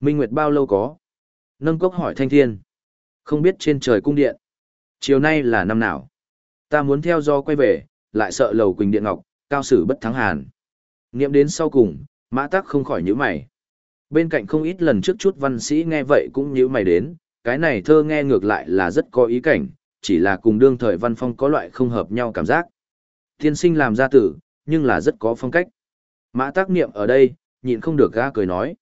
Minh Nguyệt bao lâu có? Nâng cốc hỏi thanh thiên. Không biết trên trời cung điện. Chiều nay là năm nào? Ta muốn theo do quay về, lại sợ lầu quỳnh điện ngọc, cao sử bất thắng hàn. Nghiệm đến sau cùng, mã tắc không khỏi nhíu mày. Bên cạnh không ít lần trước chút văn sĩ nghe vậy cũng nhíu mày đến, cái này thơ nghe ngược lại là rất có ý cảnh, chỉ là cùng đương thời văn phong có loại không hợp nhau cảm giác. Tiên sinh làm gia tử, nhưng là rất có phong cách. Mã tác niệm ở đây, nhịn không được ga cười nói.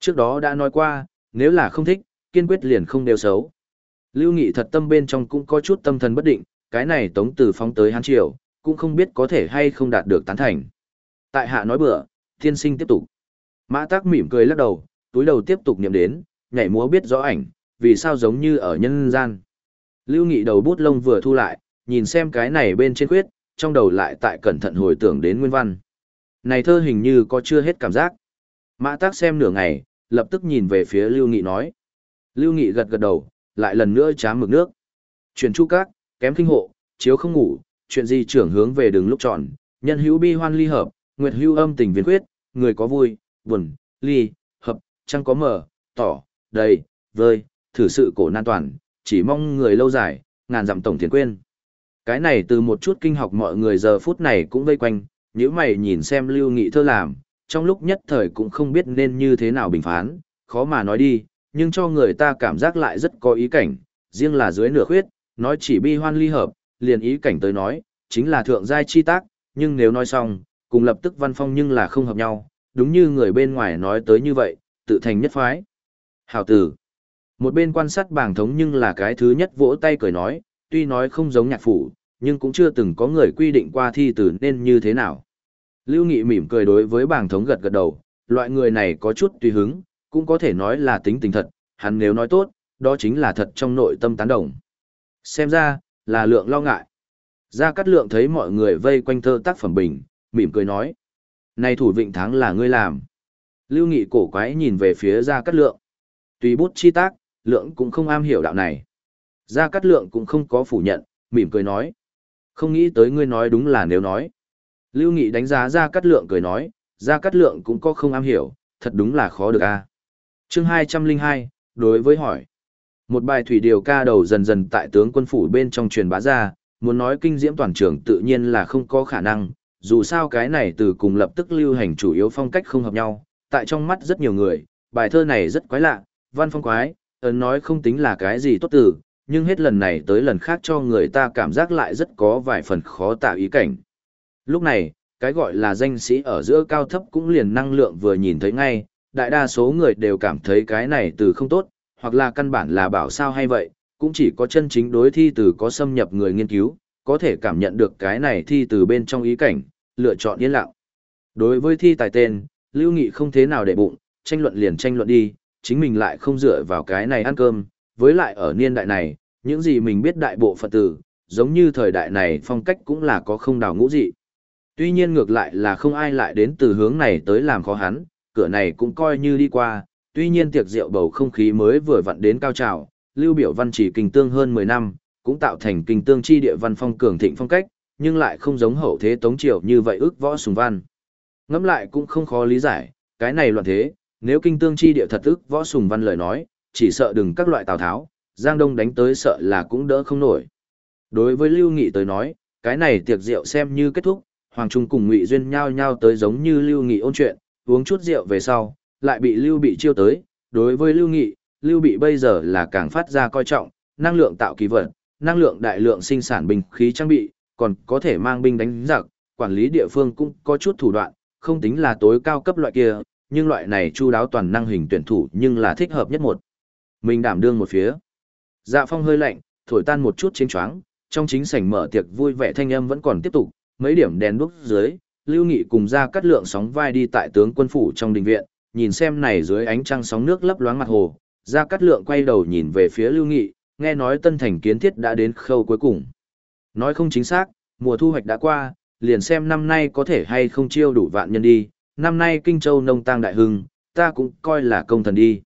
Trước đó đã nói qua, nếu là không thích, kiên quyết liền không đều xấu. Lưu Nghị thật tâm bên trong cũng có chút tâm thần bất định, cái này tống từ phóng tới Hán Triều, cũng không biết có thể hay không đạt được tán thành. Tại hạ nói bữa, thiên sinh tiếp tục. Mã tác mỉm cười lắc đầu, túi đầu tiếp tục niệm đến, nhảy múa biết rõ ảnh, vì sao giống như ở nhân gian. Lưu Nghị đầu bút lông vừa thu lại, nhìn xem cái này bên trên khuyết, trong đầu lại tại cẩn thận hồi tưởng đến nguyên văn. Này thơ hình như có chưa hết cảm giác. Mã tác xem nửa ngày, lập tức nhìn về phía Lưu Nghị nói. Lưu Nghị gật gật đầu, lại lần nữa chám mực nước. Chuyển chu các, kém kinh hộ, chiếu không ngủ, chuyện gì trưởng hướng về đường lúc tròn, nhân hữu bi hoan ly hợp, nguyệt hữu âm tình viên quyết, người có vui, buồn, ly, hợp, chẳng có mở, tỏ, đầy, vơi, thử sự cổ nan toàn, chỉ mong người lâu dài, ngàn dặm tổng thiền quên. Cái này từ một chút kinh học mọi người giờ phút này cũng vây quanh, nếu mày nhìn xem lưu nghị thơ làm, trong lúc nhất thời cũng không biết nên như thế nào bình phán, khó mà nói đi, nhưng cho người ta cảm giác lại rất có ý cảnh, riêng là dưới nửa khuyết, nói chỉ bi hoan ly hợp, liền ý cảnh tới nói, chính là thượng giai chi tác, nhưng nếu nói xong, cùng lập tức văn phong nhưng là không hợp nhau, đúng như người bên ngoài nói tới như vậy, tự thành nhất phái. Hảo tử. Một bên quan sát bảng thống nhưng là cái thứ nhất vỗ tay cười nói, tuy nói không giống nhạc phủ, nhưng cũng chưa từng có người quy định qua thi tử nên như thế nào. Lưu Nghị mỉm cười đối với bảng thống gật gật đầu, loại người này có chút tùy hứng, cũng có thể nói là tính tình thật, hắn nếu nói tốt, đó chính là thật trong nội tâm tán đồng. Xem ra, là lượng lo ngại. Gia Cát Lượng thấy mọi người vây quanh thơ tác phẩm bình, mỉm cười nói. Này thủ vịnh thắng là ngươi làm. Lưu Nghị cổ quái nhìn về phía Gia Cát Lượng. Tùy bút chi tác, Lượng cũng không am hiểu đạo này. Gia Cát Lượng cũng không có phủ nhận, mỉm cười nói. Không nghĩ tới ngươi nói đúng là nếu nói. Lưu Nghị đánh giá Gia Cát Lượng cười nói, Gia Cát Lượng cũng có không am hiểu, thật đúng là khó được a. À. Chương 202, đối với hỏi. Một bài thủy điều ca đầu dần dần tại tướng quân phủ bên trong truyền bá ra, muốn nói kinh diễm toàn trường tự nhiên là không có khả năng, dù sao cái này từ cùng lập tức lưu hành chủ yếu phong cách không hợp nhau, tại trong mắt rất nhiều người, bài thơ này rất quái lạ, văn phong quái, ấn nói không tính là cái gì tốt từ, nhưng hết lần này tới lần khác cho người ta cảm giác lại rất có vài phần khó tạo ý cảnh. Lúc này, cái gọi là danh sĩ ở giữa cao thấp cũng liền năng lượng vừa nhìn thấy ngay, đại đa số người đều cảm thấy cái này từ không tốt, hoặc là căn bản là bảo sao hay vậy, cũng chỉ có chân chính đối thi từ có xâm nhập người nghiên cứu, có thể cảm nhận được cái này thi từ bên trong ý cảnh, lựa chọn yên lặng. Đối với thi tài tên, Lưu Nghị không thế nào để bụng, tranh luận liền tranh luận đi, chính mình lại không dựa vào cái này ăn cơm, với lại ở niên đại này, những gì mình biết đại bộ phật tử, giống như thời đại này phong cách cũng là có không đào ngũ dị. Tuy nhiên ngược lại là không ai lại đến từ hướng này tới làm khó hắn, cửa này cũng coi như đi qua, tuy nhiên tiệc rượu bầu không khí mới vừa vặn đến cao trào, lưu biểu văn chỉ kinh tương hơn 10 năm, cũng tạo thành kinh tương chi địa văn phong cường thịnh phong cách, nhưng lại không giống hậu thế tống triều như vậy ước võ sùng văn. Ngẫm lại cũng không khó lý giải, cái này loạn thế, nếu kinh tương chi địa thật ước võ sùng văn lời nói, chỉ sợ đừng các loại tào tháo, giang đông đánh tới sợ là cũng đỡ không nổi. Đối với lưu nghị tới nói, cái này tiệc rượu xem như kết thúc, hoàng trung cùng ngụy duyên nhao nhao tới giống như lưu nghị ôn chuyện, uống chút rượu về sau, lại bị lưu bị chiêu tới, đối với lưu nghị, lưu bị bây giờ là càng phát ra coi trọng, năng lượng tạo kỳ vật, năng lượng đại lượng sinh sản bình khí trang bị, còn có thể mang binh đánh giặc, quản lý địa phương cũng có chút thủ đoạn, không tính là tối cao cấp loại kia, nhưng loại này chu đáo toàn năng hình tuyển thủ nhưng là thích hợp nhất một. Mình đảm đương một phía. Dạ phong hơi lạnh, thổi tan một chút chiến choáng, trong chính sảnh mở tiệc vui vẻ thanh âm vẫn còn tiếp tục, mấy điểm đèn đuốc dưới, Lưu Nghị cùng ra cắt lượng sóng vai đi tại tướng quân phủ trong đình viện, nhìn xem này dưới ánh trăng sóng nước lấp loáng mặt hồ, ra cắt lượng quay đầu nhìn về phía Lưu Nghị, nghe nói tân thành kiến thiết đã đến khâu cuối cùng. Nói không chính xác, mùa thu hoạch đã qua, liền xem năm nay có thể hay không chiêu đủ vạn nhân đi, năm nay Kinh Châu nông tăng đại hưng, ta cũng coi là công thần đi.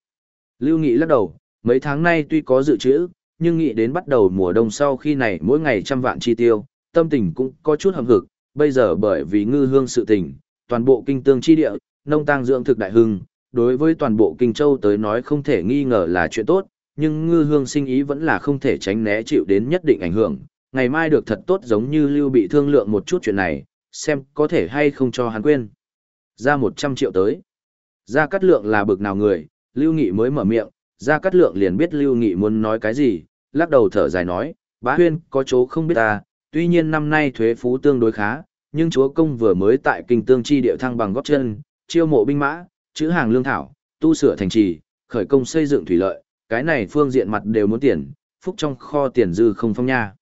Lưu Nghị lắc đầu, mấy tháng nay tuy có dự trữ, nhưng nghĩ đến bắt đầu mùa đông sau khi này mỗi ngày trăm vạn chi tiêu, tâm tình cũng có chút hầm hực, bây giờ bởi vì ngư hương sự tình, toàn bộ kinh tương chi địa, nông tăng dưỡng thực đại hưng, đối với toàn bộ Kinh Châu tới nói không thể nghi ngờ là chuyện tốt, nhưng ngư hương sinh ý vẫn là không thể tránh né chịu đến nhất định ảnh hưởng. Ngày mai được thật tốt giống như Lưu bị thương lượng một chút chuyện này, xem có thể hay không cho hắn quên. Ra 100 triệu tới. Ra cắt lượng là bực nào người, Lưu Nghị mới mở miệng, ra cắt lượng liền biết Lưu Nghị muốn nói cái gì, lắc đầu thở dài nói, bá huyên có chỗ không biết ta, tuy nhiên năm nay thuế phú tương đối khá, nhưng chúa công vừa mới tại kinh tương chi địa thăng bằng góp chân, chiêu mộ binh mã, chữ hàng lương thảo, tu sửa thành trì, khởi công xây dựng thủy lợi, cái này phương diện mặt đều muốn tiền, phúc trong kho tiền dư không phong nha.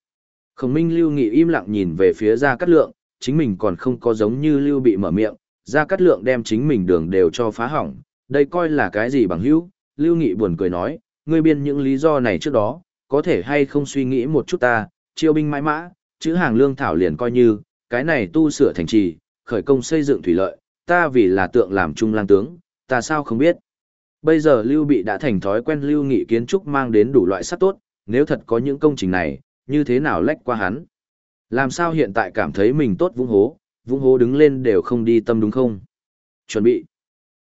Khổng minh lưu nghị im lặng nhìn về phía gia cát lượng, chính mình còn không có giống như lưu bị mở miệng, gia cát lượng đem chính mình đường đều cho phá hỏng, đây coi là cái gì bằng hữu, lưu nghị buồn cười nói, ngươi biên những lý do này trước đó, có thể hay không suy nghĩ một chút ta, chiêu binh mãi mã, chữ hàng lương thảo liền coi như, cái này tu sửa thành trì, khởi công xây dựng thủy lợi, ta vì là tượng làm trung lang tướng, ta sao không biết. Bây giờ Lưu Bị đã thành thói quen Lưu Nghị kiến trúc mang đến đủ loại sắc tốt, nếu thật có những công trình này, như thế nào lách qua hắn? Làm sao hiện tại cảm thấy mình tốt vung hố, vung hố đứng lên đều không đi tâm đúng không? Chuẩn bị.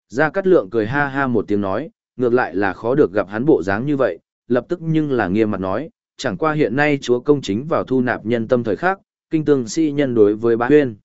Gia Cát Lượng cười ha ha một tiếng nói, ngược lại là khó được gặp hắn bộ dáng như vậy, lập tức nhưng là nghiêm mặt nói, chẳng qua hiện nay chúa công chính vào thu nạp nhân tâm thời khắc, kinh tương si nhân đối với bá huyên.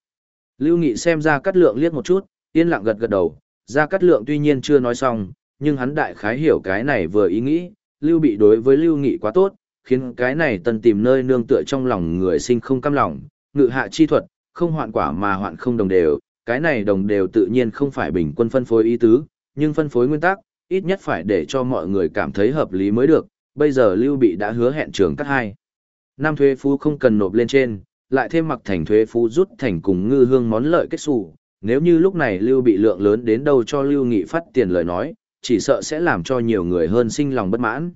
Lưu Nghị xem ra cắt lượng liếc một chút, yên lặng gật gật đầu, ra cắt lượng tuy nhiên chưa nói xong, nhưng hắn đại khái hiểu cái này vừa ý nghĩ, Lưu bị đối với Lưu Nghị quá tốt, khiến cái này tần tìm nơi nương tựa trong lòng người sinh không cam lòng, ngự hạ chi thuật, không hoạn quả mà hoạn không đồng đều, cái này đồng đều tự nhiên không phải bình quân phân phối ý tứ, nhưng phân phối nguyên tắc, ít nhất phải để cho mọi người cảm thấy hợp lý mới được, bây giờ Lưu Bị đã hứa hẹn trường cắt hai. Năm thuế phú không cần nộp lên trên, lại thêm mặc thành thuế phú rút thành cùng ngư hương món lợi kết xù. Nếu như lúc này Lưu Bị lượng lớn đến đâu cho Lưu Nghị phát tiền lời nói, chỉ sợ sẽ làm cho nhiều người hơn sinh lòng bất mãn.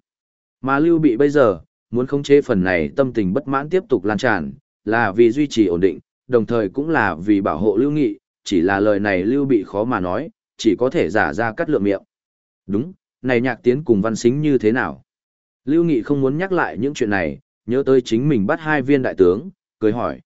Mà Lưu Bị bây giờ, muốn khống chế phần này tâm tình bất mãn tiếp tục lan tràn, là vì duy trì ổn định, đồng thời cũng là vì bảo hộ Lưu Nghị, chỉ là lời này Lưu Bị khó mà nói, chỉ có thể giả ra cắt lượng miệng. Đúng, này nhạc tiến cùng văn xính như thế nào? Lưu Nghị không muốn nhắc lại những chuyện này, nhớ tới chính mình bắt hai viên đại tướng, cười hỏi.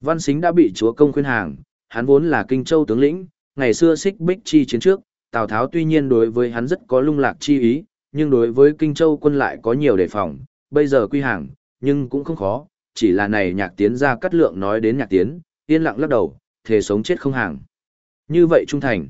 Văn Xính đã bị chúa công khuyên hàng, hắn vốn là kinh châu tướng lĩnh, ngày xưa xích bích chi chiến trước, Tào Tháo tuy nhiên đối với hắn rất có lung lạc chi ý, nhưng đối với kinh châu quân lại có nhiều đề phòng, bây giờ quy hàng, nhưng cũng không khó, chỉ là này nhạc tiến ra cắt lượng nói đến nhạc tiến, yên lặng lắc đầu, thề sống chết không hàng. Như vậy trung thành.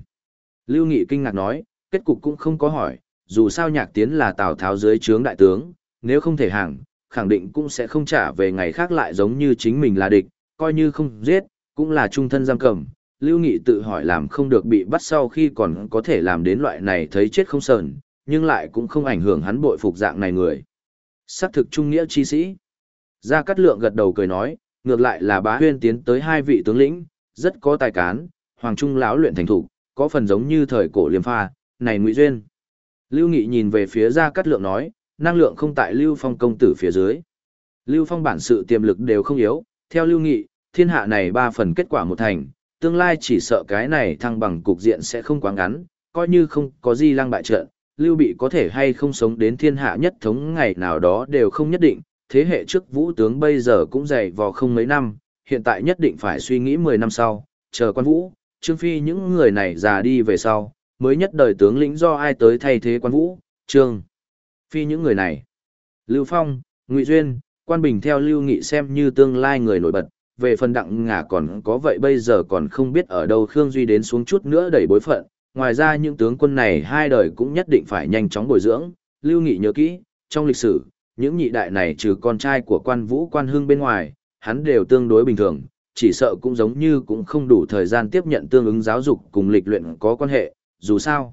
Lưu Nghị kinh ngạc nói, kết cục cũng không có hỏi, dù sao nhạc tiến là Tào Tháo dưới trướng đại tướng, nếu không thể hàng, khẳng định cũng sẽ không trả về ngày khác lại giống như chính mình là địch, coi như không giết, cũng là trung thân giam cầm. Lưu Nghị tự hỏi làm không được bị bắt sau khi còn có thể làm đến loại này thấy chết không sờn, nhưng lại cũng không ảnh hưởng hắn bội phục dạng này người. Sắc thực trung nghĩa chi sĩ. Gia Cát Lượng gật đầu cười nói, ngược lại là bá huyên tiến tới hai vị tướng lĩnh, rất có tài cán, hoàng trung lão luyện thành thủ, có phần giống như thời cổ liêm pha, này ngụy duyên. Lưu Nghị nhìn về phía Gia Cát Lượng nói, năng lượng không tại Lưu Phong công tử phía dưới. Lưu Phong bản sự tiềm lực đều không yếu, theo Lưu Nghị, thiên hạ này ba phần kết quả một thành, tương lai chỉ sợ cái này thăng bằng cục diện sẽ không quá ngắn, coi như không có gì lăng bại trận, Lưu Bị có thể hay không sống đến thiên hạ nhất thống ngày nào đó đều không nhất định, thế hệ trước vũ tướng bây giờ cũng dày vò không mấy năm, hiện tại nhất định phải suy nghĩ 10 năm sau, chờ quan vũ, Trương Phi những người này già đi về sau, mới nhất đời tướng lĩnh do ai tới thay thế quan vũ, Trương. Phi những người này. Lưu Phong, Ngụy Duyên, Quan Bình theo Lưu Nghị xem như tương lai người nổi bật, về phần đặng ngả còn có vậy bây giờ còn không biết ở đâu Khương Duy đến xuống chút nữa đẩy bối phận. Ngoài ra những tướng quân này hai đời cũng nhất định phải nhanh chóng bồi dưỡng, Lưu Nghị nhớ kỹ, trong lịch sử, những nhị đại này trừ con trai của quan vũ quan hưng bên ngoài, hắn đều tương đối bình thường, chỉ sợ cũng giống như cũng không đủ thời gian tiếp nhận tương ứng giáo dục cùng lịch luyện có quan hệ, dù sao.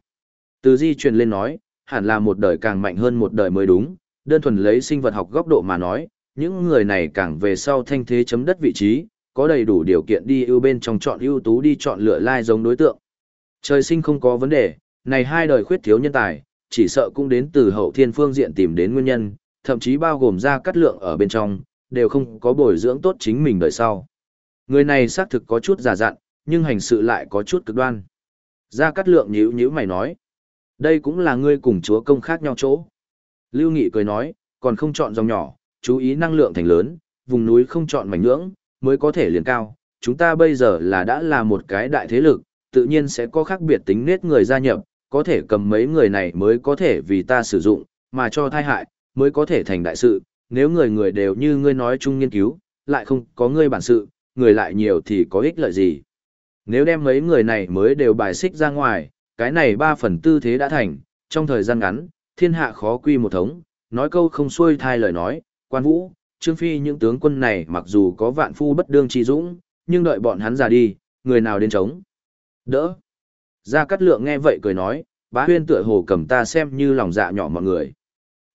Từ di truyền lên nói, hẳn là một đời càng mạnh hơn một đời mới đúng, đơn thuần lấy sinh vật học góc độ mà nói, những người này càng về sau thanh thế chấm đất vị trí, có đầy đủ điều kiện đi ưu bên trong chọn ưu tú đi chọn lựa lai giống đối tượng. Trời sinh không có vấn đề, này hai đời khuyết thiếu nhân tài, chỉ sợ cũng đến từ hậu thiên phương diện tìm đến nguyên nhân, thậm chí bao gồm ra cắt lượng ở bên trong, đều không có bồi dưỡng tốt chính mình đời sau. Người này xác thực có chút giả dặn, nhưng hành sự lại có chút cực đoan. Gia Cát Lượng nhíu nhíu mày nói. Đây cũng là ngươi cùng chúa công khác nhau chỗ. Lưu Nghị cười nói, còn không chọn dòng nhỏ, chú ý năng lượng thành lớn, vùng núi không chọn mảnh nhưỡng, mới có thể liền cao. Chúng ta bây giờ là đã là một cái đại thế lực, tự nhiên sẽ có khác biệt tính nết người gia nhập, có thể cầm mấy người này mới có thể vì ta sử dụng, mà cho thai hại, mới có thể thành đại sự, nếu người người đều như ngươi nói chung nghiên cứu, lại không có ngươi bản sự, người lại nhiều thì có ích lợi gì. Nếu đem mấy người này mới đều bài xích ra ngoài, cái này ba phần tư thế đã thành, trong thời gian ngắn, thiên hạ khó quy một thống, nói câu không xuôi thai lời nói, quan vũ, trương phi những tướng quân này mặc dù có vạn phu bất đương chi dũng, nhưng đợi bọn hắn già đi, người nào đến chống. Đỡ. Gia Cát Lượng nghe vậy cười nói, bá huyên tựa hồ cầm ta xem như lòng dạ nhỏ mọi người.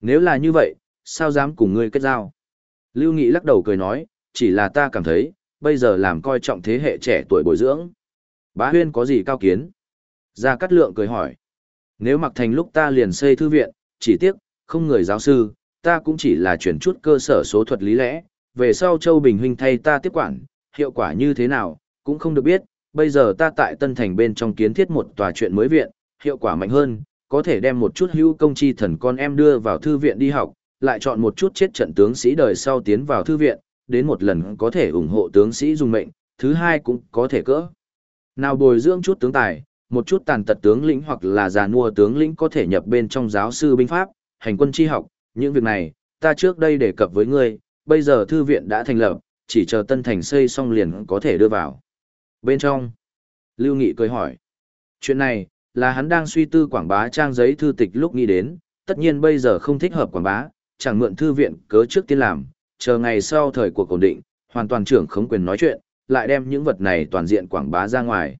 Nếu là như vậy, sao dám cùng ngươi kết giao? Lưu Nghị lắc đầu cười nói, chỉ là ta cảm thấy, bây giờ làm coi trọng thế hệ trẻ tuổi bồi dưỡng. Bá huyên có gì cao kiến? Gia Cát Lượng cười hỏi. Nếu mặc thành lúc ta liền xây thư viện, chỉ tiếc, không người giáo sư, ta cũng chỉ là chuyển chút cơ sở số thuật lý lẽ, về sau Châu Bình Huynh thay ta tiếp quản, hiệu quả như thế nào, cũng không được biết, bây giờ ta tại Tân Thành bên trong kiến thiết một tòa chuyện mới viện, hiệu quả mạnh hơn, có thể đem một chút hữu công chi thần con em đưa vào thư viện đi học, lại chọn một chút chết trận tướng sĩ đời sau tiến vào thư viện, đến một lần có thể ủng hộ tướng sĩ dùng mệnh, thứ hai cũng có thể cỡ. Nào bồi dưỡng chút tướng tài, một chút tàn tật tướng lĩnh hoặc là già nua tướng lĩnh có thể nhập bên trong giáo sư binh pháp, hành quân chi học, những việc này, ta trước đây đề cập với ngươi, bây giờ thư viện đã thành lập, chỉ chờ tân thành xây xong liền có thể đưa vào. Bên trong, Lưu Nghị cười hỏi, chuyện này, là hắn đang suy tư quảng bá trang giấy thư tịch lúc nghĩ đến, tất nhiên bây giờ không thích hợp quảng bá, chẳng mượn thư viện cớ trước tiên làm, chờ ngày sau thời cuộc ổn định, hoàn toàn trưởng khống quyền nói chuyện, lại đem những vật này toàn diện quảng bá ra ngoài.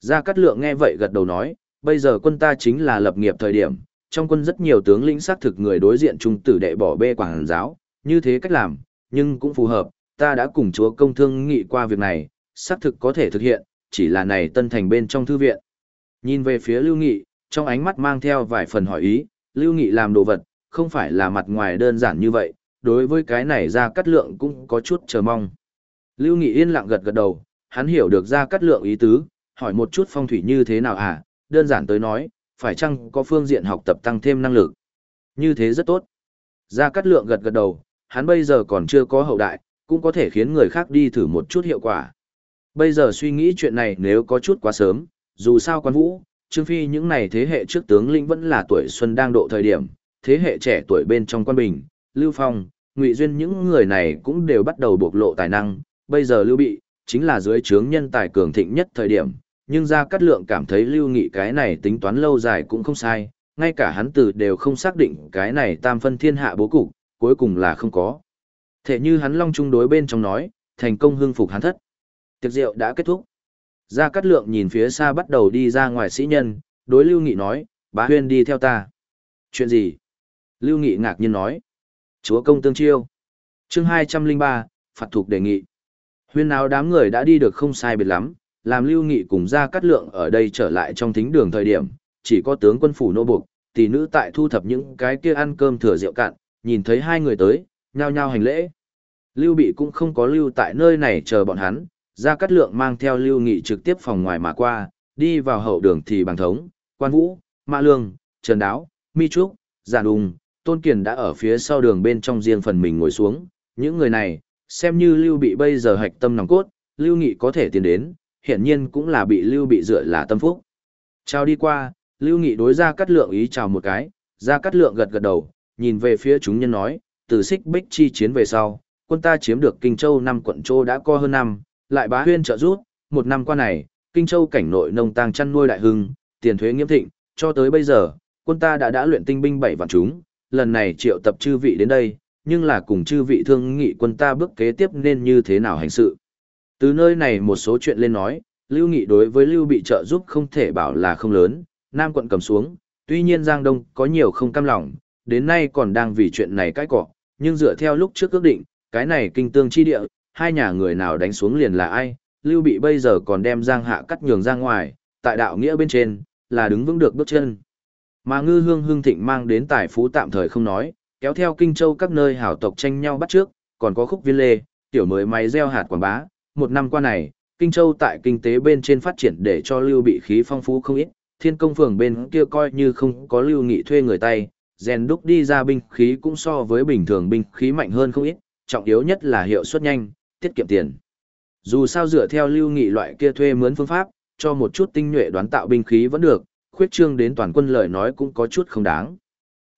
Gia Cát Lượng nghe vậy gật đầu nói, bây giờ quân ta chính là lập nghiệp thời điểm, trong quân rất nhiều tướng lĩnh xác thực người đối diện trung tử đệ bỏ bê quảng giáo, như thế cách làm, nhưng cũng phù hợp, ta đã cùng chúa công thương nghị qua việc này, xác thực có thể thực hiện, chỉ là này tân thành bên trong thư viện. Nhìn về phía Lưu Nghị, trong ánh mắt mang theo vài phần hỏi ý, Lưu Nghị làm đồ vật, không phải là mặt ngoài đơn giản như vậy, đối với cái này ra cắt lượng cũng có chút chờ mong. Lưu Nghị yên lặng gật gật đầu, hắn hiểu được ra cắt lượng ý tứ, hỏi một chút phong thủy như thế nào à, đơn giản tới nói, phải chăng có phương diện học tập tăng thêm năng lực. Như thế rất tốt. Ra cắt lượng gật gật đầu, hắn bây giờ còn chưa có hậu đại, cũng có thể khiến người khác đi thử một chút hiệu quả. Bây giờ suy nghĩ chuyện này nếu có chút quá sớm, dù sao quan vũ, Trương Phi những này thế hệ trước tướng lĩnh vẫn là tuổi xuân đang độ thời điểm, thế hệ trẻ tuổi bên trong quan bình, Lưu Phong, Ngụy Duyên những người này cũng đều bắt đầu bộc lộ tài năng, bây giờ Lưu Bị, chính là dưới trướng nhân tài cường thịnh nhất thời điểm, nhưng ra cắt lượng cảm thấy Lưu Nghị cái này tính toán lâu dài cũng không sai, ngay cả hắn từ đều không xác định cái này tam phân thiên hạ bố cục, cuối cùng là không có. Thế như hắn long trung đối bên trong nói, thành công hưng phục hắn thất. Tiệc rượu đã kết thúc. Gia Cát Lượng nhìn phía xa bắt đầu đi ra ngoài sĩ nhân, đối Lưu Nghị nói, bá huyên đi theo ta. Chuyện gì? Lưu Nghị ngạc nhiên nói. Chúa công tương chiêu. chương 203, phạt thuộc đề nghị. Huyên nào đám người đã đi được không sai biệt lắm, làm Lưu Nghị cùng Ra Cát Lượng ở đây trở lại trong thính đường thời điểm, chỉ có tướng quân phủ nô buộc, tỷ nữ tại thu thập những cái kia ăn cơm thừa rượu cạn, nhìn thấy hai người tới, nhao nhao hành lễ. Lưu Bị cũng không có lưu tại nơi này chờ bọn hắn, Ra Cát Lượng mang theo Lưu Nghị trực tiếp phòng ngoài mà qua, đi vào hậu đường thì bằng thống, Quan Vũ, Mã Lương, Trần Đáo, Mi Trúc, Giản đùng, Tôn Kiền đã ở phía sau đường bên trong riêng phần mình ngồi xuống. Những người này, xem như Lưu Bị bây giờ hạch tâm nòng cốt, Lưu Nghị có thể tiến đến, hiển nhiên cũng là bị Lưu Bị dựa là tâm phúc. Chào đi qua, Lưu Nghị đối Gia Cát Lượng ý chào một cái, Gia Cát Lượng gật gật đầu, nhìn về phía chúng nhân nói, từ xích bích chi chiến về sau, quân ta chiếm được Kinh Châu năm quận Châu đã co hơn năm, lại bá huyên trợ rút, một năm qua này, Kinh Châu cảnh nội nông tàng chăn nuôi đại hưng, tiền thuế nghiêm thịnh, cho tới bây giờ, quân ta đã đã luyện tinh binh bảy vạn chúng, lần này triệu tập chư vị đến đây, nhưng là cùng chư vị thương nghị quân ta bước kế tiếp nên như thế nào hành sự. Từ nơi này một số chuyện lên nói, Lưu Nghị đối với Lưu bị trợ giúp không thể bảo là không lớn, Nam quận cầm xuống, tuy nhiên Giang Đông có nhiều không cam lòng, đến nay còn đang vì chuyện này cãi cọ, nhưng dựa theo lúc trước ước định, cái này kinh tương chi địa, hai nhà người nào đánh xuống liền là ai, Lưu Bị bây giờ còn đem Giang Hạ cắt nhường ra ngoài, tại đạo nghĩa bên trên, là đứng vững được bước chân. Mà ngư hương hương thịnh mang đến tài phú tạm thời không nói, kéo theo Kinh Châu các nơi hảo tộc tranh nhau bắt trước, còn có khúc viên lê, tiểu mới máy gieo hạt quảng bá. Một năm qua này, Kinh Châu tại kinh tế bên trên phát triển để cho Lưu Bị khí phong phú không ít, thiên công phường bên kia coi như không có Lưu Nghị thuê người tay, rèn đúc đi ra binh khí cũng so với bình thường binh khí mạnh hơn không ít, trọng yếu nhất là hiệu suất nhanh, tiết kiệm tiền. Dù sao dựa theo lưu nghị loại kia thuê mướn phương pháp, cho một chút tinh nhuệ đoán tạo binh khí vẫn được, khuyết trương đến toàn quân lời nói cũng có chút không đáng.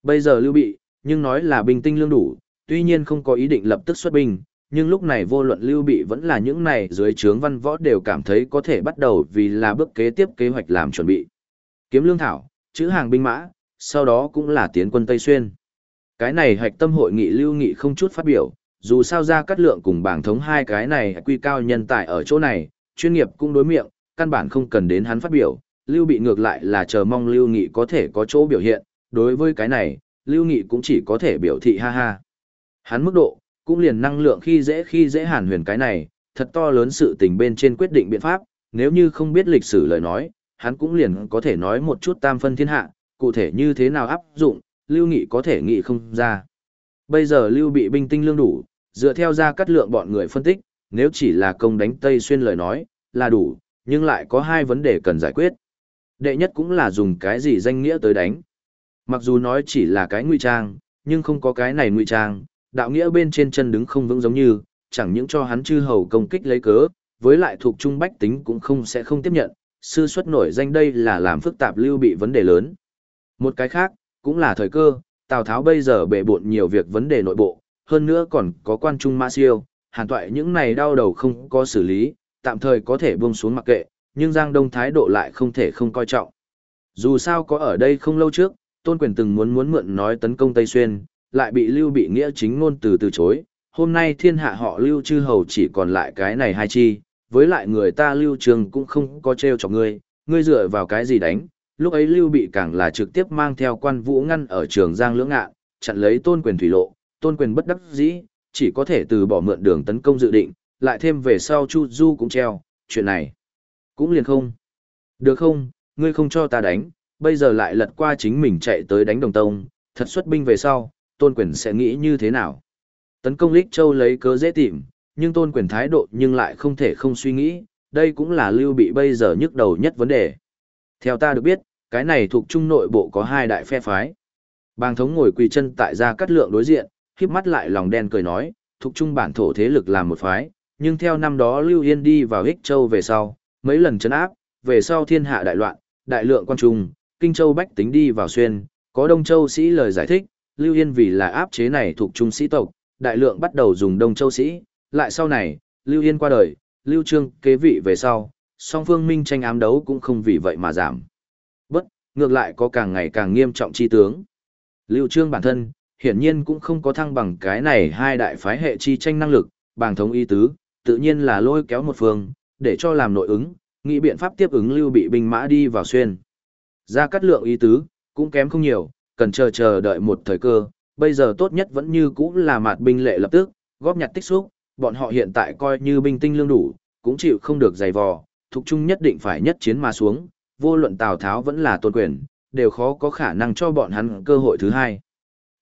Bây giờ Lưu Bị, nhưng nói là binh tinh lương đủ, tuy nhiên không có ý định lập tức xuất binh, nhưng lúc này vô luận Lưu Bị vẫn là những này dưới trướng văn võ đều cảm thấy có thể bắt đầu vì là bước kế tiếp kế hoạch làm chuẩn bị. Kiếm lương thảo, chữ hàng binh mã, sau đó cũng là tiến quân Tây Xuyên. Cái này hạch tâm hội nghị Lưu Nghị không chút phát biểu, dù sao ra cắt lượng cùng bảng thống hai cái này quy cao nhân tài ở chỗ này, chuyên nghiệp cũng đối miệng, căn bản không cần đến hắn phát biểu, Lưu Bị ngược lại là chờ mong Lưu Nghị có thể có chỗ biểu hiện, đối với cái này, Lưu Nghị cũng chỉ có thể biểu thị ha ha. Hắn mức độ, cũng liền năng lượng khi dễ khi dễ hàn huyền cái này, thật to lớn sự tình bên trên quyết định biện pháp, nếu như không biết lịch sử lời nói, hắn cũng liền có thể nói một chút tam phân thiên hạ, cụ thể như thế nào áp dụng, Lưu Nghị có thể nghĩ không ra. Bây giờ Lưu bị binh tinh lương đủ, dựa theo ra cắt lượng bọn người phân tích, nếu chỉ là công đánh Tây Xuyên lời nói, là đủ, nhưng lại có hai vấn đề cần giải quyết. Đệ nhất cũng là dùng cái gì danh nghĩa tới đánh. Mặc dù nói chỉ là cái ngụy trang, nhưng không có cái này ngụy trang, đạo nghĩa bên trên chân đứng không vững giống như, chẳng những cho hắn chư hầu công kích lấy cớ, với lại thuộc trung bách tính cũng không sẽ không tiếp nhận, sư xuất nổi danh đây là làm phức tạp lưu bị vấn đề lớn. Một cái khác, cũng là thời cơ, Tào Tháo bây giờ bệ bộn nhiều việc vấn đề nội bộ, hơn nữa còn có quan trung mã siêu, hàn toại những này đau đầu không có xử lý, tạm thời có thể buông xuống mặc kệ, nhưng Giang Đông thái độ lại không thể không coi trọng. Dù sao có ở đây không lâu trước, Tôn Quyền từng muốn muốn mượn nói tấn công Tây Xuyên, lại bị Lưu Bị Nghĩa chính ngôn từ từ chối. Hôm nay thiên hạ họ Lưu chư hầu chỉ còn lại cái này hai chi, với lại người ta Lưu Trường cũng không có treo chọc ngươi, ngươi dựa vào cái gì đánh. Lúc ấy Lưu Bị càng là trực tiếp mang theo quan vũ ngăn ở trường Giang Lưỡng Ngạn, chặn lấy Tôn Quyền thủy lộ, Tôn Quyền bất đắc dĩ, chỉ có thể từ bỏ mượn đường tấn công dự định, lại thêm về sau Chu Du cũng treo, chuyện này cũng liền không. Được không, ngươi không cho ta đánh, bây giờ lại lật qua chính mình chạy tới đánh đồng tông, thật xuất binh về sau, tôn quyền sẽ nghĩ như thế nào. Tấn công Lích Châu lấy cớ dễ tìm, nhưng tôn quyền thái độ nhưng lại không thể không suy nghĩ, đây cũng là lưu bị bây giờ nhức đầu nhất vấn đề. Theo ta được biết, cái này thuộc trung nội bộ có hai đại phe phái. Bàng thống ngồi quỳ chân tại gia cắt lượng đối diện, khiếp mắt lại lòng đen cười nói, thuộc trung bản thổ thế lực làm một phái, nhưng theo năm đó Lưu Yên đi vào Hích Châu về sau, mấy lần chấn áp, về sau thiên hạ đại loạn, đại lượng quan trung, Kinh Châu bách tính đi vào xuyên, có Đông Châu sĩ lời giải thích, Lưu Yên vì là áp chế này thuộc trung sĩ tộc, đại lượng bắt đầu dùng Đông Châu sĩ, lại sau này, Lưu Yên qua đời, Lưu Trương kế vị về sau, song phương minh tranh ám đấu cũng không vì vậy mà giảm. Bất, ngược lại có càng ngày càng nghiêm trọng chi tướng. Lưu Trương bản thân, hiển nhiên cũng không có thăng bằng cái này hai đại phái hệ chi tranh năng lực, bàng thống y tứ, tự nhiên là lôi kéo một phương, để cho làm nội ứng, nghĩ biện pháp tiếp ứng lưu bị binh mã đi vào xuyên. Ra cắt lượng ý tứ, cũng kém không nhiều, cần chờ chờ đợi một thời cơ, bây giờ tốt nhất vẫn như cũ là mạt binh lệ lập tức, góp nhặt tích xúc, bọn họ hiện tại coi như binh tinh lương đủ, cũng chịu không được dày vò, thuộc trung nhất định phải nhất chiến mà xuống, vô luận Tào Tháo vẫn là tôn quyền, đều khó có khả năng cho bọn hắn cơ hội thứ hai.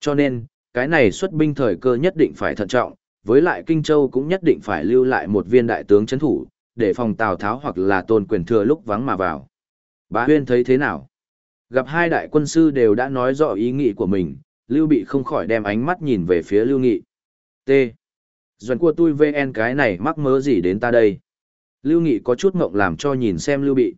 Cho nên, cái này xuất binh thời cơ nhất định phải thận trọng, với lại Kinh Châu cũng nhất định phải lưu lại một viên đại tướng chấn thủ, để phòng Tào Tháo hoặc là tôn quyền thừa lúc vắng mà vào. Bá Huyên thấy thế nào? Gặp hai đại quân sư đều đã nói rõ ý nghĩ của mình, Lưu Bị không khỏi đem ánh mắt nhìn về phía Lưu Nghị. T. Doan của tôi VN cái này mắc mớ gì đến ta đây? Lưu Nghị có chút ngộng làm cho nhìn xem Lưu Bị.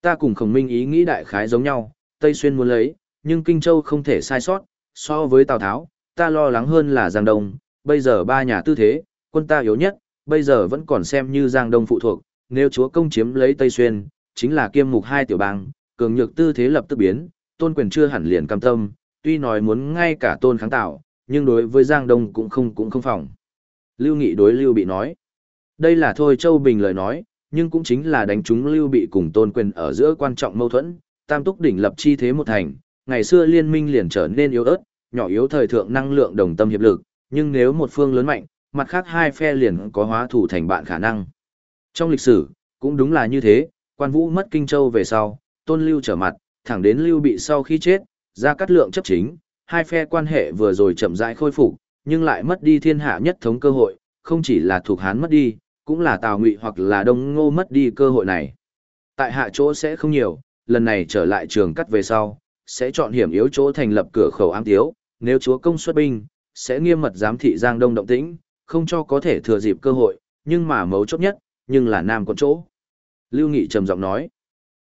Ta cùng khổng minh ý nghĩ đại khái giống nhau, Tây Xuyên muốn lấy, nhưng Kinh Châu không thể sai sót, so với Tào Tháo, ta lo lắng hơn là Giang Đông, bây giờ ba nhà tư thế, quân ta yếu nhất, bây giờ vẫn còn xem như Giang Đông phụ thuộc, nếu chúa công chiếm lấy Tây Xuyên, chính là kiêm mục hai tiểu bang, cường nhược tư thế lập tức biến, tôn quyền chưa hẳn liền cam tâm, tuy nói muốn ngay cả tôn kháng tạo, nhưng đối với Giang Đông cũng không cũng không phòng. Lưu Nghị đối Lưu Bị nói, đây là thôi Châu Bình lời nói, nhưng cũng chính là đánh trúng Lưu Bị cùng tôn quyền ở giữa quan trọng mâu thuẫn, tam túc đỉnh lập chi thế một thành, ngày xưa liên minh liền trở nên yếu ớt, nhỏ yếu thời thượng năng lượng đồng tâm hiệp lực, nhưng nếu một phương lớn mạnh, mặt khác hai phe liền có hóa thủ thành bạn khả năng. Trong lịch sử, cũng đúng là như thế, quan vũ mất Kinh Châu về sau, tôn lưu trở mặt, thẳng đến lưu bị sau khi chết, ra cắt lượng chấp chính, hai phe quan hệ vừa rồi chậm rãi khôi phục, nhưng lại mất đi thiên hạ nhất thống cơ hội, không chỉ là thuộc Hán mất đi, cũng là Tào Ngụy hoặc là Đông Ngô mất đi cơ hội này. Tại hạ chỗ sẽ không nhiều, lần này trở lại trường cắt về sau, sẽ chọn hiểm yếu chỗ thành lập cửa khẩu ám tiếu, nếu chúa công xuất binh, sẽ nghiêm mật giám thị Giang Đông động tĩnh, không cho có thể thừa dịp cơ hội, nhưng mà mấu chốt nhất, nhưng là nam con chỗ. Lưu Nghị trầm giọng nói,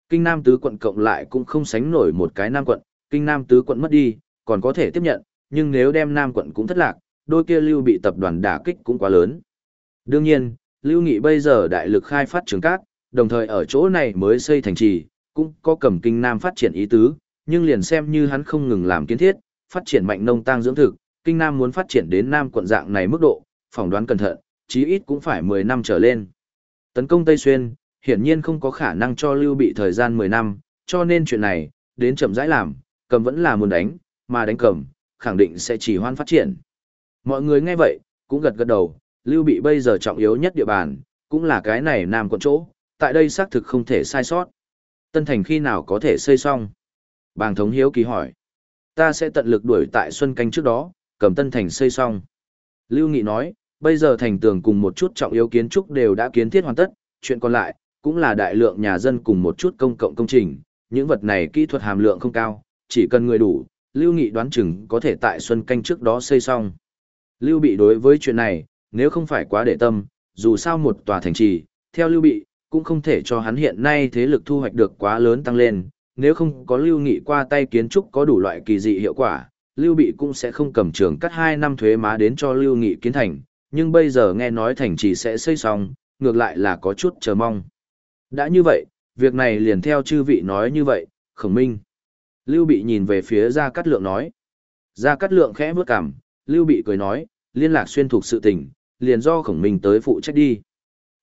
Kinh Nam tứ quận cộng lại cũng không sánh nổi một cái Nam quận, Kinh Nam tứ quận mất đi, còn có thể tiếp nhận, nhưng nếu đem Nam quận cũng thất lạc, đôi kia Lưu bị tập đoàn đả kích cũng quá lớn. Đương nhiên, Lưu Nghị bây giờ đại lực khai phát trường cát, đồng thời ở chỗ này mới xây thành trì, cũng có cầm Kinh Nam phát triển ý tứ, nhưng liền xem như hắn không ngừng làm kiến thiết, phát triển mạnh nông tăng dưỡng thực, Kinh Nam muốn phát triển đến Nam quận dạng này mức độ, phỏng đoán cẩn thận, chí ít cũng phải 10 năm trở lên. Tấn công Tây Xuyên, hiển nhiên không có khả năng cho Lưu Bị thời gian 10 năm, cho nên chuyện này, đến chậm rãi làm, cầm vẫn là muốn đánh, mà đánh cầm, khẳng định sẽ chỉ hoan phát triển. Mọi người nghe vậy, cũng gật gật đầu, Lưu Bị bây giờ trọng yếu nhất địa bàn, cũng là cái này Nam quận chỗ, tại đây xác thực không thể sai sót. Tân Thành khi nào có thể xây xong? Bàng Thống Hiếu kỳ hỏi. Ta sẽ tận lực đuổi tại Xuân Canh trước đó, cầm Tân Thành xây xong. Lưu Nghị nói, bây giờ thành tường cùng một chút trọng yếu kiến trúc đều đã kiến thiết hoàn tất, chuyện còn lại, cũng là đại lượng nhà dân cùng một chút công cộng công trình, những vật này kỹ thuật hàm lượng không cao, chỉ cần người đủ, Lưu Nghị đoán chừng có thể tại Xuân Canh trước đó xây xong. Lưu Bị đối với chuyện này, nếu không phải quá để tâm, dù sao một tòa thành trì, theo Lưu Bị, cũng không thể cho hắn hiện nay thế lực thu hoạch được quá lớn tăng lên, nếu không có Lưu Nghị qua tay kiến trúc có đủ loại kỳ dị hiệu quả, Lưu Bị cũng sẽ không cầm trường cắt 2 năm thuế má đến cho Lưu Nghị kiến thành, nhưng bây giờ nghe nói thành trì sẽ xây xong, ngược lại là có chút chờ mong. Đã như vậy, việc này liền theo chư vị nói như vậy, khổng minh. Lưu Bị nhìn về phía Gia Cát Lượng nói. Gia Cát Lượng khẽ bước cằm, Lưu Bị cười nói, liên lạc xuyên thuộc sự tình, liền do khổng minh tới phụ trách đi.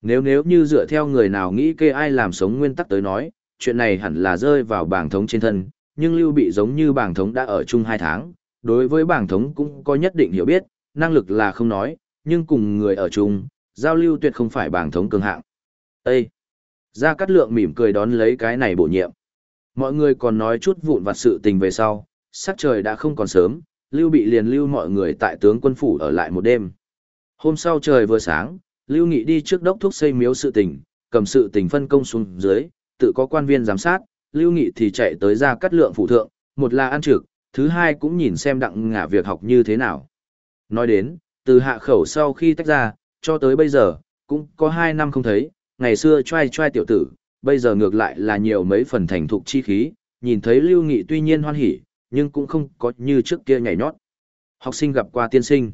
Nếu nếu như dựa theo người nào nghĩ kê ai làm sống nguyên tắc tới nói, chuyện này hẳn là rơi vào bảng thống trên thân, nhưng Lưu Bị giống như bảng thống đã ở chung hai tháng, đối với bảng thống cũng có nhất định hiểu biết, năng lực là không nói, nhưng cùng người ở chung, giao lưu tuyệt không phải bảng thống cường hạng. Ê! Gia Cát Lượng mỉm cười đón lấy cái này bổ nhiệm. Mọi người còn nói chút vụn vặt sự tình về sau, sắc trời đã không còn sớm, Lưu Bị liền lưu mọi người tại tướng quân phủ ở lại một đêm. Hôm sau trời vừa sáng, Lưu Nghị đi trước đốc thúc xây miếu sự tình, cầm sự tình phân công xuống dưới, tự có quan viên giám sát, Lưu Nghị thì chạy tới gia cát lượng phụ thượng, một là ăn trực, thứ hai cũng nhìn xem đặng ngả việc học như thế nào. Nói đến, từ hạ khẩu sau khi tách ra, cho tới bây giờ, cũng có hai năm không thấy, ngày xưa trai trai tiểu tử, bây giờ ngược lại là nhiều mấy phần thành thục chi khí, nhìn thấy Lưu Nghị tuy nhiên hoan hỉ, nhưng cũng không có như trước kia nhảy nhót. Học sinh gặp qua tiên sinh.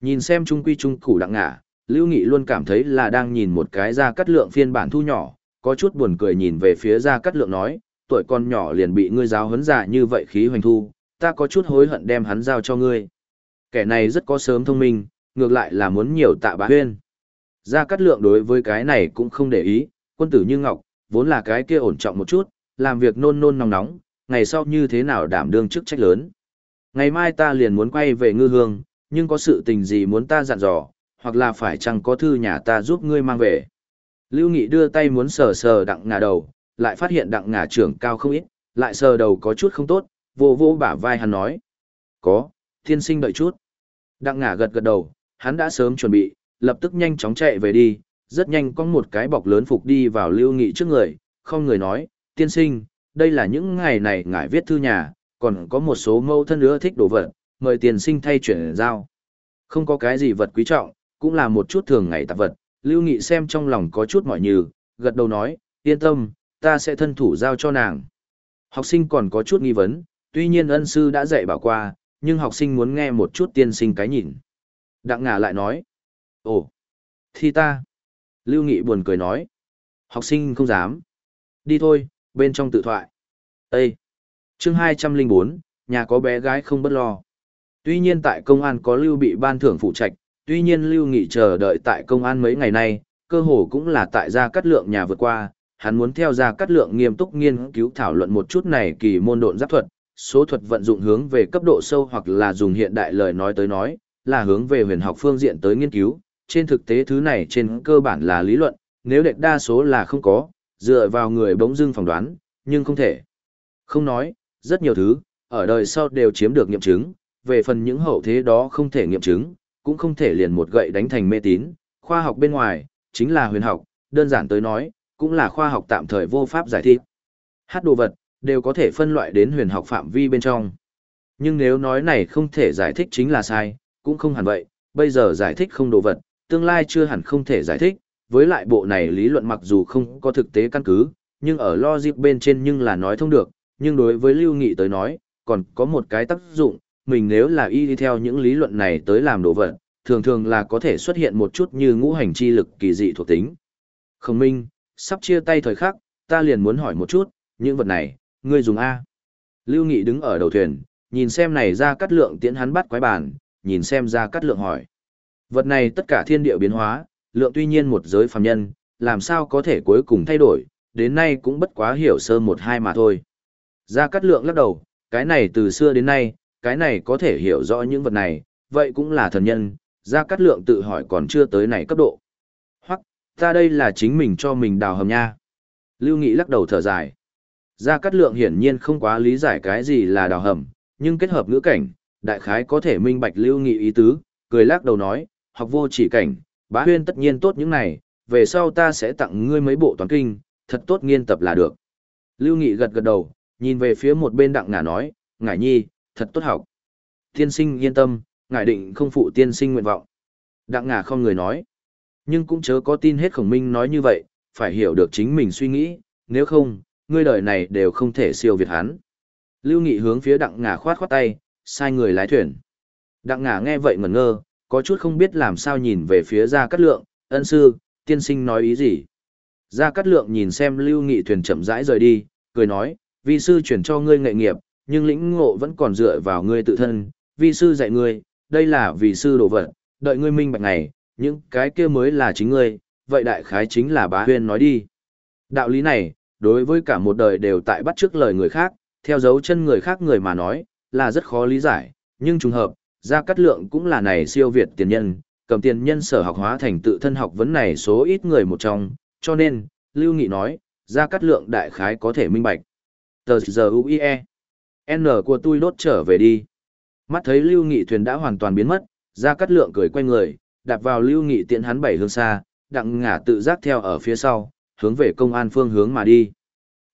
Nhìn xem trung quy trung củ đặng ngả, Lưu Nghị luôn cảm thấy là đang nhìn một cái ra cắt lượng phiên bản thu nhỏ, có chút buồn cười nhìn về phía ra cắt lượng nói, tuổi con nhỏ liền bị ngươi giáo huấn giả như vậy khí hoành thu, ta có chút hối hận đem hắn giao cho ngươi. Kẻ này rất có sớm thông minh, ngược lại là muốn nhiều tạ bá huyên. Gia Cát Lượng đối với cái này cũng không để ý, quân tử như ngọc, vốn là cái kia ổn trọng một chút, làm việc nôn nôn nóng nóng, ngày sau như thế nào đảm đương chức trách lớn. Ngày mai ta liền muốn quay về ngư hương, nhưng có sự tình gì muốn ta dặn dò, hoặc là phải chăng có thư nhà ta giúp ngươi mang về. Lưu Nghị đưa tay muốn sờ sờ đặng ngà đầu, lại phát hiện đặng ngà trưởng cao không ít, lại sờ đầu có chút không tốt, vô vô bả vai hắn nói. Có, thiên sinh đợi chút. Đặng ngà gật gật đầu, hắn đã sớm chuẩn bị, lập tức nhanh chóng chạy về đi, rất nhanh có một cái bọc lớn phục đi vào Lưu Nghị trước người, không người nói, tiên sinh, đây là những ngày này ngài viết thư nhà, còn có một số mâu thân nữa thích đồ vật, mời tiên sinh thay chuyển giao. Không có cái gì vật quý trọng, cũng là một chút thường ngày tạp vật, Lưu Nghị xem trong lòng có chút mỏi nhừ, gật đầu nói, yên tâm, ta sẽ thân thủ giao cho nàng. Học sinh còn có chút nghi vấn, tuy nhiên ân sư đã dạy bảo qua, nhưng học sinh muốn nghe một chút tiên sinh cái nhìn. Đặng ngà lại nói, ồ, thi ta. Lưu Nghị buồn cười nói, học sinh không dám. Đi thôi, bên trong tự thoại. Ê! chương 204, nhà có bé gái không bất lo. Tuy nhiên tại công an có lưu bị ban thưởng phụ trạch, tuy nhiên lưu nghị chờ đợi tại công an mấy ngày nay, cơ hồ cũng là tại gia cắt lượng nhà vượt qua, hắn muốn theo gia cắt lượng nghiêm túc nghiên cứu thảo luận một chút này kỳ môn độn giáp thuật, số thuật vận dụng hướng về cấp độ sâu hoặc là dùng hiện đại lời nói tới nói, là hướng về huyền học phương diện tới nghiên cứu, trên thực tế thứ này trên cơ bản là lý luận, nếu đệch đa số là không có, dựa vào người bỗng dưng phỏng đoán, nhưng không thể. Không nói, rất nhiều thứ, ở đời sau đều chiếm được nghiệm chứng, về phần những hậu thế đó không thể nghiệm chứng, cũng không thể liền một gậy đánh thành mê tín, khoa học bên ngoài, chính là huyền học, đơn giản tới nói, cũng là khoa học tạm thời vô pháp giải thích. Hát đồ vật, đều có thể phân loại đến huyền học phạm vi bên trong. Nhưng nếu nói này không thể giải thích chính là sai, cũng không hẳn vậy, bây giờ giải thích không đồ vật, tương lai chưa hẳn không thể giải thích, với lại bộ này lý luận mặc dù không có thực tế căn cứ, nhưng ở logic bên trên nhưng là nói thông được, nhưng đối với Lưu Nghị tới nói, còn có một cái tác dụng, mình nếu là y đi theo những lý luận này tới làm đồ vật, thường thường là có thể xuất hiện một chút như ngũ hành chi lực kỳ dị thuộc tính. Khổng Minh, sắp chia tay thời khắc, ta liền muốn hỏi một chút, những vật này, ngươi dùng A. Lưu Nghị đứng ở đầu thuyền, nhìn xem này ra cắt lượng tiễn hắn bắt quái bàn, nhìn xem ra cắt lượng hỏi. Vật này tất cả thiên địa biến hóa, lượng tuy nhiên một giới phàm nhân, làm sao có thể cuối cùng thay đổi, đến nay cũng bất quá hiểu sơ một hai mà thôi. Gia Cát Lượng lắc đầu, cái này từ xưa đến nay, cái này có thể hiểu rõ những vật này, vậy cũng là thần nhân, Gia Cát Lượng tự hỏi còn chưa tới này cấp độ. Hoặc, ta đây là chính mình cho mình đào hầm nha. Lưu Nghị lắc đầu thở dài. Gia Cát Lượng hiển nhiên không quá lý giải cái gì là đào hầm, nhưng kết hợp ngữ cảnh, đại khái có thể minh bạch Lưu Nghị ý tứ, cười lắc đầu nói, học vô chỉ cảnh, bá huyên tất nhiên tốt những này, về sau ta sẽ tặng ngươi mấy bộ toán kinh, thật tốt nghiên tập là được. Lưu Nghị gật gật đầu, nhìn về phía một bên đặng ngả nói, ngải nhi, thật tốt học. Tiên sinh yên tâm, ngải định không phụ tiên sinh nguyện vọng. Đặng ngả không người nói, nhưng cũng chớ có tin hết khổng minh nói như vậy, phải hiểu được chính mình suy nghĩ, nếu không, ngươi đời này đều không thể siêu việt hắn. Lưu Nghị hướng phía đặng ngả khoát khoát tay, sai người lái thuyền. Đặng ngả nghe vậy ngẩn ngơ, có chút không biết làm sao nhìn về phía Gia Cát Lượng, ân sư, tiên sinh nói ý gì. Gia Cát Lượng nhìn xem Lưu Nghị thuyền chậm rãi rời đi, cười nói, vi sư chuyển cho ngươi nghệ nghiệp, nhưng lĩnh ngộ vẫn còn dựa vào ngươi tự thân, vi sư dạy ngươi, đây là vì sư đồ vật, đợi ngươi minh bạch này, những cái kia mới là chính ngươi, vậy đại khái chính là bá huyên nói đi. Đạo lý này, đối với cả một đời đều tại bắt trước lời người khác, theo dấu chân người khác người mà nói, là rất khó lý giải, nhưng trùng hợp, Gia Cát Lượng cũng là này siêu việt tiền nhân, cầm tiền nhân sở học hóa thành tự thân học vấn này số ít người một trong, cho nên, Lưu Nghị nói, Gia Cát Lượng đại khái có thể minh bạch. Tờ giờ UIE. N của tôi đốt trở về đi. Mắt thấy Lưu Nghị thuyền đã hoàn toàn biến mất, Gia Cát Lượng cười quay người, đạp vào Lưu Nghị tiện hắn bảy hướng xa, đặng ngả tự giác theo ở phía sau, hướng về công an phương hướng mà đi.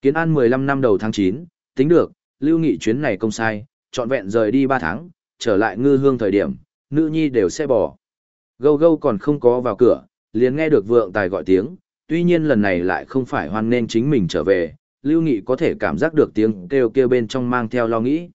Kiến an 15 năm đầu tháng 9, tính được, Lưu Nghị chuyến này công sai, trọn vẹn rời đi 3 tháng, trở lại ngư hương thời điểm, nữ nhi đều sẽ bỏ. Gâu gâu còn không có vào cửa, liền nghe được vượng tài gọi tiếng, tuy nhiên lần này lại không phải hoan nên chính mình trở về, Lưu Nghị có thể cảm giác được tiếng kêu kêu bên trong mang theo lo nghĩ.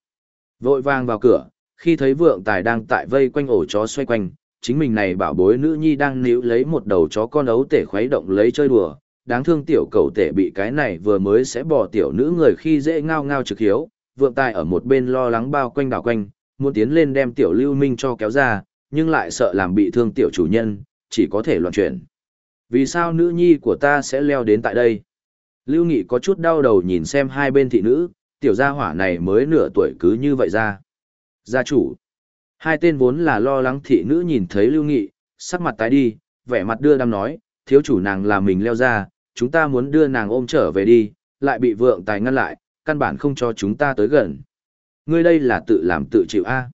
Vội vàng vào cửa, khi thấy vượng tài đang tại vây quanh ổ chó xoay quanh, chính mình này bảo bối nữ nhi đang níu lấy một đầu chó con ấu tể khuấy động lấy chơi đùa, đáng thương tiểu cầu tể bị cái này vừa mới sẽ bỏ tiểu nữ người khi dễ ngao ngao trực hiếu, vượng tài ở một bên lo lắng bao quanh đảo quanh, muốn tiến lên đem tiểu lưu minh cho kéo ra, nhưng lại sợ làm bị thương tiểu chủ nhân, chỉ có thể loạn chuyển. Vì sao nữ nhi của ta sẽ leo đến tại đây? Lưu Nghị có chút đau đầu nhìn xem hai bên thị nữ, tiểu gia hỏa này mới nửa tuổi cứ như vậy ra. Gia chủ. Hai tên vốn là lo lắng thị nữ nhìn thấy Lưu Nghị, sắc mặt tái đi, vẻ mặt đưa đam nói, thiếu chủ nàng là mình leo ra, chúng ta muốn đưa nàng ôm trở về đi, lại bị vượng tài ngăn lại, căn bản không cho chúng ta tới gần. Ngươi đây là tự làm tự chịu a.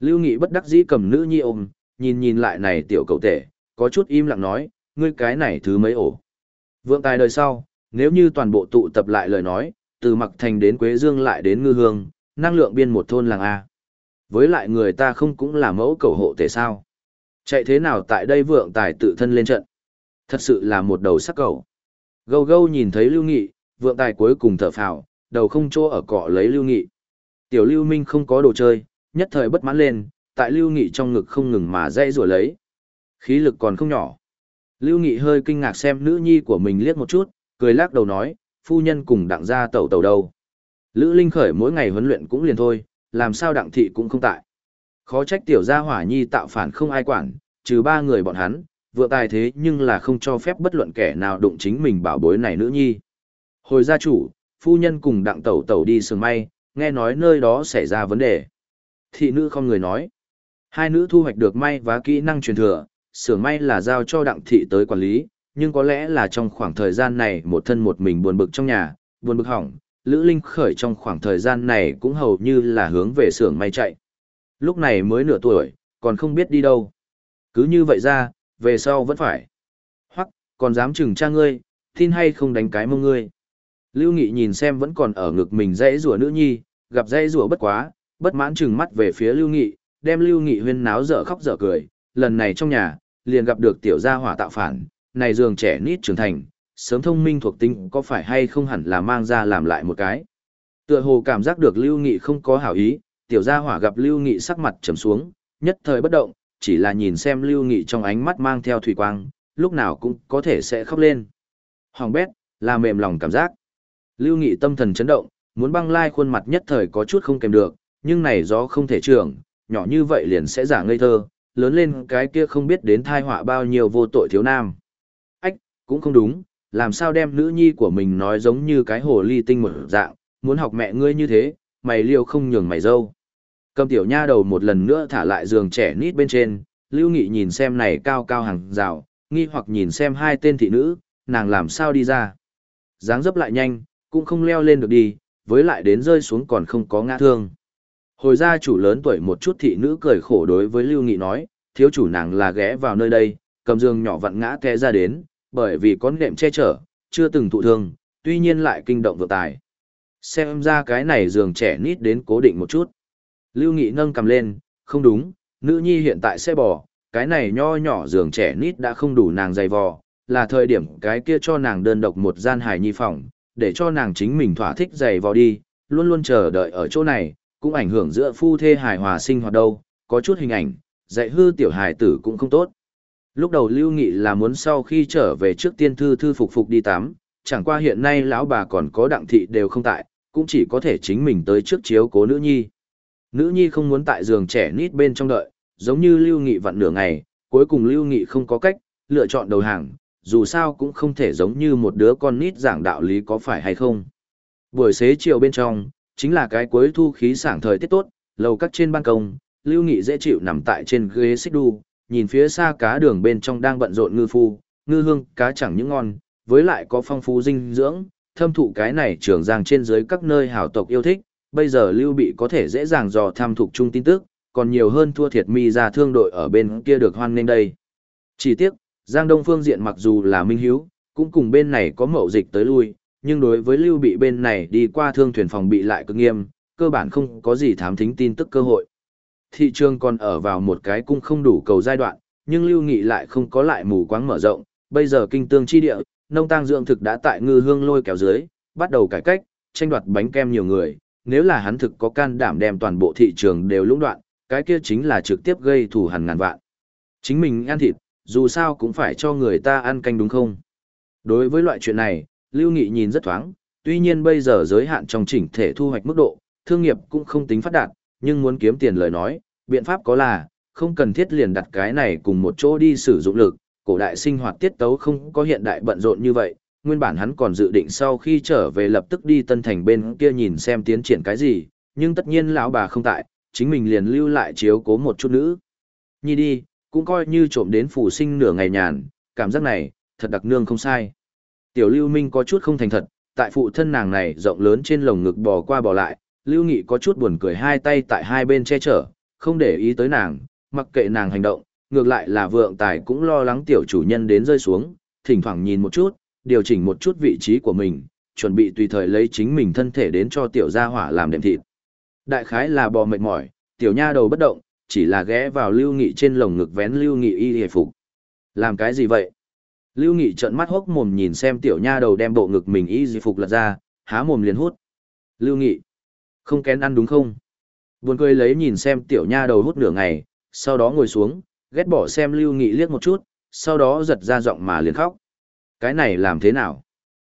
Lưu Nghị bất đắc dĩ cầm nữ nhi ôm, nhìn nhìn lại này tiểu cầu tể, có chút im lặng nói, ngươi cái này thứ mấy ổ. Vượng tài đời sau, nếu như toàn bộ tụ tập lại lời nói, từ Mặc Thành đến Quế Dương lại đến Ngư Hương, năng lượng biên một thôn làng A. Với lại người ta không cũng là mẫu cầu hộ tể sao. Chạy thế nào tại đây vượng tài tự thân lên trận. Thật sự là một đầu sắc cầu. Gâu gâu nhìn thấy Lưu Nghị, vượng tài cuối cùng thở phào, đầu không chỗ ở cọ lấy Lưu Nghị. Tiểu Lưu Minh không có đồ chơi, nhất thời bất mãn lên, tại Lưu Nghị trong ngực không ngừng mà dây rủa lấy. Khí lực còn không nhỏ. Lưu Nghị hơi kinh ngạc xem nữ nhi của mình liếc một chút, cười lắc đầu nói, phu nhân cùng đặng gia tẩu tẩu đâu. Lữ Linh khởi mỗi ngày huấn luyện cũng liền thôi, làm sao đặng thị cũng không tại. Khó trách tiểu gia hỏa nhi tạo phản không ai quản, trừ ba người bọn hắn, vượng tài thế nhưng là không cho phép bất luận kẻ nào đụng chính mình bảo bối này nữ nhi. Hồi gia chủ, phu nhân cùng đặng tẩu tẩu đi sừng may, nghe nói nơi đó xảy ra vấn đề. Thị nữ không người nói. Hai nữ thu hoạch được may và kỹ năng truyền thừa, sửa may là giao cho đặng thị tới quản lý, nhưng có lẽ là trong khoảng thời gian này một thân một mình buồn bực trong nhà, buồn bực hỏng, Lữ Linh khởi trong khoảng thời gian này cũng hầu như là hướng về xưởng may chạy. Lúc này mới nửa tuổi, còn không biết đi đâu. Cứ như vậy ra, về sau vẫn phải. Hoặc, còn dám chừng cha ngươi, tin hay không đánh cái mông ngươi. Lưu Nghị nhìn xem vẫn còn ở ngực mình dãy rùa nữ nhi, gặp dây rùa bất quá, bất mãn chừng mắt về phía Lưu Nghị, đem Lưu Nghị huyên náo dở khóc dở cười, lần này trong nhà, liền gặp được tiểu gia hỏa tạo phản, này giường trẻ nít trưởng thành, sớm thông minh thuộc tính có phải hay không hẳn là mang ra làm lại một cái. Tựa hồ cảm giác được Lưu Nghị không có hảo ý, tiểu gia hỏa gặp Lưu Nghị sắc mặt trầm xuống, nhất thời bất động, chỉ là nhìn xem Lưu Nghị trong ánh mắt mang theo thủy quang, lúc nào cũng có thể sẽ khóc lên. Hoàng bét, là mềm lòng cảm giác. Lưu Nghị tâm thần chấn động, muốn băng lai khuôn mặt nhất thời có chút không kèm được, nhưng này gió không thể trưởng, nhỏ như vậy liền sẽ giả ngây thơ, lớn lên cái kia không biết đến thai họa bao nhiêu vô tội thiếu nam. Ách, cũng không đúng, làm sao đem nữ nhi của mình nói giống như cái hồ ly tinh một dạng, muốn học mẹ ngươi như thế, mày liêu không nhường mày dâu. Cầm tiểu nha đầu một lần nữa thả lại giường trẻ nít bên trên, Lưu Nghị nhìn xem này cao cao hàng rào, nghi hoặc nhìn xem hai tên thị nữ, nàng làm sao đi ra. dáng dấp lại nhanh, cũng không leo lên được đi, với lại đến rơi xuống còn không có ngã thương. Hồi ra chủ lớn tuổi một chút thị nữ cười khổ đối với Lưu Nghị nói, thiếu chủ nàng là ghé vào nơi đây, cầm giường nhỏ vặn ngã té ra đến, bởi vì có nệm che chở, chưa từng thụ thương, tuy nhiên lại kinh động vượng tài. Xem ra cái này giường trẻ nít đến cố định một chút. Lưu Nghị nâng cầm lên, không đúng, nữ nhi hiện tại sẽ bỏ, cái này nho nhỏ giường trẻ nít đã không đủ nàng dày vò, là thời điểm cái kia cho nàng đơn độc một gian hài nhi phòng, để cho nàng chính mình thỏa thích dày vò đi, luôn luôn chờ đợi ở chỗ này, cũng ảnh hưởng giữa phu thê hài hòa sinh hoạt đâu, có chút hình ảnh, dạy hư tiểu hài tử cũng không tốt. Lúc đầu Lưu Nghị là muốn sau khi trở về trước tiên thư thư phục phục đi tắm, chẳng qua hiện nay lão bà còn có đặng thị đều không tại, cũng chỉ có thể chính mình tới trước chiếu cố nữ nhi. Nữ nhi không muốn tại giường trẻ nít bên trong đợi, giống như Lưu Nghị vặn nửa ngày, cuối cùng Lưu Nghị không có cách, lựa chọn đầu hàng, dù sao cũng không thể giống như một đứa con nít giảng đạo lý có phải hay không. Buổi xế chiều bên trong, chính là cái cuối thu khí sảng thời tiết tốt, lầu các trên ban công, Lưu Nghị dễ chịu nằm tại trên ghế xích đu, nhìn phía xa cá đường bên trong đang bận rộn ngư phu, ngư hương, cá chẳng những ngon, với lại có phong phú dinh dưỡng, thâm thụ cái này trường giang trên dưới các nơi hảo tộc yêu thích, bây giờ Lưu Bị có thể dễ dàng dò tham thục chung tin tức, còn nhiều hơn thua thiệt mi ra thương đội ở bên kia được hoan nghênh đây. Chỉ tiếc, Giang Đông phương diện mặc dù là minh hiếu, cũng cùng bên này có mậu dịch tới lui, nhưng đối với Lưu Bị bên này đi qua thương thuyền phòng bị lại cực nghiêm, cơ bản không có gì thám thính tin tức cơ hội. Thị trường còn ở vào một cái cung không đủ cầu giai đoạn, nhưng Lưu Nghị lại không có lại mù quáng mở rộng, bây giờ kinh tương chi địa, nông tăng dưỡng thực đã tại ngư hương lôi kéo dưới, bắt đầu cải cách, tranh đoạt bánh kem nhiều người, nếu là hắn thực có can đảm đem toàn bộ thị trường đều lũng đoạn, cái kia chính là trực tiếp gây thù hằn ngàn vạn. Chính mình ăn thịt, dù sao cũng phải cho người ta ăn canh đúng không? Đối với loại chuyện này, Lưu Nghị nhìn rất thoáng, tuy nhiên bây giờ giới hạn trong chỉnh thể thu hoạch mức độ, thương nghiệp cũng không tính phát đạt, nhưng muốn kiếm tiền lời nói, biện pháp có là, không cần thiết liền đặt cái này cùng một chỗ đi sử dụng lực, cổ đại sinh hoạt tiết tấu không có hiện đại bận rộn như vậy, nguyên bản hắn còn dự định sau khi trở về lập tức đi tân thành bên kia nhìn xem tiến triển cái gì, nhưng tất nhiên lão bà không tại, chính mình liền lưu lại chiếu cố một chút nữ. Nhi đi, cũng coi như trộm đến phủ sinh nửa ngày nhàn, cảm giác này, thật đặc nương không sai. Tiểu lưu minh có chút không thành thật, tại phụ thân nàng này rộng lớn trên lồng ngực bò qua bò lại, lưu nghị có chút buồn cười hai tay tại hai bên che chở, không để ý tới nàng, mặc kệ nàng hành động, ngược lại là vượng tài cũng lo lắng tiểu chủ nhân đến rơi xuống, thỉnh thoảng nhìn một chút, điều chỉnh một chút vị trí của mình, chuẩn bị tùy thời lấy chính mình thân thể đến cho tiểu gia hỏa làm đệm thịt. Đại khái là bò mệt mỏi, tiểu nha đầu bất động, chỉ là ghé vào Lưu Nghị trên lồng ngực vén Lưu Nghị y hề phục. Làm cái gì vậy? Lưu Nghị trợn mắt hốc mồm nhìn xem tiểu nha đầu đem bộ ngực mình y hề phục lật ra, há mồm liền hút. Lưu Nghị, không kén ăn đúng không? Buồn cười lấy nhìn xem tiểu nha đầu hút nửa ngày, sau đó ngồi xuống, ghét bỏ xem Lưu Nghị liếc một chút, sau đó giật ra giọng mà liền khóc. Cái này làm thế nào?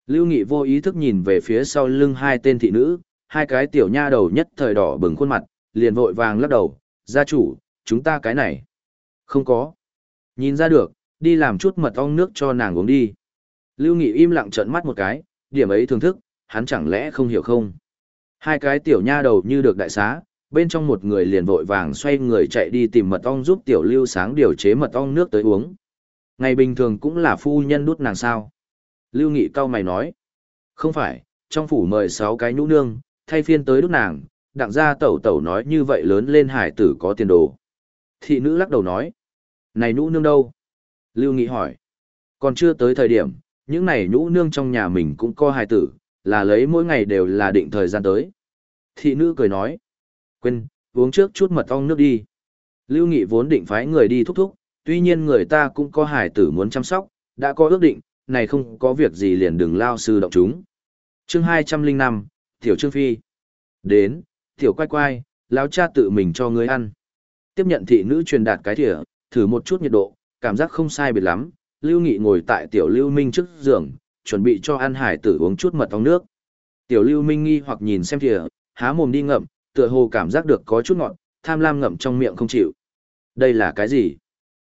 Lưu Nghị vô ý thức nhìn về phía sau lưng hai tên thị nữ, hai cái tiểu nha đầu nhất thời đỏ bừng khuôn mặt, liền vội vàng lắc đầu, gia chủ, chúng ta cái này. Không có. Nhìn ra được, đi làm chút mật ong nước cho nàng uống đi. Lưu Nghị im lặng trợn mắt một cái, điểm ấy thưởng thức, hắn chẳng lẽ không hiểu không? Hai cái tiểu nha đầu như được đại xá, bên trong một người liền vội vàng xoay người chạy đi tìm mật ong giúp tiểu lưu sáng điều chế mật ong nước tới uống. Ngày bình thường cũng là phu nhân đút nàng sao. Lưu Nghị cao mày nói. Không phải, trong phủ mời sáu cái nhũ nương, thay phiên tới đút nàng, đặng gia tẩu tẩu nói như vậy lớn lên hải tử có tiền đồ. Thị nữ lắc đầu nói. Này nhũ nương đâu? Lưu Nghị hỏi. Còn chưa tới thời điểm, những này nhũ nương trong nhà mình cũng có hải tử, là lấy mỗi ngày đều là định thời gian tới. Thị nữ cười nói. Quên, uống trước chút mật ong nước đi. Lưu Nghị vốn định phái người đi thúc thúc, tuy nhiên người ta cũng có hải tử muốn chăm sóc, đã có ước định, này không có việc gì liền đừng lao sư động chúng. Chương 205, Tiểu Trương Phi. Đến, Tiểu quay quay, lão cha tự mình cho ngươi ăn. Tiếp nhận thị nữ truyền đạt cái thìa, thử một chút nhiệt độ, cảm giác không sai biệt lắm. Lưu Nghị ngồi tại Tiểu Lưu Minh trước giường, chuẩn bị cho An hải tử uống chút mật ong nước. Tiểu Lưu Minh nghi hoặc nhìn xem thìa, há mồm đi ngậm, tựa hồ cảm giác được có chút ngọt, tham lam ngậm trong miệng không chịu. Đây là cái gì?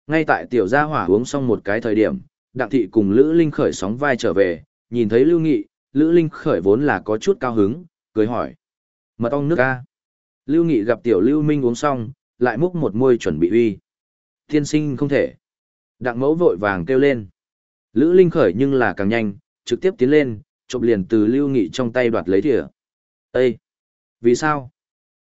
Ngay tại tiểu gia hỏa uống xong một cái thời điểm, Đặng thị cùng Lữ Linh khởi sóng vai trở về, nhìn thấy Lưu Nghị, Lữ Linh khởi vốn là có chút cao hứng, cười hỏi. Mật ong nước ca. Lưu Nghị gặp tiểu Lưu Minh uống xong, lại múc một môi chuẩn bị uy. Tiên sinh không thể. Đặng mẫu vội vàng kêu lên. Lữ Linh khởi nhưng là càng nhanh, trực tiếp tiến lên, chộp liền từ Lưu Nghị trong tay đoạt lấy thìa. Ê! Vì sao?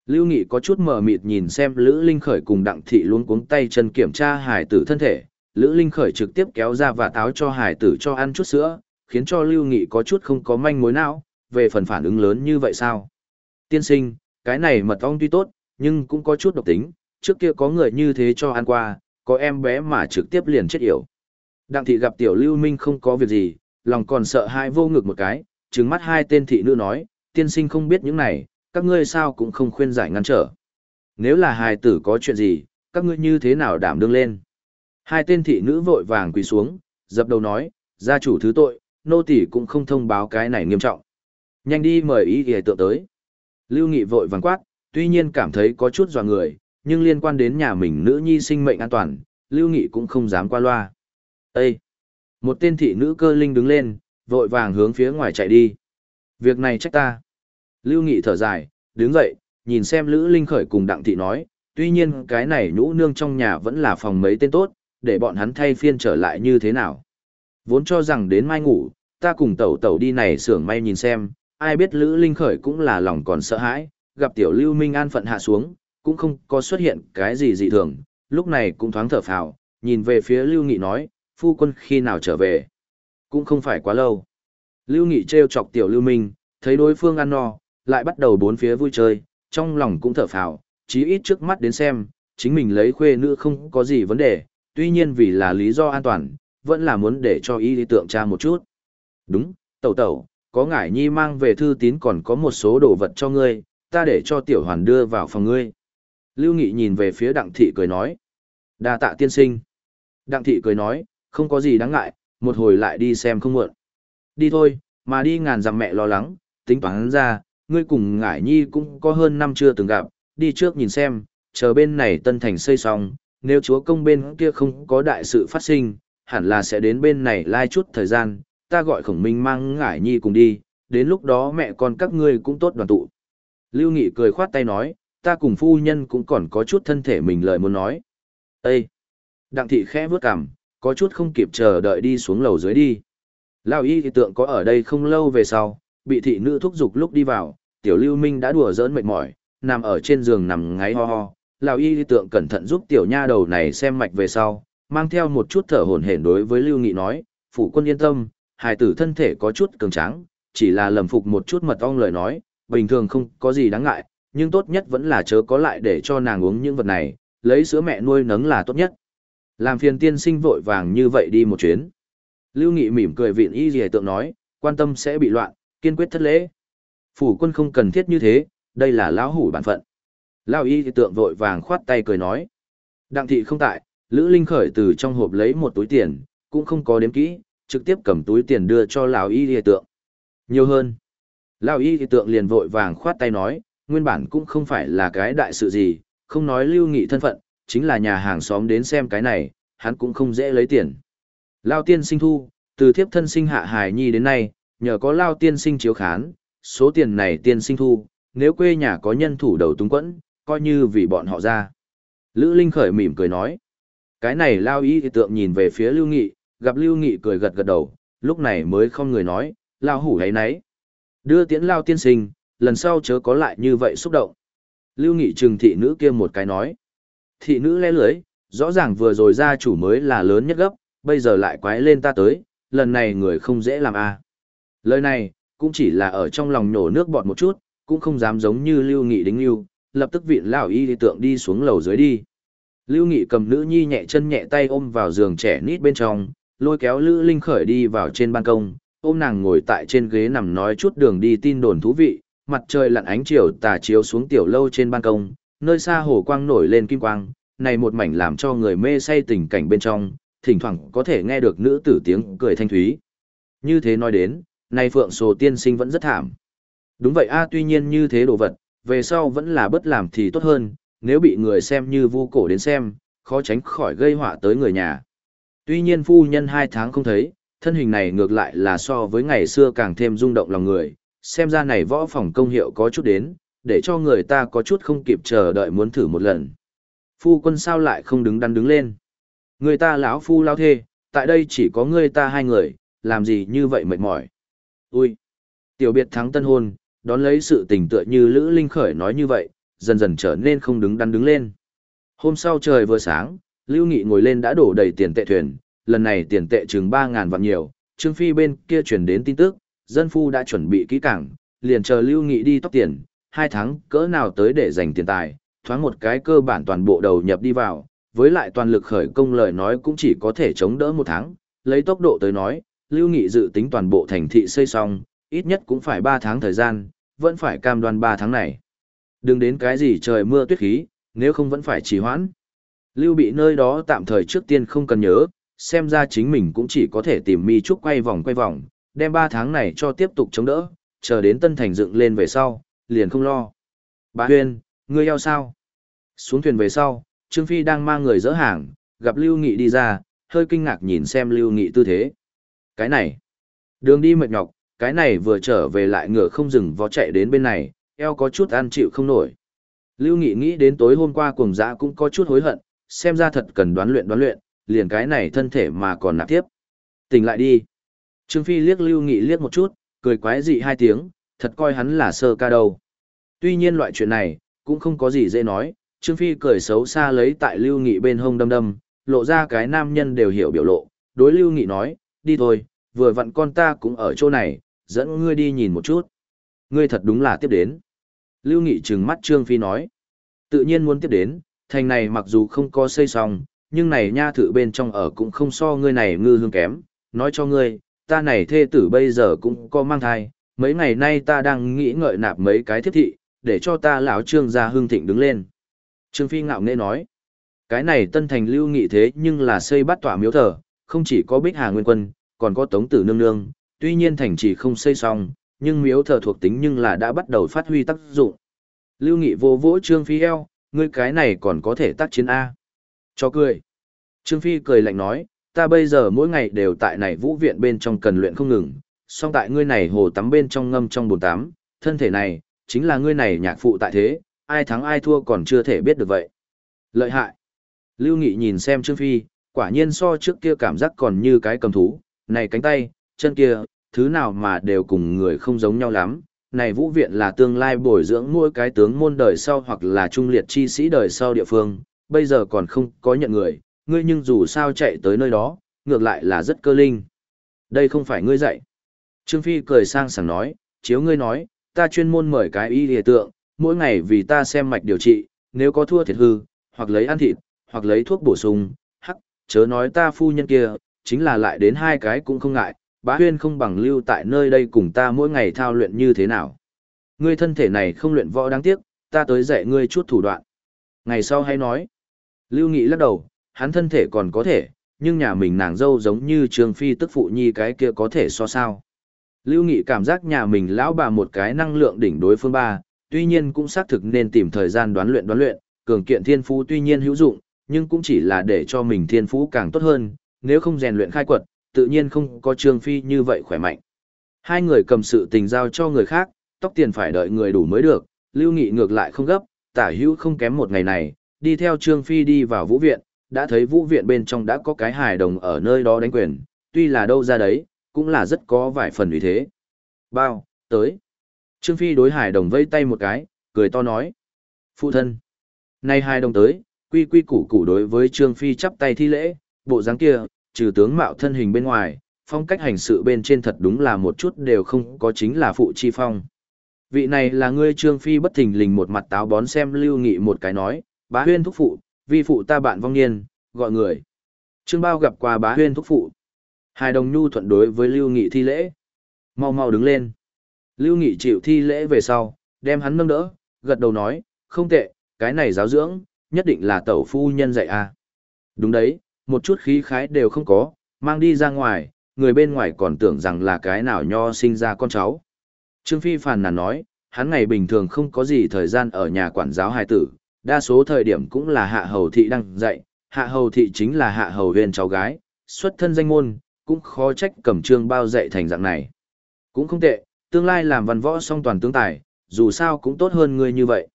Lưu Nghị có chút mờ mịt nhìn xem Lữ Linh Khởi cùng Đặng Thị luôn cuống tay chân kiểm tra hải tử thân thể. Lữ Linh Khởi trực tiếp kéo ra và táo cho hải tử cho ăn chút sữa, khiến cho Lưu Nghị có chút không có manh mối não về phần phản ứng lớn như vậy sao? Tiên sinh, cái này mật ong tuy tốt, nhưng cũng có chút độc tính, trước kia có người như thế cho ăn qua, có em bé mà trực tiếp liền chết yểu. Đặng Thị gặp Tiểu Lưu Minh không có việc gì, lòng còn sợ hai vô ngực một cái, trừng mắt hai tên thị nữ nói, tiên sinh không biết những này, các ngươi sao cũng không khuyên giải ngăn trở. Nếu là hài tử có chuyện gì, các ngươi như thế nào đảm đương lên. Hai tên thị nữ vội vàng quỳ xuống, dập đầu nói, gia chủ thứ tội, nô tỳ cũng không thông báo cái này nghiêm trọng. Nhanh đi mời ý ghề tượng tới. Lưu Nghị vội vàng quát, tuy nhiên cảm thấy có chút dò người, nhưng liên quan đến nhà mình nữ nhi sinh mệnh an toàn, Lưu Nghị cũng không dám qua loa. Ê! Một tên thị nữ cơ linh đứng lên, vội vàng hướng phía ngoài chạy đi. Việc này trách ta. Lưu Nghị thở dài, đứng dậy, nhìn xem Lữ Linh Khởi cùng Đặng Thị nói, tuy nhiên cái này nhũ nương trong nhà vẫn là phòng mấy tên tốt, để bọn hắn thay phiên trở lại như thế nào. Vốn cho rằng đến mai ngủ, ta cùng tẩu tẩu đi này xưởng may nhìn xem, ai biết Lữ Linh Khởi cũng là lòng còn sợ hãi, gặp tiểu Lưu Minh An phận hạ xuống, cũng không có xuất hiện cái gì dị thường, lúc này cũng thoáng thở phào, nhìn về phía Lưu Nghị nói, phu quân khi nào trở về. Cũng không phải quá lâu. Lưu Nghị treo chọc tiểu Lưu Minh, thấy đối phương ăn no, lại bắt đầu bốn phía vui chơi, trong lòng cũng thở phào, chí ít trước mắt đến xem, chính mình lấy khuê nữ không có gì vấn đề, tuy nhiên vì là lý do an toàn, vẫn là muốn để cho ý lý tượng tra một chút. Đúng, tẩu tẩu, có ngải nhi mang về thư tín còn có một số đồ vật cho ngươi, ta để cho tiểu hoàn đưa vào phòng ngươi. Lưu Nghị nhìn về phía đặng thị cười nói. đa tạ tiên sinh. Đặng thị cười nói, không có gì đáng ngại, một hồi lại đi xem không muộn. Đi thôi, mà đi ngàn dặm mẹ lo lắng, tính toán ra, ngươi cùng ngải nhi cũng có hơn năm chưa từng gặp, đi trước nhìn xem, chờ bên này tân thành xây xong, nếu chúa công bên kia không có đại sự phát sinh, hẳn là sẽ đến bên này lai chút thời gian, ta gọi khổng minh mang ngải nhi cùng đi, đến lúc đó mẹ con các ngươi cũng tốt đoàn tụ. Lưu Nghị cười khoát tay nói, ta cùng phu nhân cũng còn có chút thân thể mình lời muốn nói. Ê! Đặng thị khẽ vướt cằm, có chút không kịp chờ đợi đi xuống lầu dưới đi. Lão y thì tượng có ở đây không lâu về sau, bị thị nữ thúc giục lúc đi vào, tiểu lưu minh đã đùa giỡn mệt mỏi, nằm ở trên giường nằm ngáy ho ho. Lão y thì tượng cẩn thận giúp tiểu nha đầu này xem mạch về sau, mang theo một chút thở hổn hển đối với lưu nghị nói, phủ quân yên tâm, hài tử thân thể có chút cường tráng, chỉ là lầm phục một chút mật ong lời nói, bình thường không có gì đáng ngại, nhưng tốt nhất vẫn là chớ có lại để cho nàng uống những vật này, lấy sữa mẹ nuôi nấng là tốt nhất. Làm phiền tiên sinh vội vàng như vậy đi một chuyến. Lưu Nghị mỉm cười viện y dì tượng nói, quan tâm sẽ bị loạn, kiên quyết thất lễ. Phủ quân không cần thiết như thế, đây là lão hủ bản phận. Lão y dì tượng vội vàng khoát tay cười nói. Đặng thị không tại, Lữ Linh khởi từ trong hộp lấy một túi tiền, cũng không có đếm kỹ, trực tiếp cầm túi tiền đưa cho lão y hiện tượng. Nhiều hơn. Lão y hiện tượng liền vội vàng khoát tay nói, nguyên bản cũng không phải là cái đại sự gì, không nói lưu nghị thân phận, chính là nhà hàng xóm đến xem cái này, hắn cũng không dễ lấy tiền. Lao tiên sinh thu, từ thiếp thân sinh hạ hài nhi đến nay, nhờ có Lao tiên sinh chiếu khán, số tiền này tiên sinh thu, nếu quê nhà có nhân thủ đầu túng quẫn, coi như vì bọn họ ra. Lữ Linh khởi mỉm cười nói. Cái này Lao Y thì tượng nhìn về phía Lưu Nghị, gặp Lưu Nghị cười gật gật đầu, lúc này mới không người nói, Lao hủ ấy nấy. Đưa tiễn Lao tiên sinh, lần sau chớ có lại như vậy xúc động. Lưu Nghị trừng thị nữ kia một cái nói. Thị nữ lẽ lưới, rõ ràng vừa rồi gia chủ mới là lớn nhất gấp, bây giờ lại quái lên ta tới, lần này người không dễ làm a. À. Lời này, cũng chỉ là ở trong lòng nhổ nước bọt một chút, cũng không dám giống như Lưu Nghị đính lưu, lập tức viện lão y tượng đi xuống lầu dưới đi. Lưu Nghị cầm nữ nhi nhẹ chân nhẹ tay ôm vào giường trẻ nít bên trong, lôi kéo Lữ Linh khởi đi vào trên ban công, ôm nàng ngồi tại trên ghế nằm nói chút đường đi tin đồn thú vị, mặt trời lặn ánh chiều tà chiếu xuống tiểu lâu trên ban công, nơi xa hồ quang nổi lên kim quang, này một mảnh làm cho người mê say tình cảnh bên trong, thỉnh thoảng có thể nghe được nữ tử tiếng cười thanh thúy. Như thế nói đến, này Phượng Sồ tiên sinh vẫn rất thảm. Đúng vậy a tuy nhiên như thế đồ vật, về sau vẫn là bất làm thì tốt hơn, nếu bị người xem như vu cổ đến xem, khó tránh khỏi gây họa tới người nhà. Tuy nhiên phu nhân hai tháng không thấy, thân hình này ngược lại là so với ngày xưa càng thêm rung động lòng người, xem ra này võ phòng công hiệu có chút đến, để cho người ta có chút không kịp chờ đợi muốn thử một lần. Phu quân sao lại không đứng đắn đứng lên? Người ta lão phu lao thê, tại đây chỉ có người ta hai người, làm gì như vậy mệt mỏi. Ui! Tiểu biệt thắng tân hôn, đón lấy sự tình tựa như Lữ Linh Khởi nói như vậy, dần dần trở nên không đứng đắn đứng lên. Hôm sau trời vừa sáng, Lưu Nghị ngồi lên đã đổ đầy tiền tệ thuyền, lần này tiền tệ chừng 3.000 vạn nhiều, Trương Phi bên kia truyền đến tin tức, dân phu đã chuẩn bị kỹ càng, liền chờ Lưu Nghị đi tóc tiền, hai tháng cỡ nào tới để dành tiền tài, thoáng một cái cơ bản toàn bộ đầu nhập đi vào, với lại toàn lực khởi công lời nói cũng chỉ có thể chống đỡ một tháng, lấy tốc độ tới nói, Lưu Nghị dự tính toàn bộ thành thị xây xong, ít nhất cũng phải 3 tháng thời gian, vẫn phải cam đoan 3 tháng này. Đừng đến cái gì trời mưa tuyết khí, nếu không vẫn phải trì hoãn. Lưu bị nơi đó tạm thời trước tiên không cần nhớ, xem ra chính mình cũng chỉ có thể tìm mi trúc quay vòng quay vòng, đem 3 tháng này cho tiếp tục chống đỡ, chờ đến tân thành dựng lên về sau, liền không lo. Bà Huyên, ngươi eo sao? Xuống thuyền về sau, Trương Phi đang mang người dỡ hàng, gặp Lưu Nghị đi ra, hơi kinh ngạc nhìn xem Lưu Nghị tư thế. Cái này, đường đi mệt nhọc, cái này vừa trở về lại ngựa không dừng vó chạy đến bên này, eo có chút ăn chịu không nổi. Lưu Nghị nghĩ đến tối hôm qua cùng dã cũng có chút hối hận, xem ra thật cần đoán luyện đoán luyện, liền cái này thân thể mà còn nạp tiếp. Tỉnh lại đi. Trương Phi liếc Lưu Nghị liếc một chút, cười quái dị hai tiếng, thật coi hắn là sơ ca đâu. Tuy nhiên loại chuyện này, cũng không có gì dễ nói, Trương Phi cười xấu xa lấy tại Lưu Nghị bên hông đâm đâm, lộ ra cái nam nhân đều hiểu biểu lộ, đối Lưu Nghị nói, đi thôi, vừa vặn con ta cũng ở chỗ này, dẫn ngươi đi nhìn một chút. Ngươi thật đúng là tiếp đến. Lưu Nghị trừng mắt Trương Phi nói, tự nhiên muốn tiếp đến, thành này mặc dù không có xây xong, nhưng này nha thự bên trong ở cũng không so ngươi này ngư hương kém, nói cho ngươi, ta này thê tử bây giờ cũng có mang thai, mấy ngày nay ta đang nghĩ ngợi nạp mấy cái thiết thị, để cho ta lão trương gia hương thịnh đứng lên. Trương Phi ngạo nghễ nói, cái này tân thành lưu nghị thế nhưng là xây bắt tỏa miếu thờ, không chỉ có bích hà nguyên quân, còn có tống tử nương nương, tuy nhiên thành chỉ không xây xong, nhưng miếu thờ thuộc tính nhưng là đã bắt đầu phát huy tác dụng. Lưu nghị vô vỗ Trương Phi eo, ngươi cái này còn có thể tác chiến A. Cho cười. Trương Phi cười lạnh nói, ta bây giờ mỗi ngày đều tại này vũ viện bên trong cần luyện không ngừng, song tại ngươi này hồ tắm bên trong ngâm trong bồn tắm, thân thể này, chính là ngươi này nhạc phụ tại thế, ai thắng ai thua còn chưa thể biết được vậy. Lợi hại. Lưu Nghị nhìn xem Trương Phi, quả nhiên so trước kia cảm giác còn như cái cầm thú, này cánh tay, chân kia, thứ nào mà đều cùng người không giống nhau lắm. Này vũ viện là tương lai bồi dưỡng mỗi cái tướng môn đời sau hoặc là trung liệt chi sĩ đời sau địa phương, bây giờ còn không có nhận người, ngươi nhưng dù sao chạy tới nơi đó, ngược lại là rất cơ linh. Đây không phải ngươi dạy. Trương Phi cười sang sảng nói, chiếu ngươi nói, ta chuyên môn mời cái y địa tượng, mỗi ngày vì ta xem mạch điều trị, nếu có thua thiệt hư, hoặc lấy ăn thịt, hoặc lấy thuốc bổ sung, hắc, chớ nói ta phu nhân kia, chính là lại đến hai cái cũng không ngại, bá huyên không bằng lưu tại nơi đây cùng ta mỗi ngày thao luyện như thế nào. Ngươi thân thể này không luyện võ đáng tiếc, ta tới dạy ngươi chút thủ đoạn. Ngày sau hay nói, Lưu Nghị lắc đầu, hắn thân thể còn có thể, nhưng nhà mình nàng dâu giống như Trương Phi tức phụ nhi cái kia có thể so sao. Lưu Nghị cảm giác nhà mình lão bà một cái năng lượng đỉnh đối phương ba, tuy nhiên cũng xác thực nên tìm thời gian đoán luyện đoán luyện, cường kiện thiên phú tuy nhiên hữu dụng, nhưng cũng chỉ là để cho mình thiên phú càng tốt hơn, nếu không rèn luyện khai quật, tự nhiên không có Trương Phi như vậy khỏe mạnh. Hai người cầm sự tình giao cho người khác, tóc tiền phải đợi người đủ mới được, Lưu Nghị ngược lại không gấp, tả hữu không kém một ngày này, đi theo Trương Phi đi vào vũ viện, đã thấy vũ viện bên trong đã có cái hài đồng ở nơi đó đánh quyền, tuy là đâu ra đấy, cũng là rất có vài phần uy thế. Bao, tới. Trương Phi đối hài đồng vây tay một cái, cười to nói. Phụ thân. Nay hài đồng tới, quy quy củ củ đối với Trương Phi chắp tay thi lễ, bộ dáng kia, trừ tướng mạo thân hình bên ngoài, phong cách hành sự bên trên thật đúng là một chút đều không có chính là phụ chi phong. Vị này là ngươi Trương Phi bất thình lình một mặt táo bón xem lưu nghị một cái nói, bá huyên thúc phụ, vi phụ ta bạn vong niên, gọi người. Trương Bao gặp qua bá huyên thúc phụ. Hai đồng nhu thuận đối với Lưu Nghị thi lễ. Mau mau đứng lên. Lưu Nghị chịu thi lễ về sau, đem hắn nâng đỡ, gật đầu nói, không tệ, cái này giáo dưỡng, nhất định là tẩu phu nhân dạy à. Đúng đấy, một chút khí khái đều không có, mang đi ra ngoài, người bên ngoài còn tưởng rằng là cái nào nho sinh ra con cháu. Trương Phi phàn nàn nói, hắn ngày bình thường không có gì thời gian ở nhà quản giáo hài tử, đa số thời điểm cũng là hạ hầu thị đang dạy, hạ hầu thị chính là hạ hầu huyền cháu gái, xuất thân danh môn, cũng khó trách cầm trương bao dạy thành dạng này. Cũng không tệ, tương lai làm văn võ song toàn tướng tài, dù sao cũng tốt hơn ngươi như vậy.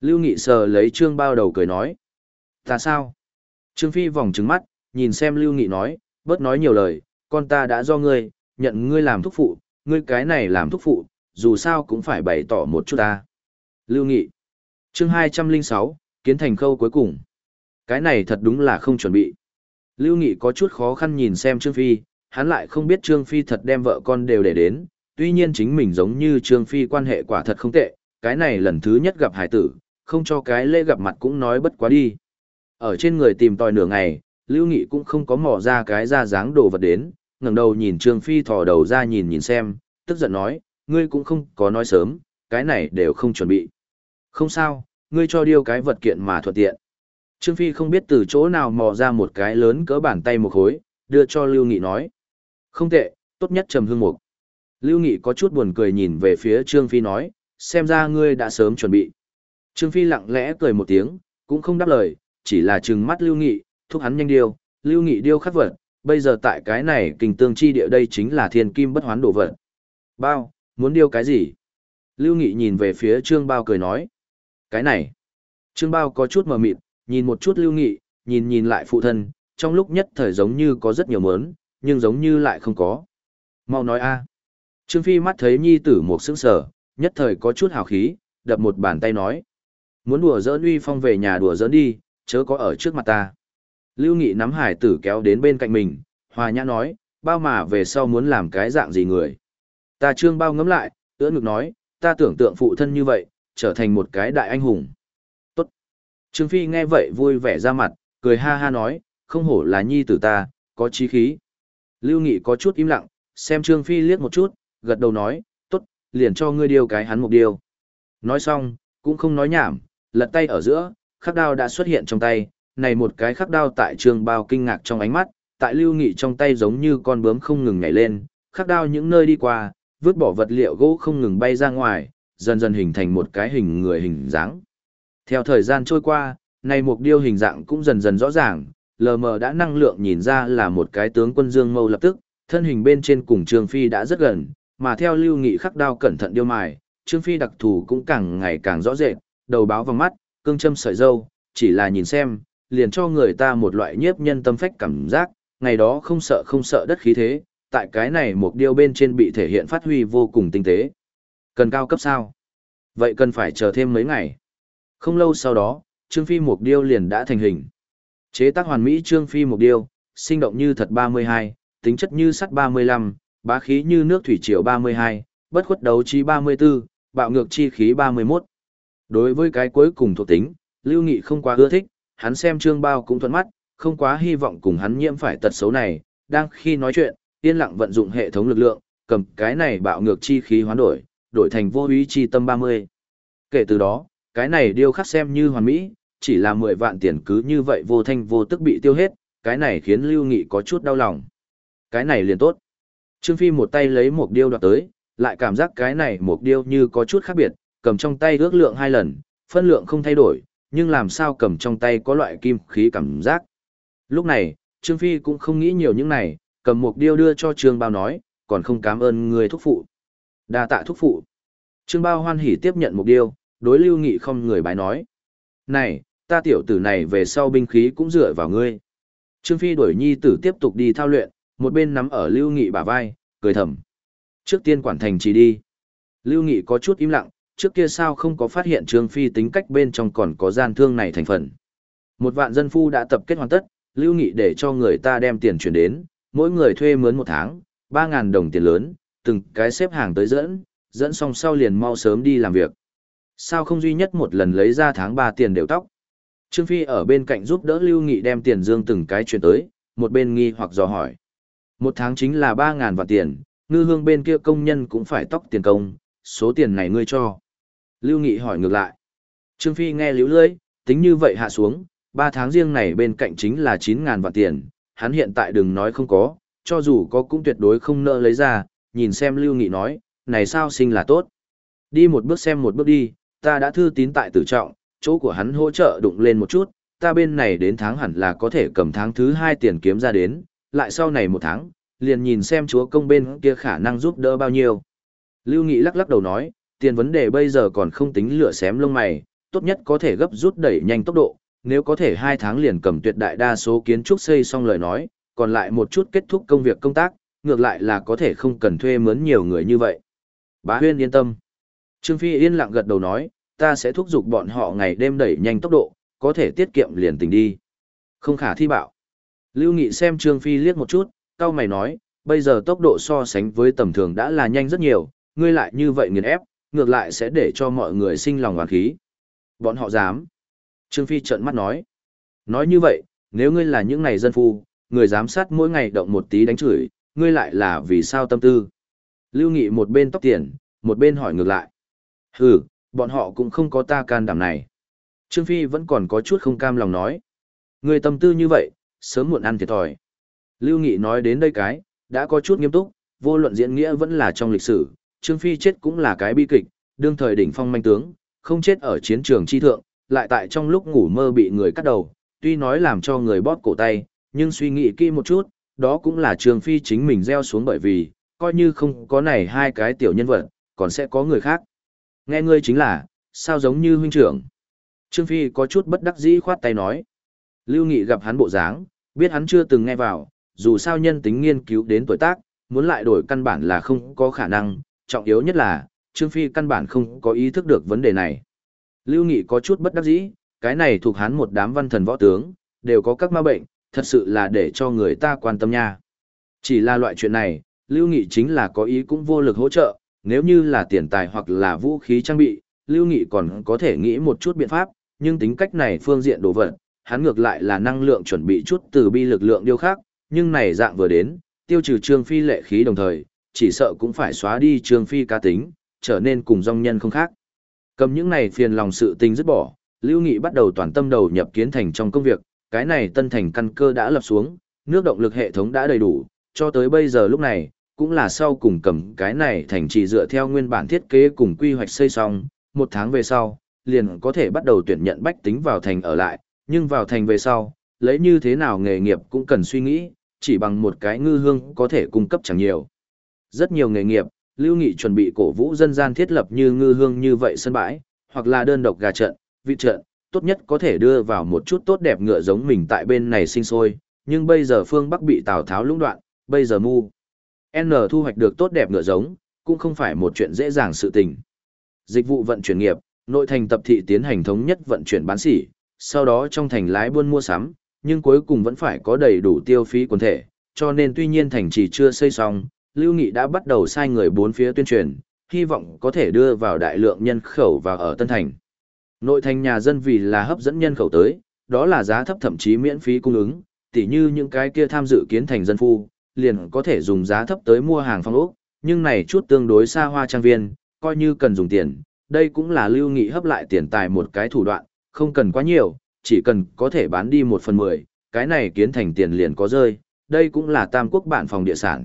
Lưu Nghị sờ lấy trương bao đầu cười nói. Ta sao? Trương Phi vòng trứng mắt, nhìn xem Lưu Nghị nói, bớt nói nhiều lời, con ta đã do ngươi, nhận ngươi làm thúc phụ, ngươi cái này làm thúc phụ, dù sao cũng phải bày tỏ một chút ta. Lưu Nghị. Chương 206, kiến thành khâu cuối cùng. Cái này thật đúng là không chuẩn bị. Lưu Nghị có chút khó khăn nhìn xem Trương Phi, hắn lại không biết Trương Phi thật đem vợ con đều để đến, tuy nhiên chính mình giống như Trương Phi quan hệ quả thật không tệ, cái này lần thứ nhất gặp hải tử, không cho cái lễ gặp mặt cũng nói bất quá đi. Ở trên người tìm tòi nửa ngày, Lưu Nghị cũng không có mò ra cái ra dáng đồ vật đến, ngẩng đầu nhìn Trương Phi thò đầu ra nhìn nhìn xem, tức giận nói, ngươi cũng không có nói sớm, cái này đều không chuẩn bị. Không sao, ngươi cho điêu cái vật kiện mà thuận tiện. Trương Phi không biết từ chỗ nào mò ra một cái lớn cỡ bàn tay một khối, đưa cho Lưu Nghị nói. Không tệ, tốt nhất trầm hương mục. Lưu Nghị có chút buồn cười nhìn về phía Trương Phi nói, xem ra ngươi đã sớm chuẩn bị. Trương Phi lặng lẽ cười một tiếng, cũng không đáp lời, chỉ là trừng mắt Lưu Nghị, thúc hắn nhanh điêu, Lưu Nghị điêu khắc vật, bây giờ tại cái này kinh tương chi địa đây chính là thiên kim bất hoán đồ vật. Bao, muốn điêu cái gì? Lưu Nghị nhìn về phía Trương Bao cười nói. Cái này. Trương Bao có chút mờ mịt, nhìn một chút Lưu Nghị, nhìn nhìn lại phụ thân, trong lúc nhất thời giống như có rất nhiều mớn, nhưng giống như lại không có. Mau nói a. Trương Phi mắt thấy nhi tử một sững sở, nhất thời có chút hào khí, đập một bàn tay nói. Muốn đùa giỡn uy phong về nhà đùa giỡn đi, chớ có ở trước mặt ta. Lưu Nghị nắm hải tử kéo đến bên cạnh mình, hòa nhã nói, bao mà về sau muốn làm cái dạng gì người. Ta trương bao ngấm lại, ưỡn ngực nói, ta tưởng tượng phụ thân như vậy, trở thành một cái đại anh hùng. Tốt. Trương Phi nghe vậy vui vẻ ra mặt, cười ha ha nói, không hổ là nhi tử ta, có chí khí. Lưu Nghị có chút im lặng, xem Trương Phi liếc một chút, gật đầu nói, tốt, liền cho ngươi điều cái hắn một điều. Nói xong, cũng không nói nhảm, lật tay ở giữa, khắc đao đã xuất hiện trong tay, này một cái khắc đao tại trường Bao kinh ngạc trong ánh mắt, tại Lưu Nghị trong tay giống như con bướm không ngừng nhảy lên, khắc đao những nơi đi qua, vứt bỏ vật liệu gỗ không ngừng bay ra ngoài, dần dần hình thành một cái hình người hình dáng. Theo thời gian trôi qua, này một điêu hình dạng cũng dần dần rõ ràng, lờ mờ đã năng lượng nhìn ra là một cái tướng quân dương mâu lập tức, thân hình bên trên cùng Trương Phi đã rất gần, mà theo lưu nghị khắc đao cẩn thận điêu mài, Trương Phi đặc thù cũng càng ngày càng rõ rệt, đầu báo vào mắt, cương châm sợi dâu, chỉ là nhìn xem, liền cho người ta một loại nhiếp nhân tâm phách cảm giác, ngày đó không sợ không sợ đất khí thế, tại cái này một điêu bên trên bị thể hiện phát huy vô cùng tinh tế. Cần cao cấp sao? Vậy cần phải chờ thêm mấy ngày. Không lâu sau đó, Trương Phi Mục Điêu liền đã thành hình. Chế tác hoàn mỹ Trương Phi Mục Điêu, sinh động như thật 32, tính chất như sắt 35, bá khí như nước thủy triều 32, bất khuất đấu trí 34, bạo ngược chi khí 31. Đối với cái cuối cùng thuộc tính, Lưu Nghị không quá ưa thích, hắn xem Trương Bao cũng thuận mắt, không quá hy vọng cùng hắn nhiễm phải tật xấu này, đang khi nói chuyện, yên lặng vận dụng hệ thống lực lượng, cầm cái này bạo ngược chi khí hoán đổi, đổi thành vô ý chi tâm 30. Kể từ đó, cái này điêu khắc xem như hoàn mỹ, chỉ là 10 vạn tiền cứ như vậy vô thanh vô tức bị tiêu hết, cái này khiến Lưu Nghị có chút đau lòng. Cái này liền tốt. Trương Phi một tay lấy một điêu đoạt tới, lại cảm giác cái này một điêu như có chút khác biệt, cầm trong tay ước lượng hai lần, phân lượng không thay đổi, nhưng làm sao cầm trong tay có loại kim khí cảm giác. Lúc này, Trương Phi cũng không nghĩ nhiều những này, cầm một điêu đưa cho Trương Bao nói, còn không cảm ơn người thúc phụ. đa tạ thúc phụ. Trương Bao hoan hỉ tiếp nhận một điêu, đối Lưu Nghị không người bái nói. Này, ta tiểu tử này về sau binh khí cũng dựa vào ngươi. Trương Phi đuổi nhi tử tiếp tục đi thao luyện, một bên nắm ở Lưu Nghị bả vai, cười thầm. Trước tiên quản thành chỉ đi. Lưu Nghị có chút im lặng, trước kia sao không có phát hiện Trương Phi tính cách bên trong còn có gian thương này thành phần. Một vạn dân phu đã tập kết hoàn tất, Lưu Nghị để cho người ta đem tiền chuyển đến, mỗi người thuê mướn một tháng, 3.000 đồng tiền lớn, từng cái xếp hàng tới dẫn, dẫn xong sau liền mau sớm đi làm việc. Sao không duy nhất một lần lấy ra tháng 3 tiền đều tóc? Trương Phi ở bên cạnh giúp đỡ Lưu Nghị đem tiền dương từng cái chuyển tới, một bên nghi hoặc dò hỏi. Một tháng chính là 3.000 vạn tiền, ngư hương bên kia công nhân cũng phải tóc tiền công, số tiền này ngươi cho. Lưu Nghị hỏi ngược lại. Trương Phi nghe liếu lưỡi, tính như vậy hạ xuống, 3 tháng riêng này bên cạnh chính là 9.000 vạn tiền, hắn hiện tại đừng nói không có, cho dù có cũng tuyệt đối không nợ lấy ra, nhìn xem Lưu Nghị nói, này sao sinh là tốt. Đi một bước xem một bước đi, ta đã thư tín tại tử trọng, chỗ của hắn hỗ trợ đụng lên một chút, ta bên này đến tháng hẳn là có thể cầm tháng thứ hai tiền kiếm ra đến, lại sau này một tháng, liền nhìn xem chúa công bên kia khả năng giúp đỡ bao nhiêu. Lưu Nghị lắc lắc đầu nói, tiền vấn đề bây giờ còn không tính lửa xém lông mày, tốt nhất có thể gấp rút đẩy nhanh tốc độ, nếu có thể hai tháng liền cầm tuyệt đại đa số kiến trúc xây xong lời nói, còn lại một chút kết thúc công việc công tác, ngược lại là có thể không cần thuê mướn nhiều người như vậy. Bá Huyên yên tâm. Trương Phi yên lặng gật đầu nói, ta sẽ thúc giục bọn họ ngày đêm đẩy nhanh tốc độ, có thể tiết kiệm liền tình đi. Không khả thi bảo. Lưu Nghị xem Trương Phi liếc một chút, cao mày nói, bây giờ tốc độ so sánh với tầm thường đã là nhanh rất nhiều, ngươi lại như vậy nghiền ép, ngược lại sẽ để cho mọi người sinh lòng oán khí. Bọn họ dám. Trương Phi trợn mắt nói. Nói như vậy, nếu ngươi là những này dân phu, người giám sát mỗi ngày động một tí đánh chửi, ngươi lại là vì sao tâm tư. Lưu Nghị một bên tóc tiền, một bên hỏi ngược lại. Hừ, bọn họ cũng không có ta can đảm này. Trương Phi vẫn còn có chút không cam lòng nói. Ngươi tâm tư như vậy, sớm muộn ăn thiệt thòi. Lưu Nghị nói đến đây cái, đã có chút nghiêm túc, vô luận diễn nghĩa vẫn là trong lịch sử, Trương Phi chết cũng là cái bi kịch, đương thời đỉnh phong manh tướng, không chết ở chiến trường chi thượng, lại tại trong lúc ngủ mơ bị người cắt đầu, tuy nói làm cho người bóp cổ tay, nhưng suy nghĩ kỹ một chút, đó cũng là Trương Phi chính mình gieo xuống bởi vì, coi như không có này hai cái tiểu nhân vật, còn sẽ có người khác. Nghe ngươi chính là, sao giống như huynh trưởng. Trương Phi có chút bất đắc dĩ khoát tay nói. Lưu Nghị gặp hắn bộ dáng, biết hắn chưa từng nghe vào, dù sao nhân tính nghiên cứu đến tuổi tác, muốn lại đổi căn bản là không có khả năng, trọng yếu nhất là, Trương Phi căn bản không có ý thức được vấn đề này. Lưu Nghị có chút bất đắc dĩ, cái này thuộc hắn một đám văn thần võ tướng, đều có các ma bệnh, thật sự là để cho người ta quan tâm nha. Chỉ là loại chuyện này, Lưu Nghị chính là có ý cũng vô lực hỗ trợ, nếu như là tiền tài hoặc là vũ khí trang bị, Lưu Nghị còn có thể nghĩ một chút biện pháp, nhưng tính cách này phương diện đồ vật, hắn ngược lại là năng lượng chuẩn bị chút từ bi lực lượng điều khác, nhưng này dạng vừa đến, tiêu trừ Trương Phi lệ khí đồng thời, chỉ sợ cũng phải xóa đi Trương Phi cá tính, trở nên cùng dòng nhân không khác. Cầm những này phiền lòng sự tình dứt bỏ, Lưu Nghị bắt đầu toàn tâm đầu nhập kiến thành trong công việc, cái này tân thành căn cơ đã lập xuống, nước động lực hệ thống đã đầy đủ, cho tới bây giờ lúc này, cũng là sau cùng cầm cái này thành chỉ dựa theo nguyên bản thiết kế cùng quy hoạch xây xong, một tháng về sau, liền có thể bắt đầu tuyển nhận bách tính vào thành ở lại, nhưng vào thành về sau, lấy như thế nào nghề nghiệp cũng cần suy nghĩ, chỉ bằng một cái ngư hương có thể cung cấp chẳng nhiều. Rất nhiều nghề nghiệp, Lưu Nghị chuẩn bị cổ vũ dân gian thiết lập như ngư hương như vậy sân bãi, hoặc là đơn độc gà trận, vị trận, tốt nhất có thể đưa vào một chút tốt đẹp ngựa giống mình tại bên này sinh sôi, nhưng bây giờ phương Bắc bị Tào Tháo lũng đoạn, bây giờ mu. N thu hoạch được tốt đẹp ngựa giống, cũng không phải một chuyện dễ dàng sự tình. Dịch vụ vận chuyển nghiệp, nội thành tập thị tiến hành thống nhất vận chuyển bán sỉ, sau đó trong thành lái buôn mua sắm, nhưng cuối cùng vẫn phải có đầy đủ tiêu phí quần thể, cho nên tuy nhiên thành chỉ chưa xây xong, Lưu Nghị đã bắt đầu sai người bốn phía tuyên truyền, hy vọng có thể đưa vào đại lượng nhân khẩu vào ở Tân Thành. Nội thành nhà dân vì là hấp dẫn nhân khẩu tới, đó là giá thấp thậm chí miễn phí cung ứng, tỉ như những cái kia tham dự kiến thành dân phu, liền có thể dùng giá thấp tới mua hàng phong ốc, nhưng này chút tương đối xa hoa trang viên, coi như cần dùng tiền, đây cũng là lưu nghị hấp lại tiền tài một cái thủ đoạn, không cần quá nhiều, chỉ cần có thể bán đi một phần mười, cái này kiến thành tiền liền có rơi, đây cũng là tam quốc bản phòng địa sản.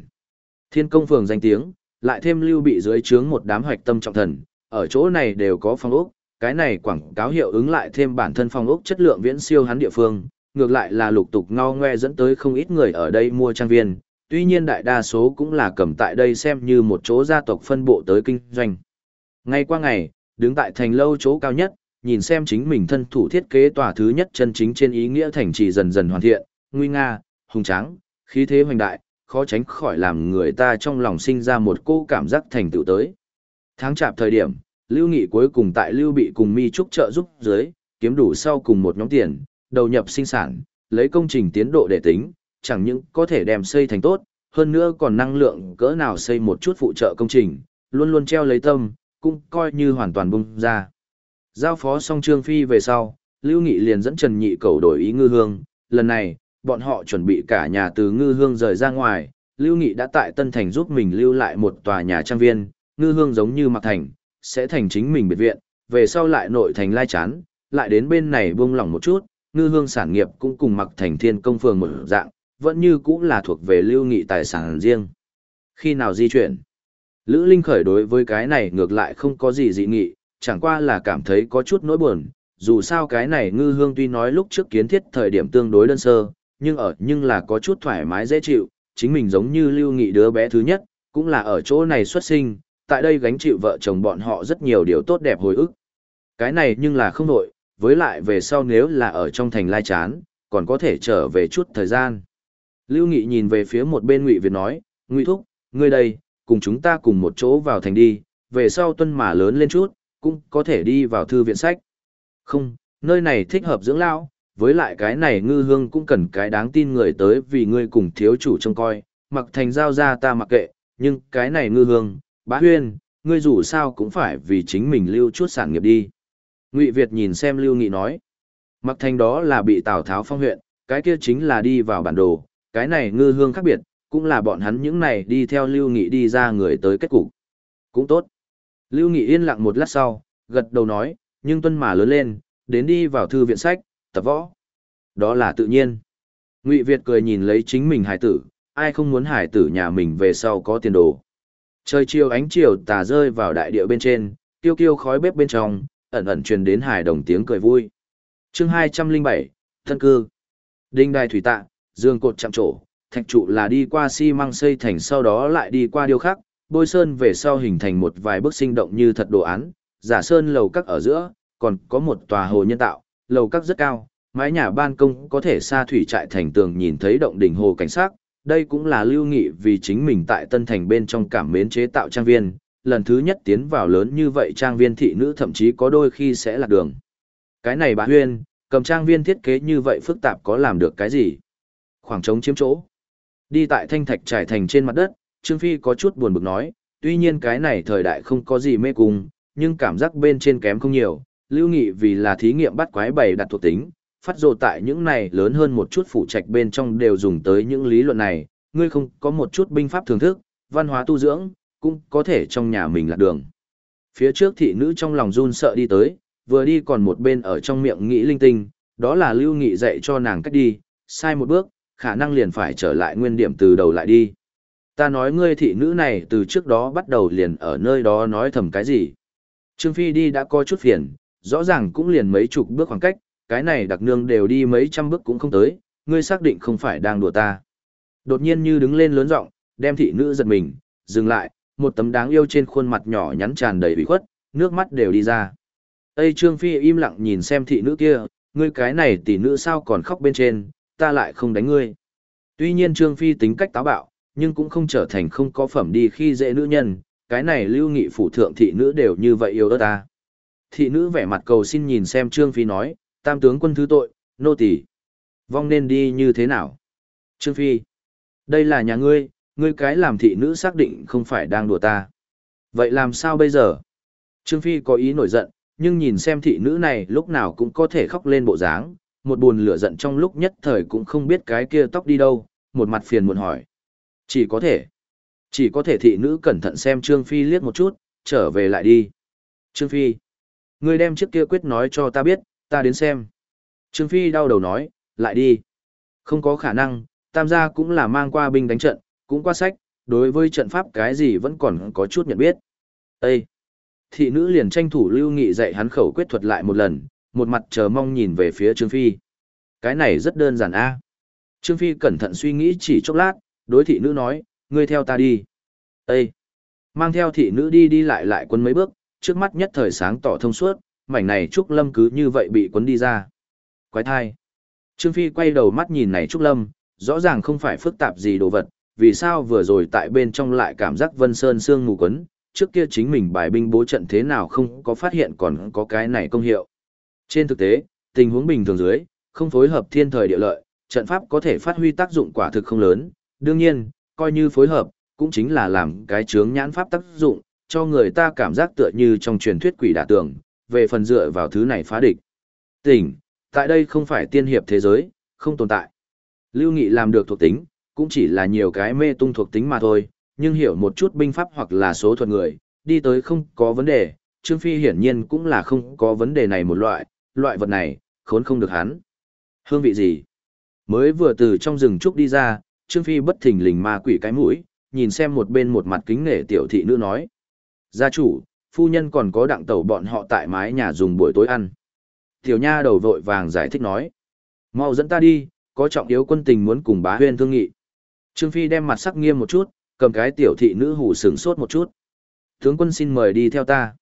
Thiên công phường danh tiếng, lại thêm lưu bị dưới trướng một đám hoạch tâm trọng thần, ở chỗ này đều có phong ốc, cái này quảng cáo hiệu ứng lại thêm bản thân phong ốc chất lượng viễn siêu hắn địa phương, ngược lại là lục tục ngao ngoe dẫn tới không ít người ở đây mua trang viên, tuy nhiên đại đa số cũng là cầm tại đây xem như một chỗ gia tộc phân bộ tới kinh doanh. Ngay qua ngày, đứng tại thành lâu chỗ cao nhất, nhìn xem chính mình thân thủ thiết kế tòa thứ nhất chân chính trên ý nghĩa thành trì dần dần hoàn thiện, nguy nga, hùng tráng, khí thế hoành đại, khó tránh khỏi làm người ta trong lòng sinh ra một cô cảm giác thành tựu tới. Tháng chạp thời điểm, Lưu Nghị cuối cùng tại Lưu Bị cùng Mi Trúc trợ giúp dưới, kiếm đủ sau cùng một nhóm tiền, đầu nhập sinh sản, lấy công trình tiến độ để tính, chẳng những có thể đem xây thành tốt, hơn nữa còn năng lượng cỡ nào xây một chút phụ trợ công trình, luôn luôn treo lấy tâm, cũng coi như hoàn toàn bung ra. Giao phó xong Trương Phi về sau, Lưu Nghị liền dẫn Trần Nhị cầu đổi ý ngư hương, lần này, bọn họ chuẩn bị cả nhà từ ngư hương rời ra ngoài, Lưu Nghị đã tại Tân Thành giúp mình lưu lại một tòa nhà trang viên, ngư hương giống như Mặc Thành, sẽ thành chính mình biệt viện, về sau lại nội thành lai chán, lại đến bên này buông lỏng một chút, ngư hương sản nghiệp cũng cùng Mặc Thành Thiên công phường một dạng, vẫn như cũng là thuộc về Lưu Nghị tài sản riêng. Khi nào di chuyển? Lữ Linh khởi đối với cái này ngược lại không có gì dị nghị, chẳng qua là cảm thấy có chút nỗi buồn, dù sao cái này ngư hương tuy nói lúc trước kiến thiết thời điểm tương đối đơn sơ, nhưng ở nhưng là có chút thoải mái dễ chịu, chính mình giống như lưu nghị đứa bé thứ nhất, cũng là ở chỗ này xuất sinh, tại đây gánh chịu vợ chồng bọn họ rất nhiều điều tốt đẹp hồi ức. Cái này nhưng là không nổi, với lại về sau nếu là ở trong thành lai chán, còn có thể trở về chút thời gian. Lưu Nghị nhìn về phía một bên Ngụy Việt nói, Ngụy Thúc, ngươi đây, cùng chúng ta cùng một chỗ vào thành đi, về sau tuân mà lớn lên chút, cũng có thể đi vào thư viện sách. Không, nơi này thích hợp dưỡng lão, với lại cái này ngư hương cũng cần cái đáng tin người tới vì ngươi cùng thiếu chủ trông coi, mặc thành giao ra ta mặc kệ, nhưng cái này ngư hương, bá huyên, ngươi dù sao cũng phải vì chính mình lưu chút sản nghiệp đi. Ngụy Việt nhìn xem Lưu Nghị nói, mặc thành đó là bị Tào Tháo phong huyện, cái kia chính là đi vào bản đồ, cái này ngư hương khác biệt, cũng là bọn hắn những này đi theo Lưu Nghị đi ra người tới kết cục. Cũng tốt. Lưu Nghị yên lặng một lát sau, gật đầu nói, nhưng tuân mà lớn lên, đến đi vào thư viện sách, tập võ. Đó là tự nhiên. Ngụy Việt cười nhìn lấy chính mình hải tử, ai không muốn hải tử nhà mình về sau có tiền đồ. Trời chiều ánh chiều tà rơi vào đại địa bên trên, tiêu kiêu khói bếp bên trong, ẩn ẩn truyền đến hải đồng tiếng cười vui. chương 207, Thân cư. Đinh đài thủy tạ, dương cột chạm trổ, thạch trụ là đi qua xi măng xây thành sau đó lại đi qua điêu khắc, bôi sơn về sau hình thành một vài bức sinh động như thật đồ án, giả sơn lầu các ở giữa, còn có một tòa hồ nhân tạo, lầu các rất cao, mái nhà ban công có thể xa thủy trại thành tường nhìn thấy động đỉnh hồ cảnh sát, đây cũng là lưu nghị vì chính mình tại Tân Thành bên trong cảm mến chế tạo trang viên, lần thứ nhất tiến vào lớn như vậy trang viên thị nữ thậm chí có đôi khi sẽ lạc đường. Cái này bà Huyên, cầm trang viên thiết kế như vậy phức tạp có làm được cái gì? Khoảng trống chiếm chỗ. Đi tại thanh thạch trải thành trên mặt đất, Trương Phi có chút buồn bực nói, tuy nhiên cái này thời đại không có gì mê cung, nhưng cảm giác bên trên kém không nhiều, lưu nghị vì là thí nghiệm bắt quái bày đặt thuộc tính, phát dồ tại những này lớn hơn một chút phụ trạch bên trong đều dùng tới những lý luận này, ngươi không có một chút binh pháp thưởng thức, văn hóa tu dưỡng, cũng có thể trong nhà mình lạc đường. Phía trước thị nữ trong lòng run sợ đi tới, vừa đi còn một bên ở trong miệng nghĩ linh tinh, đó là lưu nghị dạy cho nàng cách đi, sai một bước, khả năng liền phải trở lại nguyên điểm từ đầu lại đi. Ta nói ngươi thị nữ này từ trước đó bắt đầu liền ở nơi đó nói thầm cái gì. Trương Phi đi đã có chút phiền, rõ ràng cũng liền mấy chục bước khoảng cách, cái này đặc nương đều đi mấy trăm bước cũng không tới, ngươi xác định không phải đang đùa ta. Đột nhiên như đứng lên lớn giọng, đem thị nữ giật mình, dừng lại, một tấm đáng yêu trên khuôn mặt nhỏ nhắn tràn đầy ủy khuất, nước mắt đều đi ra. Tây Trương Phi im lặng nhìn xem thị nữ kia, ngươi cái này tỷ nữ sao còn khóc bên trên, ta lại không đánh ngươi. Tuy nhiên Trương Phi tính cách táo bạo, nhưng cũng không trở thành không có phẩm đi khi dễ nữ nhân, cái này lưu nghị phủ thượng thị nữ đều như vậy yêu đất ta. Thị nữ vẻ mặt cầu xin nhìn xem Trương Phi nói, tam tướng quân thứ tội, nô tỳ Vong nên đi như thế nào? Trương Phi, đây là nhà ngươi, ngươi cái làm thị nữ xác định không phải đang đùa ta. Vậy làm sao bây giờ? Trương Phi có ý nổi giận, nhưng nhìn xem thị nữ này lúc nào cũng có thể khóc lên bộ dáng, một buồn lửa giận trong lúc nhất thời cũng không biết cái kia tóc đi đâu, một mặt phiền muộn hỏi. Chỉ có thể. Chỉ có thể thị nữ cẩn thận xem Trương Phi liếc một chút, trở về lại đi. Trương Phi. Ngươi đem chiếc kia quyết nói cho ta biết, ta đến xem. Trương Phi đau đầu nói, lại đi. Không có khả năng, tam gia cũng là mang qua binh đánh trận, cũng qua sách, đối với trận pháp cái gì vẫn còn có chút nhận biết. Ê! Thị nữ liền tranh thủ lưu nghị dạy hắn khẩu quyết thuật lại một lần, một mặt chờ mong nhìn về phía Trương Phi. Cái này rất đơn giản a. Trương Phi cẩn thận suy nghĩ chỉ chốc lát, đối thị nữ nói, ngươi theo ta đi. Ê! Mang theo thị nữ đi đi lại lại quân mấy bước, trước mắt nhất thời sáng tỏ thông suốt, mảnh này Trúc Lâm cứ như vậy bị cuốn đi ra. Quái thai. Trương Phi quay đầu mắt nhìn này Trúc Lâm, rõ ràng không phải phức tạp gì đồ vật, vì sao vừa rồi tại bên trong lại cảm giác Vân Sơn sương mù quấn, trước kia chính mình bài binh bố trận thế nào không có phát hiện còn có cái này công hiệu. Trên thực tế, tình huống bình thường dưới, không phối hợp thiên thời địa lợi, trận pháp có thể phát huy tác dụng quả thực không lớn, đương nhiên, coi như phối hợp, cũng chính là làm cái chướng nhãn pháp tác dụng, cho người ta cảm giác tựa như trong truyền thuyết quỷ đả tường, về phần dựa vào thứ này phá địch. Tỉnh, tại đây không phải tiên hiệp thế giới, không tồn tại. Lưu Nghị làm được thuộc tính, cũng chỉ là nhiều cái mê tung thuộc tính mà thôi, nhưng hiểu một chút binh pháp hoặc là số thuật người, đi tới không có vấn đề, Trương Phi hiển nhiên cũng là không có vấn đề này một loại, loại vật này, khốn không được hắn. Hương vị gì? Mới vừa từ trong rừng trúc đi ra, Trương Phi bất thình lình ma quỷ cái mũi, nhìn xem một bên một mặt kính nể tiểu thị nữ nói. Gia chủ, phu nhân còn có đặng tẩu bọn họ tại mái nhà dùng buổi tối ăn. Tiểu nha đầu vội vàng giải thích nói. Mau dẫn ta đi, có trọng yếu quân tình muốn cùng bá huyên thương nghị. Trương Phi đem mặt sắc nghiêm một chút, cầm cái tiểu thị nữ hủ sừng sốt một chút. Tướng quân xin mời đi theo ta.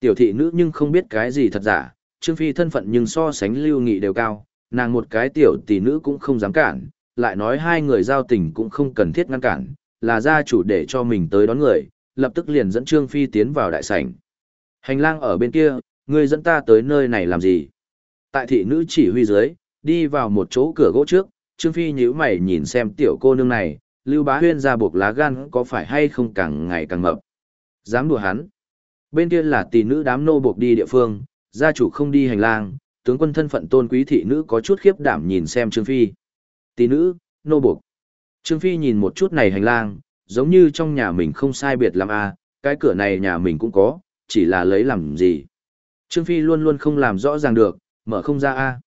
Tiểu thị nữ nhưng không biết cái gì thật giả, Trương Phi thân phận nhưng so sánh lưu nghị đều cao, nàng một cái tiểu tỷ nữ cũng không dám cản, lại nói hai người giao tình cũng không cần thiết ngăn cản, là gia chủ để cho mình tới đón người, lập tức liền dẫn Trương Phi tiến vào đại sảnh. Hành lang ở bên kia, ngươi dẫn ta tới nơi này làm gì? Tại thị nữ chỉ huy dưới, đi vào một chỗ cửa gỗ trước, Trương Phi nhíu mày nhìn xem tiểu cô nương này, Lưu Bá Huyên ra buộc lá gan có phải hay không càng ngày càng mập. Dám đùa hắn. Bên kia là tỷ nữ đám nô buộc đi địa phương, gia chủ không đi hành lang, tướng quân thân phận tôn quý thị nữ có chút khiếp đảm nhìn xem Trương Phi. Tỷ nữ, nô buộc. Trương Phi nhìn một chút này hành lang, giống như trong nhà mình không sai biệt lắm à, cái cửa này nhà mình cũng có, chỉ là lấy làm gì. Trương Phi luôn luôn không làm rõ ràng được, mở không ra a.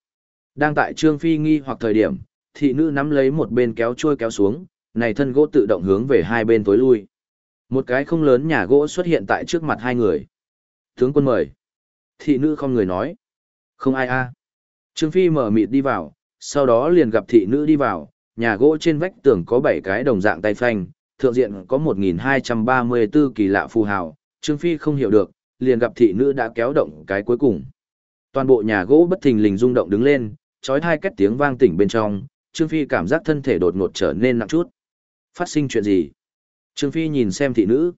Đang tại Trương Phi nghi hoặc thời điểm, thị nữ nắm lấy một bên kéo trôi kéo xuống, này thân gỗ tự động hướng về hai bên tối lui. Một cái không lớn nhà gỗ xuất hiện tại trước mặt hai người. Tướng quân mời. Thị nữ không người nói. Không ai a. Trương Phi mở mịt đi vào, sau đó liền gặp thị nữ đi vào, nhà gỗ trên vách tường có bảy cái đồng dạng tay phanh, thượng diện có 1234 kỳ lạ phù hào, Trương Phi không hiểu được, liền gặp thị nữ đã kéo động cái cuối cùng. Toàn bộ nhà gỗ bất thình lình rung động đứng lên, chói hai két tiếng vang tỉnh bên trong, Trương Phi cảm giác thân thể đột ngột trở nên nặng chút. Phát sinh chuyện gì? Trương Phi nhìn xem thị nữ.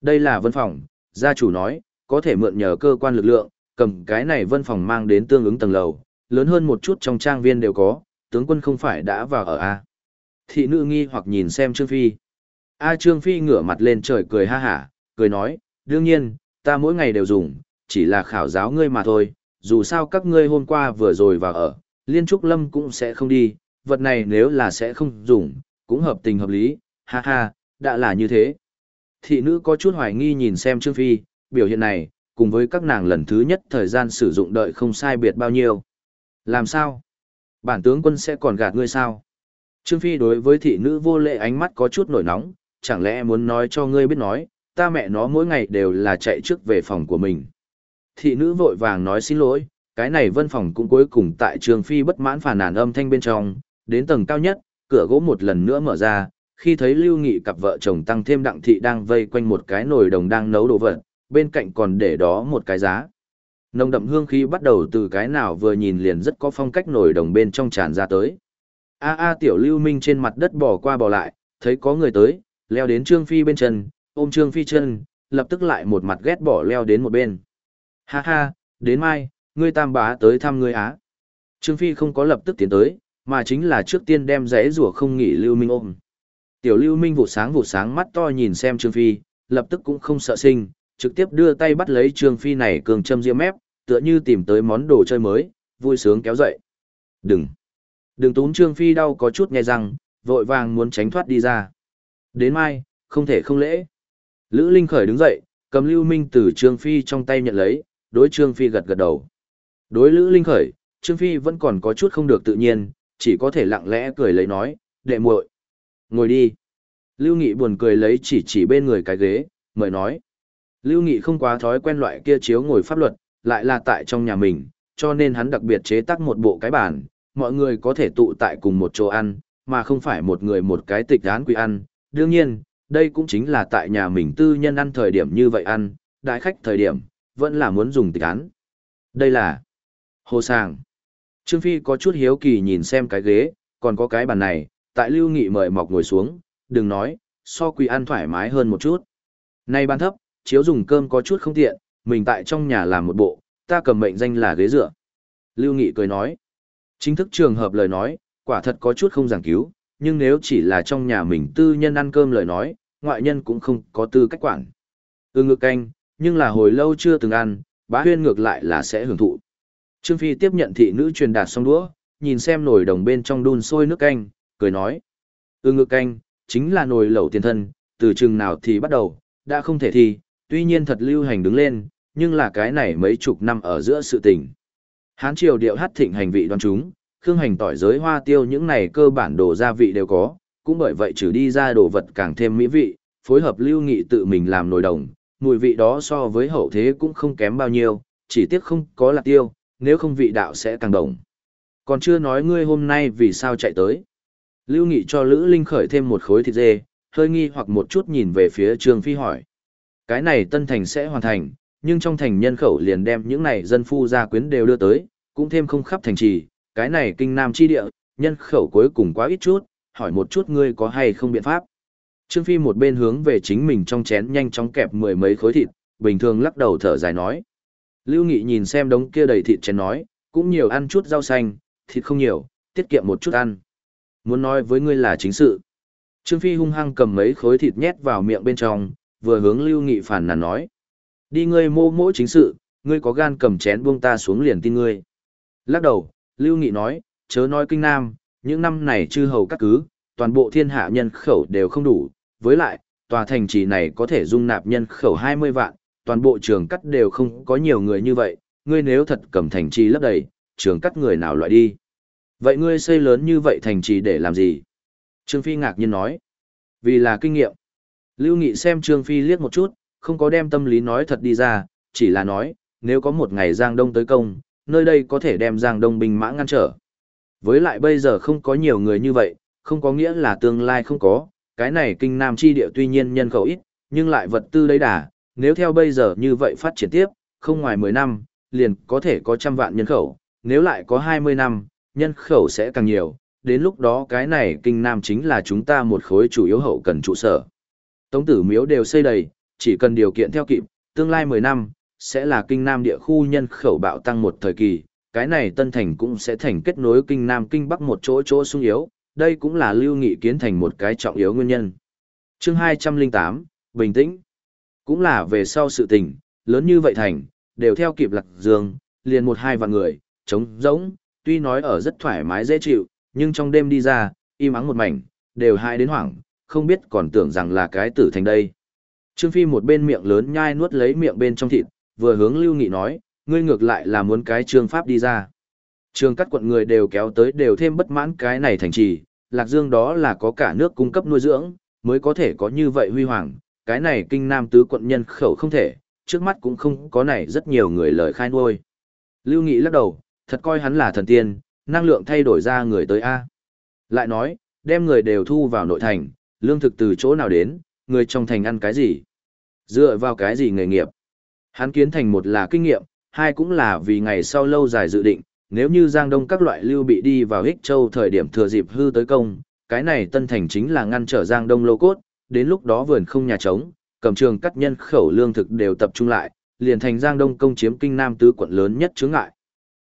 Đây là vân phòng, gia chủ nói, có thể mượn nhờ cơ quan lực lượng, cầm cái này vân phòng mang đến tương ứng tầng lầu, lớn hơn một chút trong trang viên đều có, tướng quân không phải đã vào ở A. Thị nữ nghi hoặc nhìn xem Trương Phi. A Trương Phi ngửa mặt lên trời cười ha hả, cười nói, đương nhiên, ta mỗi ngày đều dùng, chỉ là khảo giáo ngươi mà thôi, dù sao các ngươi hôm qua vừa rồi vào ở, liên trúc lâm cũng sẽ không đi, vật này nếu là sẽ không dùng, cũng hợp tình hợp lý, ha ha, đã là như thế. Thị nữ có chút hoài nghi nhìn xem Trương Phi, biểu hiện này, cùng với các nàng lần thứ nhất thời gian sử dụng đợi không sai biệt bao nhiêu. Làm sao? Bản tướng quân sẽ còn gạt ngươi sao? Trương Phi đối với thị nữ vô lệ ánh mắt có chút nổi nóng, chẳng lẽ muốn nói cho ngươi biết nói, ta mẹ nó mỗi ngày đều là chạy trước về phòng của mình. Thị nữ vội vàng nói xin lỗi, cái này vân phòng cũng cuối cùng tại trường Phi bất mãn phản nàn âm thanh bên trong, đến tầng cao nhất, cửa gỗ một lần nữa mở ra, khi thấy Lưu Nghị cặp vợ chồng tăng thêm đặng thị đang vây quanh một cái nồi đồng đang nấu đồ vật, bên cạnh còn để đó một cái giá. Nồng đậm hương khí bắt đầu từ cái nào vừa nhìn liền rất có phong cách nồi đồng bên trong tràn ra tới. A a tiểu Lưu Minh trên mặt đất bò qua bò lại, thấy có người tới, leo đến Trương Phi bên chân, ôm Trương Phi chân, lập tức lại một mặt ghét bỏ leo đến một bên. Ha ha, đến mai, ngươi tam bá tới thăm ngươi á. Trương Phi không có lập tức tiến tới, mà chính là trước tiên đem rẽ rủa không nghỉ Lưu Minh ôm. Tiểu Lưu Minh vụ sáng vụ sáng mắt to nhìn xem Trương Phi, lập tức cũng không sợ sinh, trực tiếp đưa tay bắt lấy Trương Phi này cường châm diêm mép, tựa như tìm tới món đồ chơi mới, vui sướng kéo dậy. Đừng! Đừng tún Trương Phi đau có chút nghe rằng, vội vàng muốn tránh thoát đi ra. Đến mai, không thể không lễ. Lữ Linh khởi đứng dậy, cầm Lưu Minh từ Trương Phi trong tay nhận lấy, đối Trương Phi gật gật đầu. Đối Lữ Linh khởi, Trương Phi vẫn còn có chút không được tự nhiên, chỉ có thể lặng lẽ cười lấy nói, đệ muội, ngồi đi. Lưu Nghị buồn cười lấy chỉ chỉ bên người cái ghế, mời nói. Lưu Nghị không quá thói quen loại kia chiếu ngồi pháp luật, lại là tại trong nhà mình, cho nên hắn đặc biệt chế tác một bộ cái bàn, mọi người có thể tụ tại cùng một chỗ ăn, mà không phải một người một cái tịch án quy ăn. Đương nhiên, đây cũng chính là tại nhà mình tư nhân ăn thời điểm như vậy ăn, đại khách thời điểm, vẫn là muốn dùng tịch án. Đây là hồ sàng. Trương Phi có chút hiếu kỳ nhìn xem cái ghế, còn có cái bàn này, tại Lưu Nghị mời mọc ngồi xuống, đừng nói, so quỳ ăn thoải mái hơn một chút. Nay ban thấp, chiếu dùng cơm có chút không tiện, mình tại trong nhà làm một bộ, ta cầm mệnh danh là ghế dựa. Lưu Nghị cười nói, chính thức trường hợp lời nói, quả thật có chút không giảng cứu, nhưng nếu chỉ là trong nhà mình tư nhân ăn cơm lời nói, ngoại nhân cũng không có tư cách quản. Ừ ngược canh, nhưng là hồi lâu chưa từng ăn, bá huyên ngược lại là sẽ hưởng thụ. Trương Phi tiếp nhận thị nữ truyền đạt xong đũa, nhìn xem nồi đồng bên trong đun sôi nước canh, cười nói. Ừ ư ngược canh, chính là nồi lẩu tiền thân, từ chừng nào thì bắt đầu, đã không thể thì tuy nhiên thật lưu hành đứng lên, nhưng là cái này mấy chục năm ở giữa sự tình. Hán triều điệu hát thịnh hành vị đoan chúng, khương hành tỏi giới hoa tiêu những này cơ bản đồ gia vị đều có, cũng bởi vậy trừ đi ra đồ vật càng thêm mỹ vị, phối hợp lưu nghị tự mình làm nồi đồng, mùi vị đó so với hậu thế cũng không kém bao nhiêu, chỉ tiếc không có lạc tiêu, nếu không vị đạo sẽ càng đồng. Còn chưa nói ngươi hôm nay vì sao chạy tới. Lưu Nghị cho Lữ Linh khởi thêm một khối thịt dê, hơi nghi hoặc một chút nhìn về phía Trương Phi hỏi. Cái này Tân Thành sẽ hoàn thành, nhưng trong thành nhân khẩu liền đem những này dân phu gia quyến đều đưa tới, cũng thêm không khắp thành trì, cái này kinh nam chi địa, nhân khẩu cuối cùng quá ít chút, hỏi một chút ngươi có hay không biện pháp. Trương Phi một bên hướng về chính mình trong chén nhanh chóng kẹp mười mấy khối thịt, bình thường lắc đầu thở dài nói. Lưu Nghị nhìn xem đống kia đầy thịt chén nói, cũng nhiều ăn chút rau xanh, thịt không nhiều, tiết kiệm một chút ăn. Muốn nói với ngươi là chính sự. Trương Phi hung hăng cầm mấy khối thịt nhét vào miệng bên trong, vừa hướng Lưu Nghị phản nàn nói. Đi ngươi mô mỗi chính sự, ngươi có gan cầm chén buông ta xuống liền tin ngươi. Lắc đầu, Lưu Nghị nói, chớ nói kinh nam, những năm này chư hầu các cứ, toàn bộ thiên hạ nhân khẩu đều không đủ, với lại, tòa thành trì này có thể dung nạp nhân khẩu 20 vạn, toàn bộ trường cắt đều không có nhiều người như vậy, ngươi nếu thật cầm thành trì lấp đầy, trường cắt người nào loại đi. Vậy ngươi xây lớn như vậy thành trì để làm gì? Trương Phi ngạc nhiên nói. Vì là kinh nghiệm. Lưu Nghị xem Trương Phi liếc một chút, không có đem tâm lý nói thật đi ra, chỉ là nói, nếu có một ngày Giang Đông tới công, nơi đây có thể đem Giang Đông binh mã ngăn trở. Với lại bây giờ không có nhiều người như vậy, không có nghĩa là tương lai không có, cái này kinh nam chi địa tuy nhiên nhân khẩu ít, nhưng lại vật tư đấy đà, nếu theo bây giờ như vậy phát triển tiếp, không ngoài 10 năm, liền có thể có trăm vạn nhân khẩu, nếu lại có 20 năm, nhân khẩu sẽ càng nhiều, đến lúc đó cái này kinh nam chính là chúng ta một khối chủ yếu hậu cần trụ sở. Tống tử miếu đều xây đầy, chỉ cần điều kiện theo kịp, tương lai 10 năm, sẽ là kinh nam địa khu nhân khẩu bạo tăng một thời kỳ, cái này Tân Thành cũng sẽ thành kết nối kinh nam kinh bắc một chỗ chỗ sung yếu, đây cũng là lưu nghị kiến thành một cái trọng yếu nguyên nhân. chương 208, bình tĩnh, cũng là về sau sự tình, lớn như vậy thành, đều theo kịp lạc dương, liền một hai vạn người, trống rỗng, tuy nói ở rất thoải mái dễ chịu, nhưng trong đêm đi ra, im ắng một mảnh, đều hai đến hoảng, không biết còn tưởng rằng là cái tử thành đây. Trương Phi một bên miệng lớn nhai nuốt lấy miệng bên trong thịt, vừa hướng Lưu Nghị nói, ngươi ngược lại là muốn cái trương pháp đi ra. Trường cắt quận người đều kéo tới đều thêm bất mãn cái này thành trì, Lạc Dương đó là có cả nước cung cấp nuôi dưỡng, mới có thể có như vậy huy hoàng, cái này kinh nam tứ quận nhân khẩu không thể, trước mắt cũng không có này rất nhiều người lời khai nuôi. Lưu Nghị lắc đầu, thật coi hắn là thần tiên, năng lượng thay đổi ra người tới A. Lại nói, đem người đều thu vào nội thành, lương thực từ chỗ nào đến, người trong thành ăn cái gì? Dựa vào cái gì nghề nghiệp? Hắn kiến thành một là kinh nghiệm, hai cũng là vì ngày sau lâu dài dự định, nếu như Giang Đông các loại lưu bị đi vào Hích Châu thời điểm thừa dịp hư tới công, cái này tân thành chính là ngăn trở Giang Đông lô cốt, đến lúc đó vườn không nhà trống, cầm trường cắt nhân khẩu lương thực đều tập trung lại, liền thành Giang Đông công chiếm kinh Nam tứ quận lớn nhất chướng ngại.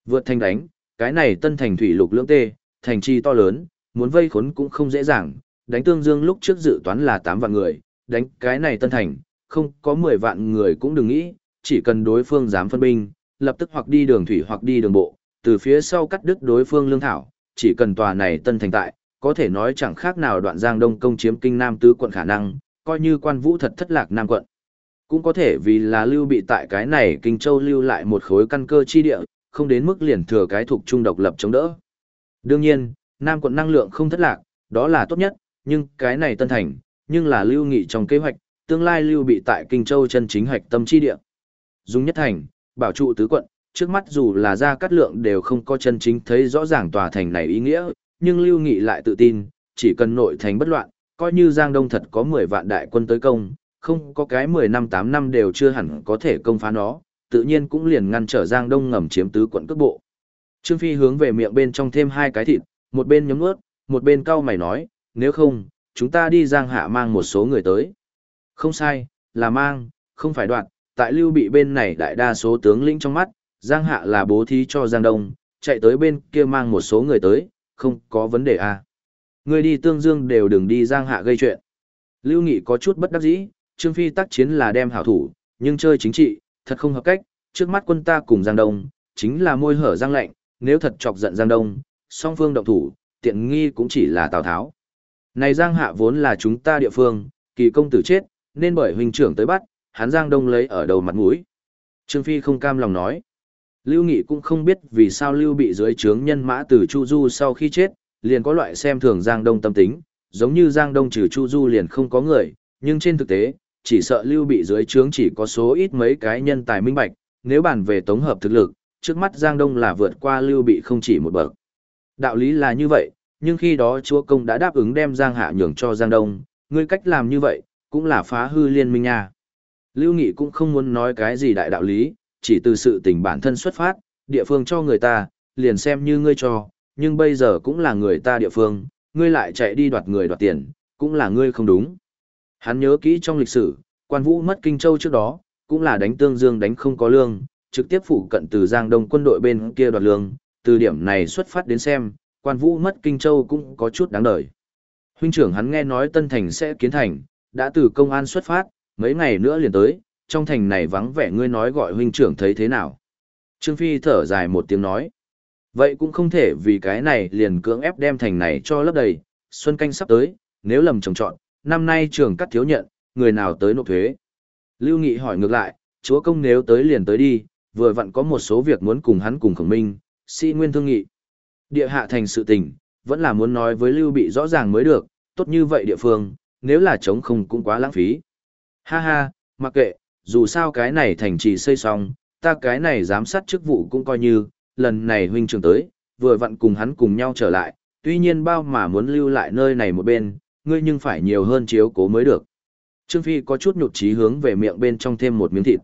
Vượt thành đánh, cái này tân thành thủy lục lưỡng tê, thành chi to lớn, muốn vây khốn cũng không dễ dàng, đánh tương dương lúc trước dự toán là 8 vạn người, đánh cái này tân thành, không có 10 vạn người cũng đừng nghĩ, chỉ cần đối phương dám phân binh, lập tức hoặc đi đường thủy hoặc đi đường bộ, từ phía sau cắt đứt đối phương lương thảo, chỉ cần tòa này tân thành tại, có thể nói chẳng khác nào đoạn giang đông công chiếm kinh nam tứ quận khả năng, coi như quan vũ thật thất lạc nam quận. Cũng có thể vì là lưu bị tại cái này kinh châu lưu lại một khối căn cơ chi địa, không đến mức liền thừa cái thuộc trung độc lập chống đỡ. Đương nhiên, nam quận năng lượng không thất lạc, đó là tốt nhất, nhưng cái này tân thành, nhưng là lưu nghị trong kế hoạch, tương lai lưu bị tại kinh châu chân chính hoạch tâm chi địa. Dung nhất thành, bảo trụ tứ quận, trước mắt dù là ra cát lượng đều không có chân chính thấy rõ ràng tòa thành này ý nghĩa, nhưng Lưu Nghị lại tự tin, chỉ cần nội thành bất loạn, coi như Giang Đông thật có 10 vạn đại quân tới công, không có cái 10 năm 8 năm đều chưa hẳn có thể công phá nó, tự nhiên cũng liền ngăn trở Giang Đông ngầm chiếm tứ quận cước bộ. Trương Phi hướng về miệng bên trong thêm hai cái thịt, một bên nhấm nuốt, một bên cau mày nói, nếu không, chúng ta đi Giang Hạ mang một số người tới. Không sai, là mang, không phải đoạn, tại lưu bị bên này đại đa số tướng lĩnh trong mắt, Giang Hạ là bố thí cho Giang Đông, chạy tới bên kia mang một số người tới, không có vấn đề à. Người đi tương dương đều đừng đi Giang Hạ gây chuyện. Lưu Nghị có chút bất đắc dĩ, Trương Phi tác chiến là đem hảo thủ, nhưng chơi chính trị, thật không hợp cách, trước mắt quân ta cùng Giang Đông, chính là môi hở Giang lạnh, nếu thật chọc giận Giang Đông, song phương động thủ, tiện nghi cũng chỉ là Tào Tháo. Này Giang Hạ vốn là chúng ta địa phương, kỳ công tử chết, nên bởi huynh trưởng tới bắt, hắn Giang Đông lấy ở đầu mặt mũi. Trương Phi không cam lòng nói. Lưu Nghị cũng không biết vì sao Lưu bị dưới trướng nhân mã từ Chu Du sau khi chết, liền có loại xem thường Giang Đông tâm tính, giống như Giang Đông trừ Chu Du liền không có người, nhưng trên thực tế, chỉ sợ Lưu bị dưới trướng chỉ có số ít mấy cái nhân tài minh bạch, nếu bàn về tổng hợp thực lực, trước mắt Giang Đông là vượt qua Lưu bị không chỉ một bậc. Đạo lý là như vậy, nhưng khi đó chúa công đã đáp ứng đem Giang Hạ nhường cho Giang Đông, ngươi cách làm như vậy, cũng là phá hư liên minh nha. Lưu Nghị cũng không muốn nói cái gì đại đạo lý, chỉ từ sự tình bản thân xuất phát, địa phương cho người ta, liền xem như ngươi cho, nhưng bây giờ cũng là người ta địa phương, ngươi lại chạy đi đoạt người đoạt tiền, cũng là ngươi không đúng. Hắn nhớ kỹ trong lịch sử, quan vũ mất Kinh Châu trước đó, cũng là đánh tương dương đánh không có lương, trực tiếp phụ cận từ Giang Đông quân đội bên kia đoạt lương, từ điểm này xuất phát đến xem, quan vũ mất Kinh Châu cũng có chút đáng đời. Huynh trưởng hắn nghe nói Tân Thành sẽ kiến thành, đã từ công an xuất phát, mấy ngày nữa liền tới, trong thành này vắng vẻ ngươi nói gọi huynh trưởng thấy thế nào. Trương Phi thở dài một tiếng nói. Vậy cũng không thể vì cái này liền cưỡng ép đem thành này cho lấp đầy, xuân canh sắp tới, nếu lầm trồng trọn, năm nay trường cắt thiếu nhận, người nào tới nộp thuế. Lưu Nghị hỏi ngược lại, chúa công nếu tới liền tới đi, vừa vặn có một số việc muốn cùng hắn cùng khổng minh, sĩ nguyên thương nghị. Địa hạ thành sự tình, vẫn là muốn nói với Lưu Bị rõ ràng mới được, tốt như vậy địa phương, nếu là chống không cũng quá lãng phí. Ha ha, mặc kệ, dù sao cái này thành trì xây xong, ta cái này giám sát chức vụ cũng coi như, lần này huynh trưởng tới, vừa vặn cùng hắn cùng nhau trở lại, tuy nhiên bao mà muốn lưu lại nơi này một bên, ngươi nhưng phải nhiều hơn chiếu cố mới được. Trương Phi có chút nhụt chí hướng về miệng bên trong thêm một miếng thịt.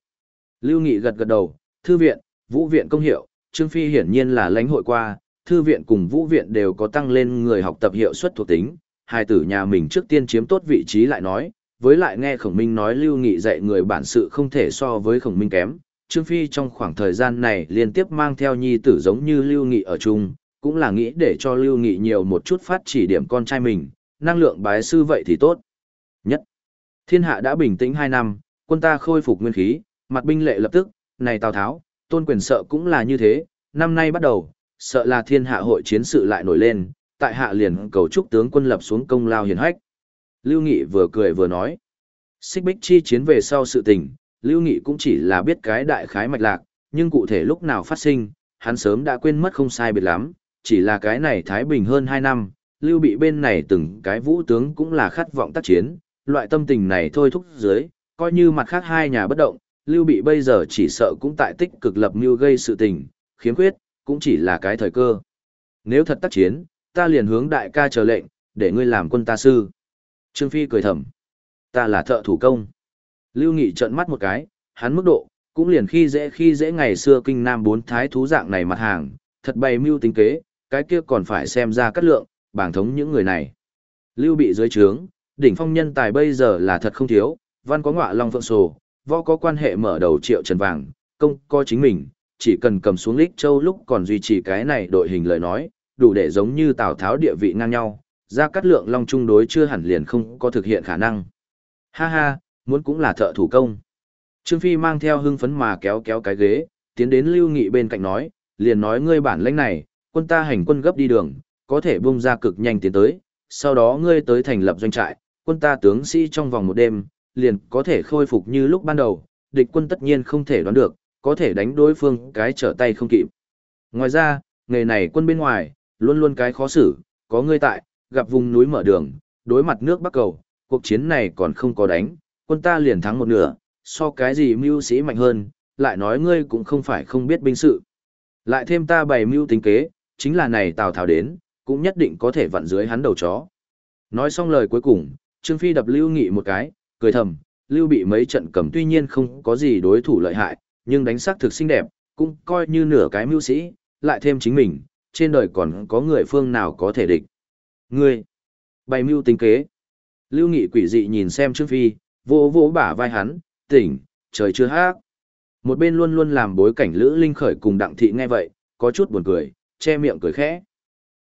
Lưu Nghị gật gật đầu, thư viện, vũ viện công hiệu, Trương Phi hiển nhiên là lãnh hội qua, thư viện cùng vũ viện đều có tăng lên người học tập hiệu suất thuộc tính, hai tử nhà mình trước tiên chiếm tốt vị trí lại nói, với lại nghe Khổng Minh nói Lưu Nghị dạy người bản sự không thể so với Khổng Minh kém. Trương Phi trong khoảng thời gian này liên tiếp mang theo nhi tử giống như Lưu Nghị ở chung, cũng là nghĩ để cho Lưu Nghị nhiều một chút phát chỉ điểm con trai mình, năng lượng bái sư vậy thì tốt. Nhất, thiên hạ đã bình tĩnh hai năm, quân ta khôi phục nguyên khí, mặt binh lệ lập tức, này Tào Tháo, tôn quyền sợ cũng là như thế, năm nay bắt đầu, sợ là thiên hạ hội chiến sự lại nổi lên, tại hạ liền cầu chúc tướng quân lập xuống công lao hiển hách. Lưu Nghị vừa cười vừa nói. Xích bích chi chiến về sau sự tình, Lưu Nghị cũng chỉ là biết cái đại khái mạch lạc, nhưng cụ thể lúc nào phát sinh, hắn sớm đã quên mất không sai biệt lắm, chỉ là cái này Thái Bình hơn 2 năm, Lưu bị bên này từng cái vũ tướng cũng là khát vọng tác chiến, loại tâm tình này thôi thúc dưới, coi như mặt khác hai nhà bất động, Lưu bị bây giờ chỉ sợ cũng tại tích cực lập mưu gây sự tình, khiếm khuyết, cũng chỉ là cái thời cơ. Nếu thật tác chiến, ta liền hướng đại ca chờ lệnh, để ngươi làm quân ta sư. Trương Phi cười thầm. Ta là thợ thủ công. Lưu Nghị trợn mắt một cái, hắn mức độ, cũng liền khi dễ khi dễ ngày xưa kinh nam bốn thái thú dạng này mặt hàng, thật bày mưu tính kế, cái kia còn phải xem ra cắt lượng, bảng thống những người này. Lưu bị dưới trướng, đỉnh phong nhân tài bây giờ là thật không thiếu, văn có ngọa long phượng sổ, võ có quan hệ mở đầu triệu trần vàng, công co chính mình, chỉ cần cầm xuống lích châu lúc còn duy trì cái này đội hình lời nói, đủ để giống như Tào Tháo địa vị ngang nhau, ra cắt lượng long trung đối chưa hẳn liền không có thực hiện khả năng. Ha ha, muốn cũng là thợ thủ công. Trương Phi mang theo hưng phấn mà kéo kéo cái ghế, tiến đến Lưu Nghị bên cạnh nói, liền nói ngươi bản lãnh này, quân ta hành quân gấp đi đường, có thể bung ra cực nhanh tiến tới, sau đó ngươi tới thành lập doanh trại, quân ta tướng sĩ trong vòng một đêm, liền có thể khôi phục như lúc ban đầu, địch quân tất nhiên không thể đoán được, có thể đánh đối phương cái trở tay không kịp. Ngoài ra, nghề này quân bên ngoài, luôn luôn cái khó xử, có ngươi tại, gặp vùng núi mở đường, đối mặt nước Bắc Cầu, cuộc chiến này còn không có đánh, quân ta liền thắng một nửa, so cái gì mưu sĩ mạnh hơn, lại nói ngươi cũng không phải không biết binh sự. Lại thêm ta bày mưu tính kế, chính là này Tào Tháo đến, cũng nhất định có thể vặn dưới hắn đầu chó. Nói xong lời cuối cùng, Trương Phi đập Lưu Nghị một cái, cười thầm, Lưu bị mấy trận cầm tuy nhiên không có gì đối thủ lợi hại, nhưng đánh sắc thực xinh đẹp, cũng coi như nửa cái mưu sĩ, lại thêm chính mình, trên đời còn có người phương nào có thể địch. Ngươi, bày mưu tính kế. Lưu Nghị quỷ dị nhìn xem Trương Phi, vỗ vỗ bả vai hắn, tỉnh, trời chưa hát. Một bên luôn luôn làm bối cảnh Lữ Linh Khởi cùng Đặng Thị nghe vậy, có chút buồn cười, che miệng cười khẽ.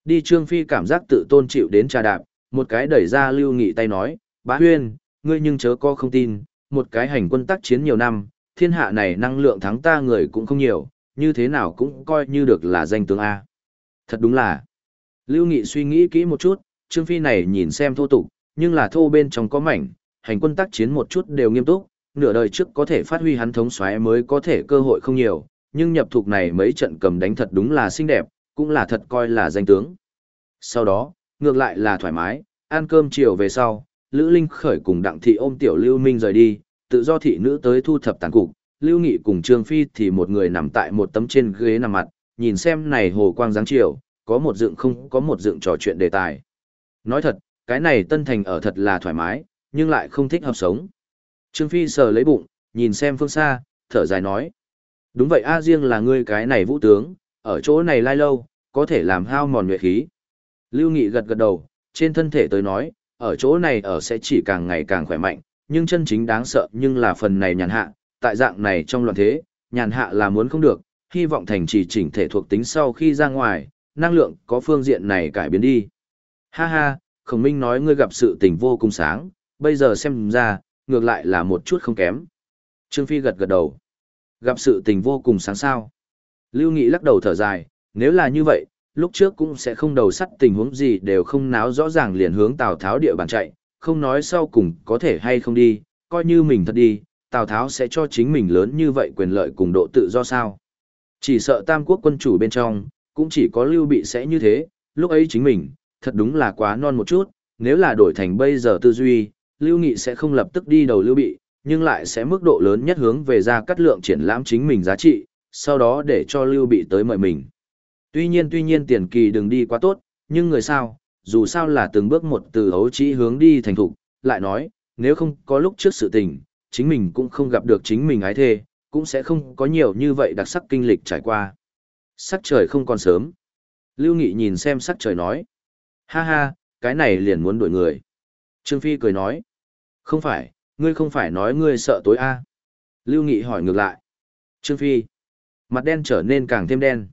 Đi Trương Phi cảm giác tự tôn chịu đến trà đạp, một cái đẩy ra Lưu Nghị tay nói, bá huyên, ngươi nhưng chớ có không tin, một cái hành quân tác chiến nhiều năm, thiên hạ này năng lượng thắng ta người cũng không nhiều, như thế nào cũng coi như được là danh tướng A. Thật đúng là, Lưu Nghị suy nghĩ kỹ một chút, Trương Phi này nhìn xem thô tục, nhưng là thô bên trong có mảnh, hành quân tác chiến một chút đều nghiêm túc, nửa đời trước có thể phát huy hắn thống soái mới có thể cơ hội không nhiều, nhưng nhập thuộc này mấy trận cầm đánh thật đúng là xinh đẹp, cũng là thật coi là danh tướng. Sau đó, ngược lại là thoải mái, ăn cơm chiều về sau, Lữ Linh khởi cùng Đặng Thị ôm Tiểu Lưu Minh rời đi, tự do thị nữ tới thu thập tàn cục, Lưu Nghị cùng Trương Phi thì một người nằm tại một tấm trên ghế nằm mặt, nhìn xem này hồ quang dáng chiều, có một dựng không có một dựng trò chuyện đề tài. Nói thật, cái này Tân Thành ở thật là thoải mái, nhưng lại không thích hợp sống. Trương Phi sờ lấy bụng, nhìn xem phương xa, thở dài nói. Đúng vậy A riêng là ngươi cái này vũ tướng, ở chỗ này lai lâu, có thể làm hao mòn nguyện khí. Lưu Nghị gật gật đầu, trên thân thể tới nói, ở chỗ này ở sẽ chỉ càng ngày càng khỏe mạnh, nhưng chân chính đáng sợ nhưng là phần này nhàn hạ, tại dạng này trong loạn thế, nhàn hạ là muốn không được, hy vọng thành trì chỉnh thể thuộc tính sau khi ra ngoài, năng lượng có phương diện này cải biến đi. Ha ha, Khổng Minh nói ngươi gặp sự tình vô cùng sáng, bây giờ xem ra, ngược lại là một chút không kém. Trương Phi gật gật đầu. Gặp sự tình vô cùng sáng sao. Lưu Nghị lắc đầu thở dài, nếu là như vậy, lúc trước cũng sẽ không đầu sắt tình huống gì đều không náo rõ ràng liền hướng Tào Tháo địa bàn chạy, không nói sau cùng có thể hay không đi, coi như mình thật đi, Tào Tháo sẽ cho chính mình lớn như vậy quyền lợi cùng độ tự do sao. Chỉ sợ tam quốc quân chủ bên trong, cũng chỉ có Lưu Bị sẽ như thế, lúc ấy chính mình, thật đúng là quá non một chút, nếu là đổi thành bây giờ tư duy, Lưu Nghị sẽ không lập tức đi đầu Lưu Bị, nhưng lại sẽ mức độ lớn nhất hướng về ra cắt lượng triển lãm chính mình giá trị, sau đó để cho Lưu Bị tới mời mình. Tuy nhiên tuy nhiên tiền kỳ đừng đi quá tốt, nhưng người sao, dù sao là từng bước một từ hấu trí hướng đi thành thục, lại nói, nếu không có lúc trước sự tình, chính mình cũng không gặp được chính mình ái thê, cũng sẽ không có nhiều như vậy đặc sắc kinh lịch trải qua. Sắc trời không còn sớm. Lưu Nghị nhìn xem sắc trời nói. Ha ha, cái này liền muốn đuổi người. Trương Phi cười nói. Không phải, ngươi không phải nói ngươi sợ tối a Lưu Nghị hỏi ngược lại. Trương Phi. Mặt đen trở nên càng thêm đen.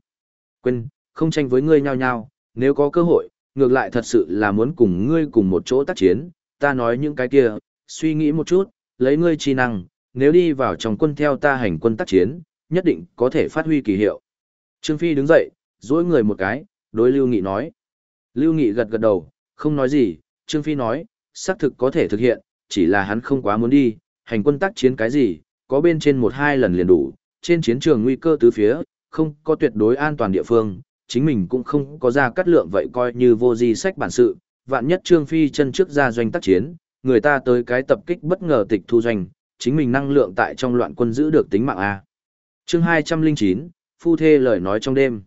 Quên, không tranh với ngươi nhau nhau, nếu có cơ hội, ngược lại thật sự là muốn cùng ngươi cùng một chỗ tác chiến, ta nói những cái kia, suy nghĩ một chút, lấy ngươi chi năng, nếu đi vào trong quân theo ta hành quân tác chiến, nhất định có thể phát huy kỳ hiệu. Trương Phi đứng dậy, duỗi người một cái, đối Lưu Nghị nói. Lưu Nghị gật gật đầu, không nói gì, Trương Phi nói, xác thực có thể thực hiện, chỉ là hắn không quá muốn đi, hành quân tác chiến cái gì, có bên trên một hai lần liền đủ, trên chiến trường nguy cơ tứ phía, không có tuyệt đối an toàn địa phương, chính mình cũng không có ra cắt lượng vậy coi như vô gì sách bản sự, vạn nhất Trương Phi chân trước ra doanh tác chiến, người ta tới cái tập kích bất ngờ tịch thu doanh, chính mình năng lượng tại trong loạn quân giữ được tính mạng A. chương 209, Phu Thê lời nói trong đêm.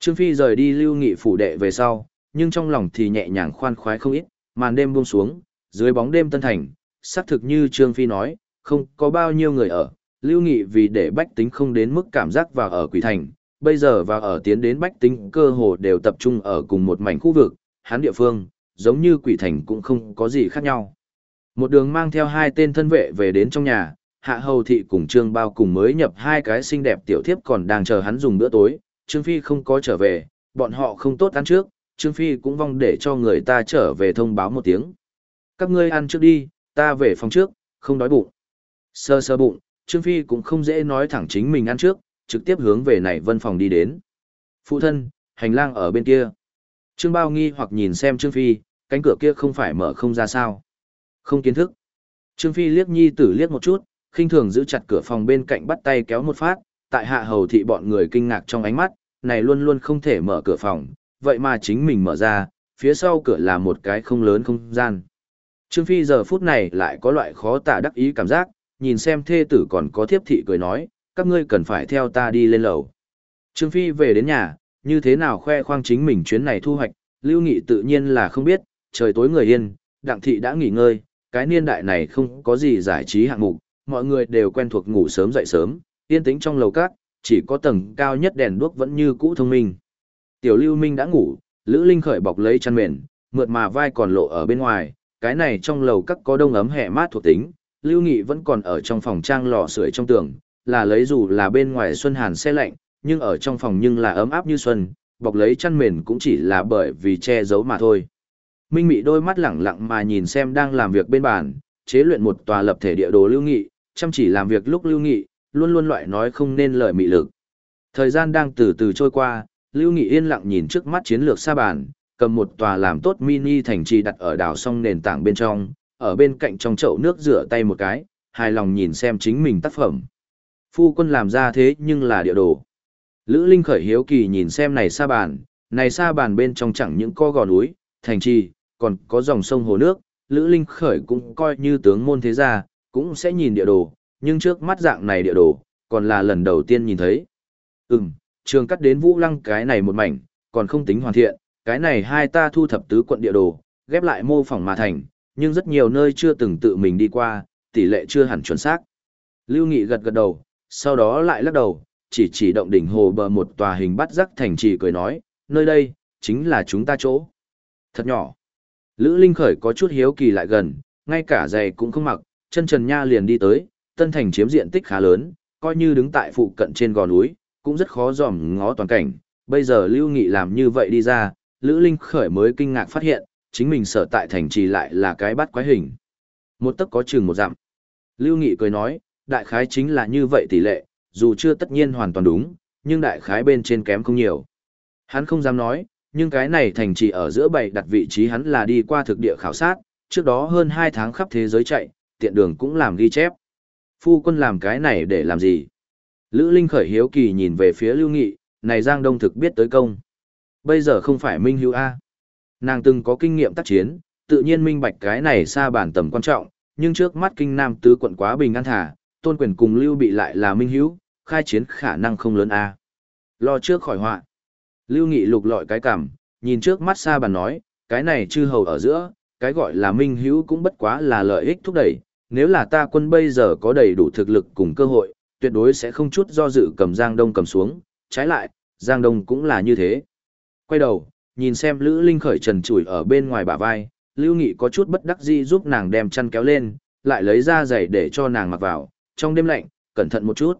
Trương Phi rời đi lưu nghị phủ đệ về sau, nhưng trong lòng thì nhẹ nhàng khoan khoái không ít, màn đêm buông xuống, dưới bóng đêm tân thành, xác thực như Trương Phi nói, không có bao nhiêu người ở, lưu nghị vì để bách tính không đến mức cảm giác vào ở quỷ thành, bây giờ và ở tiến đến bách tính cơ hồ đều tập trung ở cùng một mảnh khu vực, hán địa phương, giống như quỷ thành cũng không có gì khác nhau. Một đường mang theo hai tên thân vệ về đến trong nhà, hạ hầu thị cùng trương bao cùng mới nhập hai cái xinh đẹp tiểu thiếp còn đang chờ hắn dùng bữa tối, trương phi không có trở về, bọn họ không tốt ăn trước, trương phi cũng vong để cho người ta trở về thông báo một tiếng. Các ngươi ăn trước đi, ta về phòng trước, không đói bụng. Sơ sơ bụng, trương phi cũng không dễ nói thẳng chính mình ăn trước, trực tiếp hướng về này vân phòng đi đến. Phụ thân, hành lang ở bên kia. Trương bao nghi hoặc nhìn xem trương phi, cánh cửa kia không phải mở không ra sao. Không kiến thức. Trương Phi liếc nhi tử liếc một chút, khinh thường giữ chặt cửa phòng bên cạnh bắt tay kéo một phát, tại hạ hầu thị bọn người kinh ngạc trong ánh mắt, này luôn luôn không thể mở cửa phòng, vậy mà chính mình mở ra, phía sau cửa là một cái không lớn không gian. Trương Phi giờ phút này lại có loại khó tả đắc ý cảm giác, nhìn xem thê tử còn có thiếp thị cười nói, các ngươi cần phải theo ta đi lên lầu. Trương Phi về đến nhà, như thế nào khoe khoang chính mình chuyến này thu hoạch, Lưu Nghị tự nhiên là không biết, trời tối người yên, Đặng Thị đã nghỉ ngơi, cái niên đại này không có gì giải trí hạng mục, mọi người đều quen thuộc ngủ sớm dậy sớm, yên tĩnh trong lầu cát, chỉ có tầng cao nhất đèn đuốc vẫn như cũ thông minh. Tiểu Lưu Minh đã ngủ, Lữ Linh khởi bọc lấy chăn mền, mượt mà vai còn lộ ở bên ngoài, cái này trong lầu các có đông ấm hè mát thuộc tính, Lưu Nghị vẫn còn ở trong phòng trang lò sưởi trong tường, là lấy dù là bên ngoài xuân hàn xe lạnh, nhưng ở trong phòng nhưng là ấm áp như xuân, bọc lấy chăn mền cũng chỉ là bởi vì che giấu mà thôi. Minh Mị đôi mắt lẳng lặng mà nhìn xem đang làm việc bên bàn, chế luyện một tòa lập thể địa đồ lưu nghị, chăm chỉ làm việc lúc lưu nghị, luôn luôn loại nói không nên lời mị lực. Thời gian đang từ từ trôi qua, lưu nghị yên lặng nhìn trước mắt chiến lược xa bàn, cầm một tòa làm tốt mini thành trì đặt ở đảo song nền tảng bên trong, ở bên cạnh trong chậu nước rửa tay một cái, hài lòng nhìn xem chính mình tác phẩm. Phu quân làm ra thế nhưng là địa đồ. Lữ Linh khởi hiếu kỳ nhìn xem này xa bàn, này xa bàn bên trong chẳng những co gò núi, thành trì, còn có dòng sông hồ nước, Lữ Linh khởi cũng coi như tướng môn thế gia, cũng sẽ nhìn địa đồ, nhưng trước mắt dạng này địa đồ, còn là lần đầu tiên nhìn thấy. Ừm, trường cắt đến Vũ Lăng cái này một mảnh, còn không tính hoàn thiện, cái này hai ta thu thập tứ quận địa đồ, ghép lại mô phỏng mà thành, nhưng rất nhiều nơi chưa từng tự mình đi qua, tỷ lệ chưa hẳn chuẩn xác. Lưu Nghị gật gật đầu, sau đó lại lắc đầu, chỉ chỉ động đỉnh hồ bờ một tòa hình bắt rắc thành trì cười nói, nơi đây, chính là chúng ta chỗ. Thật nhỏ. Lữ Linh Khởi có chút hiếu kỳ lại gần, ngay cả giày cũng không mặc, chân trần nha liền đi tới, tân thành chiếm diện tích khá lớn, coi như đứng tại phụ cận trên gò núi, cũng rất khó dòm ngó toàn cảnh. Bây giờ Lưu Nghị làm như vậy đi ra, Lữ Linh Khởi mới kinh ngạc phát hiện, chính mình sở tại thành trì lại là cái bắt quái hình. Một tấc có chừng một dặm. Lưu Nghị cười nói, đại khái chính là như vậy tỷ lệ, dù chưa tất nhiên hoàn toàn đúng, nhưng đại khái bên trên kém không nhiều. Hắn không dám nói, nhưng cái này thành trì ở giữa bảy đặt vị trí hắn là đi qua thực địa khảo sát, trước đó hơn 2 tháng khắp thế giới chạy, tiện đường cũng làm ghi chép. Phu quân làm cái này để làm gì? Lữ Linh khởi hiếu kỳ nhìn về phía Lưu Nghị, này Giang Đông thực biết tới công. Bây giờ không phải Minh Hữu A. Nàng từng có kinh nghiệm tác chiến, tự nhiên minh bạch cái này xa bản tầm quan trọng, nhưng trước mắt kinh nam tứ quận quá bình an thả, tôn quyền cùng Lưu bị lại là Minh Hữu, khai chiến khả năng không lớn A. Lo trước khỏi họa. Lưu Nghị lục lọi cái cảm, nhìn trước mắt xa bàn nói, cái này chư hầu ở giữa, cái gọi là Minh Hữu cũng bất quá là lợi ích thúc đẩy, nếu là ta quân bây giờ có đầy đủ thực lực cùng cơ hội, tuyệt đối sẽ không chút do dự cầm Giang Đông cầm xuống, trái lại, Giang Đông cũng là như thế. Quay đầu, nhìn xem Lữ Linh khởi trần trụi ở bên ngoài bả vai, Lưu Nghị có chút bất đắc dĩ giúp nàng đem chăn kéo lên, lại lấy ra giày để cho nàng mặc vào, trong đêm lạnh, cẩn thận một chút.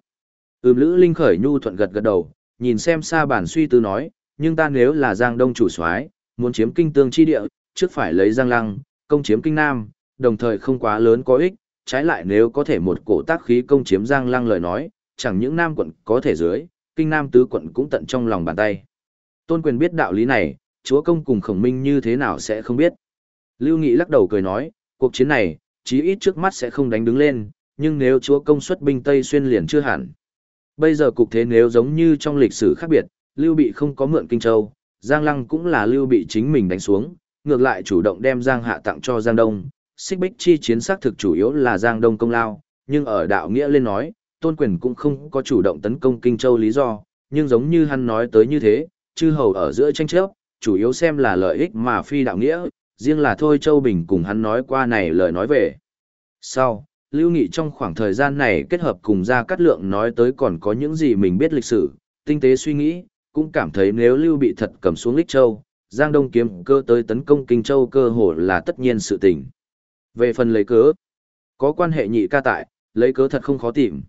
Ừm Lữ Linh khởi nhu thuận gật gật đầu, nhìn xem xa bản suy tư nói, nhưng ta nếu là Giang Đông chủ soái, muốn chiếm kinh tương chi địa, trước phải lấy Giang Lăng, công chiếm kinh Nam, đồng thời không quá lớn có ích, trái lại nếu có thể một cổ tác khí công chiếm Giang Lăng lời nói, chẳng những Nam quận có thể dưới, kinh Nam tứ quận cũng tận trong lòng bàn tay. Tôn quyền biết đạo lý này, chúa công cùng khổng minh như thế nào sẽ không biết. Lưu Nghị lắc đầu cười nói, cuộc chiến này, chí ít trước mắt sẽ không đánh đứng lên, nhưng nếu chúa công xuất binh Tây Xuyên liền chưa hẳn. Bây giờ cục thế nếu giống như trong lịch sử khác biệt, Lưu Bị không có mượn Kinh Châu, Giang Lăng cũng là Lưu Bị chính mình đánh xuống, ngược lại chủ động đem Giang Hạ tặng cho Giang Đông. Xích bích chi chiến xác thực chủ yếu là Giang Đông công lao, nhưng ở đạo nghĩa lên nói, Tôn Quyền cũng không có chủ động tấn công Kinh Châu lý do, nhưng giống như hắn nói tới như thế, chư hầu ở giữa tranh chấp, chủ yếu xem là lợi ích mà phi đạo nghĩa, riêng là thôi Châu Bình cùng hắn nói qua này lời nói về. Sau, Lưu Nghị trong khoảng thời gian này kết hợp cùng Gia Cát Lượng nói tới còn có những gì mình biết lịch sử, tinh tế suy nghĩ, cũng cảm thấy nếu Lưu bị thật cầm xuống Lích Châu, Giang Đông kiếm cơ tới tấn công Kinh Châu cơ hồ là tất nhiên sự tình. Về phần lấy cớ, có quan hệ nhị ca tại, lấy cớ thật không khó tìm.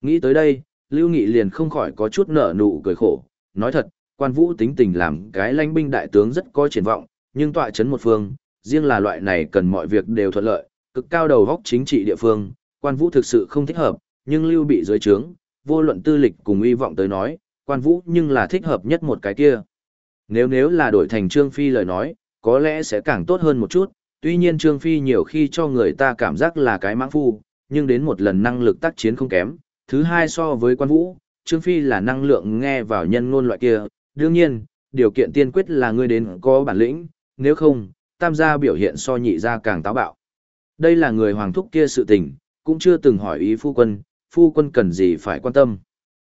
Nghĩ tới đây, Lưu Nghị liền không khỏi có chút nở nụ cười khổ, nói thật, quan vũ tính tình làm cái lãnh binh đại tướng rất có triển vọng, nhưng tọa chấn một phương, riêng là loại này cần mọi việc đều thuận lợi, cực cao đầu góc chính trị địa phương, quan vũ thực sự không thích hợp, nhưng lưu bị dưới trướng, vô luận tư lịch cùng uy vọng tới nói, quan vũ nhưng là thích hợp nhất một cái kia. Nếu nếu là đổi thành Trương Phi lời nói, có lẽ sẽ càng tốt hơn một chút, tuy nhiên Trương Phi nhiều khi cho người ta cảm giác là cái mãng phu, nhưng đến một lần năng lực tác chiến không kém. Thứ hai so với quan vũ, Trương Phi là năng lượng nghe vào nhân ngôn loại kia, đương nhiên, điều kiện tiên quyết là ngươi đến có bản lĩnh, nếu không, tam gia biểu hiện so nhị gia càng táo bạo. Đây là người hoàng thúc kia sự tình, cũng chưa từng hỏi ý phu quân, phu quân cần gì phải quan tâm.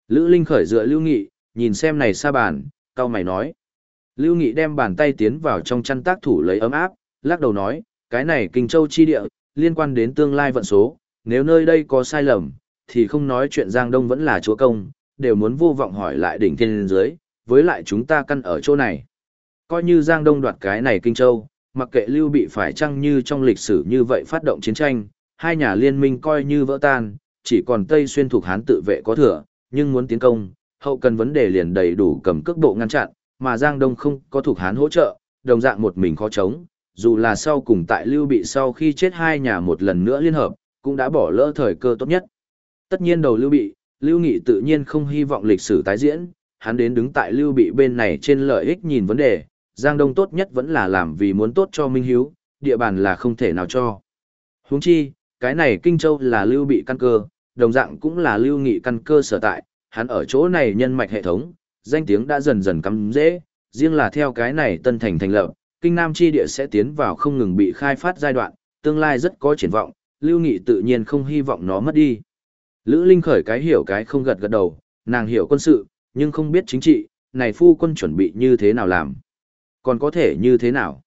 Lữ Linh khởi dựa Lưu Nghị, nhìn xem này xa bàn, cao mày nói. Lưu Nghị đem bàn tay tiến vào trong chăn tác thủ lấy ấm áp, lắc đầu nói, cái này kinh châu chi địa, liên quan đến tương lai vận số, nếu nơi đây có sai lầm, thì không nói chuyện Giang Đông vẫn là chúa công, đều muốn vô vọng hỏi lại đỉnh thiên dưới, với lại chúng ta căn ở chỗ này. Coi như Giang Đông đoạt cái này kinh châu, mặc kệ Lưu bị phải chăng như trong lịch sử như vậy phát động chiến tranh, hai nhà liên minh coi như vỡ tan, chỉ còn Tây Xuyên thuộc Hán tự vệ có thừa, nhưng muốn tiến công, hậu cần vấn đề liền đầy đủ cầm cước bộ ngăn chặn, mà Giang Đông không có thuộc Hán hỗ trợ, đồng dạng một mình khó chống, dù là sau cùng tại Lưu bị sau khi chết hai nhà một lần nữa liên hợp, cũng đã bỏ lỡ thời cơ tốt nhất. Tất nhiên đầu Lưu bị, Lưu Nghị tự nhiên không hy vọng lịch sử tái diễn, hắn đến đứng tại Lưu bị bên này trên lợi ích nhìn vấn đề, Giang Đông tốt nhất vẫn là làm vì muốn tốt cho Minh Hiếu, địa bàn là không thể nào cho. Huống chi, cái này Kinh Châu là lưu bị căn cơ, đồng dạng cũng là lưu nghị căn cơ sở tại, hắn ở chỗ này nhân mạch hệ thống, danh tiếng đã dần dần cắm dễ, riêng là theo cái này tân thành thành lập, Kinh Nam chi địa sẽ tiến vào không ngừng bị khai phát giai đoạn, tương lai rất có triển vọng, lưu nghị tự nhiên không hy vọng nó mất đi. Lữ Linh khởi cái hiểu cái không gật gật đầu, nàng hiểu quân sự, nhưng không biết chính trị, này phu quân chuẩn bị như thế nào làm. Còn có thể như thế nào?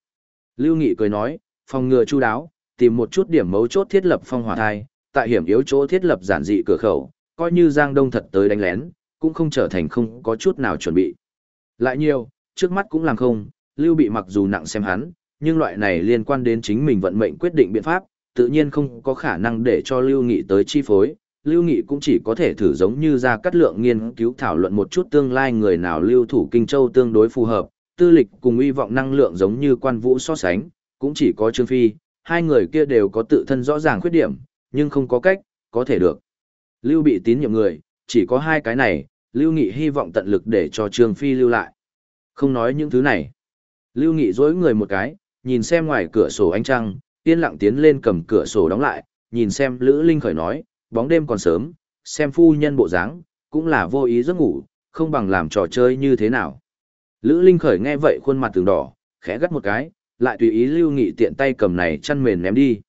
Lưu Nghị cười nói, phòng ngừa chu đáo, tìm một chút điểm mấu chốt thiết lập phong hỏa thai, tại hiểm yếu chỗ thiết lập giản dị cửa khẩu, coi như Giang Đông thật tới đánh lén, cũng không trở thành không có chút nào chuẩn bị. Lại nhiều, trước mắt cũng làm không, Lưu bị mặc dù nặng xem hắn, nhưng loại này liên quan đến chính mình vận mệnh quyết định biện pháp, tự nhiên không có khả năng để cho Lưu Nghị tới chi phối. Lưu Nghị cũng chỉ có thể thử giống như ra cắt lượng nghiên cứu thảo luận một chút tương lai người nào lưu thủ Kinh Châu tương đối phù hợp, tư lịch cùng uy vọng năng lượng giống như quan vũ so sánh, cũng chỉ có Trương Phi, hai người kia đều có tự thân rõ ràng khuyết điểm, nhưng không có cách, có thể được. Lưu bị tín nhiệm người, chỉ có hai cái này, Lưu Nghị hy vọng tận lực để cho Trương Phi lưu lại. Không nói những thứ này. Lưu Nghị dối người một cái, nhìn xem ngoài cửa sổ ánh trăng, yên lặng tiến lên cầm cửa sổ đóng lại, nhìn xem Lữ Linh khởi nói, bóng đêm còn sớm, xem phu nhân bộ dáng, cũng là vô ý giấc ngủ, không bằng làm trò chơi như thế nào. Lữ Linh khởi nghe vậy khuôn mặt từng đỏ, khẽ gắt một cái, lại tùy ý Lưu Nghị tiện tay cầm này chăn mền ném đi.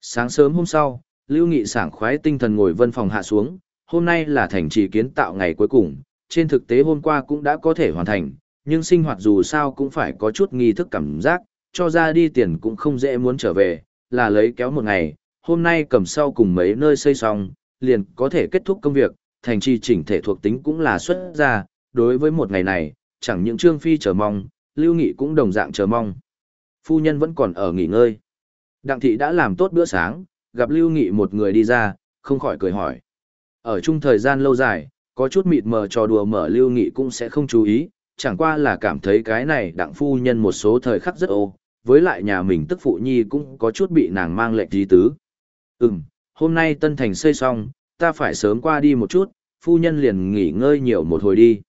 Sáng sớm hôm sau, Lưu Nghị sảng khoái tinh thần ngồi vân phòng hạ xuống, hôm nay là thành trì kiến tạo ngày cuối cùng, trên thực tế hôm qua cũng đã có thể hoàn thành, nhưng sinh hoạt dù sao cũng phải có chút nghi thức cảm giác, cho ra đi tiền cũng không dễ muốn trở về, là lấy kéo một ngày, hôm nay cầm sau cùng mấy nơi xây xong, liền có thể kết thúc công việc, thành trì chỉnh thể thuộc tính cũng là xuất ra, đối với một ngày này, chẳng những Trương Phi chờ mong, Lưu Nghị cũng đồng dạng chờ mong. Phu nhân vẫn còn ở nghỉ ngơi. Đặng thị đã làm tốt bữa sáng, gặp Lưu Nghị một người đi ra, không khỏi cười hỏi. Ở chung thời gian lâu dài, có chút mịt mờ trò đùa mở Lưu Nghị cũng sẽ không chú ý, chẳng qua là cảm thấy cái này đặng phu nhân một số thời khắc rất ô, với lại nhà mình tức phụ nhi cũng có chút bị nàng mang lệnh trí tứ. Ừm, hôm nay tân thành xây xong, ta phải sớm qua đi một chút, phu nhân liền nghỉ ngơi nhiều một hồi đi.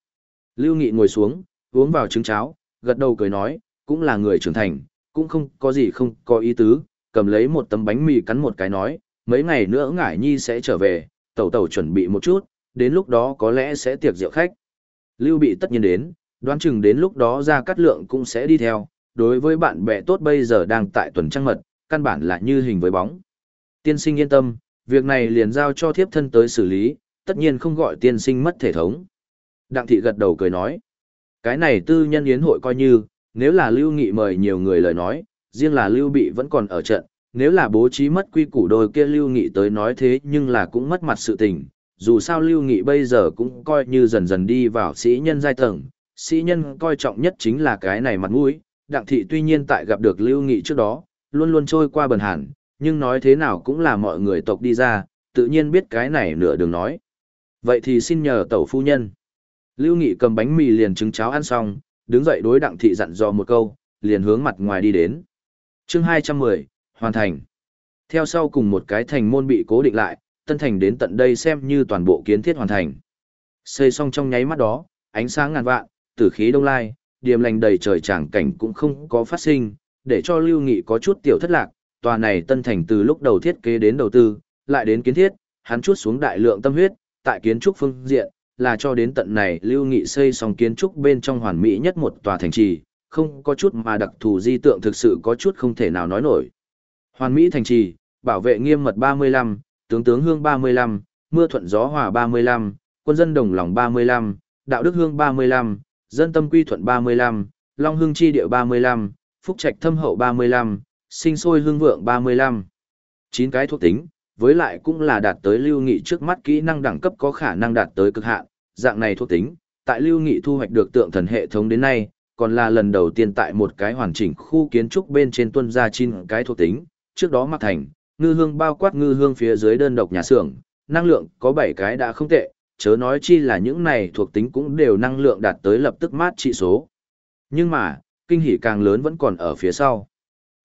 Lưu Nghị ngồi xuống, uống vào trứng cháo, gật đầu cười nói, cũng là người trưởng thành, cũng không có gì không có ý tứ, cầm lấy một tấm bánh mì cắn một cái nói, mấy ngày nữa ngải nhi sẽ trở về, tẩu tẩu chuẩn bị một chút, đến lúc đó có lẽ sẽ tiệc rượu khách. Lưu bị tất nhiên đến, đoán chừng đến lúc đó ra cắt lượng cũng sẽ đi theo, đối với bạn bè tốt bây giờ đang tại tuần trăng mật, căn bản là như hình với bóng. Tiên sinh yên tâm, việc này liền giao cho thiếp thân tới xử lý, tất nhiên không gọi tiên sinh mất thể thống. Đặng thị gật đầu cười nói, cái này tư nhân yến hội coi như, nếu là lưu nghị mời nhiều người lời nói, riêng là lưu bị vẫn còn ở trận, nếu là bố trí mất quy củ đôi kia lưu nghị tới nói thế nhưng là cũng mất mặt sự tình, dù sao lưu nghị bây giờ cũng coi như dần dần đi vào sĩ nhân giai tầng, sĩ nhân coi trọng nhất chính là cái này mặt mũi, đặng thị tuy nhiên tại gặp được lưu nghị trước đó, luôn luôn trôi qua bần hàn, nhưng nói thế nào cũng là mọi người tộc đi ra, tự nhiên biết cái này nửa đường nói. Vậy thì xin nhờ tẩu phu nhân. Lưu Nghị cầm bánh mì liền trứng cháo ăn xong, đứng dậy đối đặng thị dặn dò một câu, liền hướng mặt ngoài đi đến. chương 210, hoàn thành. Theo sau cùng một cái thành môn bị cố định lại, tân thành đến tận đây xem như toàn bộ kiến thiết hoàn thành. Xây xong trong nháy mắt đó, ánh sáng ngàn vạn, tử khí đông lai, điềm lành đầy trời tràng cảnh cũng không có phát sinh, để cho Lưu Nghị có chút tiểu thất lạc, tòa này tân thành từ lúc đầu thiết kế đến đầu tư, lại đến kiến thiết, hắn chút xuống đại lượng tâm huyết, tại kiến trúc phương diện, là cho đến tận này Lưu Nghị xây xong kiến trúc bên trong hoàn mỹ nhất một tòa thành trì, không có chút mà đặc thù di tượng thực sự có chút không thể nào nói nổi. Hoàn mỹ thành trì, bảo vệ nghiêm mật 35, tướng tướng hương 35, mưa thuận gió hòa 35, quân dân đồng lòng 35, đạo đức hương 35, dân tâm quy thuận 35, long hương chi địa 35, phúc trạch thâm hậu 35, sinh sôi hương vượng 35. 9 cái thuộc tính, với lại cũng là đạt tới lưu nghị trước mắt kỹ năng đẳng cấp có khả năng đạt tới cực hạn, dạng này thuộc tính, tại lưu nghị thu hoạch được tượng thần hệ thống đến nay, còn là lần đầu tiên tại một cái hoàn chỉnh khu kiến trúc bên trên tuân ra chín cái thuộc tính, trước đó mặc thành, ngư hương bao quát ngư hương phía dưới đơn độc nhà xưởng, năng lượng có 7 cái đã không tệ, chớ nói chi là những này thuộc tính cũng đều năng lượng đạt tới lập tức mát trị số. Nhưng mà, kinh hỉ càng lớn vẫn còn ở phía sau.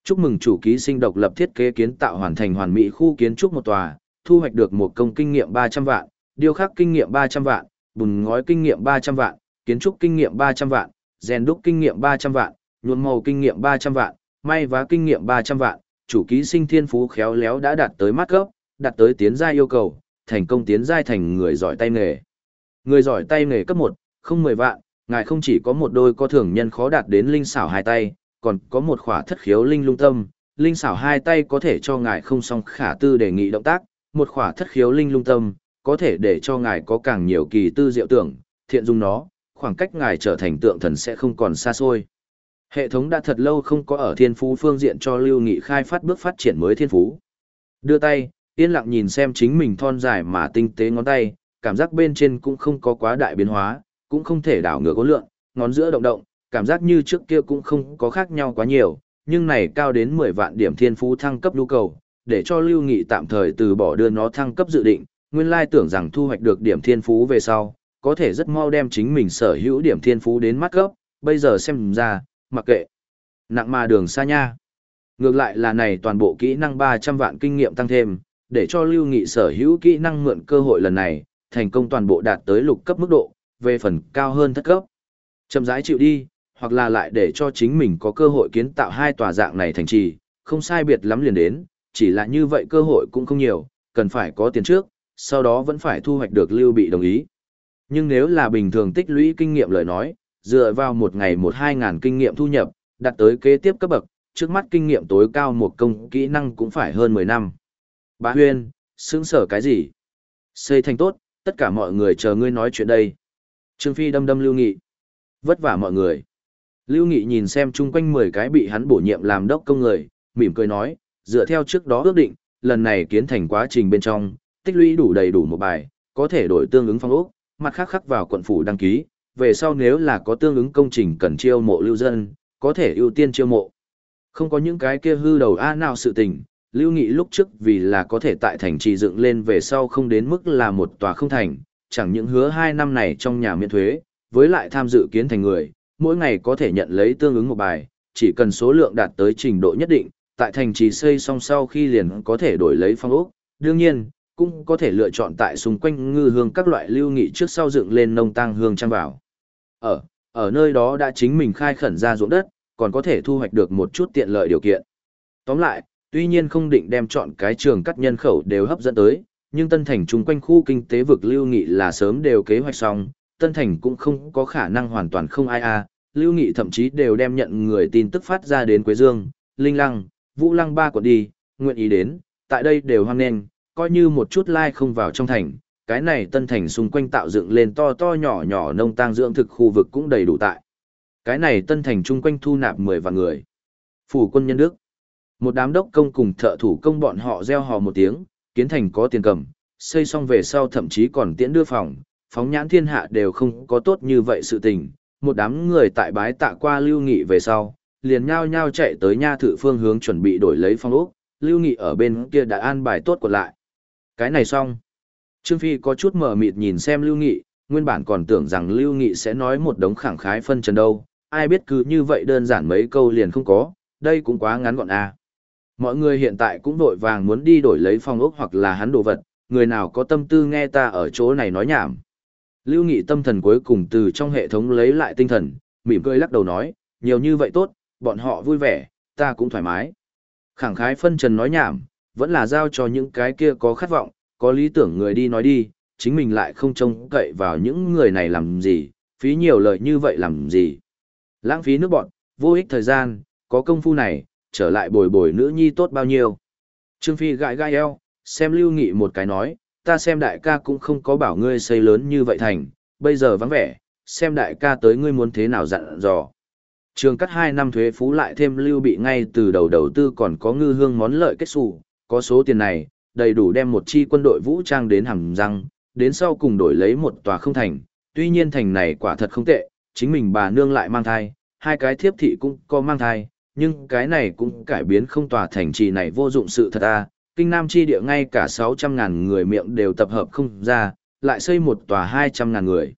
Chúc mừng chủ ký sinh độc lập thiết kế kiến tạo hoàn thành hoàn mỹ khu kiến trúc một tòa, thu hoạch được một công kinh nghiệm 300 vạn, điêu khắc kinh nghiệm 300 vạn, bùn ngói kinh nghiệm 300 vạn, kiến trúc kinh nghiệm 300 vạn, rèn đúc kinh nghiệm 300 vạn, nhuộm màu kinh nghiệm 300 vạn, may vá kinh nghiệm 300 vạn, chủ ký sinh thiên phú khéo léo đã đạt tới mắt cấp, đạt tới tiến gia yêu cầu, thành công tiến giai thành người giỏi tay nghề. Người giỏi tay nghề cấp 1, không 10 vạn, ngài không chỉ có một đôi có thường nhân khó đạt đến linh xảo hai tay, còn có một khỏa thất khiếu linh lung tâm, linh xảo hai tay có thể cho ngài không song khả tư đề nghị động tác, một khỏa thất khiếu linh lung tâm, có thể để cho ngài có càng nhiều kỳ tư diệu tưởng, thiện dung nó, khoảng cách ngài trở thành tượng thần sẽ không còn xa xôi. Hệ thống đã thật lâu không có ở thiên phú phương diện cho Lưu Nghị khai phát bước phát triển mới thiên phú. Đưa tay, yên lặng nhìn xem chính mình thon dài mà tinh tế ngón tay, cảm giác bên trên cũng không có quá đại biến hóa, cũng không thể đảo ngược có lượng, ngón giữa động động, cảm giác như trước kia cũng không có khác nhau quá nhiều, nhưng này cao đến 10 vạn điểm thiên phú thăng cấp nhu cầu, để cho Lưu Nghị tạm thời từ bỏ đưa nó thăng cấp dự định, nguyên lai tưởng rằng thu hoạch được điểm thiên phú về sau, có thể rất mau đem chính mình sở hữu điểm thiên phú đến mắt cấp, bây giờ xem ra, mặc kệ. Nặng mà đường xa nha. Ngược lại là này toàn bộ kỹ năng 300 vạn kinh nghiệm tăng thêm, để cho Lưu Nghị sở hữu kỹ năng mượn cơ hội lần này, thành công toàn bộ đạt tới lục cấp mức độ, về phần cao hơn thất cấp. Chậm rãi chịu đi, hoặc là lại để cho chính mình có cơ hội kiến tạo hai tòa dạng này thành trì, không sai biệt lắm liền đến, chỉ là như vậy cơ hội cũng không nhiều, cần phải có tiền trước, sau đó vẫn phải thu hoạch được lưu bị đồng ý. Nhưng nếu là bình thường tích lũy kinh nghiệm lời nói, dựa vào một ngày một hai ngàn kinh nghiệm thu nhập, đạt tới kế tiếp cấp bậc, trước mắt kinh nghiệm tối cao một công kỹ năng cũng phải hơn 10 năm. Bá Huyên, xứng sở cái gì? Xây thành tốt, tất cả mọi người chờ ngươi nói chuyện đây. Trương Phi đâm đâm Lưu Nghị. Vất vả mọi người. Lưu Nghị nhìn xem chung quanh 10 cái bị hắn bổ nhiệm làm đốc công người, mỉm cười nói, dựa theo trước đó ước định, lần này kiến thành quá trình bên trong, tích lũy đủ đầy đủ một bài, có thể đổi tương ứng phong ốc, mặt khác khắc vào quận phủ đăng ký, về sau nếu là có tương ứng công trình cần chiêu mộ lưu dân, có thể ưu tiên chiêu mộ. Không có những cái kia hư đầu a nào sự tình, Lưu Nghị lúc trước vì là có thể tại thành trì dựng lên về sau không đến mức là một tòa không thành, chẳng những hứa hai năm này trong nhà miễn thuế, với lại tham dự kiến thành người, mỗi ngày có thể nhận lấy tương ứng một bài, chỉ cần số lượng đạt tới trình độ nhất định, tại thành trì xây xong sau khi liền có thể đổi lấy phong ốc. Đương nhiên, cũng có thể lựa chọn tại xung quanh ngư hương các loại lưu nghị trước sau dựng lên nông tăng hương trang vào. Ở, ở nơi đó đã chính mình khai khẩn ra ruộng đất, còn có thể thu hoạch được một chút tiện lợi điều kiện. Tóm lại, tuy nhiên không định đem chọn cái trường cắt nhân khẩu đều hấp dẫn tới, nhưng Tân Thành chung quanh khu kinh tế vực Lưu Nghị là sớm đều kế hoạch xong, Tân Thành cũng không có khả năng hoàn toàn không ai a. Lưu Nghị thậm chí đều đem nhận người tin tức phát ra đến Quế Dương, Linh Lăng, Vũ Lăng ba quận đi, nguyện ý đến, tại đây đều hoan nghênh, coi như một chút lai like không vào trong thành, cái này Tân Thành xung quanh tạo dựng lên to to nhỏ nhỏ nông tang dưỡng thực khu vực cũng đầy đủ tại. Cái này Tân Thành chung quanh thu nạp 10 vạn người. Phủ quân nhân đức. Một đám đốc công cùng thợ thủ công bọn họ gieo hò một tiếng, kiến thành có tiền cầm, xây xong về sau thậm chí còn tiễn đưa phòng, phóng nhãn thiên hạ đều không có tốt như vậy sự tình. Một đám người tại bái tạ qua lưu nghị về sau, liền nhao nhao chạy tới nha thự phương hướng chuẩn bị đổi lấy phong ốc, lưu nghị ở bên kia đã an bài tốt của lại. Cái này xong. Trương Phi có chút mở mịt nhìn xem lưu nghị, nguyên bản còn tưởng rằng lưu nghị sẽ nói một đống khẳng khái phân trần đâu, ai biết cứ như vậy đơn giản mấy câu liền không có, đây cũng quá ngắn gọn à. Mọi người hiện tại cũng vội vàng muốn đi đổi lấy phong ốc hoặc là hắn đồ vật, người nào có tâm tư nghe ta ở chỗ này nói nhảm. Lưu Nghị tâm thần cuối cùng từ trong hệ thống lấy lại tinh thần, mỉm cười lắc đầu nói, nhiều như vậy tốt, bọn họ vui vẻ, ta cũng thoải mái. Khẳng khái phân trần nói nhảm, vẫn là giao cho những cái kia có khát vọng, có lý tưởng người đi nói đi, chính mình lại không trông cậy vào những người này làm gì, phí nhiều lời như vậy làm gì. Lãng phí nước bọn, vô ích thời gian, có công phu này, trở lại bồi bồi nữ nhi tốt bao nhiêu. Trương Phi gãi gai eo, xem Lưu Nghị một cái nói, ta xem đại ca cũng không có bảo ngươi xây lớn như vậy thành, bây giờ vắng vẻ, xem đại ca tới ngươi muốn thế nào dặn dò. Trường cắt 2 năm thuế phú lại thêm lưu bị ngay từ đầu đầu tư còn có ngư hương món lợi kết xù, có số tiền này, đầy đủ đem một chi quân đội vũ trang đến hàng răng, đến sau cùng đổi lấy một tòa không thành, tuy nhiên thành này quả thật không tệ, chính mình bà nương lại mang thai, hai cái thiếp thị cũng có mang thai, nhưng cái này cũng cải biến không tòa thành trì này vô dụng sự thật à, kinh nam chi địa ngay cả 600.000 người miệng đều tập hợp không ra, lại xây một tòa 200.000 người.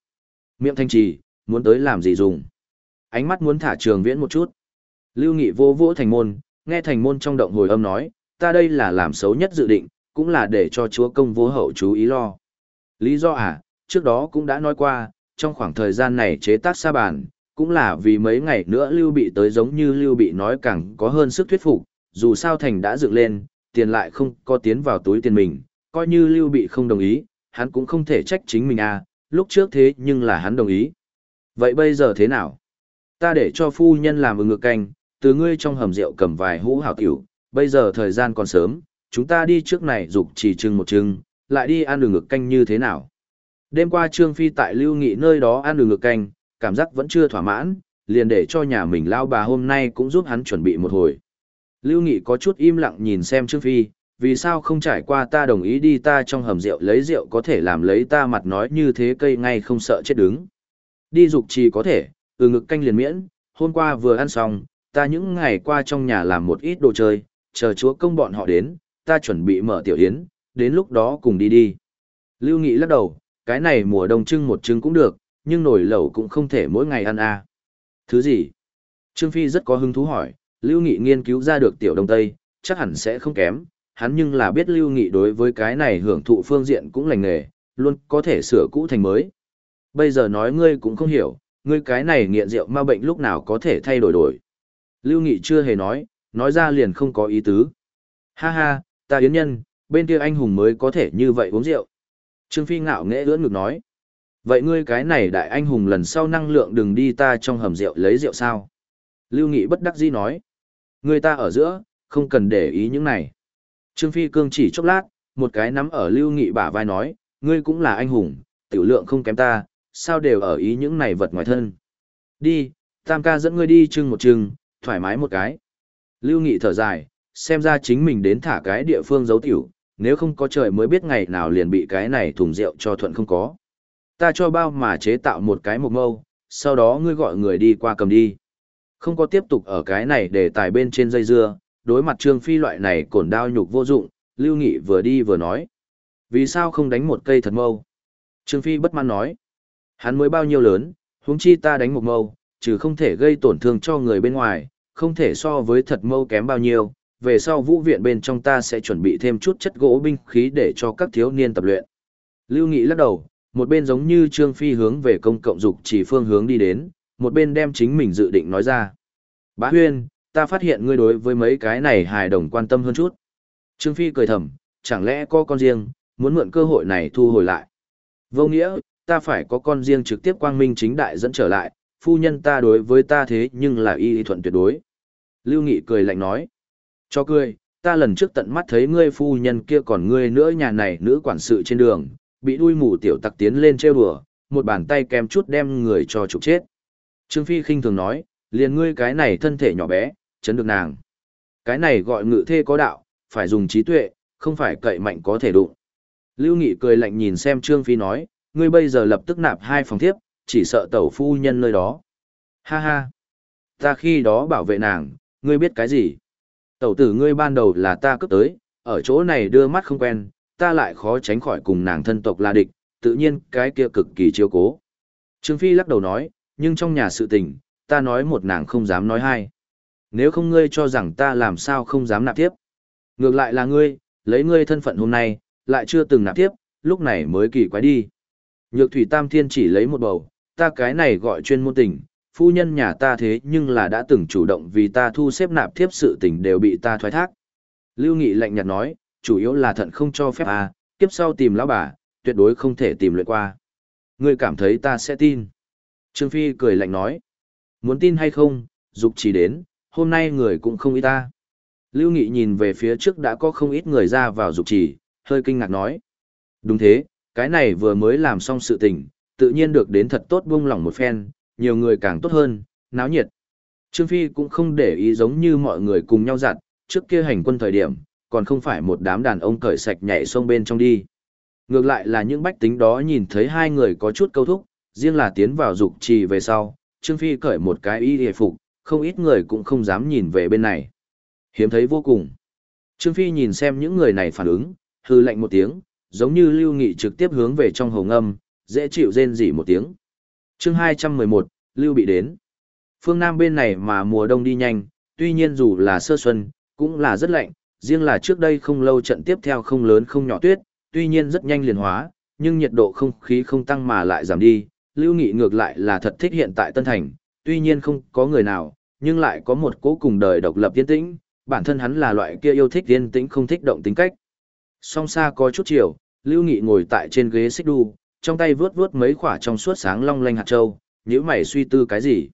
Miệng thành trì, muốn tới làm gì dùng? Ánh mắt muốn thả trường viễn một chút. Lưu Nghị vô vỗ thành môn, nghe thành môn trong động hồi âm nói, ta đây là làm xấu nhất dự định, cũng là để cho chúa công vô hậu chú ý lo. Lý do à, trước đó cũng đã nói qua, trong khoảng thời gian này chế tác sa bàn, cũng là vì mấy ngày nữa Lưu Bị tới giống như Lưu Bị nói càng có hơn sức thuyết phục, dù sao thành đã dựng lên, tiền lại không có tiến vào túi tiền mình, coi như Lưu Bị không đồng ý, hắn cũng không thể trách chính mình à, lúc trước thế nhưng là hắn đồng ý. Vậy bây giờ thế nào? Ta để cho phu nhân làm ứng ngược canh, từ ngươi trong hầm rượu cầm vài hũ hảo tiểu, bây giờ thời gian còn sớm, chúng ta đi trước này dục chỉ trưng một trưng, lại đi ăn đường ngược canh như thế nào? Đêm qua Trương Phi tại Lưu Nghị nơi đó ăn đường ngược canh, cảm giác vẫn chưa thỏa mãn, liền để cho nhà mình lao bà hôm nay cũng giúp hắn chuẩn bị một hồi. Lưu Nghị có chút im lặng nhìn xem Trương Phi, vì sao không trải qua ta đồng ý đi ta trong hầm rượu lấy rượu có thể làm lấy ta mặt nói như thế cây ngay không sợ chết đứng. Đi dục trì có thể, từ ngực canh liền miễn, hôm qua vừa ăn xong, ta những ngày qua trong nhà làm một ít đồ chơi, chờ chúa công bọn họ đến, ta chuẩn bị mở tiểu yến, đến lúc đó cùng đi đi. Lưu Nghị lắc đầu, cái này mùa đông trưng một trưng cũng được, nhưng nồi lẩu cũng không thể mỗi ngày ăn à. Thứ gì? Trương Phi rất có hứng thú hỏi, Lưu Nghị nghiên cứu ra được tiểu đông tây, chắc hẳn sẽ không kém, hắn nhưng là biết Lưu Nghị đối với cái này hưởng thụ phương diện cũng lành nghề, luôn có thể sửa cũ thành mới. Bây giờ nói ngươi cũng không hiểu, ngươi cái này nghiện rượu ma bệnh lúc nào có thể thay đổi đổi. Lưu Nghị chưa hề nói, nói ra liền không có ý tứ. Ha ha, ta yến nhân, bên kia anh hùng mới có thể như vậy uống rượu. Trương Phi ngạo nghễ ưỡn ngực nói. Vậy ngươi cái này đại anh hùng lần sau năng lượng đừng đi ta trong hầm rượu lấy rượu sao? Lưu Nghị bất đắc dĩ nói. Ngươi ta ở giữa, không cần để ý những này. Trương Phi cương chỉ chốc lát, một cái nắm ở Lưu Nghị bả vai nói, ngươi cũng là anh hùng, tiểu lượng không kém ta, sao đều ở ý những này vật ngoài thân. Đi, Tam ca dẫn ngươi đi chừng một chừng, thoải mái một cái. Lưu Nghị thở dài, xem ra chính mình đến thả cái địa phương giấu tiểu, nếu không có trời mới biết ngày nào liền bị cái này thùng rượu cho thuận không có. Ta cho bao mà chế tạo một cái mộc mâu, sau đó ngươi gọi người đi qua cầm đi. Không có tiếp tục ở cái này để tài bên trên dây dưa, đối mặt Trương Phi loại này cổn đao nhục vô dụng, Lưu Nghị vừa đi vừa nói. Vì sao không đánh một cây thật mâu? Trương Phi bất mãn nói. Hắn mới bao nhiêu lớn, huống chi ta đánh một mâu, trừ không thể gây tổn thương cho người bên ngoài, không thể so với thật mâu kém bao nhiêu. Về sau vũ viện bên trong ta sẽ chuẩn bị thêm chút chất gỗ binh khí để cho các thiếu niên tập luyện. Lưu Nghị lắc đầu, một bên giống như Trương Phi hướng về công cộng dục chỉ phương hướng đi đến, một bên đem chính mình dự định nói ra. Bá Huyên, ta phát hiện ngươi đối với mấy cái này hài đồng quan tâm hơn chút. Trương Phi cười thầm, chẳng lẽ có con riêng, muốn mượn cơ hội này thu hồi lại. Vô nghĩa, ta phải có con riêng trực tiếp quang minh chính đại dẫn trở lại, phu nhân ta đối với ta thế nhưng là y thuận tuyệt đối. Lưu Nghị cười lạnh nói, cho cười, ta lần trước tận mắt thấy ngươi phu nhân kia còn ngươi nữa nhà này nữ quản sự trên đường, bị đuôi mù tiểu tặc tiến lên trêu đùa, một bàn tay kèm chút đem người cho trục chết. Trương Phi khinh thường nói, liền ngươi cái này thân thể nhỏ bé, chấn được nàng. Cái này gọi ngự thê có đạo, phải dùng trí tuệ, không phải cậy mạnh có thể đụng. Lưu Nghị cười lạnh nhìn xem Trương Phi nói, ngươi bây giờ lập tức nạp hai phòng thiếp, chỉ sợ tẩu phu nhân nơi đó. Ha ha! Ta khi đó bảo vệ nàng, ngươi biết cái gì? Tẩu tử ngươi ban đầu là ta cấp tới, ở chỗ này đưa mắt không quen, ta lại khó tránh khỏi cùng nàng thân tộc là địch, tự nhiên cái kia cực kỳ chiếu cố. Trương Phi lắc đầu nói, nhưng trong nhà sự tình, ta nói một nàng không dám nói hai. Nếu không ngươi cho rằng ta làm sao không dám nạp tiếp. Ngược lại là ngươi, lấy ngươi thân phận hôm nay, lại chưa từng nạp tiếp, lúc này mới kỳ quái đi. Nhược thủy tam thiên chỉ lấy một bầu, ta cái này gọi chuyên môn tình, phu nhân nhà ta thế nhưng là đã từng chủ động vì ta thu xếp nạp tiếp sự tình đều bị ta thoái thác. Lưu Nghị lạnh nhạt nói, chủ yếu là thận không cho phép à, tiếp sau tìm lão bà, tuyệt đối không thể tìm luyện qua. Ngươi cảm thấy ta sẽ tin. Trương Phi cười lạnh nói, muốn tin hay không, dục chỉ đến, hôm nay người cũng không ít ta. Lưu Nghị nhìn về phía trước đã có không ít người ra vào dục chỉ, hơi kinh ngạc nói. Đúng thế, cái này vừa mới làm xong sự tình, tự nhiên được đến thật tốt buông lỏng một phen, nhiều người càng tốt hơn, náo nhiệt. Trương Phi cũng không để ý giống như mọi người cùng nhau giặt, trước kia hành quân thời điểm, còn không phải một đám đàn ông cởi sạch nhảy sông bên trong đi. Ngược lại là những bách tính đó nhìn thấy hai người có chút câu thúc, riêng là tiến vào dục trì về sau, Trương Phi cởi một cái y hề phục, không ít người cũng không dám nhìn về bên này. Hiếm thấy vô cùng. Trương Phi nhìn xem những người này phản ứng, hư lạnh một tiếng, giống như lưu nghị trực tiếp hướng về trong hồ ngâm, dễ chịu rên rỉ một tiếng. chương 211, lưu bị đến. Phương Nam bên này mà mùa đông đi nhanh, tuy nhiên dù là sơ xuân, cũng là rất lạnh, riêng là trước đây không lâu trận tiếp theo không lớn không nhỏ tuyết, tuy nhiên rất nhanh liền hóa, nhưng nhiệt độ không khí không tăng mà lại giảm đi. Lưu Nghị ngược lại là thật thích hiện tại Tân Thành, tuy nhiên không có người nào, nhưng lại có một cố cùng đời độc lập yên tĩnh, bản thân hắn là loại kia yêu thích yên tĩnh không thích động tính cách. Song xa có chút chiều, Lưu Nghị ngồi tại trên ghế xích đu, trong tay vướt vướt mấy quả trong suốt sáng long lanh hạt châu, nhíu mày suy tư cái gì.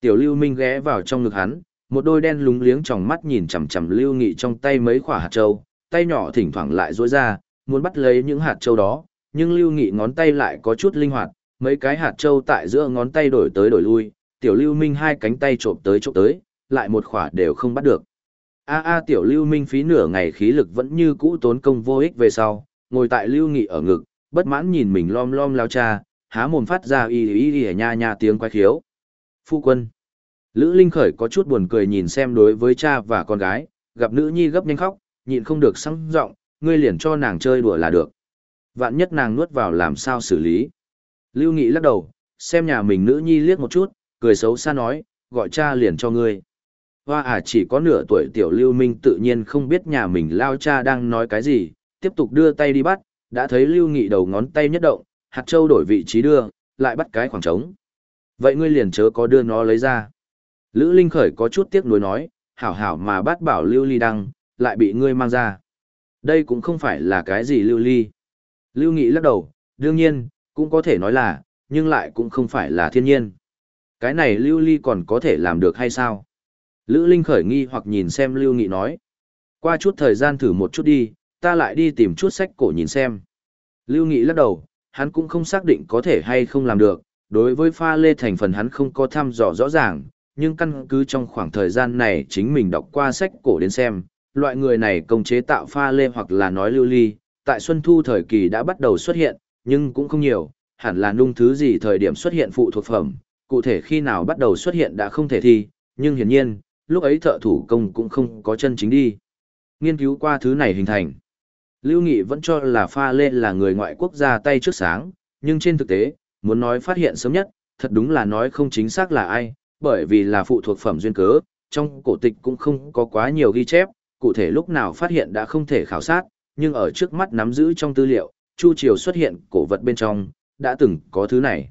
Tiểu Lưu Minh ghé vào trong ngực hắn, một đôi đen lúng liếng trong mắt nhìn chằm chằm Lưu Nghị trong tay mấy quả hạt châu, tay nhỏ thỉnh thoảng lại duỗi ra, muốn bắt lấy những hạt châu đó, nhưng Lưu Nghị ngón tay lại có chút linh hoạt, mấy cái hạt châu tại giữa ngón tay đổi tới đổi lui, Tiểu Lưu Minh hai cánh tay trộm tới trộm tới, lại một quả đều không bắt được. A a Tiểu Lưu Minh phí nửa ngày khí lực vẫn như cũ tốn công vô ích về sau, ngồi tại Lưu Nghị ở ngực, bất mãn nhìn mình lom lom lao cha, há mồm phát ra y y y nha nha tiếng quái khiếu. Phu quân. Lữ Linh Khởi có chút buồn cười nhìn xem đối với cha và con gái, gặp nữ nhi gấp nhanh khóc, nhịn không được sẵn giọng, ngươi liền cho nàng chơi đùa là được. Vạn nhất nàng nuốt vào làm sao xử lý. Lưu Nghị lắc đầu, xem nhà mình nữ nhi liếc một chút, cười xấu xa nói, gọi cha liền cho ngươi. Hoa à chỉ có nửa tuổi tiểu Lưu Minh tự nhiên không biết nhà mình lao cha đang nói cái gì, tiếp tục đưa tay đi bắt, đã thấy Lưu Nghị đầu ngón tay nhất động, hạt châu đổi vị trí đưa, lại bắt cái khoảng trống. Vậy ngươi liền chớ có đưa nó lấy ra. Lữ Linh Khởi có chút tiếc nuối nói, hảo hảo mà bắt bảo Lưu Ly Đăng, lại bị ngươi mang ra. Đây cũng không phải là cái gì Lưu Ly. Lưu Nghị lắc đầu, đương nhiên, cũng có thể nói là, nhưng lại cũng không phải là thiên nhiên. Cái này Lưu Ly còn có thể làm được hay sao? Lữ Linh khởi nghi hoặc nhìn xem Lưu Nghị nói. Qua chút thời gian thử một chút đi, ta lại đi tìm chút sách cổ nhìn xem. Lưu Nghị lắc đầu, hắn cũng không xác định có thể hay không làm được, đối với pha lê thành phần hắn không có thăm dò rõ ràng, nhưng căn cứ trong khoảng thời gian này chính mình đọc qua sách cổ đến xem, loại người này công chế tạo pha lê hoặc là nói lưu ly, tại xuân thu thời kỳ đã bắt đầu xuất hiện, nhưng cũng không nhiều, hẳn là nung thứ gì thời điểm xuất hiện phụ thuộc phẩm, cụ thể khi nào bắt đầu xuất hiện đã không thể thi, nhưng hiển nhiên, lúc ấy thợ thủ công cũng không có chân chính đi. Nghiên cứu qua thứ này hình thành. Lưu Nghị vẫn cho là pha lê là người ngoại quốc ra tay trước sáng, nhưng trên thực tế, muốn nói phát hiện sớm nhất, thật đúng là nói không chính xác là ai, bởi vì là phụ thuộc phẩm duyên cớ, trong cổ tịch cũng không có quá nhiều ghi chép, cụ thể lúc nào phát hiện đã không thể khảo sát, nhưng ở trước mắt nắm giữ trong tư liệu, Chu Triều xuất hiện cổ vật bên trong, đã từng có thứ này.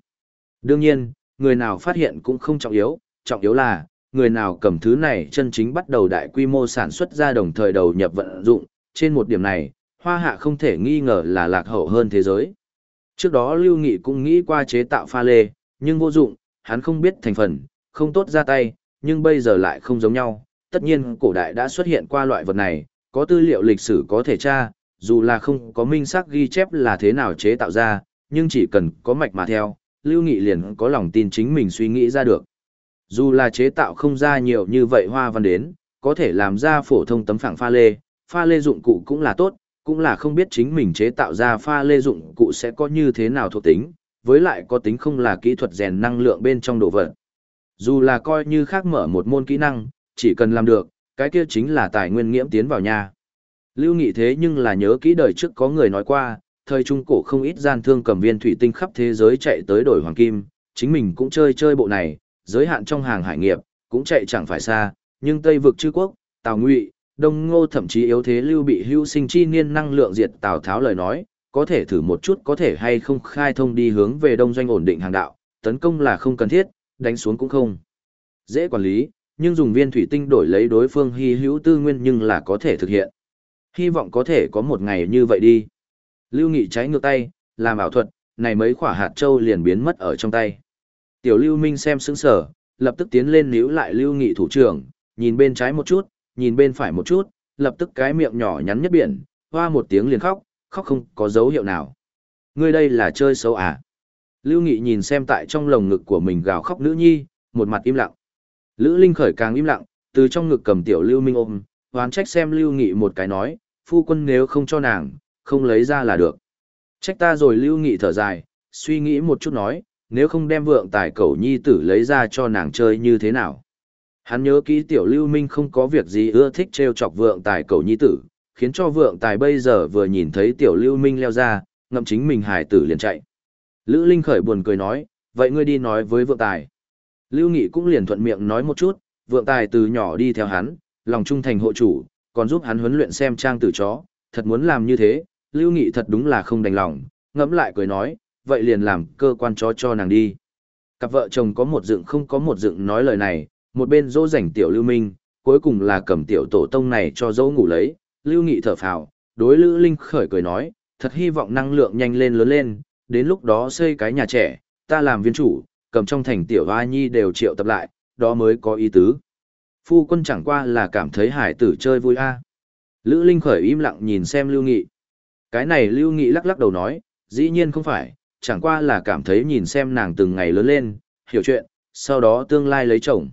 Đương nhiên, người nào phát hiện cũng không trọng yếu, trọng yếu là, người nào cầm thứ này chân chính bắt đầu đại quy mô sản xuất ra đồng thời đầu nhập vận dụng, trên một điểm này, hoa hạ không thể nghi ngờ là lạc hậu hơn thế giới. Trước đó Lưu Nghị cũng nghĩ qua chế tạo pha lê, nhưng vô dụng, hắn không biết thành phần, không tốt ra tay, nhưng bây giờ lại không giống nhau. Tất nhiên cổ đại đã xuất hiện qua loại vật này, có tư liệu lịch sử có thể tra, dù là không có minh xác ghi chép là thế nào chế tạo ra, nhưng chỉ cần có mạch mà theo, Lưu Nghị liền có lòng tin chính mình suy nghĩ ra được. Dù là chế tạo không ra nhiều như vậy hoa văn đến, có thể làm ra phổ thông tấm phẳng pha lê, pha lê dụng cụ cũng là tốt, cũng là không biết chính mình chế tạo ra pha lê dụng cụ sẽ có như thế nào thuộc tính, với lại có tính không là kỹ thuật rèn năng lượng bên trong đồ vật. Dù là coi như khác mở một môn kỹ năng, chỉ cần làm được, cái kia chính là tài nguyên nghiễm tiến vào nhà. Lưu Nghị thế nhưng là nhớ kỹ đời trước có người nói qua, thời trung cổ không ít gian thương cầm viên thủy tinh khắp thế giới chạy tới đổi hoàng kim, chính mình cũng chơi chơi bộ này, giới hạn trong hàng hải nghiệp, cũng chạy chẳng phải xa, nhưng Tây vực chư quốc, Tào Ngụy, Đông Ngô thậm chí yếu thế lưu bị hưu sinh chi niên năng lượng diệt Tào Tháo lời nói, có thể thử một chút có thể hay không khai thông đi hướng về đông doanh ổn định hàng đạo, tấn công là không cần thiết, đánh xuống cũng không. Dễ quản lý, nhưng dùng viên thủy tinh đổi lấy đối phương hy hữu tư nguyên nhưng là có thể thực hiện. Hy vọng có thể có một ngày như vậy đi. Lưu Nghị trái ngược tay, làm ảo thuật, này mấy quả hạt châu liền biến mất ở trong tay. Tiểu Lưu Minh xem sững sở, lập tức tiến lên níu lại Lưu Nghị thủ trưởng, nhìn bên trái một chút, nhìn bên phải một chút, lập tức cái miệng nhỏ nhắn nhất biển, hoa một tiếng liền khóc, khóc không có dấu hiệu nào. Ngươi đây là chơi xấu à? Lưu Nghị nhìn xem tại trong lồng ngực của mình gào khóc nữ nhi, một mặt im lặng. Lữ Linh khởi càng im lặng, từ trong ngực cầm tiểu Lưu Minh ôm, hoán trách xem Lưu Nghị một cái nói, phu quân nếu không cho nàng, không lấy ra là được. Trách ta rồi Lưu Nghị thở dài, suy nghĩ một chút nói, nếu không đem vượng tài cẩu nhi tử lấy ra cho nàng chơi như thế nào. Hắn nhớ kỹ tiểu Lưu Minh không có việc gì ưa thích trêu chọc vượng tài cẩu nhi tử, khiến cho vượng tài bây giờ vừa nhìn thấy tiểu Lưu Minh leo ra, ngậm chính mình hài tử liền chạy. Lữ Linh khởi buồn cười nói, vậy ngươi đi nói với vượng tài. Lưu Nghị cũng liền thuận miệng nói một chút, vượng tài từ nhỏ đi theo hắn, lòng trung thành hộ chủ, còn giúp hắn huấn luyện xem trang tử chó, thật muốn làm như thế, Lưu Nghị thật đúng là không đành lòng, ngẫm lại cười nói, vậy liền làm cơ quan chó cho nàng đi. Cặp vợ chồng có một dựng không có một dựng nói lời này, một bên dỗ dành tiểu lưu minh, cuối cùng là cầm tiểu tổ tông này cho dỗ ngủ lấy, lưu nghị thở phào, đối Lữ Linh khởi cười nói, thật hy vọng năng lượng nhanh lên lớn lên, đến lúc đó xây cái nhà trẻ, ta làm viên chủ, cầm trong thành tiểu hoa nhi đều triệu tập lại, đó mới có ý tứ. Phu quân chẳng qua là cảm thấy hải tử chơi vui a. Lữ Linh khởi im lặng nhìn xem Lưu Nghị. Cái này Lưu Nghị lắc lắc đầu nói, dĩ nhiên không phải, chẳng qua là cảm thấy nhìn xem nàng từng ngày lớn lên, hiểu chuyện, sau đó tương lai lấy chồng.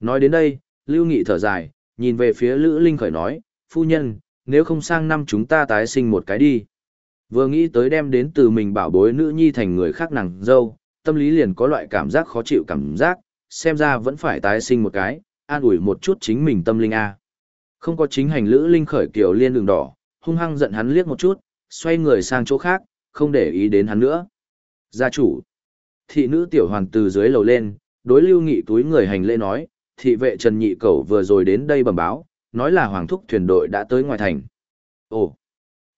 Nói đến đây, Lưu Nghị thở dài, nhìn về phía Lữ Linh khởi nói, phu nhân, nếu không sang năm chúng ta tái sinh một cái đi. Vừa nghĩ tới đem đến từ mình bảo bối nữ nhi thành người khác nàng dâu, tâm lý liền có loại cảm giác khó chịu cảm giác, xem ra vẫn phải tái sinh một cái, an ủi một chút chính mình tâm linh a. Không có chính hành Lữ Linh khởi kiều liên đường đỏ, hung hăng giận hắn liếc một chút, xoay người sang chỗ khác, không để ý đến hắn nữa. Gia chủ. Thị nữ tiểu hoàn từ dưới lầu lên, đối lưu nghị túi người hành lễ nói, thị vệ Trần Nhị Cẩu vừa rồi đến đây bẩm báo, nói là hoàng thúc thuyền đội đã tới ngoài thành. Ồ.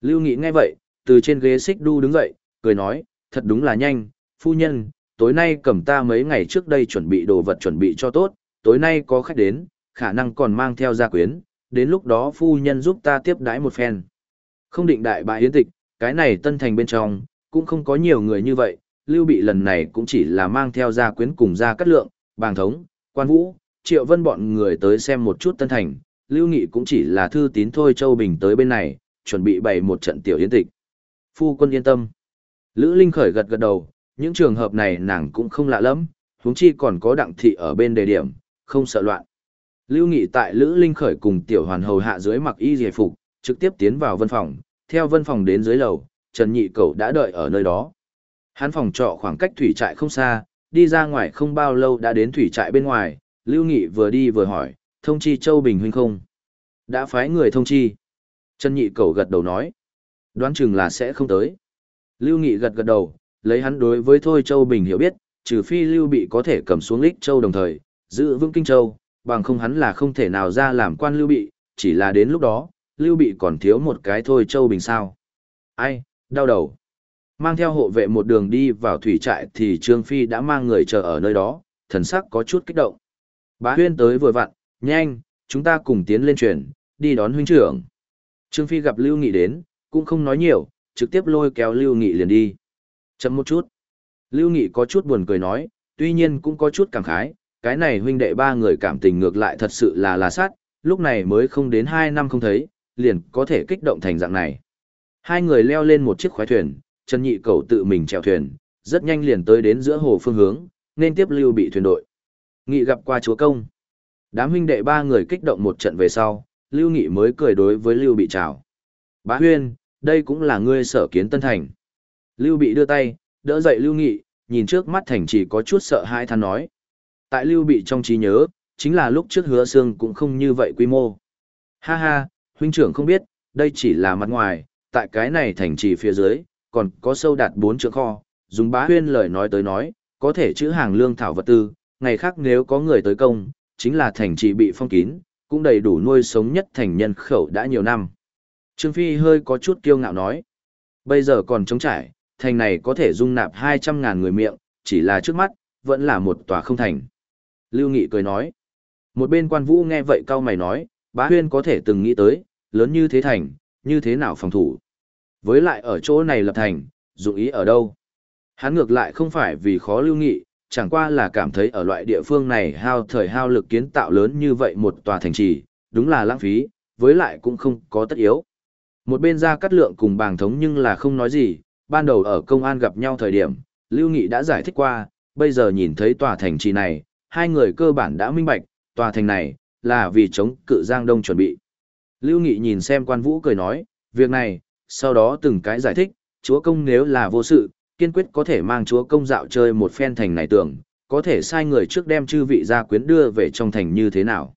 Lưu Nghị nghe vậy, từ trên ghế xích đu đứng dậy, cười nói, thật đúng là nhanh, phu nhân, tối nay cầm ta mấy ngày trước đây chuẩn bị đồ vật chuẩn bị cho tốt, tối nay có khách đến, khả năng còn mang theo gia quyến, đến lúc đó phu nhân giúp ta tiếp đái một phen. Không định đại bại hiến tịch, cái này tân thành bên trong, cũng không có nhiều người như vậy, Lưu Bị lần này cũng chỉ là mang theo gia quyến cùng gia cắt lượng, bàng thống, quan vũ, triệu vân bọn người tới xem một chút tân thành, Lưu Nghị cũng chỉ là thư tín thôi Châu Bình tới bên này, chuẩn bị bày một trận tiểu yến tịch. Phu quân yên tâm. Lữ Linh khởi gật gật đầu, những trường hợp này nàng cũng không lạ lắm, huống chi còn có đặng thị ở bên đề điểm, không sợ loạn. Lưu Nghị tại Lữ Linh khởi cùng tiểu hoàn hầu hạ dưới mặc y giải phục, trực tiếp tiến vào văn phòng, theo văn phòng đến dưới lầu, Trần Nhị Cẩu đã đợi ở nơi đó. Hắn phòng trọ khoảng cách thủy trại không xa, đi ra ngoài không bao lâu đã đến thủy trại bên ngoài, Lưu Nghị vừa đi vừa hỏi, thông chi Châu Bình huynh không? Đã phái người thông chi. Trần Nhị Cẩu gật đầu nói, đoán chừng là sẽ không tới. Lưu Nghị gật gật đầu, lấy hắn đối với Thôi Châu Bình hiểu biết, trừ phi Lưu Bị có thể cầm xuống Lích Châu đồng thời, giữ vững Kinh Châu, bằng không hắn là không thể nào ra làm quan Lưu Bị, chỉ là đến lúc đó, Lưu Bị còn thiếu một cái Thôi Châu Bình sao. Ai, đau đầu. Mang theo hộ vệ một đường đi vào thủy trại thì Trương Phi đã mang người chờ ở nơi đó, thần sắc có chút kích động. Bá huyên tới vừa vặn, nhanh, chúng ta cùng tiến lên chuyển, đi đón huynh trưởng. Trương Phi gặp Lưu Nghị đến, cũng không nói nhiều, trực tiếp lôi kéo Lưu Nghị liền đi. Chậm một chút. Lưu Nghị có chút buồn cười nói, tuy nhiên cũng có chút cảm khái, cái này huynh đệ ba người cảm tình ngược lại thật sự là là sát, lúc này mới không đến hai năm không thấy, liền có thể kích động thành dạng này. Hai người leo lên một chiếc khoái thuyền, Trần Nhị Cầu tự mình chèo thuyền, rất nhanh liền tới đến giữa hồ phương hướng, nên tiếp Lưu Bị thuyền đội. Nghị gặp qua chúa công. Đám huynh đệ ba người kích động một trận về sau, Lưu Nghị mới cười đối với Lưu Bị chào. Bá Huyên, đây cũng là ngươi sở kiến tân thành. Lưu Bị đưa tay, đỡ dậy Lưu Nghị, nhìn trước mắt thành chỉ có chút sợ hai than nói. Tại Lưu Bị trong trí nhớ, chính là lúc trước hứa xương cũng không như vậy quy mô. Ha ha, huynh trưởng không biết, đây chỉ là mặt ngoài, tại cái này thành trì phía dưới, còn có sâu đạt bốn trượng kho, dùng bá huyên lời nói tới nói, có thể chữ hàng lương thảo vật tư, ngày khác nếu có người tới công, chính là thành trì bị phong kín, cũng đầy đủ nuôi sống nhất thành nhân khẩu đã nhiều năm. Trương Phi hơi có chút kiêu ngạo nói, bây giờ còn trống trải, thành này có thể dung nạp 200.000 người miệng, chỉ là trước mắt, vẫn là một tòa không thành. Lưu Nghị cười nói, một bên quan vũ nghe vậy cao mày nói, bá huyên có thể từng nghĩ tới, lớn như thế thành, như thế nào phòng thủ. Với lại ở chỗ này lập thành, dụng ý ở đâu? Hắn ngược lại không phải vì khó lưu nghị, chẳng qua là cảm thấy ở loại địa phương này hao thời hao lực kiến tạo lớn như vậy một tòa thành trì, đúng là lãng phí, với lại cũng không có tất yếu. Một bên ra cắt lượng cùng bàng thống nhưng là không nói gì, ban đầu ở công an gặp nhau thời điểm, Lưu Nghị đã giải thích qua, bây giờ nhìn thấy tòa thành trì này, hai người cơ bản đã minh bạch, tòa thành này, là vì chống cự Giang Đông chuẩn bị. Lưu Nghị nhìn xem quan vũ cười nói, việc này, sau đó từng cái giải thích, chúa công nếu là vô sự, kiên quyết có thể mang chúa công dạo chơi một phen thành này tưởng, có thể sai người trước đem chư vị gia quyến đưa về trong thành như thế nào.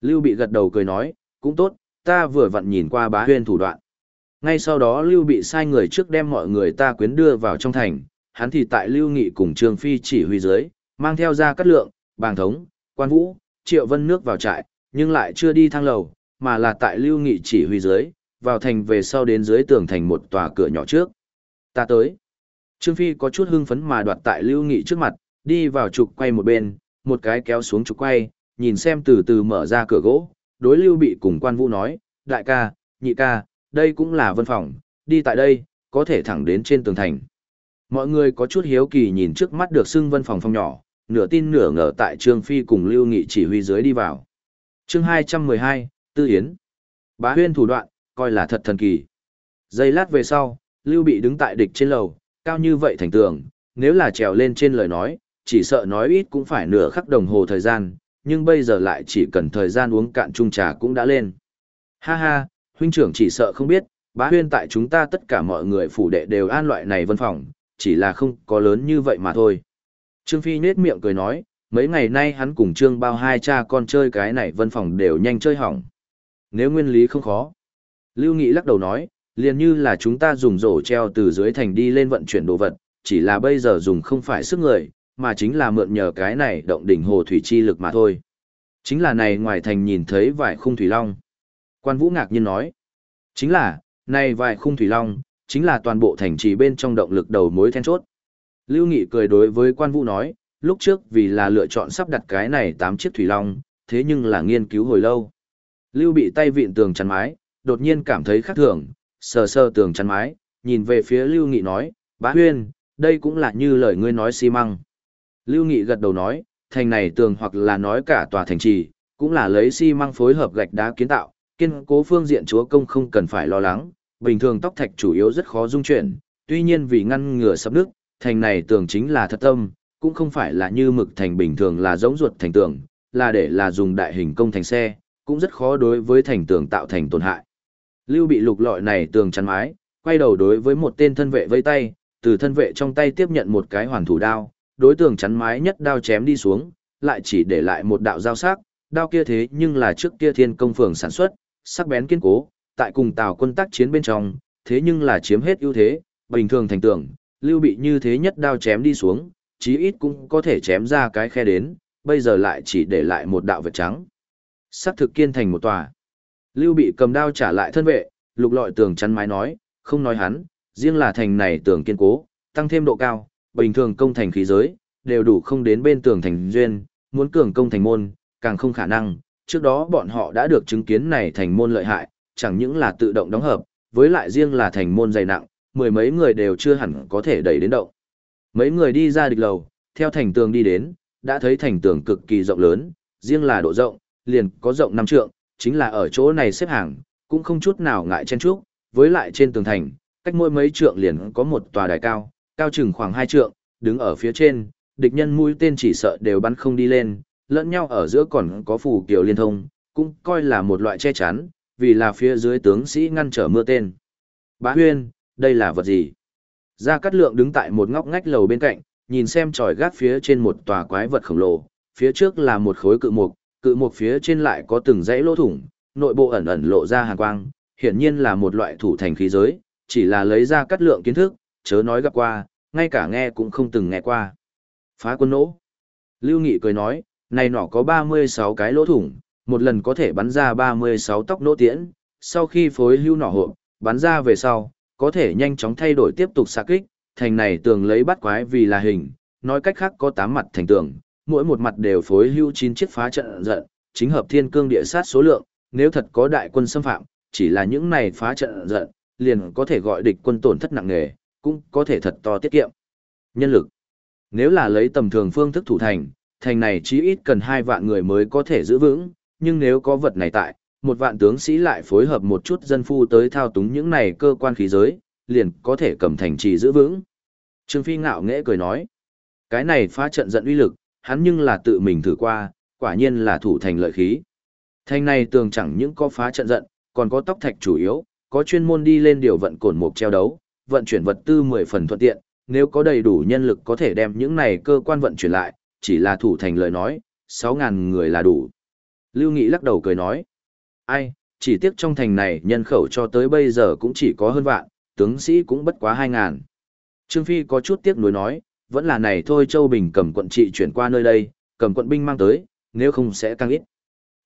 Lưu bị gật đầu cười nói, cũng tốt, ta vừa vặn nhìn qua bá huyên thủ đoạn. Ngay sau đó Lưu bị sai người trước đem mọi người ta quyến đưa vào trong thành, hắn thì tại Lưu Nghị cùng Trương Phi chỉ huy dưới, mang theo ra cát lượng, bàng thống, quan vũ, triệu vân nước vào trại, nhưng lại chưa đi thang lầu, mà là tại Lưu Nghị chỉ huy dưới, vào thành về sau đến dưới tường thành một tòa cửa nhỏ trước. Ta tới. Trương Phi có chút hưng phấn mà đoạt tại Lưu Nghị trước mặt, đi vào trục quay một bên, một cái kéo xuống trục quay, nhìn xem từ từ mở ra cửa gỗ, đối Lưu Bị cùng quan vũ nói, đại ca, nhị ca, đây cũng là vân phòng, đi tại đây, có thể thẳng đến trên tường thành. Mọi người có chút hiếu kỳ nhìn trước mắt được xưng vân phòng phòng nhỏ, nửa tin nửa ngờ tại Trương Phi cùng Lưu Nghị chỉ huy dưới đi vào. chương 212, Tư Yến. Bá huyên thủ đoạn, coi là thật thần kỳ. Giây lát về sau, Lưu Bị đứng tại địch trên lầu, cao như vậy thành tường, nếu là trèo lên trên lời nói, chỉ sợ nói ít cũng phải nửa khắc đồng hồ thời gian, nhưng bây giờ lại chỉ cần thời gian uống cạn chung trà cũng đã lên. Ha ha, huynh trưởng chỉ sợ không biết, bá huyên tại chúng ta tất cả mọi người phủ đệ đều an loại này vân phòng, chỉ là không có lớn như vậy mà thôi. Trương Phi nết miệng cười nói, mấy ngày nay hắn cùng Trương bao hai cha con chơi cái này vân phòng đều nhanh chơi hỏng. Nếu nguyên lý không khó. Lưu Nghị lắc đầu nói, liền như là chúng ta dùng rổ treo từ dưới thành đi lên vận chuyển đồ vật, chỉ là bây giờ dùng không phải sức người, mà chính là mượn nhờ cái này động đỉnh hồ thủy chi lực mà thôi. Chính là này ngoài thành nhìn thấy vài khung thủy long. Quan Vũ ngạc nhiên nói, chính là, này vài khung thủy long, chính là toàn bộ thành trì bên trong động lực đầu mối then chốt. Lưu Nghị cười đối với quan Vũ nói, lúc trước vì là lựa chọn sắp đặt cái này 8 chiếc thủy long, thế nhưng là nghiên cứu hồi lâu. Lưu bị tay vịn tường chắn mái, đột nhiên cảm thấy khác thường, sờ sờ tường chắn mái, nhìn về phía Lưu Nghị nói, bá huyên, đây cũng là như lời ngươi nói xi măng. Lưu Nghị gật đầu nói, thành này tường hoặc là nói cả tòa thành trì, cũng là lấy xi măng phối hợp gạch đá kiến tạo, kiên cố phương diện chúa công không cần phải lo lắng, bình thường tóc thạch chủ yếu rất khó dung chuyển, tuy nhiên vì ngăn ngừa sập nước, thành này tường chính là thật tâm, cũng không phải là như mực thành bình thường là giống ruột thành tường, là để là dùng đại hình công thành xe, cũng rất khó đối với thành tường tạo thành tổn hại. Lưu bị lục lọi này tường chắn mái, quay đầu đối với một tên thân vệ vây tay, từ thân vệ trong tay tiếp nhận một cái hoàn thủ đao, đối tường chắn mái nhất đao chém đi xuống, lại chỉ để lại một đạo giao sắc, đao kia thế nhưng là trước kia thiên công phường sản xuất, sắc bén kiên cố, tại cùng tàu quân tác chiến bên trong, thế nhưng là chiếm hết ưu thế, bình thường thành tưởng, lưu bị như thế nhất đao chém đi xuống, chí ít cũng có thể chém ra cái khe đến, bây giờ lại chỉ để lại một đạo vật trắng. Sắc thực kiên thành một tòa. Lưu bị cầm đao trả lại thân vệ, lục lọi tường chắn mái nói, không nói hắn, riêng là thành này tường kiên cố, tăng thêm độ cao, bình thường công thành khí giới, đều đủ không đến bên tường thành duyên, muốn cường công thành môn, càng không khả năng, trước đó bọn họ đã được chứng kiến này thành môn lợi hại, chẳng những là tự động đóng hợp, với lại riêng là thành môn dày nặng, mười mấy người đều chưa hẳn có thể đẩy đến động. Mấy người đi ra địch lầu, theo thành tường đi đến, đã thấy thành tường cực kỳ rộng lớn, riêng là độ rộng, liền có rộng năm trượng, chính là ở chỗ này xếp hàng, cũng không chút nào ngại chen chúc, với lại trên tường thành, cách mỗi mấy trượng liền có một tòa đài cao, cao chừng khoảng hai trượng, đứng ở phía trên, địch nhân mũi tên chỉ sợ đều bắn không đi lên, lẫn nhau ở giữa còn có phù kiều liên thông, cũng coi là một loại che chắn, vì là phía dưới tướng sĩ ngăn trở mưa tên. Bá huyên, đây là vật gì? Gia Cát Lượng đứng tại một ngóc ngách lầu bên cạnh, nhìn xem tròi gác phía trên một tòa quái vật khổng lồ, phía trước là một khối cự mục, cự mục phía trên lại có từng dãy lỗ thủng, nội bộ ẩn ẩn lộ ra hàn quang, hiển nhiên là một loại thủ thành khí giới, chỉ là lấy ra cắt lượng kiến thức, chớ nói gặp qua, ngay cả nghe cũng không từng nghe qua. Phá quân nỗ. Lưu Nghị cười nói, này nỏ có 36 cái lỗ thủng, một lần có thể bắn ra 36 tóc nỗ tiễn, sau khi phối hưu nỏ hộp, bắn ra về sau, có thể nhanh chóng thay đổi tiếp tục xạ kích, thành này tường lấy bắt quái vì là hình, nói cách khác có 8 mặt thành tường, mỗi một mặt đều phối hưu 9 chiếc phá trận giận, chính hợp thiên cương địa sát số lượng, nếu thật có đại quân xâm phạm, chỉ là những này phá trận giận, liền có thể gọi địch quân tổn thất nặng nề, cũng có thể thật to tiết kiệm. Nhân lực. Nếu là lấy tầm thường phương thức thủ thành, thành này chí ít cần hai vạn người mới có thể giữ vững, nhưng nếu có vật này tại, một vạn tướng sĩ lại phối hợp một chút dân phu tới thao túng những này cơ quan khí giới, liền có thể cầm thành trì giữ vững. Trương Phi ngạo nghễ cười nói, cái này phá trận giận uy lực, hắn nhưng là tự mình thử qua, quả nhiên là thủ thành lợi khí. Thành này tường chẳng những có phá trận giận, còn có tóc thạch chủ yếu, có chuyên môn đi lên điều vận cổn mục treo đấu, vận chuyển vật tư 10 phần thuận tiện, nếu có đầy đủ nhân lực có thể đem những này cơ quan vận chuyển lại, chỉ là thủ thành lời nói, 6.000 người là đủ. Lưu Nghị lắc đầu cười nói, ai, chỉ tiếc trong thành này nhân khẩu cho tới bây giờ cũng chỉ có hơn vạn, tướng sĩ cũng bất quá 2.000. Trương Phi có chút tiếc nuối nói, vẫn là này thôi Châu Bình cầm quận trị chuyển qua nơi đây, cầm quận binh mang tới, nếu không sẽ càng ít.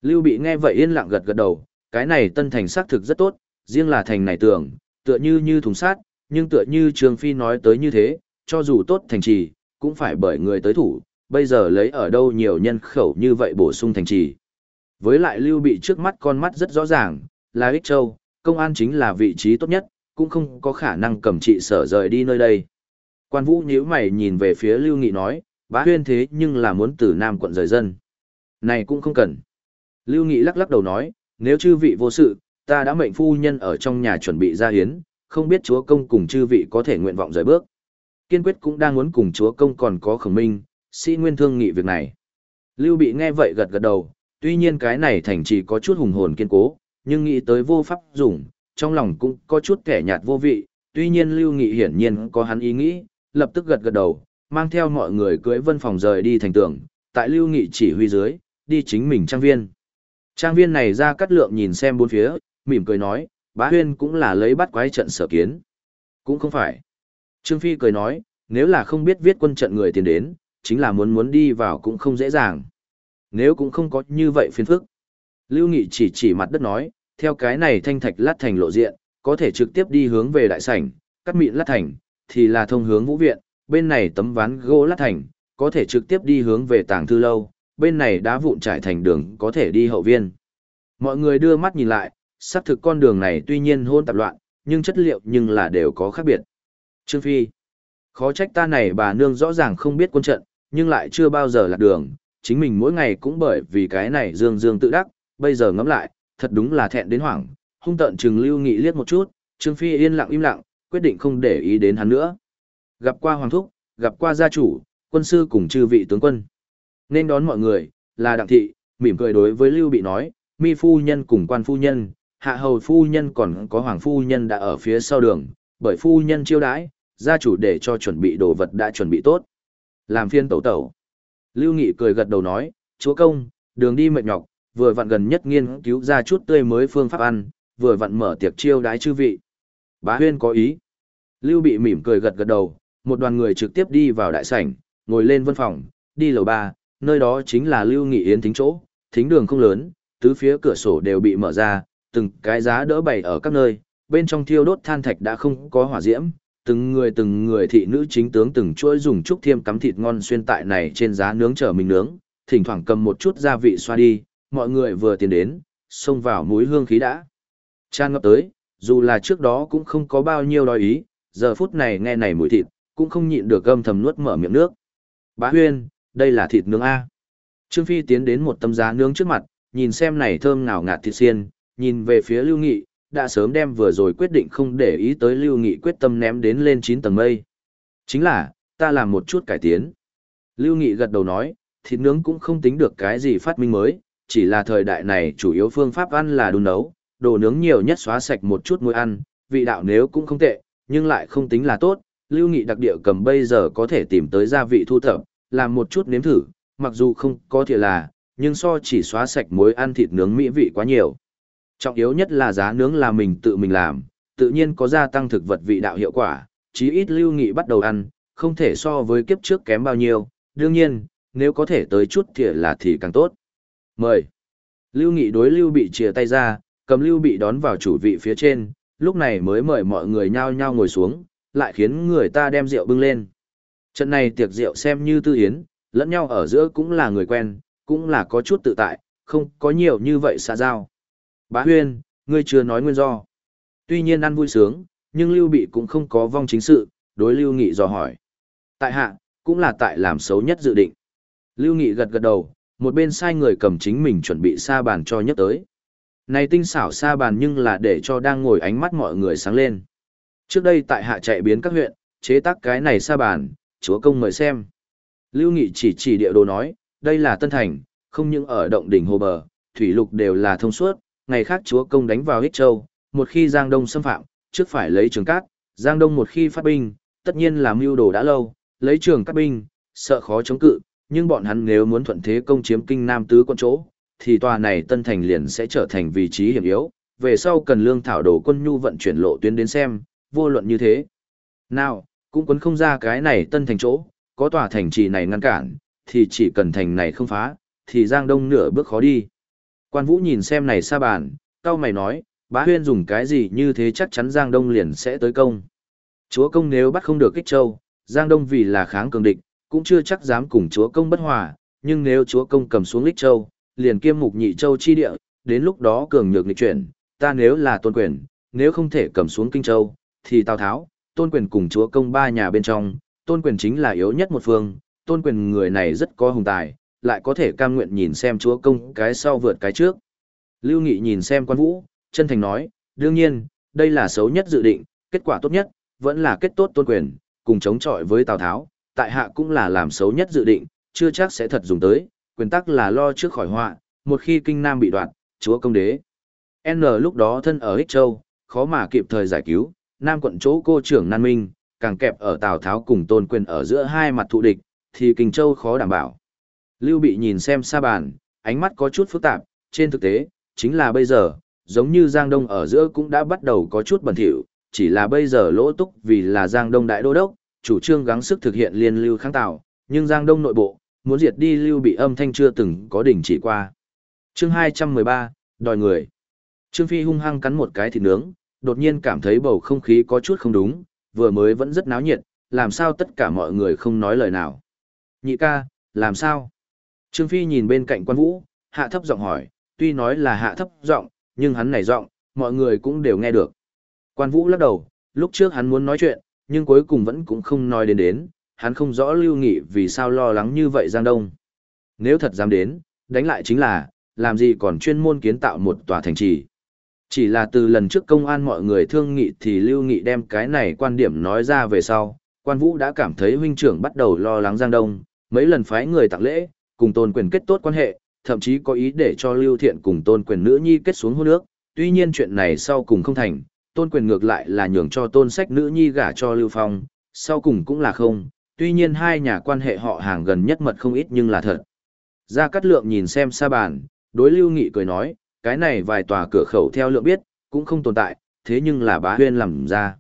Lưu Bị nghe vậy yên lặng gật gật đầu, cái này tân thành xác thực rất tốt, riêng là thành này tưởng, tựa như như thùng sát, nhưng tựa như trương Phi nói tới như thế, cho dù tốt thành trì, cũng phải bởi người tới thủ, bây giờ lấy ở đâu nhiều nhân khẩu như vậy bổ sung thành trì. Với lại Lưu Bị trước mắt con mắt rất rõ ràng, là Ích Châu, công an chính là vị trí tốt nhất, cũng không có khả năng cầm trị sở rời đi nơi đây. Quan Vũ nhíu mày nhìn về phía Lưu Nghị nói, bá huyên thế nhưng là muốn từ Nam quận rời dân. Này cũng không cần. Lưu Nghị lắc lắc đầu nói, nếu chư vị vô sự, ta đã mệnh phu nhân ở trong nhà chuẩn bị ra hiến, không biết chúa công cùng chư vị có thể nguyện vọng rời bước. Kiên quyết cũng đang muốn cùng chúa công còn có khổng minh, sĩ nguyên thương nghị việc này. Lưu bị nghe vậy gật gật đầu, tuy nhiên cái này thành chỉ có chút hùng hồn kiên cố, nhưng nghĩ tới vô pháp dùng, trong lòng cũng có chút kẻ nhạt vô vị, tuy nhiên Lưu Nghị hiển nhiên có hắn ý nghĩ, lập tức gật gật đầu, mang theo mọi người cưỡi vân phòng rời đi thành tường, tại Lưu Nghị chỉ huy dưới, đi chính mình trang viên. Trang viên này ra cắt lượng nhìn xem bốn phía, mỉm cười nói, bá huyên cũng là lấy bắt quái trận sở kiến. Cũng không phải. Trương Phi cười nói, nếu là không biết viết quân trận người tiền đến, chính là muốn muốn đi vào cũng không dễ dàng. Nếu cũng không có như vậy phiền phức. Lưu Nghị chỉ chỉ mặt đất nói, theo cái này thanh thạch lát thành lộ diện, có thể trực tiếp đi hướng về đại sảnh, cắt mịn lát thành, thì là thông hướng vũ viện, bên này tấm ván gỗ lát thành, có thể trực tiếp đi hướng về tàng thư lâu, bên này đá vụn trải thành đường có thể đi hậu viên. Mọi người đưa mắt nhìn lại, xác thực con đường này tuy nhiên hôn tạp loạn, nhưng chất liệu nhưng là đều có khác biệt. Trương Phi, khó trách ta này bà nương rõ ràng không biết quân trận, nhưng lại chưa bao giờ lạc đường, chính mình mỗi ngày cũng bởi vì cái này dương dương tự đắc, bây giờ ngẫm lại, thật đúng là thẹn đến hoảng, hung tận trừng lưu nghị liếc một chút, Trương Phi yên lặng im lặng, quyết định không để ý đến hắn nữa. Gặp qua Hoàng Thúc, gặp qua gia chủ, quân sư cùng chư vị tướng quân. Nên đón mọi người, là Đặng Thị, mỉm cười đối với Lưu Bị nói, mi phu nhân cùng quan phu nhân, hạ hầu phu nhân còn có hoàng phu nhân đã ở phía sau đường, bởi phu nhân chiêu đãi, gia chủ để cho chuẩn bị đồ vật đã chuẩn bị tốt. Làm phiên tẩu tẩu. Lưu Nghị cười gật đầu nói, chúa công, đường đi mệt nhọc, vừa vặn gần nhất nghiên cứu ra chút tươi mới phương pháp ăn, vừa vặn mở tiệc chiêu đái chư vị. Bá huyên có ý. Lưu bị mỉm cười gật gật đầu, một đoàn người trực tiếp đi vào đại sảnh, ngồi lên văn phòng, đi lầu ba, nơi đó chính là Lưu Nghị Yến thính chỗ, thính đường không lớn, tứ phía cửa sổ đều bị mở ra, từng cái giá đỡ bày ở các nơi, bên trong thiêu đốt than thạch đã không có hỏa diễm, từng người từng người thị nữ chính tướng từng chuỗi dùng trúc thiêm cắm thịt ngon xuyên tại này trên giá nướng chở mình nướng, thỉnh thoảng cầm một chút gia vị xoa đi, mọi người vừa tiến đến, xông vào mũi hương khí đã. Tràn ngập tới, dù là trước đó cũng không có bao nhiêu đòi ý, giờ phút này nghe này mùi thịt, cũng không nhịn được gâm thầm nuốt mở miệng nước. Bá huyên, đây là thịt nướng A. Trương Phi tiến đến một tấm giá nướng trước mặt, nhìn xem này thơm ngào ngạt thịt xiên, nhìn về phía Lưu Nghị, đã sớm đem vừa rồi quyết định không để ý tới Lưu Nghị quyết tâm ném đến lên 9 tầng mây. Chính là, ta làm một chút cải tiến. Lưu Nghị gật đầu nói, thịt nướng cũng không tính được cái gì phát minh mới, chỉ là thời đại này chủ yếu phương pháp ăn là đun nấu, đồ nướng nhiều nhất xóa sạch một chút muối ăn, vị đạo nếu cũng không tệ, nhưng lại không tính là tốt. Lưu Nghị đặc địa cầm bây giờ có thể tìm tới gia vị thu thập, làm một chút nếm thử, mặc dù không có thể là, nhưng so chỉ xóa sạch muối ăn thịt nướng mỹ vị quá nhiều. Trọng yếu nhất là giá nướng là mình tự mình làm, tự nhiên có gia tăng thực vật vị đạo hiệu quả, chí ít Lưu Nghị bắt đầu ăn, không thể so với kiếp trước kém bao nhiêu, đương nhiên, nếu có thể tới chút thì là thì càng tốt. Mời. Lưu Nghị đối Lưu Bị chia tay ra, cầm Lưu Bị đón vào chủ vị phía trên, lúc này mới mời mọi người nhao nhao ngồi xuống, lại khiến người ta đem rượu bưng lên. Trận này tiệc rượu xem như tư hiến, lẫn nhau ở giữa cũng là người quen, cũng là có chút tự tại, không có nhiều như vậy xa giao. Bá Huyên, ngươi chưa nói nguyên do. Tuy nhiên ăn vui sướng, nhưng Lưu Bị cũng không có vong chính sự, đối Lưu Nghị dò hỏi. Tại hạ, cũng là tại làm xấu nhất dự định. Lưu Nghị gật gật đầu, một bên sai người cầm chính mình chuẩn bị sa bàn cho nhất tới. Này tinh xảo sa bàn nhưng là để cho đang ngồi ánh mắt mọi người sáng lên. Trước đây tại hạ chạy biến các huyện, chế tác cái này sa bàn, chúa công mời xem. Lưu Nghị chỉ chỉ địa đồ nói, đây là Tân Thành, không những ở động đỉnh hồ bờ, thủy lục đều là thông suốt, ngày khác chúa công đánh vào Hích Châu, một khi Giang Đông xâm phạm, trước phải lấy trường cát, Giang Đông một khi phát binh, tất nhiên là mưu đồ đã lâu, lấy trường cát binh, sợ khó chống cự, nhưng bọn hắn nếu muốn thuận thế công chiếm kinh Nam tứ quân chỗ, thì tòa này Tân Thành liền sẽ trở thành vị trí hiểm yếu, về sau cần lương thảo đồ quân nhu vận chuyển lộ tuyến đến xem, vô luận như thế. Nào, cũng quấn không ra cái này Tân Thành chỗ, có tòa thành trì này ngăn cản, thì chỉ cần thành này không phá, thì Giang Đông nửa bước khó đi. Quan Vũ nhìn xem này xa bàn, cao mày nói, bá huyên dùng cái gì như thế chắc chắn Giang Đông liền sẽ tới công. Chúa công nếu bắt không được kích châu, Giang Đông vì là kháng cường địch, cũng chưa chắc dám cùng chúa công bất hòa, nhưng nếu chúa công cầm xuống Lích Châu, liền kiêm mục nhị châu chi địa, đến lúc đó cường nhược nghịch chuyển, ta nếu là tôn quyền, nếu không thể cầm xuống Kinh Châu, thì Tào Tháo, tôn quyền cùng chúa công ba nhà bên trong, tôn quyền chính là yếu nhất một phương, tôn quyền người này rất có hùng tài, lại có thể cam nguyện nhìn xem chúa công cái sau vượt cái trước. Lưu Nghị nhìn xem quan vũ, chân thành nói, đương nhiên, đây là xấu nhất dự định, kết quả tốt nhất, vẫn là kết tốt tôn quyền, cùng chống chọi với Tào Tháo, tại hạ cũng là làm xấu nhất dự định, chưa chắc sẽ thật dùng tới, quyền tắc là lo trước khỏi họa, một khi kinh nam bị đoạn, chúa công đế. N lúc đó thân ở Hích Châu, khó mà kịp thời giải cứu, nam quận chỗ cô trưởng nan minh, càng kẹp ở Tào Tháo cùng tôn quyền ở giữa hai mặt thụ địch, thì Kinh Châu khó đảm bảo. Lưu Bị nhìn xem xa bàn, ánh mắt có chút phức tạp, trên thực tế, chính là bây giờ, giống như Giang Đông ở giữa cũng đã bắt đầu có chút bẩn thỉu, chỉ là bây giờ lỗ túc vì là Giang Đông đại đô đốc, chủ trương gắng sức thực hiện liên lưu kháng tạo, nhưng Giang Đông nội bộ, muốn diệt đi Lưu Bị âm thanh chưa từng có đỉnh chỉ qua. Chương 213, đòi người. Trương Phi hung hăng cắn một cái thịt nướng, đột nhiên cảm thấy bầu không khí có chút không đúng, vừa mới vẫn rất náo nhiệt, làm sao tất cả mọi người không nói lời nào. Nhị ca, làm sao? Trương Phi nhìn bên cạnh quan vũ, hạ thấp giọng hỏi, tuy nói là hạ thấp giọng, nhưng hắn này giọng, mọi người cũng đều nghe được. Quan vũ lắc đầu, lúc trước hắn muốn nói chuyện, nhưng cuối cùng vẫn cũng không nói đến đến, hắn không rõ lưu nghị vì sao lo lắng như vậy Giang Đông. Nếu thật dám đến, đánh lại chính là, làm gì còn chuyên môn kiến tạo một tòa thành trì. Chỉ là từ lần trước công an mọi người thương nghị thì Lưu Nghị đem cái này quan điểm nói ra về sau, quan vũ đã cảm thấy huynh trưởng bắt đầu lo lắng Giang Đông, mấy lần phái người tặng lễ, cùng tôn quyền kết tốt quan hệ, thậm chí có ý để cho Lưu Thiện cùng tôn quyền nữ nhi kết xuống hôn nước, tuy nhiên chuyện này sau cùng không thành, tôn quyền ngược lại là nhường cho tôn sách nữ nhi gả cho Lưu Phong, sau cùng cũng là không, tuy nhiên hai nhà quan hệ họ hàng gần nhất mật không ít nhưng là thật. Gia Cát Lượng nhìn xem xa bàn, đối Lưu Nghị cười nói, cái này vài tòa cửa khẩu theo lượng biết, cũng không tồn tại, thế nhưng là bá huyên làm ra.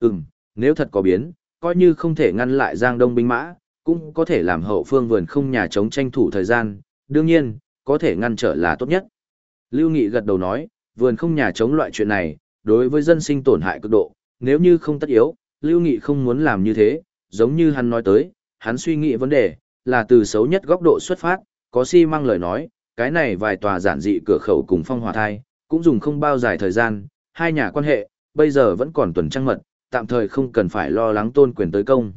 Ừm, nếu thật có biến, coi như không thể ngăn lại Giang Đông binh mã, cũng có thể làm hậu phương vườn không nhà chống tranh thủ thời gian, đương nhiên, có thể ngăn trở là tốt nhất. Lưu Nghị gật đầu nói, vườn không nhà chống loại chuyện này, đối với dân sinh tổn hại cực độ, nếu như không tất yếu, Lưu Nghị không muốn làm như thế, giống như hắn nói tới, hắn suy nghĩ vấn đề, là từ xấu nhất góc độ xuất phát, có si mang lời nói, cái này vài tòa giản dị cửa khẩu cùng phong hòa thai, cũng dùng không bao dài thời gian, hai nhà quan hệ, bây giờ vẫn còn tuần trăng mật, tạm thời không cần phải lo lắng tôn quyền tới công.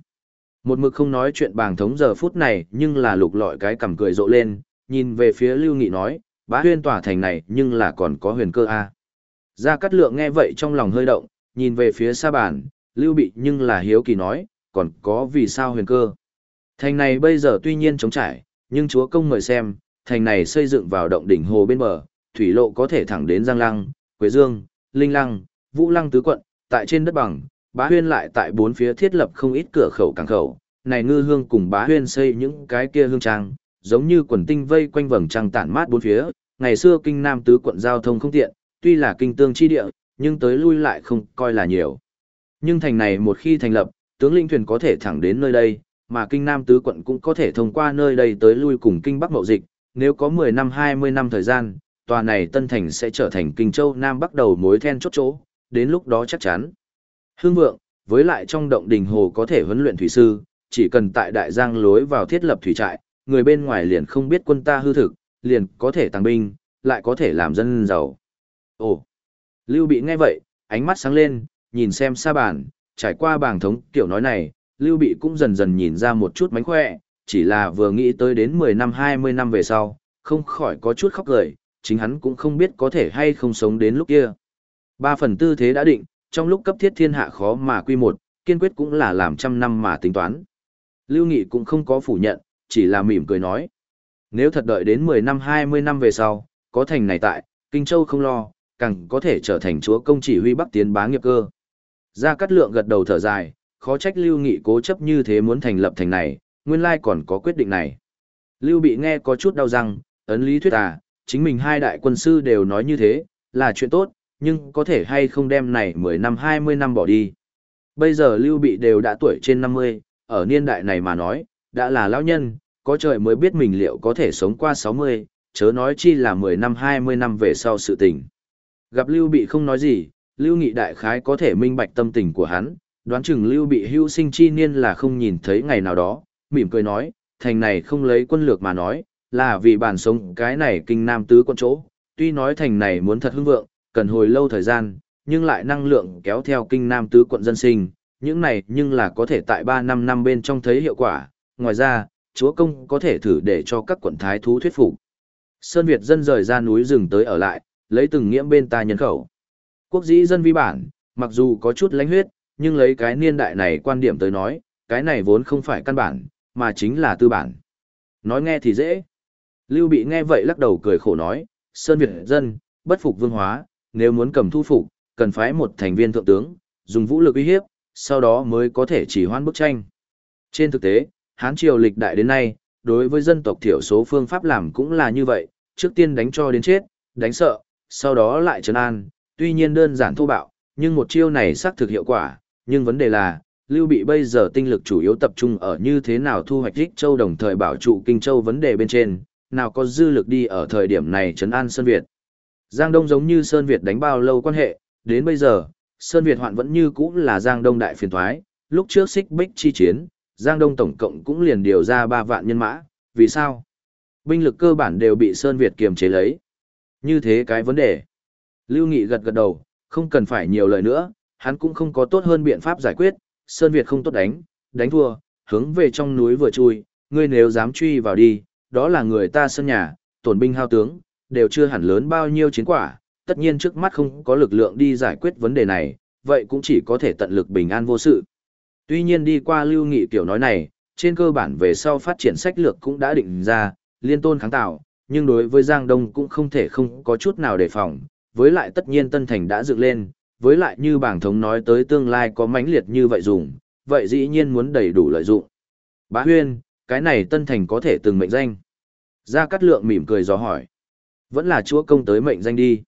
Một mực không nói chuyện bàng thống giờ phút này nhưng là lục lọi cái cầm cười rộ lên, nhìn về phía Lưu Nghị nói, bá huyên tỏa thành này nhưng là còn có huyền cơ a. Gia Cát Lượng nghe vậy trong lòng hơi động, nhìn về phía xa bàn, Lưu Bị nhưng là hiếu kỳ nói, còn có vì sao huyền cơ. Thành này bây giờ tuy nhiên chống trải, nhưng chúa công mời xem, thành này xây dựng vào động đỉnh hồ bên bờ, thủy lộ có thể thẳng đến Giang Lăng, Quế Dương, Linh Lăng, Vũ Lăng tứ quận, tại trên đất bằng, bá huyên lại tại bốn phía thiết lập không ít cửa khẩu cảng khẩu, này ngư hương cùng bá huyên xây những cái kia hương trang, giống như quần tinh vây quanh vầng trăng tản mát bốn phía, ngày xưa kinh nam tứ quận giao thông không tiện, tuy là kinh tương chi địa, nhưng tới lui lại không coi là nhiều. Nhưng thành này một khi thành lập, tướng linh thuyền có thể thẳng đến nơi đây, mà kinh nam tứ quận cũng có thể thông qua nơi đây tới lui cùng kinh bắc mậu dịch, nếu có 10 năm 20 năm thời gian, tòa này Tân Thành sẽ trở thành Kinh Châu Nam bắt đầu mối then chốt chỗ, đến lúc đó chắc chắn. Hương vượng, với lại trong động đình hồ có thể huấn luyện thủy sư, chỉ cần tại đại giang lối vào thiết lập thủy trại, người bên ngoài liền không biết quân ta hư thực, liền có thể tăng binh, lại có thể làm dân giàu. Ồ! Lưu Bị nghe vậy, ánh mắt sáng lên, nhìn xem xa bàn, trải qua bảng thống kiểu nói này, Lưu Bị cũng dần dần nhìn ra một chút mánh khỏe, chỉ là vừa nghĩ tới đến 10 năm 20 năm về sau, không khỏi có chút khóc cười, chính hắn cũng không biết có thể hay không sống đến lúc kia. Ba phần tư thế đã định, trong lúc cấp thiết thiên hạ khó mà quy một, kiên quyết cũng là làm trăm năm mà tính toán. Lưu Nghị cũng không có phủ nhận, chỉ là mỉm cười nói. Nếu thật đợi đến 10 năm 20 năm về sau, có thành này tại, Kinh Châu không lo, càng có thể trở thành chúa công chỉ huy bắc tiến bá nghiệp cơ. Gia Cát Lượng gật đầu thở dài, khó trách Lưu Nghị cố chấp như thế muốn thành lập thành này, nguyên lai còn có quyết định này. Lưu Bị nghe có chút đau răng, ấn lý thuyết à, chính mình hai đại quân sư đều nói như thế, là chuyện tốt, nhưng có thể hay không đem này 10 năm 20 năm bỏ đi. Bây giờ Lưu Bị đều đã tuổi trên 50, ở niên đại này mà nói, đã là lão nhân, có trời mới biết mình liệu có thể sống qua 60, chớ nói chi là 10 năm 20 năm về sau sự tình. Gặp Lưu Bị không nói gì, Lưu Nghị đại khái có thể minh bạch tâm tình của hắn, đoán chừng Lưu Bị hưu sinh chi niên là không nhìn thấy ngày nào đó, mỉm cười nói, thành này không lấy quân lược mà nói, là vì bản sống cái này kinh nam tứ quân chỗ, tuy nói thành này muốn thật hưng vượng, cần hồi lâu thời gian, nhưng lại năng lượng kéo theo kinh nam tứ quận dân sinh, những này nhưng là có thể tại 3 năm năm bên trong thấy hiệu quả, ngoài ra, chúa công có thể thử để cho các quận thái thú thuyết phục. Sơn Việt dân rời ra núi rừng tới ở lại, lấy từng nghiễm bên ta nhân khẩu. Quốc dĩ dân vi bản, mặc dù có chút lãnh huyết, nhưng lấy cái niên đại này quan điểm tới nói, cái này vốn không phải căn bản, mà chính là tư bản. Nói nghe thì dễ. Lưu Bị nghe vậy lắc đầu cười khổ nói, Sơn Việt dân, bất phục vương hóa, nếu muốn cầm thu phục, cần phái một thành viên thượng tướng, dùng vũ lực uy hiếp, sau đó mới có thể chỉ hoãn bức tranh. Trên thực tế, Hán triều lịch đại đến nay, đối với dân tộc thiểu số phương pháp làm cũng là như vậy, trước tiên đánh cho đến chết, đánh sợ, sau đó lại trấn an, tuy nhiên đơn giản thô bạo, nhưng một chiêu này xác thực hiệu quả, nhưng vấn đề là, Lưu Bị bây giờ tinh lực chủ yếu tập trung ở như thế nào thu hoạch Rích Châu đồng thời bảo trụ Kinh Châu vấn đề bên trên, nào có dư lực đi ở thời điểm này trấn an Sơn Việt. Giang Đông giống như Sơn Việt đánh bao lâu quan hệ, đến bây giờ, Sơn Việt hoạn vẫn như cũ là Giang Đông đại phiền thoái, lúc trước xích bích chi chiến, Giang Đông tổng cộng cũng liền điều ra 3 vạn nhân mã, vì sao? Binh lực cơ bản đều bị Sơn Việt kiềm chế lấy. Như thế cái vấn đề. Lưu Nghị gật gật đầu, không cần phải nhiều lời nữa, hắn cũng không có tốt hơn biện pháp giải quyết, Sơn Việt không tốt đánh, đánh thua, hướng về trong núi vừa chui, ngươi nếu dám truy vào đi, đó là người ta sân nhà, tổn binh hao tướng, đều chưa hẳn lớn bao nhiêu chiến quả, tất nhiên trước mắt không có lực lượng đi giải quyết vấn đề này, vậy cũng chỉ có thể tận lực bình an vô sự. Tuy nhiên đi qua lưu nghị tiểu nói này, trên cơ bản về sau phát triển sách lược cũng đã định ra, liên tôn kháng tạo, nhưng đối với Giang Đông cũng không thể không có chút nào đề phòng, với lại tất nhiên Tân Thành đã dựng lên, với lại như bảng thống nói tới tương lai có mãnh liệt như vậy dùng, vậy dĩ nhiên muốn đầy đủ lợi dụng. Bá Huyên, cái này Tân Thành có thể từng mệnh danh. Gia Cát Lượng mỉm cười dò hỏi. Vẫn là chúa công tới mệnh danh đi.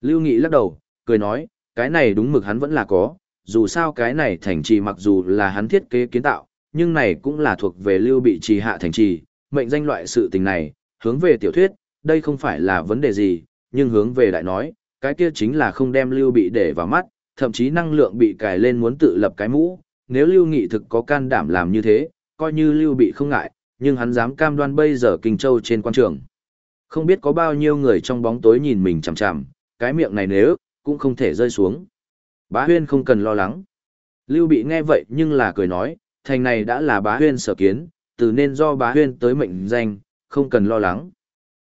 Lưu Nghị lắc đầu, cười nói, cái này đúng mực hắn vẫn là có, dù sao cái này thành trì mặc dù là hắn thiết kế kiến tạo, nhưng này cũng là thuộc về lưu bị trì hạ thành trì, mệnh danh loại sự tình này, hướng về tiểu thuyết, đây không phải là vấn đề gì, nhưng hướng về đại nói, cái kia chính là không đem lưu bị để vào mắt, thậm chí năng lượng bị cài lên muốn tự lập cái mũ, nếu lưu nghị thực có can đảm làm như thế, coi như lưu bị không ngại, nhưng hắn dám cam đoan bây giờ kinh châu trên quan trường. Không biết có bao nhiêu người trong bóng tối nhìn mình chằm chằm, cái miệng này nếu, cũng không thể rơi xuống. Bá huyên không cần lo lắng. Lưu bị nghe vậy nhưng là cười nói, thành này đã là bá huyên sở kiến, từ nên do bá huyên tới mệnh danh, không cần lo lắng.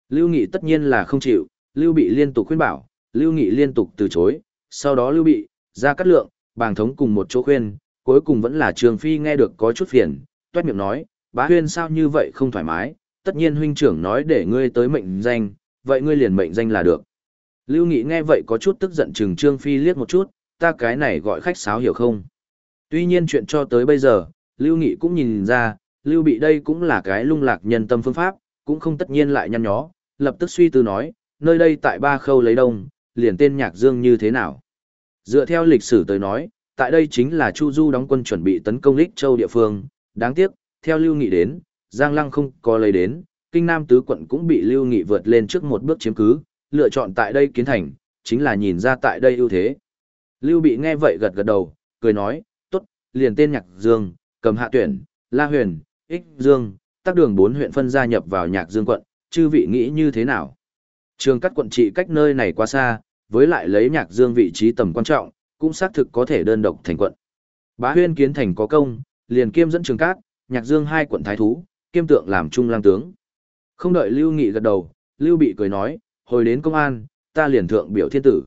Lưu Nghị tất nhiên là không chịu, Lưu Bị liên tục khuyên bảo, Lưu Nghị liên tục từ chối, sau đó Lưu Bị, ra cắt lượng, bàng thống cùng một chỗ khuyên, cuối cùng vẫn là Trường Phi nghe được có chút phiền, toát miệng nói, bá huyên sao như vậy không thoải mái, tất nhiên huynh trưởng nói để ngươi tới mệnh danh, vậy ngươi liền mệnh danh là được. Lưu Nghị nghe vậy có chút tức giận chừng Trương Phi liếc một chút, ta cái này gọi khách sáo hiểu không? Tuy nhiên chuyện cho tới bây giờ, Lưu Nghị cũng nhìn ra, Lưu Bị đây cũng là cái lung lạc nhân tâm phương pháp, cũng không tất nhiên lại nhăn nhó, lập tức suy tư nói, nơi đây tại ba khâu lấy đông, liền tên nhạc dương như thế nào. Dựa theo lịch sử tới nói, tại đây chính là Chu Du đóng quân chuẩn bị tấn công Lích Châu địa phương, đáng tiếc, theo Lưu Nghị đến, Giang Lăng không có lấy đến, Kinh Nam Tứ quận cũng bị Lưu Nghị vượt lên trước một bước chiếm cứ, lựa chọn tại đây kiến thành, chính là nhìn ra tại đây ưu thế. Lưu Bị nghe vậy gật gật đầu, cười nói, tốt, liền tên Nhạc Dương, cầm hạ tuyển, La Huyền, Ích Dương, tác đường bốn huyện phân gia nhập vào Nhạc Dương quận, chư vị nghĩ như thế nào? Trường cắt quận trị cách nơi này quá xa, với lại lấy Nhạc Dương vị trí tầm quan trọng, cũng xác thực có thể đơn độc thành quận. Bá Huyên kiến thành có công, liền kiêm dẫn trường cát, Nhạc Dương hai quận thái thú, kiêm tượng làm trung lang tướng. Không đợi Lưu Nghị gật đầu, Lưu Bị cười nói, hồi đến công an, ta liền thượng biểu thiên tử.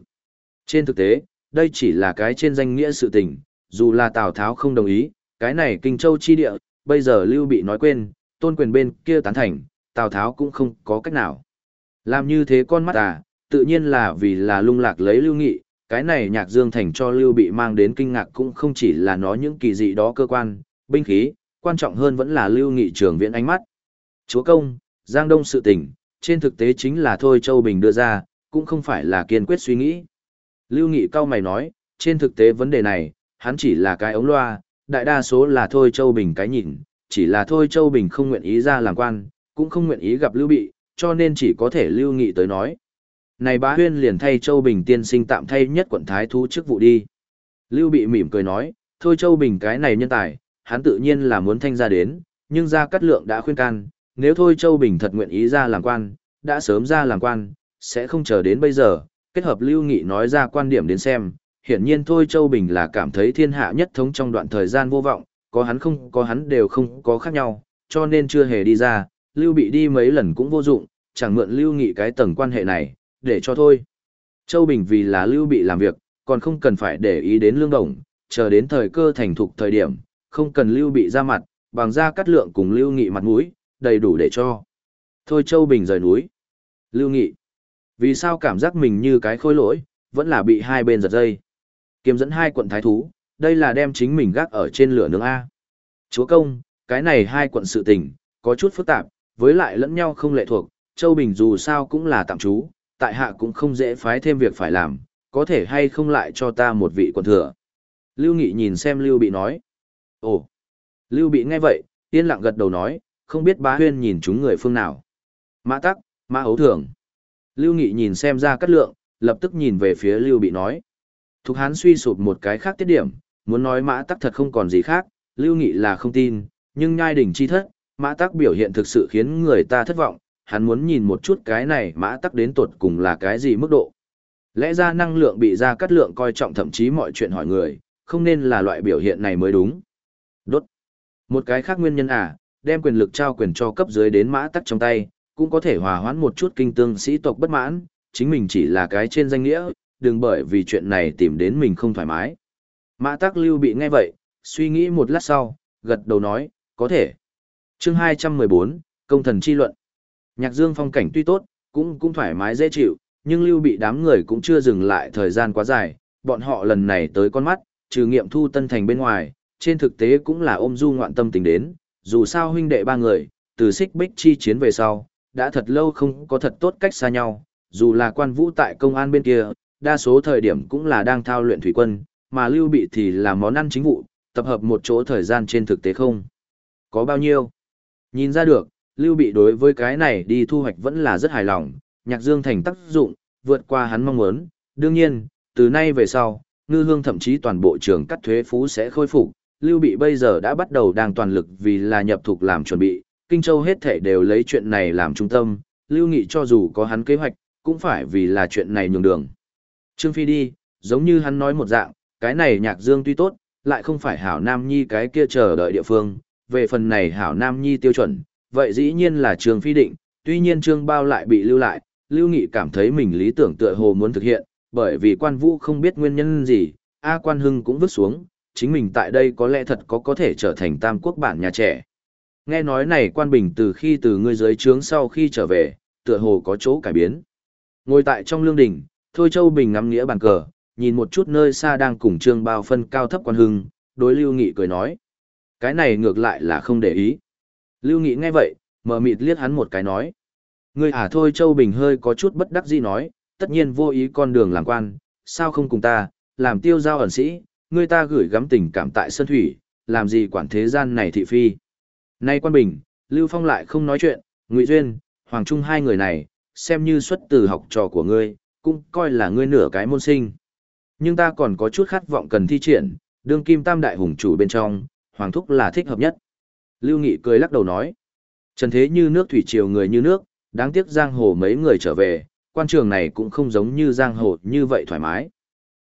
Trên thực tế, đây chỉ là cái trên danh nghĩa sự tình, dù là Tào Tháo không đồng ý, cái này Kinh Châu chi địa, bây giờ Lưu Bị nói quên, tôn quyền bên kia tán thành, Tào Tháo cũng không có cách nào. Làm như thế con mắt à, tự nhiên là vì là lung lạc lấy Lưu Nghị, cái này nhạc dương thành cho Lưu Bị mang đến kinh ngạc cũng không chỉ là nó những kỳ dị đó cơ quan, binh khí, quan trọng hơn vẫn là Lưu Nghị trường viện ánh mắt. Chúa công, Giang Đông sự tình, trên thực tế chính là Thôi Châu Bình đưa ra, cũng không phải là kiên quyết suy nghĩ. Lưu Nghị cao mày nói, trên thực tế vấn đề này, hắn chỉ là cái ống loa, đại đa số là Thôi Châu Bình cái nhìn, chỉ là Thôi Châu Bình không nguyện ý ra làm quan, cũng không nguyện ý gặp Lưu Bị, cho nên chỉ có thể Lưu Nghị tới nói. Này bá huyên liền thay Châu Bình tiên sinh tạm thay nhất quận thái thú chức vụ đi. Lưu Bị mỉm cười nói, thôi Châu Bình cái này nhân tài, hắn tự nhiên là muốn thanh ra đến, nhưng Gia Cát Lượng đã khuyên can, nếu thôi Châu Bình thật nguyện ý ra làm quan, đã sớm ra làm quan, sẽ không chờ đến bây giờ, kết hợp Lưu Nghị nói ra quan điểm đến xem, hiển nhiên thôi Châu Bình là cảm thấy thiên hạ nhất thống trong đoạn thời gian vô vọng, có hắn không có hắn đều không có khác nhau, cho nên chưa hề đi ra, Lưu bị đi mấy lần cũng vô dụng, chẳng mượn Lưu Nghị cái tầng quan hệ này, để cho thôi. Châu Bình vì là Lưu bị làm việc, còn không cần phải để ý đến lương đồng, chờ đến thời cơ thành thục thời điểm, không cần Lưu bị ra mặt, bằng ra cắt lượng cùng Lưu Nghị mặt mũi, đầy đủ để cho. Thôi Châu Bình rời núi. Lưu Nghị. Vì sao cảm giác mình như cái khôi lỗi, vẫn là bị hai bên giật dây. Kiếm dẫn hai quận thái thú, đây là đem chính mình gác ở trên lửa nướng A. Chúa công, cái này hai quận sự tình, có chút phức tạp, với lại lẫn nhau không lệ thuộc, Châu Bình dù sao cũng là tạm trú, tại hạ cũng không dễ phái thêm việc phải làm, có thể hay không lại cho ta một vị quận thừa. Lưu Nghị nhìn xem Lưu Bị nói. Ồ! Lưu Bị nghe vậy, yên lặng gật đầu nói, không biết bá huyên nhìn chúng người phương nào. Mã tắc, mã hấu thường. Lưu Nghị nhìn xem ra cắt lượng, lập tức nhìn về phía Lưu Bị nói. Thục hán suy sụp một cái khác tiết điểm, muốn nói mã tắc thật không còn gì khác, Lưu Nghị là không tin, nhưng nhai đỉnh chi thất, mã tắc biểu hiện thực sự khiến người ta thất vọng, hắn muốn nhìn một chút cái này mã tắc đến tột cùng là cái gì mức độ. Lẽ ra năng lượng bị ra cắt lượng coi trọng thậm chí mọi chuyện hỏi người, không nên là loại biểu hiện này mới đúng. Một cái khác nguyên nhân à, đem quyền lực trao quyền cho cấp dưới đến mã tắc trong tay, cũng có thể hòa hoãn một chút kinh tương sĩ tộc bất mãn, chính mình chỉ là cái trên danh nghĩa, đừng bởi vì chuyện này tìm đến mình không thoải mái. Mã tắc lưu bị nghe vậy, suy nghĩ một lát sau, gật đầu nói, có thể. chương 214, Công thần chi luận. Nhạc dương phong cảnh tuy tốt, cũng cũng thoải mái dễ chịu, nhưng lưu bị đám người cũng chưa dừng lại thời gian quá dài, bọn họ lần này tới con mắt, trừ nghiệm thu tân thành bên ngoài, trên thực tế cũng là ôm du ngoạn tâm tình đến, dù sao huynh đệ ba người, từ xích bích chi chiến về sau, đã thật lâu không có thật tốt cách xa nhau, dù là quan vũ tại công an bên kia, đa số thời điểm cũng là đang thao luyện thủy quân, mà lưu bị thì là món ăn chính vụ, tập hợp một chỗ thời gian trên thực tế không. Có bao nhiêu? Nhìn ra được, lưu bị đối với cái này đi thu hoạch vẫn là rất hài lòng, nhạc dương thành tác dụng, vượt qua hắn mong muốn. Đương nhiên, từ nay về sau, ngư hương thậm chí toàn bộ trường cắt thuế phú sẽ khôi phục. Lưu Bị bây giờ đã bắt đầu đang toàn lực vì là nhập thuộc làm chuẩn bị, Kinh Châu hết thể đều lấy chuyện này làm trung tâm, Lưu Nghị cho dù có hắn kế hoạch, cũng phải vì là chuyện này nhường đường. Trương Phi đi, giống như hắn nói một dạng, cái này nhạc dương tuy tốt, lại không phải hảo nam nhi cái kia chờ đợi địa phương, về phần này hảo nam nhi tiêu chuẩn, vậy dĩ nhiên là Trương Phi định, tuy nhiên Trương Bao lại bị lưu lại, Lưu Nghị cảm thấy mình lý tưởng tựa hồ muốn thực hiện, bởi vì quan vũ không biết nguyên nhân gì, A Quan Hưng cũng vứt xuống, chính mình tại đây có lẽ thật có có thể trở thành tam quốc bản nhà trẻ. Nghe nói này quan bình từ khi từ ngươi dưới trướng sau khi trở về, tựa hồ có chỗ cải biến. Ngồi tại trong lương đình, Thôi Châu Bình ngắm nghĩa bàn cờ, nhìn một chút nơi xa đang cùng trương bao phân cao thấp quan hưng, đối Lưu Nghị cười nói. Cái này ngược lại là không để ý. Lưu Nghị nghe vậy, mở mịt liếc hắn một cái nói. Ngươi à thôi Châu Bình hơi có chút bất đắc dĩ nói, tất nhiên vô ý con đường làm quan, sao không cùng ta, làm tiêu giao ẩn sĩ, ngươi ta gửi gắm tình cảm tại sân thủy, làm gì quản thế gian này thị phi. Nay quan bình, Lưu Phong lại không nói chuyện, Ngụy Duyên, Hoàng Trung hai người này, xem như xuất từ học trò của ngươi, cũng coi là ngươi nửa cái môn sinh. Nhưng ta còn có chút khát vọng cần thi triển, đương kim tam đại hùng chủ bên trong, Hoàng Thúc là thích hợp nhất. Lưu Nghị cười lắc đầu nói, trần thế như nước thủy triều người như nước, đáng tiếc giang hồ mấy người trở về, quan trường này cũng không giống như giang hồ như vậy thoải mái.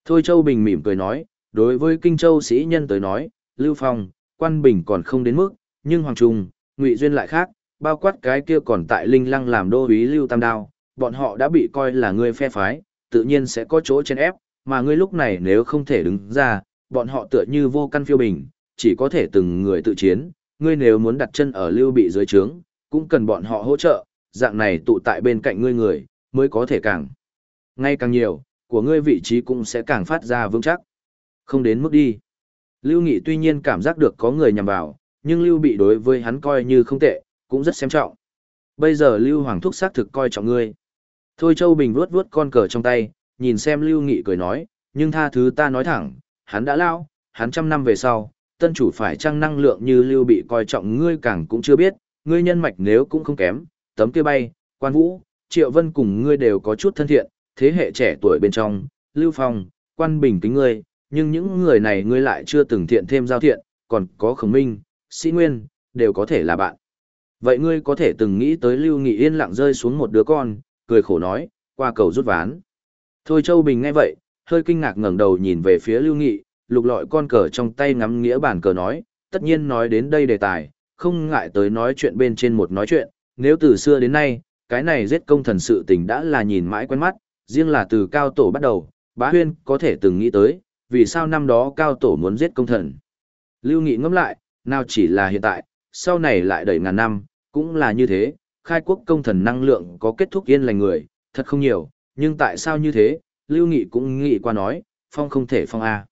Thôi Châu Bình mỉm cười nói, đối với Kinh Châu sĩ nhân tới nói, Lưu Phong, quan bình còn không đến mức, nhưng Hoàng Trung, Ngụy Duyên lại khác, bao quát cái kia còn tại Linh Lăng làm đô úy Lưu Tam Đao, bọn họ đã bị coi là người phe phái, tự nhiên sẽ có chỗ chen ép, mà ngươi lúc này nếu không thể đứng ra, bọn họ tựa như vô căn phiêu bình, chỉ có thể từng người tự chiến, ngươi nếu muốn đặt chân ở Lưu bị dưới trướng, cũng cần bọn họ hỗ trợ, dạng này tụ tại bên cạnh ngươi người, mới có thể càng. Ngay càng nhiều, của ngươi vị trí cũng sẽ càng phát ra vững chắc. Không đến mức đi. Lưu Nghị tuy nhiên cảm giác được có người nhằm vào, nhưng Lưu bị đối với hắn coi như không tệ, cũng rất xem trọng. Bây giờ Lưu Hoàng Thúc xác thực coi trọng ngươi. Thôi Châu Bình vuốt vuốt con cờ trong tay, nhìn xem Lưu Nghị cười nói, nhưng tha thứ ta nói thẳng, hắn đã lao, hắn trăm năm về sau, tân chủ phải trăng năng lượng như Lưu bị coi trọng ngươi càng cũng chưa biết, ngươi nhân mạch nếu cũng không kém, tấm kia bay, quan vũ, triệu vân cùng ngươi đều có chút thân thiện, thế hệ trẻ tuổi bên trong, Lưu Phong, quan bình kính ngươi, nhưng những người này ngươi lại chưa từng thiện thêm giao thiện, còn có khổng minh, sĩ nguyên, đều có thể là bạn. Vậy ngươi có thể từng nghĩ tới Lưu Nghị yên lặng rơi xuống một đứa con, cười khổ nói, qua cầu rút ván. Thôi Châu Bình nghe vậy, hơi kinh ngạc ngẩng đầu nhìn về phía Lưu Nghị, lục lọi con cờ trong tay ngắm nghĩa bản cờ nói, tất nhiên nói đến đây đề tài, không ngại tới nói chuyện bên trên một nói chuyện, nếu từ xưa đến nay, cái này giết công thần sự tình đã là nhìn mãi quen mắt, riêng là từ cao tổ bắt đầu, bá huyên có thể từng nghĩ tới, vì sao năm đó cao tổ muốn giết công thần. Lưu Nghị ngẫm lại, nào chỉ là hiện tại, sau này lại đầy ngàn năm, cũng là như thế, khai quốc công thần năng lượng có kết thúc yên lành người, thật không nhiều, nhưng tại sao như thế, Lưu Nghị cũng nghĩ qua nói, phong không thể phong A.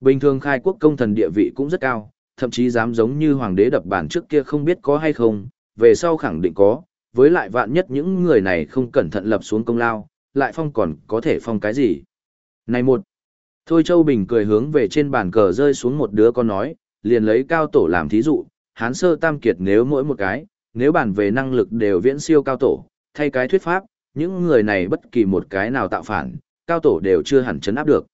Bình thường khai quốc công thần địa vị cũng rất cao, thậm chí dám giống như hoàng đế đập bản trước kia không biết có hay không, về sau khẳng định có, với lại vạn nhất những người này không cẩn thận lập xuống công lao, lại phong còn có thể phong cái gì. Này một, Thôi Châu Bình cười hướng về trên bàn cờ rơi xuống một đứa con nói, liền lấy cao tổ làm thí dụ, hán sơ tam kiệt nếu mỗi một cái, nếu bàn về năng lực đều viễn siêu cao tổ, thay cái thuyết pháp, những người này bất kỳ một cái nào tạo phản, cao tổ đều chưa hẳn chấn áp được.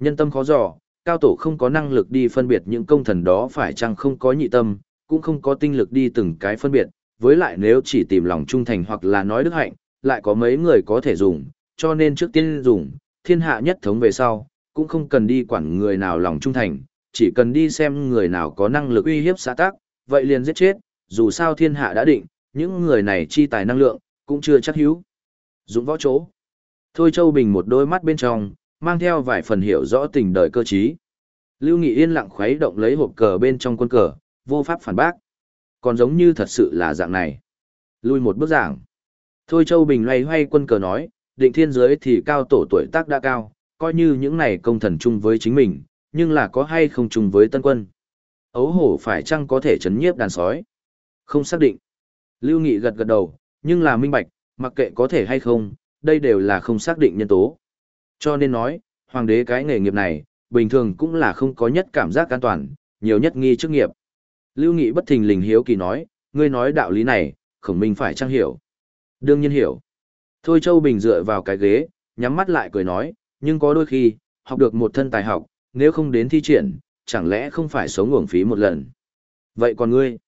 Nhân tâm khó dò, cao tổ không có năng lực đi phân biệt những công thần đó phải chăng không có nhị tâm, cũng không có tinh lực đi từng cái phân biệt, với lại nếu chỉ tìm lòng trung thành hoặc là nói đức hạnh, lại có mấy người có thể dùng, cho nên trước tiên dùng, thiên hạ nhất thống về sau, cũng không cần đi quản người nào lòng trung thành, chỉ cần đi xem người nào có năng lực uy hiếp xã tác, vậy liền giết chết, dù sao thiên hạ đã định, những người này chi tài năng lượng, cũng chưa chắc hữu. Dũng võ chỗ. Thôi Châu Bình một đôi mắt bên trong, mang theo vài phần hiểu rõ tình đời cơ trí. Lưu Nghị yên lặng khuấy động lấy hộp cờ bên trong quân cờ, vô pháp phản bác. Còn giống như thật sự là dạng này. Lui một bước giảng. Thôi Châu Bình loay hoay quân cờ nói, định thiên giới thì cao tổ tuổi tác đã cao, coi như những này công thần chung với chính mình, nhưng là có hay không chung với tân quân. Ấu hổ phải chăng có thể chấn nhiếp đàn sói? Không xác định. Lưu Nghị gật gật đầu, nhưng là minh bạch, mặc kệ có thể hay không, đây đều là không xác định nhân tố. Cho nên nói, hoàng đế cái nghề nghiệp này, bình thường cũng là không có nhất cảm giác an toàn, nhiều nhất nghi chức nghiệp. Lưu Nghị bất thình lình hiếu kỳ nói, ngươi nói đạo lý này, khổng minh phải chăng hiểu? Đương nhiên hiểu. Thôi Châu Bình dựa vào cái ghế, nhắm mắt lại cười nói, nhưng có đôi khi, học được một thân tài học, nếu không đến thi triển, chẳng lẽ không phải sống uổng phí một lần. Vậy còn ngươi?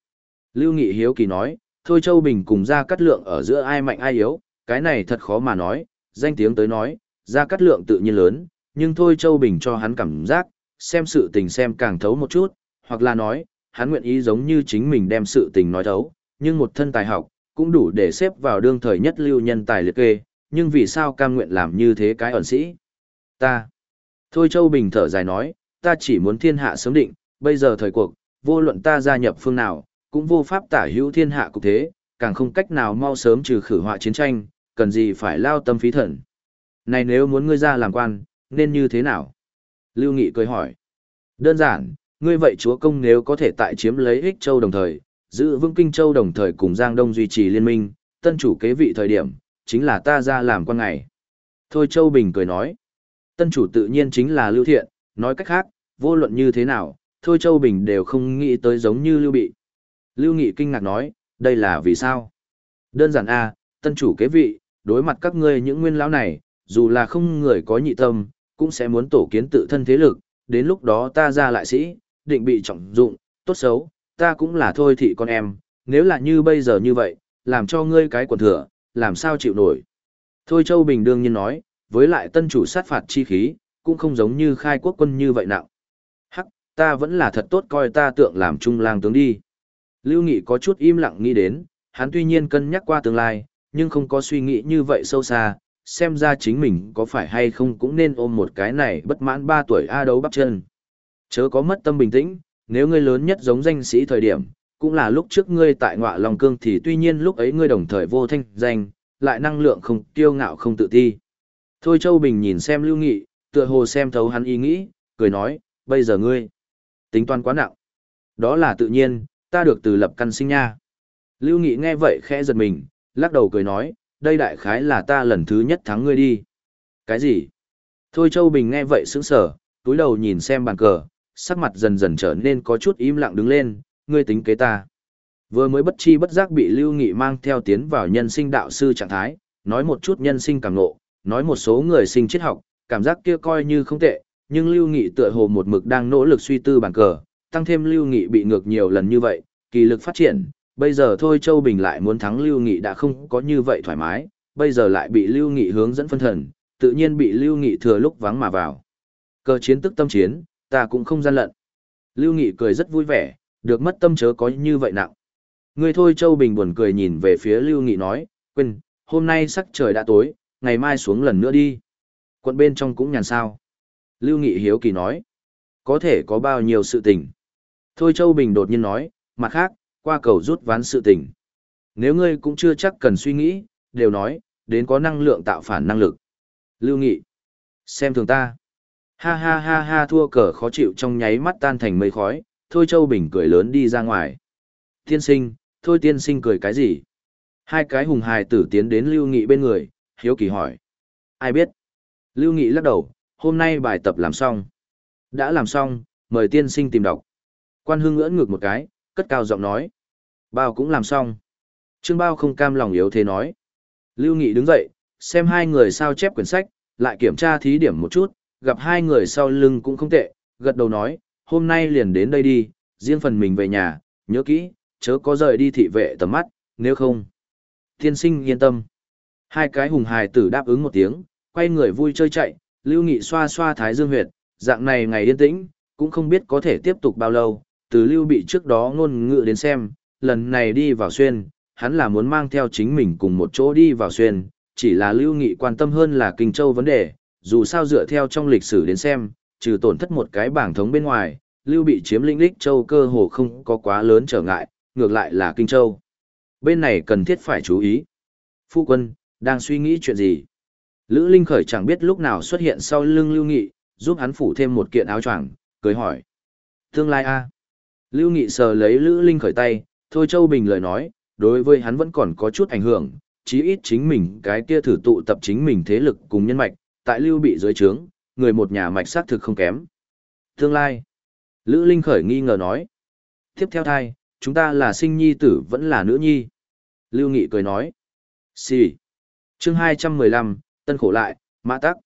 Lưu Nghị hiếu kỳ nói, thôi Châu Bình cùng gia cắt lượng ở giữa ai mạnh ai yếu, cái này thật khó mà nói, danh tiếng tới nói, gia cắt lượng tự nhiên lớn, nhưng thôi Châu Bình cho hắn cảm giác, xem sự tình xem càng thấu một chút, hoặc là nói, hắn nguyện ý giống như chính mình đem sự tình nói thấu, nhưng một thân tài học, cũng đủ để xếp vào đương thời nhất lưu nhân tài liệt kê, nhưng vì sao cam nguyện làm như thế cái ẩn sĩ? Ta. Thôi Châu Bình thở dài nói, ta chỉ muốn thiên hạ sớm định, bây giờ thời cuộc, vô luận ta gia nhập phương nào, cũng vô pháp tả hữu thiên hạ cục thế, càng không cách nào mau sớm trừ khử họa chiến tranh, cần gì phải lao tâm phí thần. Này nếu muốn ngươi ra làm quan, nên như thế nào? Lưu Nghị cười hỏi. Đơn giản, ngươi vậy chúa công nếu có thể tại chiếm lấy ích châu đồng thời, giữ vững kinh châu đồng thời cùng Giang Đông duy trì liên minh, tân chủ kế vị thời điểm, chính là ta ra làm quan ngày. Thôi Châu Bình cười nói. Tân chủ tự nhiên chính là Lưu Thiện, nói cách khác, vô luận như thế nào, Thôi Châu Bình đều không nghĩ tới giống như Lưu Bị. Lưu Nghị kinh ngạc nói, đây là vì sao? Đơn giản a, tân chủ kế vị, đối mặt các ngươi những nguyên lão này, dù là không người có nhị tâm, cũng sẽ muốn tổ kiến tự thân thế lực, đến lúc đó ta ra lại sĩ, định bị trọng dụng, tốt xấu, ta cũng là thôi thị con em, nếu là như bây giờ như vậy, làm cho ngươi cái quần thừa, làm sao chịu nổi. Thôi Châu Bình đương nhiên nói, với lại tân chủ sát phạt chi khí, cũng không giống như khai quốc quân như vậy nặng. Hắc, ta vẫn là thật tốt coi ta tượng làm trung lang tướng đi. Lưu Nghị có chút im lặng nghĩ đến, hắn tuy nhiên cân nhắc qua tương lai, nhưng không có suy nghĩ như vậy sâu xa, xem ra chính mình có phải hay không cũng nên ôm một cái này bất mãn 3 tuổi A đấu bắp chân. Chớ có mất tâm bình tĩnh, nếu ngươi lớn nhất giống danh sĩ thời điểm, cũng là lúc trước ngươi tại ngọa lòng cương thì tuy nhiên lúc ấy ngươi đồng thời vô thanh danh, lại năng lượng không tiêu ngạo không tự ti. Thôi Châu Bình nhìn xem Lưu Nghị, tựa hồ xem thấu hắn ý nghĩ, cười nói, bây giờ ngươi, tính toán quá nặng. Đó là tự nhiên, ta được từ lập căn sinh nha. Lưu Nghị nghe vậy khẽ giật mình, lắc đầu cười nói, đây đại khái là ta lần thứ nhất thắng ngươi đi. Cái gì? Thôi Châu Bình nghe vậy sững sờ, túi đầu nhìn xem bàn cờ, sắc mặt dần dần trở nên có chút im lặng đứng lên, ngươi tính kế ta. Vừa mới bất chi bất giác bị Lưu Nghị mang theo tiến vào nhân sinh đạo sư trạng thái, nói một chút nhân sinh càng ngộ, nói một số người sinh triết học, cảm giác kia coi như không tệ, nhưng Lưu Nghị tựa hồ một mực đang nỗ lực suy tư bản cờ, tăng thêm Lưu Nghị bị ngược nhiều lần như vậy, kỳ lực phát triển, bây giờ thôi Châu Bình lại muốn thắng Lưu Nghị đã không có như vậy thoải mái, bây giờ lại bị Lưu Nghị hướng dẫn phân thần, tự nhiên bị Lưu Nghị thừa lúc vắng mà vào. Cờ chiến tức tâm chiến, ta cũng không gian lận. Lưu Nghị cười rất vui vẻ, được mất tâm chớ có như vậy nặng. Người thôi Châu Bình buồn cười nhìn về phía Lưu Nghị nói, quên, hôm nay sắc trời đã tối, ngày mai xuống lần nữa đi. Quận bên trong cũng nhàn sao. Lưu Nghị hiếu kỳ nói, có thể có bao nhiêu sự tình. Thôi Châu Bình đột nhiên nói, mặt khác, qua cầu rút ván sự tình. Nếu ngươi cũng chưa chắc cần suy nghĩ, đều nói, đến có năng lượng tạo phản năng lực. Lưu Nghị, xem thường ta. Ha ha ha ha thua cờ khó chịu trong nháy mắt tan thành mây khói, Thôi Châu Bình cười lớn đi ra ngoài. Tiên sinh, Thôi tiên sinh cười cái gì? Hai cái hùng hài tử tiến đến Lưu Nghị bên người, hiếu kỳ hỏi. Ai biết? Lưu Nghị lắc đầu, hôm nay bài tập làm xong. Đã làm xong, mời tiên sinh tìm đọc. Quan hưng ưỡn ngược một cái, cất cao giọng nói. Bao cũng làm xong. Trương Bao không cam lòng yếu thế nói. Lưu Nghị đứng dậy, xem hai người sao chép quyển sách, lại kiểm tra thí điểm một chút, gặp hai người sau lưng cũng không tệ, gật đầu nói, hôm nay liền đến đây đi, riêng phần mình về nhà, nhớ kỹ, chớ có rời đi thị vệ tầm mắt, nếu không. Tiên sinh yên tâm. Hai cái hùng hài tử đáp ứng một tiếng, quay người vui chơi chạy, Lưu Nghị xoa xoa thái dương huyệt, dạng này ngày yên tĩnh, cũng không biết có thể tiếp tục bao lâu, từ Lưu bị trước đó ngôn ngữ đến xem, lần này đi vào xuyên, hắn là muốn mang theo chính mình cùng một chỗ đi vào xuyên, chỉ là Lưu Nghị quan tâm hơn là Kinh Châu vấn đề, dù sao dựa theo trong lịch sử đến xem, trừ tổn thất một cái bảng thống bên ngoài, Lưu bị chiếm lĩnh Lích Châu cơ hồ không có quá lớn trở ngại, ngược lại là Kinh Châu. Bên này cần thiết phải chú ý. Phu quân, đang suy nghĩ chuyện gì? Lữ Linh Khởi chẳng biết lúc nào xuất hiện sau lưng Lưu Nghị, giúp hắn phủ thêm một kiện áo choàng, cười hỏi. Tương lai a Lưu Nghị sờ lấy Lữ Linh Khởi tay, Thôi Châu Bình lời nói, đối với hắn vẫn còn có chút ảnh hưởng, chí ít chính mình cái kia thử tụ tập chính mình thế lực cùng nhân mạch, tại Lưu bị dưới trướng, người một nhà mạch xác thực không kém. Tương lai. Lữ Linh Khởi nghi ngờ nói. Tiếp theo thai, chúng ta là sinh nhi tử vẫn là nữ nhi. Lưu Nghị cười nói. Xì. Chương 215, tân khổ lại, mã tắc.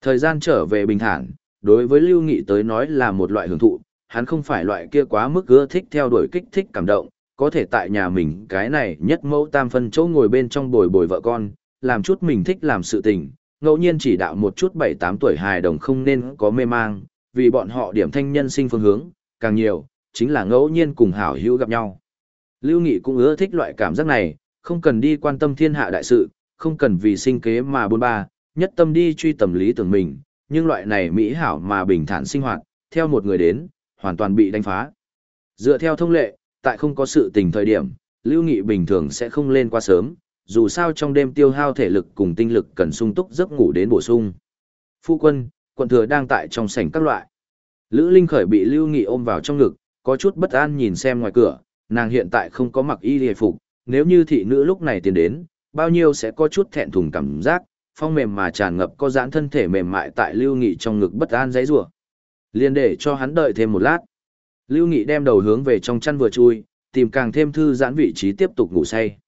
Thời gian trở về bình thản, đối với Lưu Nghị tới nói là một loại hưởng thụ, hắn không phải loại kia quá mức ưa thích theo đuổi kích thích cảm động, có thể tại nhà mình cái này nhất mẫu tam phân chỗ ngồi bên trong bồi bồi vợ con, làm chút mình thích làm sự tình, ngẫu nhiên chỉ đạo một chút 7-8 tuổi hài đồng không nên có mê mang, vì bọn họ điểm thanh nhân sinh phương hướng, càng nhiều, chính là ngẫu nhiên cùng hảo hữu gặp nhau. Lưu Nghị cũng ưa thích loại cảm giác này, không cần đi quan tâm thiên hạ đại sự, không cần vì sinh kế mà bôn ba, nhất tâm đi truy tầm lý tưởng mình, nhưng loại này mỹ hảo mà bình thản sinh hoạt, theo một người đến, hoàn toàn bị đánh phá. Dựa theo thông lệ, tại không có sự tình thời điểm, Lưu Nghị bình thường sẽ không lên qua sớm, dù sao trong đêm tiêu hao thể lực cùng tinh lực cần sung túc giấc ngủ đến bổ sung. Phu quân, quận thừa đang tại trong sảnh các loại. Lữ Linh Khởi bị Lưu Nghị ôm vào trong ngực, có chút bất an nhìn xem ngoài cửa, nàng hiện tại không có mặc y hề phục, nếu như thị nữ lúc này tiến đến, bao nhiêu sẽ có chút thẹn thùng cảm giác, phong mềm mà tràn ngập có giãn thân thể mềm mại tại Lưu Nghị trong ngực bất an dãy rủa. Liên để cho hắn đợi thêm một lát. Lưu Nghị đem đầu hướng về trong chăn vừa chui, tìm càng thêm thư giãn vị trí tiếp tục ngủ say.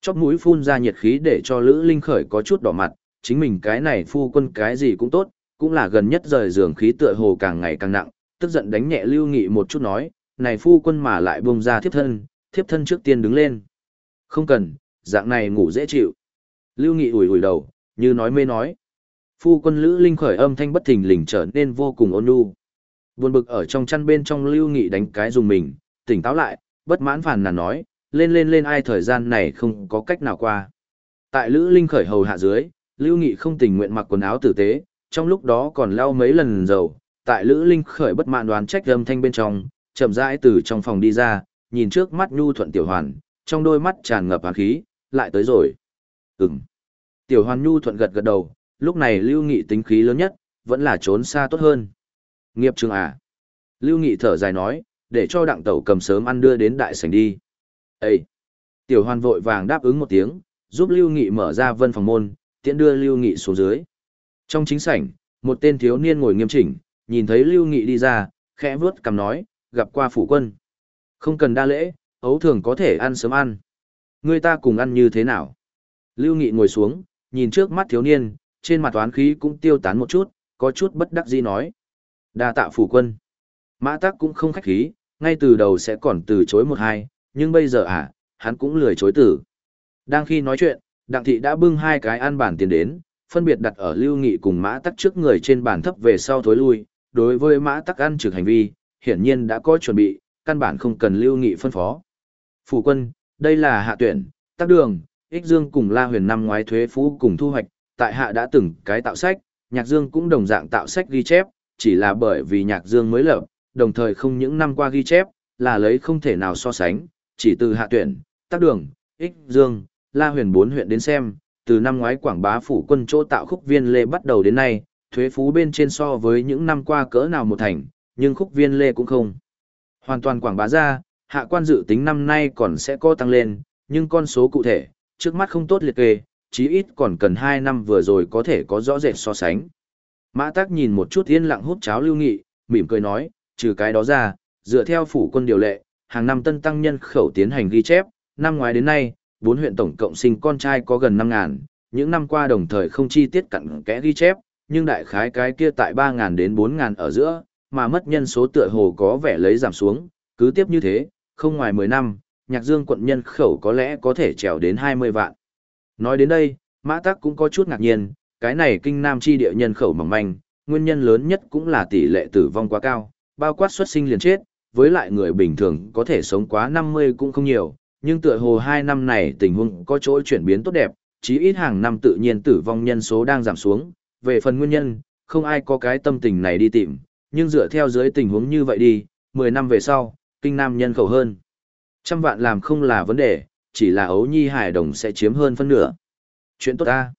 Chóp mũi phun ra nhiệt khí để cho Lữ Linh khởi có chút đỏ mặt, chính mình cái này phu quân cái gì cũng tốt, cũng là gần nhất rời giường khí tựa hồ càng ngày càng nặng, tức giận đánh nhẹ Lưu Nghị một chút nói, này phu quân mà lại buông ra thiếp thân, thiếp thân trước tiên đứng lên. Không cần, dạng này ngủ dễ chịu. Lưu Nghị ủi ủi đầu, như nói mê nói. Phu quân Lữ Linh khởi âm thanh bất thình lình trở nên vô cùng ôn nhu. Buồn bực ở trong chăn bên trong Lưu Nghị đánh cái dùng mình, tỉnh táo lại, bất mãn phàn nàn nói, lên lên lên ai thời gian này không có cách nào qua. Tại Lữ Linh khởi hầu hạ dưới, Lưu Nghị không tình nguyện mặc quần áo tử tế, trong lúc đó còn lau mấy lần dầu, tại Lữ Linh khởi bất mãn đoán trách âm thanh bên trong, chậm rãi từ trong phòng đi ra, nhìn trước mắt nhu thuận tiểu hoàn, trong đôi mắt tràn ngập hàn khí, lại tới rồi. Ừm. Tiểu hoàn nhu thuận gật gật đầu, lúc này Lưu Nghị tính khí lớn nhất, vẫn là trốn xa tốt hơn. Nghiệp trường à. Lưu Nghị thở dài nói, để cho đặng tẩu cầm sớm ăn đưa đến đại sảnh đi. Ê! Tiểu hoàn vội vàng đáp ứng một tiếng, giúp Lưu Nghị mở ra vân phòng môn, tiện đưa Lưu Nghị xuống dưới. Trong chính sảnh, một tên thiếu niên ngồi nghiêm chỉnh, nhìn thấy Lưu Nghị đi ra, khẽ vướt cầm nói, gặp qua phủ quân. Không cần đa lễ, ấu thường có thể ăn sớm ăn. Ngươi ta cùng ăn như thế nào? Lưu Nghị ngồi xuống, nhìn trước mắt thiếu niên, trên mặt toán khí cũng tiêu tán một chút, có chút bất đắc dĩ nói. Đa tạ phủ quân. Mã tắc cũng không khách khí, ngay từ đầu sẽ còn từ chối một hai, nhưng bây giờ à, hắn cũng lười chối tử. Đang khi nói chuyện, Đặng Thị đã bưng hai cái ăn bản tiền đến, phân biệt đặt ở Lưu Nghị cùng Mã Tắc trước người trên bàn thấp về sau thối lui. Đối với Mã Tắc ăn trực hành vi, hiển nhiên đã có chuẩn bị, căn bản không cần Lưu Nghị phân phó. Phủ quân, đây là hạ tuyển, Tắc Đường, Ích Dương cùng La Huyền năm ngoái thuế phú cùng thu hoạch, tại hạ đã từng cái tạo sách, Nhạc Dương cũng đồng dạng tạo sách ghi chép, chỉ là bởi vì Nhạc Dương mới lập, đồng thời không những năm qua ghi chép, là lấy không thể nào so sánh, chỉ từ hạ tuyển, Tắc Đường, Ích Dương, La Huyền bốn huyện đến xem, từ năm ngoái quảng bá phủ quân chỗ tạo khúc viên lê bắt đầu đến nay, thuế phú bên trên so với những năm qua cỡ nào một thành, nhưng khúc viên lê cũng không. Hoàn toàn quảng bá ra, hạ quan dự tính năm nay còn sẽ có tăng lên, nhưng con số cụ thể, trước mắt không tốt liệt kê, chí ít còn cần 2 năm vừa rồi có thể có rõ rệt so sánh. Mã Tắc nhìn một chút yên lặng hút cháo lưu nghị, mỉm cười nói, trừ cái đó ra, dựa theo phủ quân điều lệ, hàng năm tân tăng nhân khẩu tiến hành ghi chép, năm ngoái đến nay, bốn huyện tổng cộng sinh con trai có gần 5.000, những năm qua đồng thời không chi tiết cặn kẽ ghi chép, nhưng đại khái cái kia tại 3.000 đến 4.000 ở giữa, mà mất nhân số tựa hồ có vẻ lấy giảm xuống, cứ tiếp như thế, không ngoài 10 năm, nhạc dương quận nhân khẩu có lẽ có thể trèo đến 20 vạn. Nói đến đây, Mã Tắc cũng có chút ngạc nhiên, cái này kinh nam chi địa nhân khẩu mỏng manh, nguyên nhân lớn nhất cũng là tỷ lệ tử vong quá cao, bao quát xuất sinh liền chết, với lại người bình thường có thể sống quá 50 cũng không nhiều, nhưng tựa hồ hai năm này tình huống có chỗ chuyển biến tốt đẹp, chí ít hàng năm tự nhiên tử vong nhân số đang giảm xuống, về phần nguyên nhân, không ai có cái tâm tình này đi tìm, nhưng dựa theo dưới tình huống như vậy đi, 10 năm về sau, kinh nam nhân khẩu hơn. Trăm vạn làm không là vấn đề, chỉ là ấu nhi hải đồng sẽ chiếm hơn phân nửa. Chuyện tốt ta.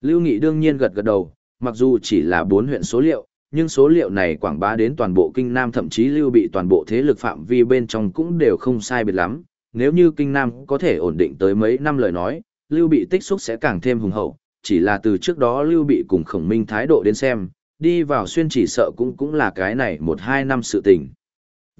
Lưu Nghị đương nhiên gật gật đầu, mặc dù chỉ là bốn huyện số liệu, nhưng số liệu này quảng bá đến toàn bộ kinh nam thậm chí lưu bị toàn bộ thế lực phạm vi bên trong cũng đều không sai biệt lắm, nếu như kinh nam có thể ổn định tới mấy năm lời nói, lưu bị tích xúc sẽ càng thêm hùng hậu, chỉ là từ trước đó lưu bị cùng khổng minh thái độ đến xem, đi vào xuyên chỉ sợ cũng cũng là cái này một hai năm sự tình.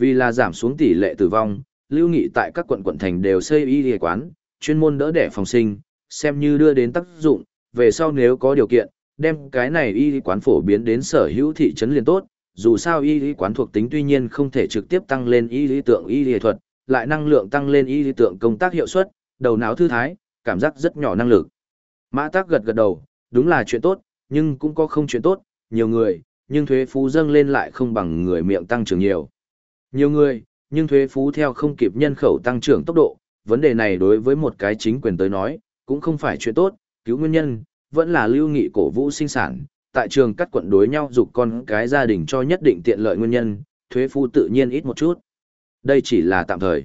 Vì là giảm xuống tỷ lệ tử vong, lưu nghị tại các quận quận thành đều xây y y quán, chuyên môn đỡ đẻ phòng sinh, xem như đưa đến tác dụng, về sau nếu có điều kiện, đem cái này y quán phổ biến đến sở hữu thị trấn liền tốt, dù sao y quán thuộc tính tuy nhiên không thể trực tiếp tăng lên y lý tượng y lý thuật, lại năng lượng tăng lên y lý tượng công tác hiệu suất, đầu não thư thái, cảm giác rất nhỏ năng lực. Mã Tắc gật gật đầu, đúng là chuyện tốt, nhưng cũng có không chuyện tốt, nhiều người, nhưng thuế phú dâng lên lại không bằng người miệng tăng trưởng nhiều. Nhiều người, nhưng thuế phú theo không kịp nhân khẩu tăng trưởng tốc độ, vấn đề này đối với một cái chính quyền tới nói, cũng không phải chuyện tốt, cứu nguyên nhân, vẫn là lưu nghị cổ vũ sinh sản, tại trường cắt quận đối nhau dục con cái gia đình cho nhất định tiện lợi nguyên nhân, thuế phú tự nhiên ít một chút. Đây chỉ là tạm thời.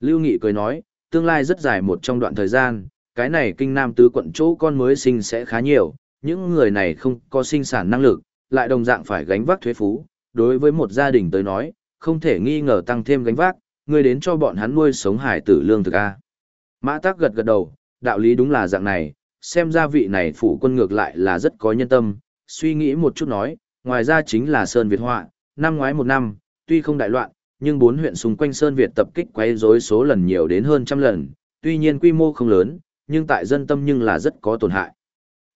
Lưu Nghị cười nói, tương lai rất dài một trong đoạn thời gian, cái này kinh nam tứ quận chỗ con mới sinh sẽ khá nhiều, những người này không có sinh sản năng lực, lại đồng dạng phải gánh vác thuế phú, đối với một gia đình tới nói, không thể nghi ngờ tăng thêm gánh vác, ngươi đến cho bọn hắn nuôi sống hải tử lương thực A. Mã Tắc gật gật đầu, đạo lý đúng là dạng này, xem ra vị này phủ quân ngược lại là rất có nhân tâm, suy nghĩ một chút nói, ngoài ra chính là Sơn Việt Họa, năm ngoái một năm, tuy không đại loạn, nhưng bốn huyện xung quanh Sơn Việt tập kích quấy rối số lần nhiều đến hơn trăm lần, tuy nhiên quy mô không lớn, nhưng tại dân tâm nhưng là rất có tổn hại.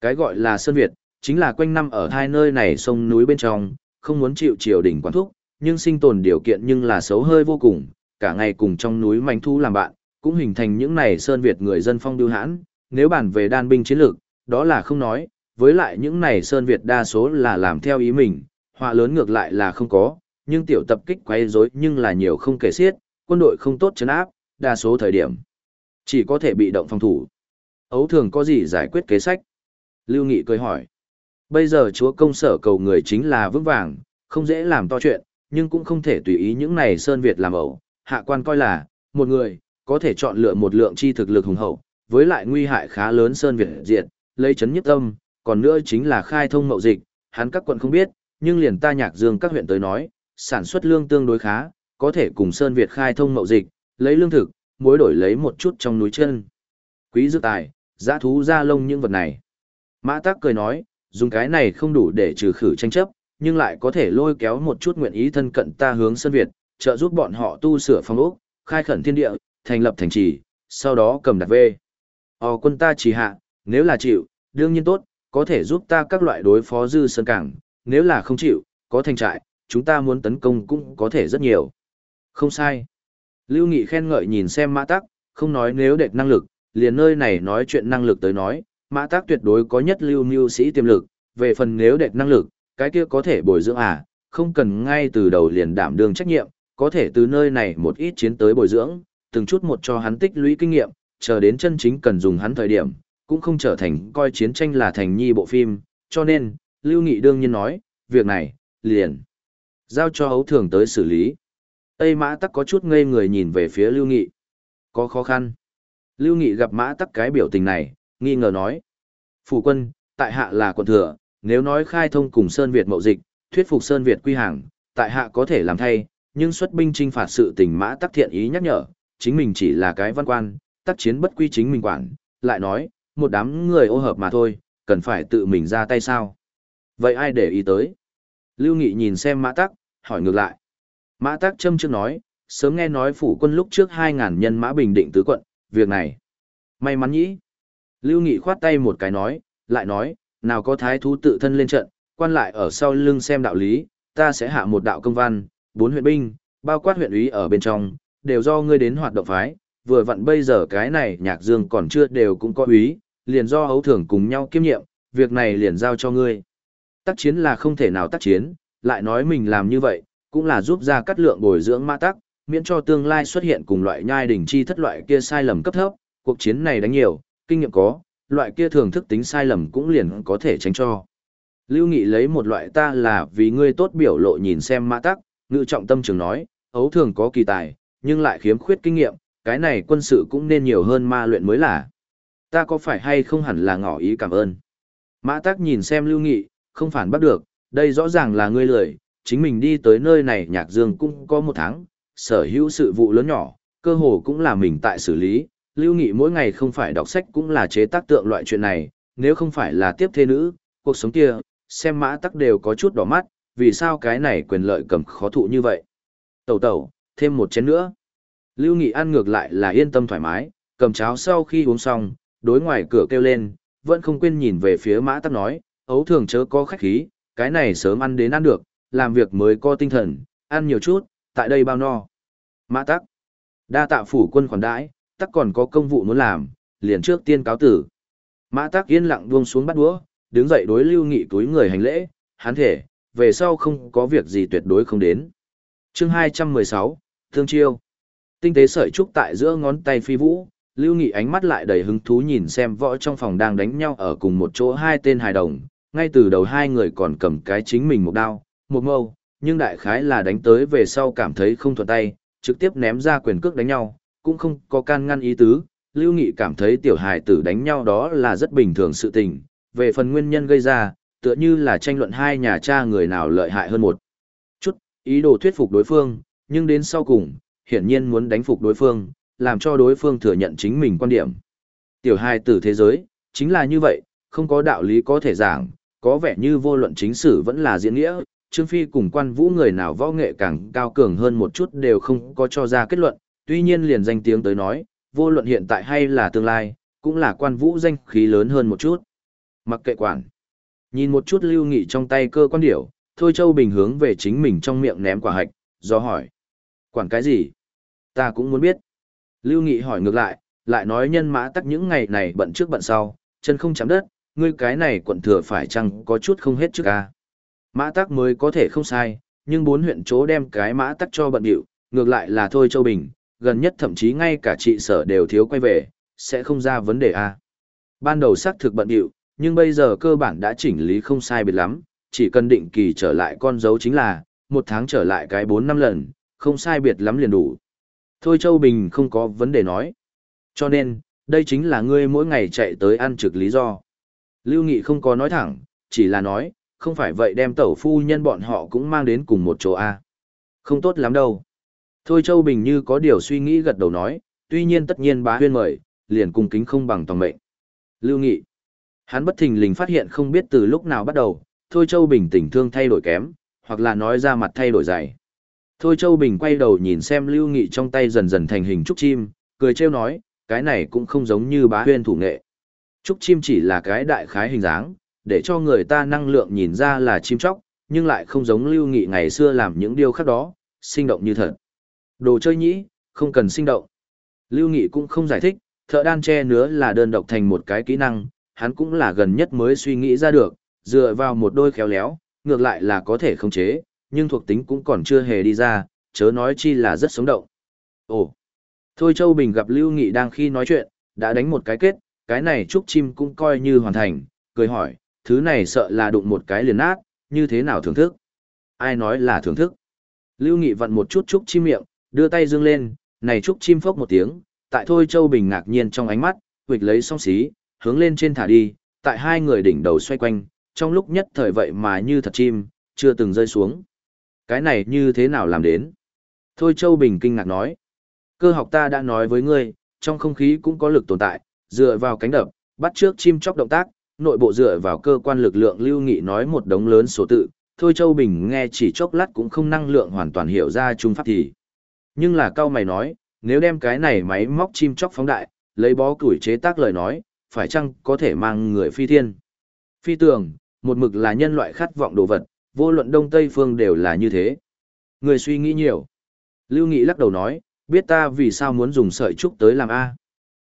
Cái gọi là Sơn Việt, chính là quanh năm ở hai nơi này sông núi bên trong, không muốn chịu triều đình quản thúc, nhưng sinh tồn điều kiện nhưng là xấu hơi vô cùng, cả ngày cùng trong núi manh thu làm bạn, cũng hình thành những này Sơn Việt người dân phong điêu hãn, nếu bàn về đan binh chiến lược, đó là không nói, với lại những này Sơn Việt đa số là làm theo ý mình, họa lớn ngược lại là không có, nhưng tiểu tập kích quấy rối nhưng là nhiều không kể xiết, quân đội không tốt chấn áp, đa số thời điểm chỉ có thể bị động phòng thủ. Ấu thường có gì giải quyết kế sách? Lưu Nghị cười hỏi. Bây giờ chúa công sở cầu người chính là vững vàng, không dễ làm to chuyện, nhưng cũng không thể tùy ý những này Sơn Việt làm ẩu. Hạ quan coi là, một người, có thể chọn lựa một lượng chi thực lực hùng hậu, với lại nguy hại khá lớn Sơn Việt diệt, lấy chấn nhất tâm, còn nữa chính là khai thông mậu dịch, hắn các quận không biết, nhưng liền ta nhạc dương các huyện tới nói, sản xuất lương tương đối khá, có thể cùng Sơn Việt khai thông mậu dịch, lấy lương thực, mối đổi lấy một chút trong núi chân. Quý dược tài, giã thú ra lông những vật này. Mã Tắc cười nói, dùng cái này không đủ để trừ khử tranh chấp, nhưng lại có thể lôi kéo một chút nguyện ý thân cận ta hướng Sơn Việt, trợ giúp bọn họ tu sửa phong ốc, khai khẩn thiên địa, thành lập thành trì, sau đó cầm đặt về. Ồ ờ, quân ta chỉ hạ, nếu là chịu, đương nhiên tốt, có thể giúp ta các loại đối phó dư sơn cảng, nếu là không chịu, có thành trại, chúng ta muốn tấn công cũng có thể rất nhiều. Không sai. Lưu Nghị khen ngợi nhìn xem mã tắc, không nói nếu đệt năng lực, liền nơi này nói chuyện năng lực tới nói, mã tắc tuyệt đối có nhất lưu mưu sĩ tiềm lực, về phần nếu đệt năng lực, cái kia có thể bồi dưỡng à, không cần ngay từ đầu liền đảm đương trách nhiệm, có thể từ nơi này một ít chiến tới bồi dưỡng, từng chút một cho hắn tích lũy kinh nghiệm, chờ đến chân chính cần dùng hắn thời điểm, cũng không trở thành coi chiến tranh là thành nhi bộ phim, cho nên, Lưu Nghị đương nhiên nói, việc này, liền, giao cho hấu thường tới xử lý. Tây Mã Tắc có chút ngây người nhìn về phía Lưu Nghị. Có khó khăn. Lưu Nghị gặp Mã Tắc cái biểu tình này, nghi ngờ nói. Phủ quân, tại hạ là quận thừa, nếu nói khai thông cùng Sơn Việt mậu dịch, thuyết phục Sơn Việt quy hàng, tại hạ có thể làm thay, nhưng xuất binh trinh phạt sự tình Mã Tắc thiện ý nhắc nhở, chính mình chỉ là cái văn quan, tác chiến bất quy chính mình quản, lại nói, một đám người ô hợp mà thôi, cần phải tự mình ra tay sao. Vậy ai để ý tới? Lưu Nghị nhìn xem Mã Tắc, hỏi ngược lại. Mã Tắc châm trước nói, sớm nghe nói phủ quân lúc trước 2.000 nhân mã bình định tứ quận, việc này. May mắn nhỉ. Lưu Nghị khoát tay một cái nói, lại nói, nào có thái thú tự thân lên trận, quan lại ở sau lưng xem đạo lý, ta sẽ hạ một đạo công văn, bốn huyện binh, bao quát huyện úy ở bên trong, đều do ngươi đến hoạt động phái, vừa vặn bây giờ cái này nhạc dương còn chưa đều cũng có úy, liền do hấu thưởng cùng nhau kiêm nhiệm, việc này liền giao cho ngươi. Tác chiến là không thể nào tác chiến, lại nói mình làm như vậy, cũng là giúp ra cắt lượng bồi dưỡng mã tắc, miễn cho tương lai xuất hiện cùng loại nhai đỉnh chi thất loại kia sai lầm cấp thấp, cuộc chiến này đánh nhiều, kinh nghiệm có, loại kia thường thức tính sai lầm cũng liền có thể tránh cho. Lưu Nghị lấy một loại ta là vì ngươi tốt biểu lộ nhìn xem mã tắc, ngự trọng tâm trường nói, ấu thường có kỳ tài, nhưng lại khiếm khuyết kinh nghiệm, cái này quân sự cũng nên nhiều hơn ma luyện mới là. Ta có phải hay không hẳn là ngỏ ý cảm ơn. Mã tắc nhìn xem Lưu Nghị, không phản bắt được, đây rõ ràng là ngươi lười, chính mình đi tới nơi này nhạc dương cũng có một tháng, sở hữu sự vụ lớn nhỏ, cơ hồ cũng là mình tại xử lý, lưu nghị mỗi ngày không phải đọc sách cũng là chế tác tượng loại chuyện này, nếu không phải là tiếp thế nữ, cuộc sống kia, xem mã tắc đều có chút đỏ mắt, vì sao cái này quyền lợi cầm khó thụ như vậy. Tẩu tẩu, thêm một chén nữa. Lưu Nghị ăn ngược lại là yên tâm thoải mái, cầm cháo sau khi uống xong, đối ngoài cửa kêu lên, vẫn không quên nhìn về phía mã tắc nói, ấu thường chớ có khách khí, cái này sớm ăn đến ăn được, làm việc mới có tinh thần, ăn nhiều chút, tại đây bao no. Mã tắc, đa tạ phủ quân khoản đãi, tắc còn có công vụ muốn làm, liền trước tiên cáo tử. Mã tắc yên lặng buông xuống bắt đũa, đứng dậy đối lưu nghị túi người hành lễ, hắn thể, về sau không có việc gì tuyệt đối không đến. chương 216, Thương Chiêu. Tinh tế sợi trúc tại giữa ngón tay phi vũ, lưu nghị ánh mắt lại đầy hứng thú nhìn xem võ trong phòng đang đánh nhau ở cùng một chỗ hai tên hài đồng, ngay từ đầu hai người còn cầm cái chính mình một đao, một mâu, nhưng đại khái là đánh tới về sau cảm thấy không thuận tay, trực tiếp ném ra quyền cước đánh nhau, cũng không có can ngăn ý tứ. Lưu Nghị cảm thấy tiểu hài tử đánh nhau đó là rất bình thường sự tình, về phần nguyên nhân gây ra, tựa như là tranh luận hai nhà cha người nào lợi hại hơn một chút, ý đồ thuyết phục đối phương, nhưng đến sau cùng, hiển nhiên muốn đánh phục đối phương, làm cho đối phương thừa nhận chính mình quan điểm. Tiểu hài tử thế giới, chính là như vậy, không có đạo lý có thể giảng, có vẻ như vô luận chính sử vẫn là diễn nghĩa, Trương Phi cùng quan vũ người nào võ nghệ càng cao cường hơn một chút đều không có cho ra kết luận, tuy nhiên liền danh tiếng tới nói, vô luận hiện tại hay là tương lai, cũng là quan vũ danh khí lớn hơn một chút. Mặc kệ quản. Nhìn một chút lưu nghị trong tay cơ quan điểu, Thôi Châu Bình hướng về chính mình trong miệng ném quả hạch, do hỏi. Quản cái gì? Ta cũng muốn biết. Lưu Nghị hỏi ngược lại, lại nói nhân mã tắc những ngày này bận trước bận sau, chân không chạm đất, ngươi cái này quận thừa phải chăng có chút không hết trước ca. Mã tắc mới có thể không sai, nhưng bốn huyện chỗ đem cái mã tắc cho bận điệu, ngược lại là thôi Châu Bình, gần nhất thậm chí ngay cả trị sở đều thiếu quay về, sẽ không ra vấn đề a. Ban đầu xác thực bận điệu, nhưng bây giờ cơ bản đã chỉnh lý không sai biệt lắm, chỉ cần định kỳ trở lại con dấu chính là, một tháng trở lại cái bốn năm lần, không sai biệt lắm liền đủ. Thôi Châu Bình không có vấn đề nói. Cho nên, đây chính là ngươi mỗi ngày chạy tới ăn trực lý do. Lưu Nghị không có nói thẳng, chỉ là nói, không phải vậy đem tẩu phu nhân bọn họ cũng mang đến cùng một chỗ A. Không tốt lắm đâu. Thôi Châu Bình như có điều suy nghĩ gật đầu nói, tuy nhiên tất nhiên bá huyên mời, liền cung kính không bằng tòng mệnh. Lưu Nghị. Hắn bất thình lình phát hiện không biết từ lúc nào bắt đầu, Thôi Châu Bình tình thương thay đổi kém, hoặc là nói ra mặt thay đổi dày. Thôi Châu Bình quay đầu nhìn xem Lưu Nghị trong tay dần dần thành hình trúc chim, cười trêu nói, cái này cũng không giống như bá huyên thủ nghệ. Trúc chim chỉ là cái đại khái hình dáng, để cho người ta năng lượng nhìn ra là chim chóc, nhưng lại không giống lưu nghị ngày xưa làm những điều khác đó, sinh động như thật. Đồ chơi nhĩ, không cần sinh động. Lưu Nghị cũng không giải thích, thợ đan che nứa là đơn độc thành một cái kỹ năng, hắn cũng là gần nhất mới suy nghĩ ra được, dựa vào một đôi khéo léo, ngược lại là có thể khống chế, nhưng thuộc tính cũng còn chưa hề đi ra, chớ nói chi là rất sống động. Ồ! Thôi Châu Bình gặp Lưu Nghị đang khi nói chuyện, đã đánh một cái kết, cái này trúc chim cũng coi như hoàn thành, cười hỏi, thứ này sợ là đụng một cái liền nát, như thế nào thưởng thức? Ai nói là thưởng thức? Lưu Nghị vặn một chút trúc chim miệng, đưa tay dương lên, này trúc chim phốc một tiếng, tại Thôi Châu Bình ngạc nhiên trong ánh mắt, huỵch lấy song xí, hướng lên trên thả đi, tại hai người đỉnh đầu xoay quanh, trong lúc nhất thời vậy mà như thật chim, chưa từng rơi xuống. Cái này như thế nào làm đến? Thôi Châu Bình kinh ngạc nói. Cơ học ta đã nói với ngươi, trong không khí cũng có lực tồn tại, dựa vào cánh đập, bắt trước chim chóc động tác, nội bộ dựa vào cơ quan lực lượng lưu nghị nói một đống lớn số tự, thôi Châu Bình nghe chỉ chốc lát cũng không năng lượng hoàn toàn hiểu ra trung pháp thì. Nhưng là cao mày nói, nếu đem cái này máy móc chim chóc phóng đại, lấy bó củi chế tác lời nói, phải chăng có thể mang người phi thiên. Phi tường, một mực là nhân loại khát vọng đồ vật, vô luận đông tây phương đều là như thế. Người suy nghĩ nhiều. Lưu Nghị lắc đầu nói, biết ta vì sao muốn dùng sợi trúc tới làm A.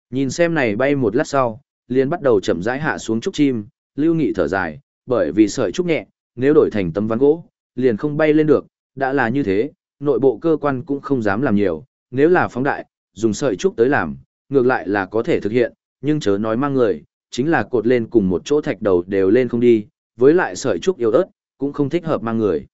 Nhìn xem này bay một lát sau, liền bắt đầu chậm rãi hạ xuống trúc chim, Lưu Nghị thở dài, bởi vì sợi trúc nhẹ, nếu đổi thành tấm ván gỗ, liền không bay lên được, đã là như thế, nội bộ cơ quan cũng không dám làm nhiều, nếu là phóng đại, dùng sợi trúc tới làm, ngược lại là có thể thực hiện, nhưng chớ nói mang người, chính là cột lên cùng một chỗ thạch đầu đều lên không đi, với lại sợi trúc yếu ớt, cũng không thích hợp mang người.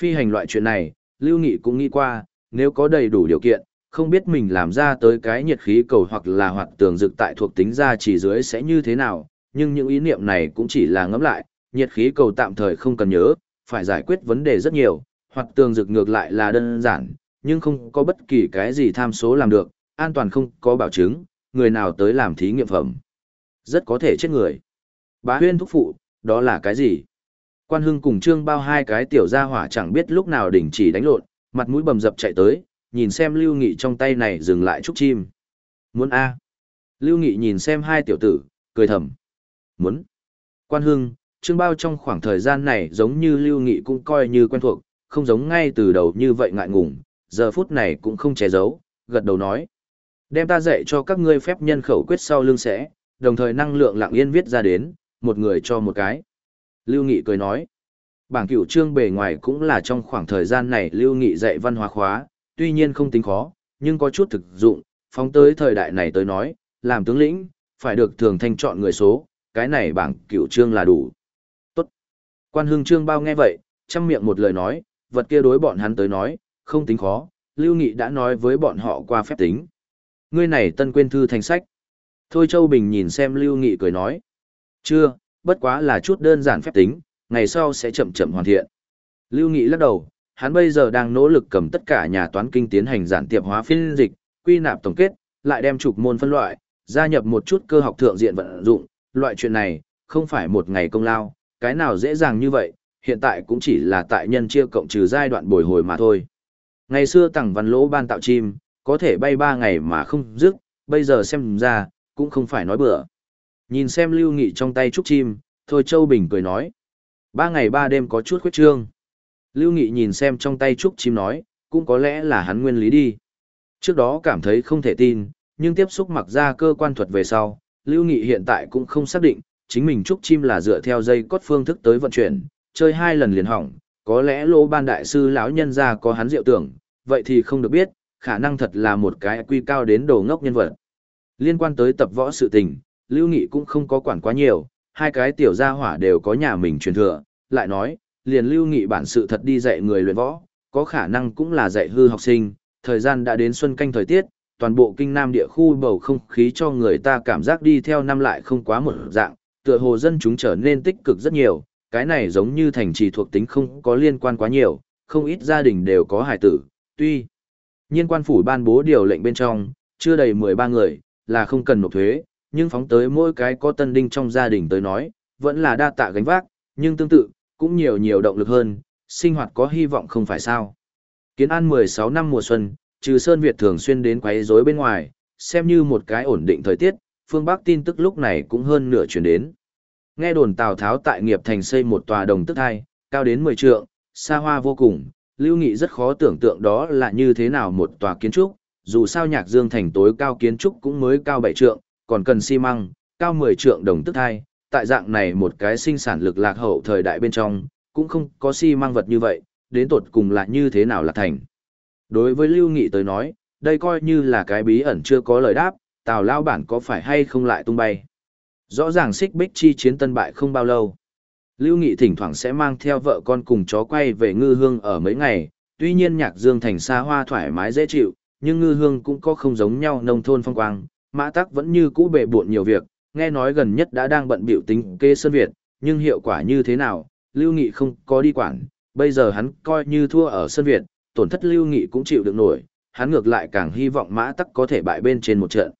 Phi hành loại chuyện này, Lưu Nghị cũng nghĩ qua, nếu có đầy đủ điều kiện, không biết mình làm ra tới cái nhiệt khí cầu hoặc là hoạt tường dực tại thuộc tính ra chỉ dưới sẽ như thế nào, nhưng những ý niệm này cũng chỉ là ngẫm lại, nhiệt khí cầu tạm thời không cần nhớ, phải giải quyết vấn đề rất nhiều, hoặc tường rực ngược lại là đơn giản, nhưng không có bất kỳ cái gì tham số làm được, an toàn không có bảo chứng, người nào tới làm thí nghiệm phẩm. Rất có thể chết người. Bá huyên thúc phụ, đó là cái gì? Quan hưng cùng trương bao hai cái tiểu gia hỏa chẳng biết lúc nào đỉnh chỉ đánh lộn, mặt mũi bầm dập chạy tới, nhìn xem Lưu Nghị trong tay này dừng lại chút chim. Muốn A. Lưu Nghị nhìn xem hai tiểu tử, cười thầm. Muốn. Quan hưng, trương bao trong khoảng thời gian này giống như Lưu Nghị cũng coi như quen thuộc, không giống ngay từ đầu như vậy ngại ngùng, giờ phút này cũng không che giấu, gật đầu nói. Đem ta dạy cho các ngươi phép nhân khẩu quyết sau lưng sẽ, đồng thời năng lượng lặng yên viết ra đến, một người cho một cái. Lưu Nghị cười nói. Bảng cửu trương bề ngoài cũng là trong khoảng thời gian này Lưu Nghị dạy văn hóa khóa, tuy nhiên không tính khó, nhưng có chút thực dụng, phóng tới thời đại này tới nói, làm tướng lĩnh, phải được thường thanh chọn người số, cái này bảng cửu trương là đủ. Tốt. Quan hương trương bao nghe vậy, chăm miệng một lời nói, vật kia đối bọn hắn tới nói, không tính khó, Lưu Nghị đã nói với bọn họ qua phép tính. Ngươi này tân quên thư thành sách. Thôi Châu Bình nhìn xem Lưu Nghị cười nói. Chưa, bất quá là chút đơn giản phép tính, ngày sau sẽ chậm chậm hoàn thiện. Lưu Nghị lắc đầu, hắn bây giờ đang nỗ lực cầm tất cả nhà toán kinh tiến hành giản tiệp hóa phiên dịch, quy nạp tổng kết, lại đem trục môn phân loại, gia nhập một chút cơ học thượng diện vận dụng, loại chuyện này, không phải một ngày công lao, cái nào dễ dàng như vậy, hiện tại cũng chỉ là tại nhân chia cộng trừ giai đoạn bồi hồi mà thôi. Ngày xưa tặng văn lỗ ban tạo chim, có thể bay ba ngày mà không dứt, bây giờ xem ra, cũng không phải nói bừa. Nhìn xem lưu nghị trong tay trúc chim, thôi Châu Bình cười nói. Ba ngày ba đêm có chút khuyết trương. Lưu Nghị nhìn xem trong tay trúc chim nói, cũng có lẽ là hắn nguyên lý đi. Trước đó cảm thấy không thể tin, nhưng tiếp xúc mặc ra cơ quan thuật về sau, Lưu Nghị hiện tại cũng không xác định, chính mình trúc chim là dựa theo dây cốt phương thức tới vận chuyển, chơi hai lần liền hỏng, có lẽ lô ban đại sư lão nhân ra có hắn diệu tưởng, vậy thì không được biết, khả năng thật là một cái quy cao đến đồ ngốc nhân vật. Liên quan tới tập võ sự tình, Lưu Nghị cũng không có quản quá nhiều, hai cái tiểu gia hỏa đều có nhà mình truyền thừa, lại nói, liền Lưu Nghị bản sự thật đi dạy người luyện võ, có khả năng cũng là dạy hư học sinh, thời gian đã đến xuân canh thời tiết, toàn bộ kinh nam địa khu bầu không khí cho người ta cảm giác đi theo năm lại không quá một dạng, tựa hồ dân chúng trở nên tích cực rất nhiều, cái này giống như thành trì thuộc tính không có liên quan quá nhiều, không ít gia đình đều có hải tử, tuy nhiên quan phủ ban bố điều lệnh bên trong, chưa đầy 13 người, là không cần nộp thuế, nhưng phóng tới mỗi cái có tân đinh trong gia đình tới nói, vẫn là đa tạ gánh vác, nhưng tương tự, cũng nhiều nhiều động lực hơn, sinh hoạt có hy vọng không phải sao. Kiến An 16 năm mùa xuân, trừ Sơn Việt thường xuyên đến quấy rối bên ngoài, xem như một cái ổn định thời tiết, phương Bắc tin tức lúc này cũng hơn nửa chuyển đến. Nghe đồn Tào Tháo tại nghiệp thành xây một tòa đồng tức thai, cao đến 10 trượng, xa hoa vô cùng, Lưu Nghị rất khó tưởng tượng đó là như thế nào một tòa kiến trúc, dù sao nhạc dương thành tối cao kiến trúc cũng mới cao 7 trượng, còn cần xi măng, cao 10 trượng đồng tức thai, tại dạng này một cái sinh sản lực lạc hậu thời đại bên trong, cũng không có xi măng vật như vậy, đến tột cùng là như thế nào là thành. Đối với Lưu Nghị tới nói, đây coi như là cái bí ẩn chưa có lời đáp, Tào Lao Bản có phải hay không lại tung bay. Rõ ràng xích bích chi chiến tân bại không bao lâu. Lưu Nghị thỉnh thoảng sẽ mang theo vợ con cùng chó quay về ngư hương ở mấy ngày, tuy nhiên nhạc dương thành xa hoa thoải mái dễ chịu, nhưng ngư hương cũng có không giống nhau nông thôn phong quang, mã tắc vẫn như cũ bệ buộn nhiều việc, nghe nói gần nhất đã đang bận biểu tính kê Sơn Việt, nhưng hiệu quả như thế nào, Lưu Nghị không có đi quản, bây giờ hắn coi như thua ở Sơn Việt, tổn thất Lưu Nghị cũng chịu được nổi, hắn ngược lại càng hy vọng mã tắc có thể bại bên trên một trận.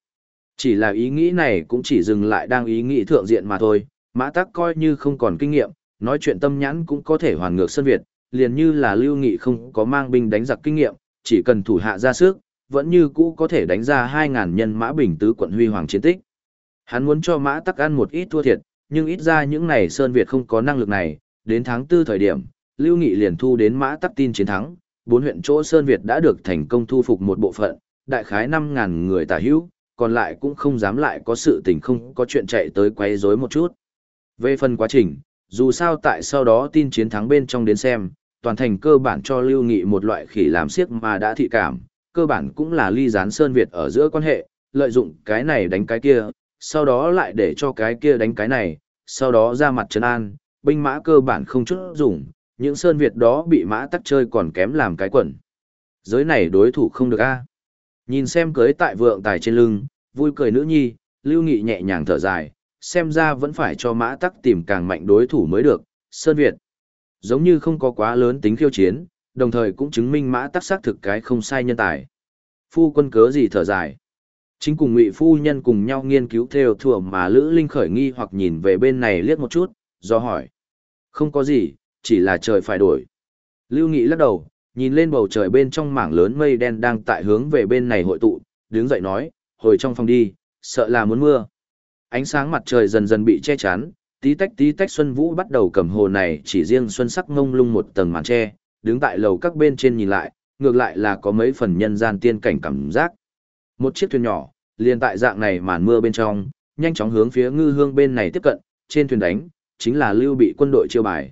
Chỉ là ý nghĩ này cũng chỉ dừng lại đang ý nghĩ thượng diện mà thôi, mã tắc coi như không còn kinh nghiệm, nói chuyện tâm nhãn cũng có thể hoàn ngược Sơn Việt, liền như là Lưu Nghị không có mang binh đánh giặc kinh nghiệm, chỉ cần thủ hạ ra sức, vẫn như cũ có thể đánh ra 2.000 nhân mã bình tứ quận huy hoàng chiến tích. Hắn muốn cho mã tắc ăn một ít thua thiệt, nhưng ít ra những này Sơn Việt không có năng lực này, đến tháng 4 thời điểm, Lưu Nghị liền thu đến mã tắc tin chiến thắng, bốn huyện chỗ Sơn Việt đã được thành công thu phục một bộ phận, đại khái 5.000 người tả hữu, còn lại cũng không dám lại có sự tình không có chuyện chạy tới quấy rối một chút. Về phần quá trình, dù sao tại sau đó tin chiến thắng bên trong đến xem, toàn thành cơ bản cho Lưu Nghị một loại khỉ làm siếc mà đã thị cảm, cơ bản cũng là ly gián Sơn Việt ở giữa quan hệ, lợi dụng cái này đánh cái kia, sau đó lại để cho cái kia đánh cái này, sau đó ra mặt trấn an, binh mã cơ bản không chút dùng, những Sơn Việt đó bị mã tắc chơi còn kém làm cái quần. Giới này đối thủ không được a Nhìn xem cưới tại vượng tài trên lưng, vui cười nữ nhi, Lưu Nghị nhẹ nhàng thở dài, xem ra vẫn phải cho mã tắc tìm càng mạnh đối thủ mới được, Sơn Việt. Giống như không có quá lớn tính khiêu chiến, đồng thời cũng chứng minh mã tắc xác thực cái không sai nhân tài. Phu quân cớ gì thở dài. Chính cùng ngụy phu nhân cùng nhau nghiên cứu theo thừa mà Lữ Linh khởi nghi hoặc nhìn về bên này liếc một chút, do hỏi. Không có gì, chỉ là trời phải đổi. Lưu Nghị lắc đầu, nhìn lên bầu trời bên trong mảng lớn mây đen đang tại hướng về bên này hội tụ, đứng dậy nói, hồi trong phòng đi, sợ là muốn mưa. Ánh sáng mặt trời dần dần bị che chắn, tí tách tí tách Xuân Vũ bắt đầu cầm hồ này chỉ riêng Xuân sắc ngông lung một tầng màn che, đứng tại lầu các bên trên nhìn lại, ngược lại là có mấy phần nhân gian tiên cảnh cảm giác. Một chiếc thuyền nhỏ, liền tại dạng này màn mưa bên trong, nhanh chóng hướng phía ngư hương bên này tiếp cận, trên thuyền đánh, chính là lưu bị quân đội chiêu bài.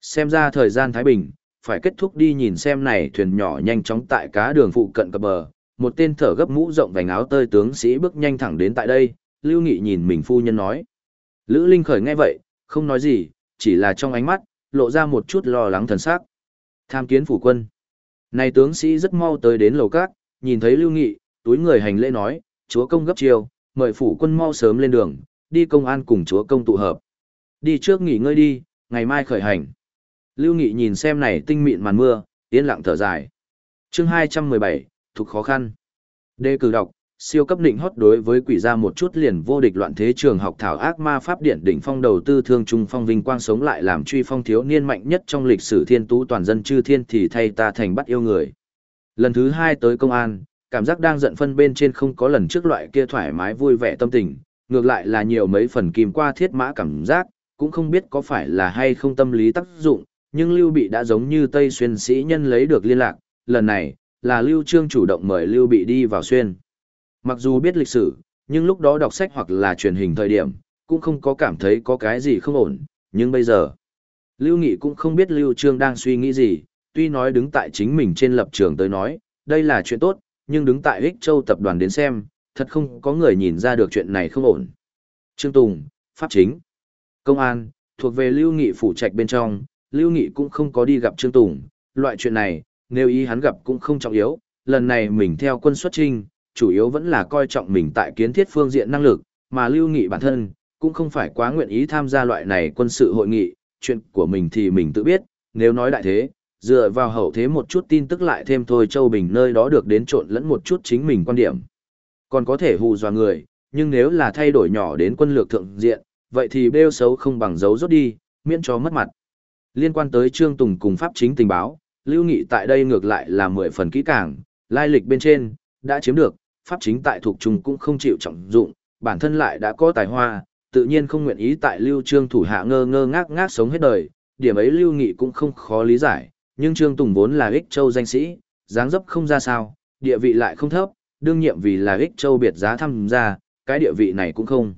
Xem ra thời gian Thái Bình, phải kết thúc đi nhìn xem này thuyền nhỏ nhanh chóng tại cá đường phụ cận cập bờ, một tên thở gấp mũ rộng vành áo tơi tướng sĩ bước nhanh thẳng đến tại đây, Lưu Nghị nhìn mình phu nhân nói. Lữ Linh khởi nghe vậy, không nói gì, chỉ là trong ánh mắt, lộ ra một chút lo lắng thần sắc. Tham kiến phủ quân. Này tướng sĩ rất mau tới đến lầu cát, nhìn thấy Lưu Nghị, túi người hành lễ nói, chúa công gấp chiều, mời phủ quân mau sớm lên đường, đi công an cùng chúa công tụ hợp. Đi trước nghỉ ngơi đi, ngày mai khởi hành. Lưu Nghị nhìn xem này tinh mịn màn mưa, yên lặng thở dài. Chương 217, thuộc khó khăn. Đề cử đọc, siêu cấp định hót đối với quỷ gia một chút liền vô địch loạn thế trường học thảo ác ma pháp điện đỉnh phong đầu tư thương trung phong vinh quang sống lại làm truy phong thiếu niên mạnh nhất trong lịch sử thiên tú toàn dân chư thiên thì thay ta thành bắt yêu người. Lần thứ hai tới công an, cảm giác đang giận phân bên trên không có lần trước loại kia thoải mái vui vẻ tâm tình, ngược lại là nhiều mấy phần kim qua thiết mã cảm giác, cũng không biết có phải là hay không tâm lý tác dụng, nhưng Lưu Bị đã giống như Tây Xuyên sĩ nhân lấy được liên lạc, lần này, là Lưu Trương chủ động mời Lưu Bị đi vào Xuyên. Mặc dù biết lịch sử, nhưng lúc đó đọc sách hoặc là truyền hình thời điểm, cũng không có cảm thấy có cái gì không ổn, nhưng bây giờ, Lưu Nghị cũng không biết Lưu Trương đang suy nghĩ gì, tuy nói đứng tại chính mình trên lập trường tới nói, đây là chuyện tốt, nhưng đứng tại Hích Châu tập đoàn đến xem, thật không có người nhìn ra được chuyện này không ổn. Trương Tùng, Pháp Chính, Công an, thuộc về Lưu Nghị phủ trạch bên trong, Lưu Nghị cũng không có đi gặp Trương Tùng, loại chuyện này, nếu ý hắn gặp cũng không trọng yếu, lần này mình theo quân xuất trinh, chủ yếu vẫn là coi trọng mình tại kiến thiết phương diện năng lực, mà Lưu Nghị bản thân, cũng không phải quá nguyện ý tham gia loại này quân sự hội nghị, chuyện của mình thì mình tự biết, nếu nói đại thế, dựa vào hậu thế một chút tin tức lại thêm thôi Châu Bình nơi đó được đến trộn lẫn một chút chính mình quan điểm. Còn có thể hù dọa người, nhưng nếu là thay đổi nhỏ đến quân lược thượng diện, vậy thì bêu xấu không bằng dấu rốt đi, miễn cho mất mặt. Liên quan tới Trương Tùng cùng pháp chính tình báo, Lưu Nghị tại đây ngược lại là mười phần kỹ càng, lai lịch bên trên, đã chiếm được, pháp chính tại thuộc trung cũng không chịu trọng dụng, bản thân lại đã có tài hoa, tự nhiên không nguyện ý tại Lưu Trương thủ hạ ngơ ngơ ngác ngác sống hết đời, điểm ấy Lưu Nghị cũng không khó lý giải, nhưng Trương Tùng vốn là ích châu danh sĩ, dáng dấp không ra sao, địa vị lại không thấp, đương nhiệm vì là ích châu biệt giá tham gia, cái địa vị này cũng không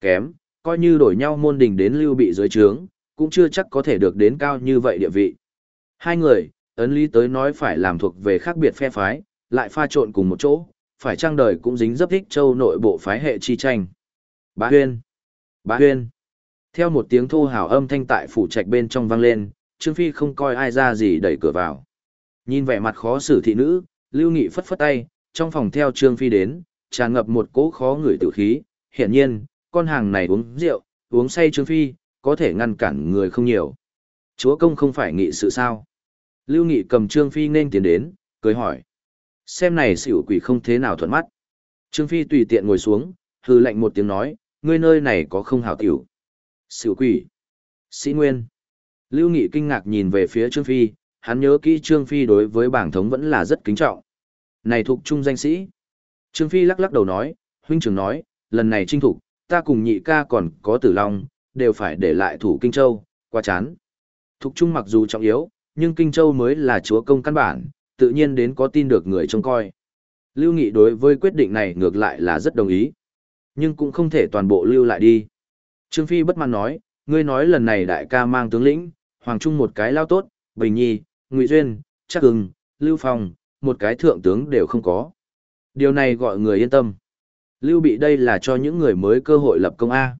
kém, coi như đổi nhau môn đình đến lưu bị dưới trướng, cũng chưa chắc có thể được đến cao như vậy địa vị. Hai người, ấn lý tới nói phải làm thuộc về khác biệt phe phái, lại pha trộn cùng một chỗ, phải trang đời cũng dính dấp thích châu nội bộ phái hệ chi tranh. Bá huyên! Bá huyên! Theo một tiếng thô hào âm thanh tại phủ trạch bên trong vang lên, Trương Phi không coi ai ra gì đẩy cửa vào. Nhìn vẻ mặt khó xử thị nữ, Lưu Nghị phất phất tay, trong phòng theo Trương Phi đến, tràn ngập một cỗ khó người tử khí, hiển nhiên, con hàng này uống rượu, uống say Trương Phi, có thể ngăn cản người không nhiều. Chúa công không phải nghị sự sao? Lưu Nghị cầm Trương Phi nên tiến đến, cười hỏi. Xem này xỉu quỷ không thế nào thuận mắt. Trương Phi tùy tiện ngồi xuống, hư lạnh một tiếng nói, ngươi nơi này có không hảo tiểu. Xỉu quỷ. Sĩ Nguyên. Lưu Nghị kinh ngạc nhìn về phía Trương Phi, hắn nhớ kỹ Trương Phi đối với bảng thống vẫn là rất kính trọng. Này thuộc trung danh sĩ. Trương Phi lắc lắc đầu nói, huynh trưởng nói, lần này trinh thục, ta cùng nhị ca còn có tử long, đều phải để lại thủ Kinh Châu, quá chán. Thục trung mặc dù trọng yếu, nhưng Kinh Châu mới là chúa công căn bản, tự nhiên đến có tin được người trông coi. Lưu Nghị đối với quyết định này ngược lại là rất đồng ý. Nhưng cũng không thể toàn bộ lưu lại đi. Trương Phi bất mãn nói, ngươi nói lần này đại ca mang tướng lĩnh, Hoàng Trung một cái lao tốt, Bình Nhi, Ngụy Duyên, Chắc Hưng, Lưu Phong, một cái thượng tướng đều không có. Điều này gọi người yên tâm. Lưu bị đây là cho những người mới cơ hội lập công A.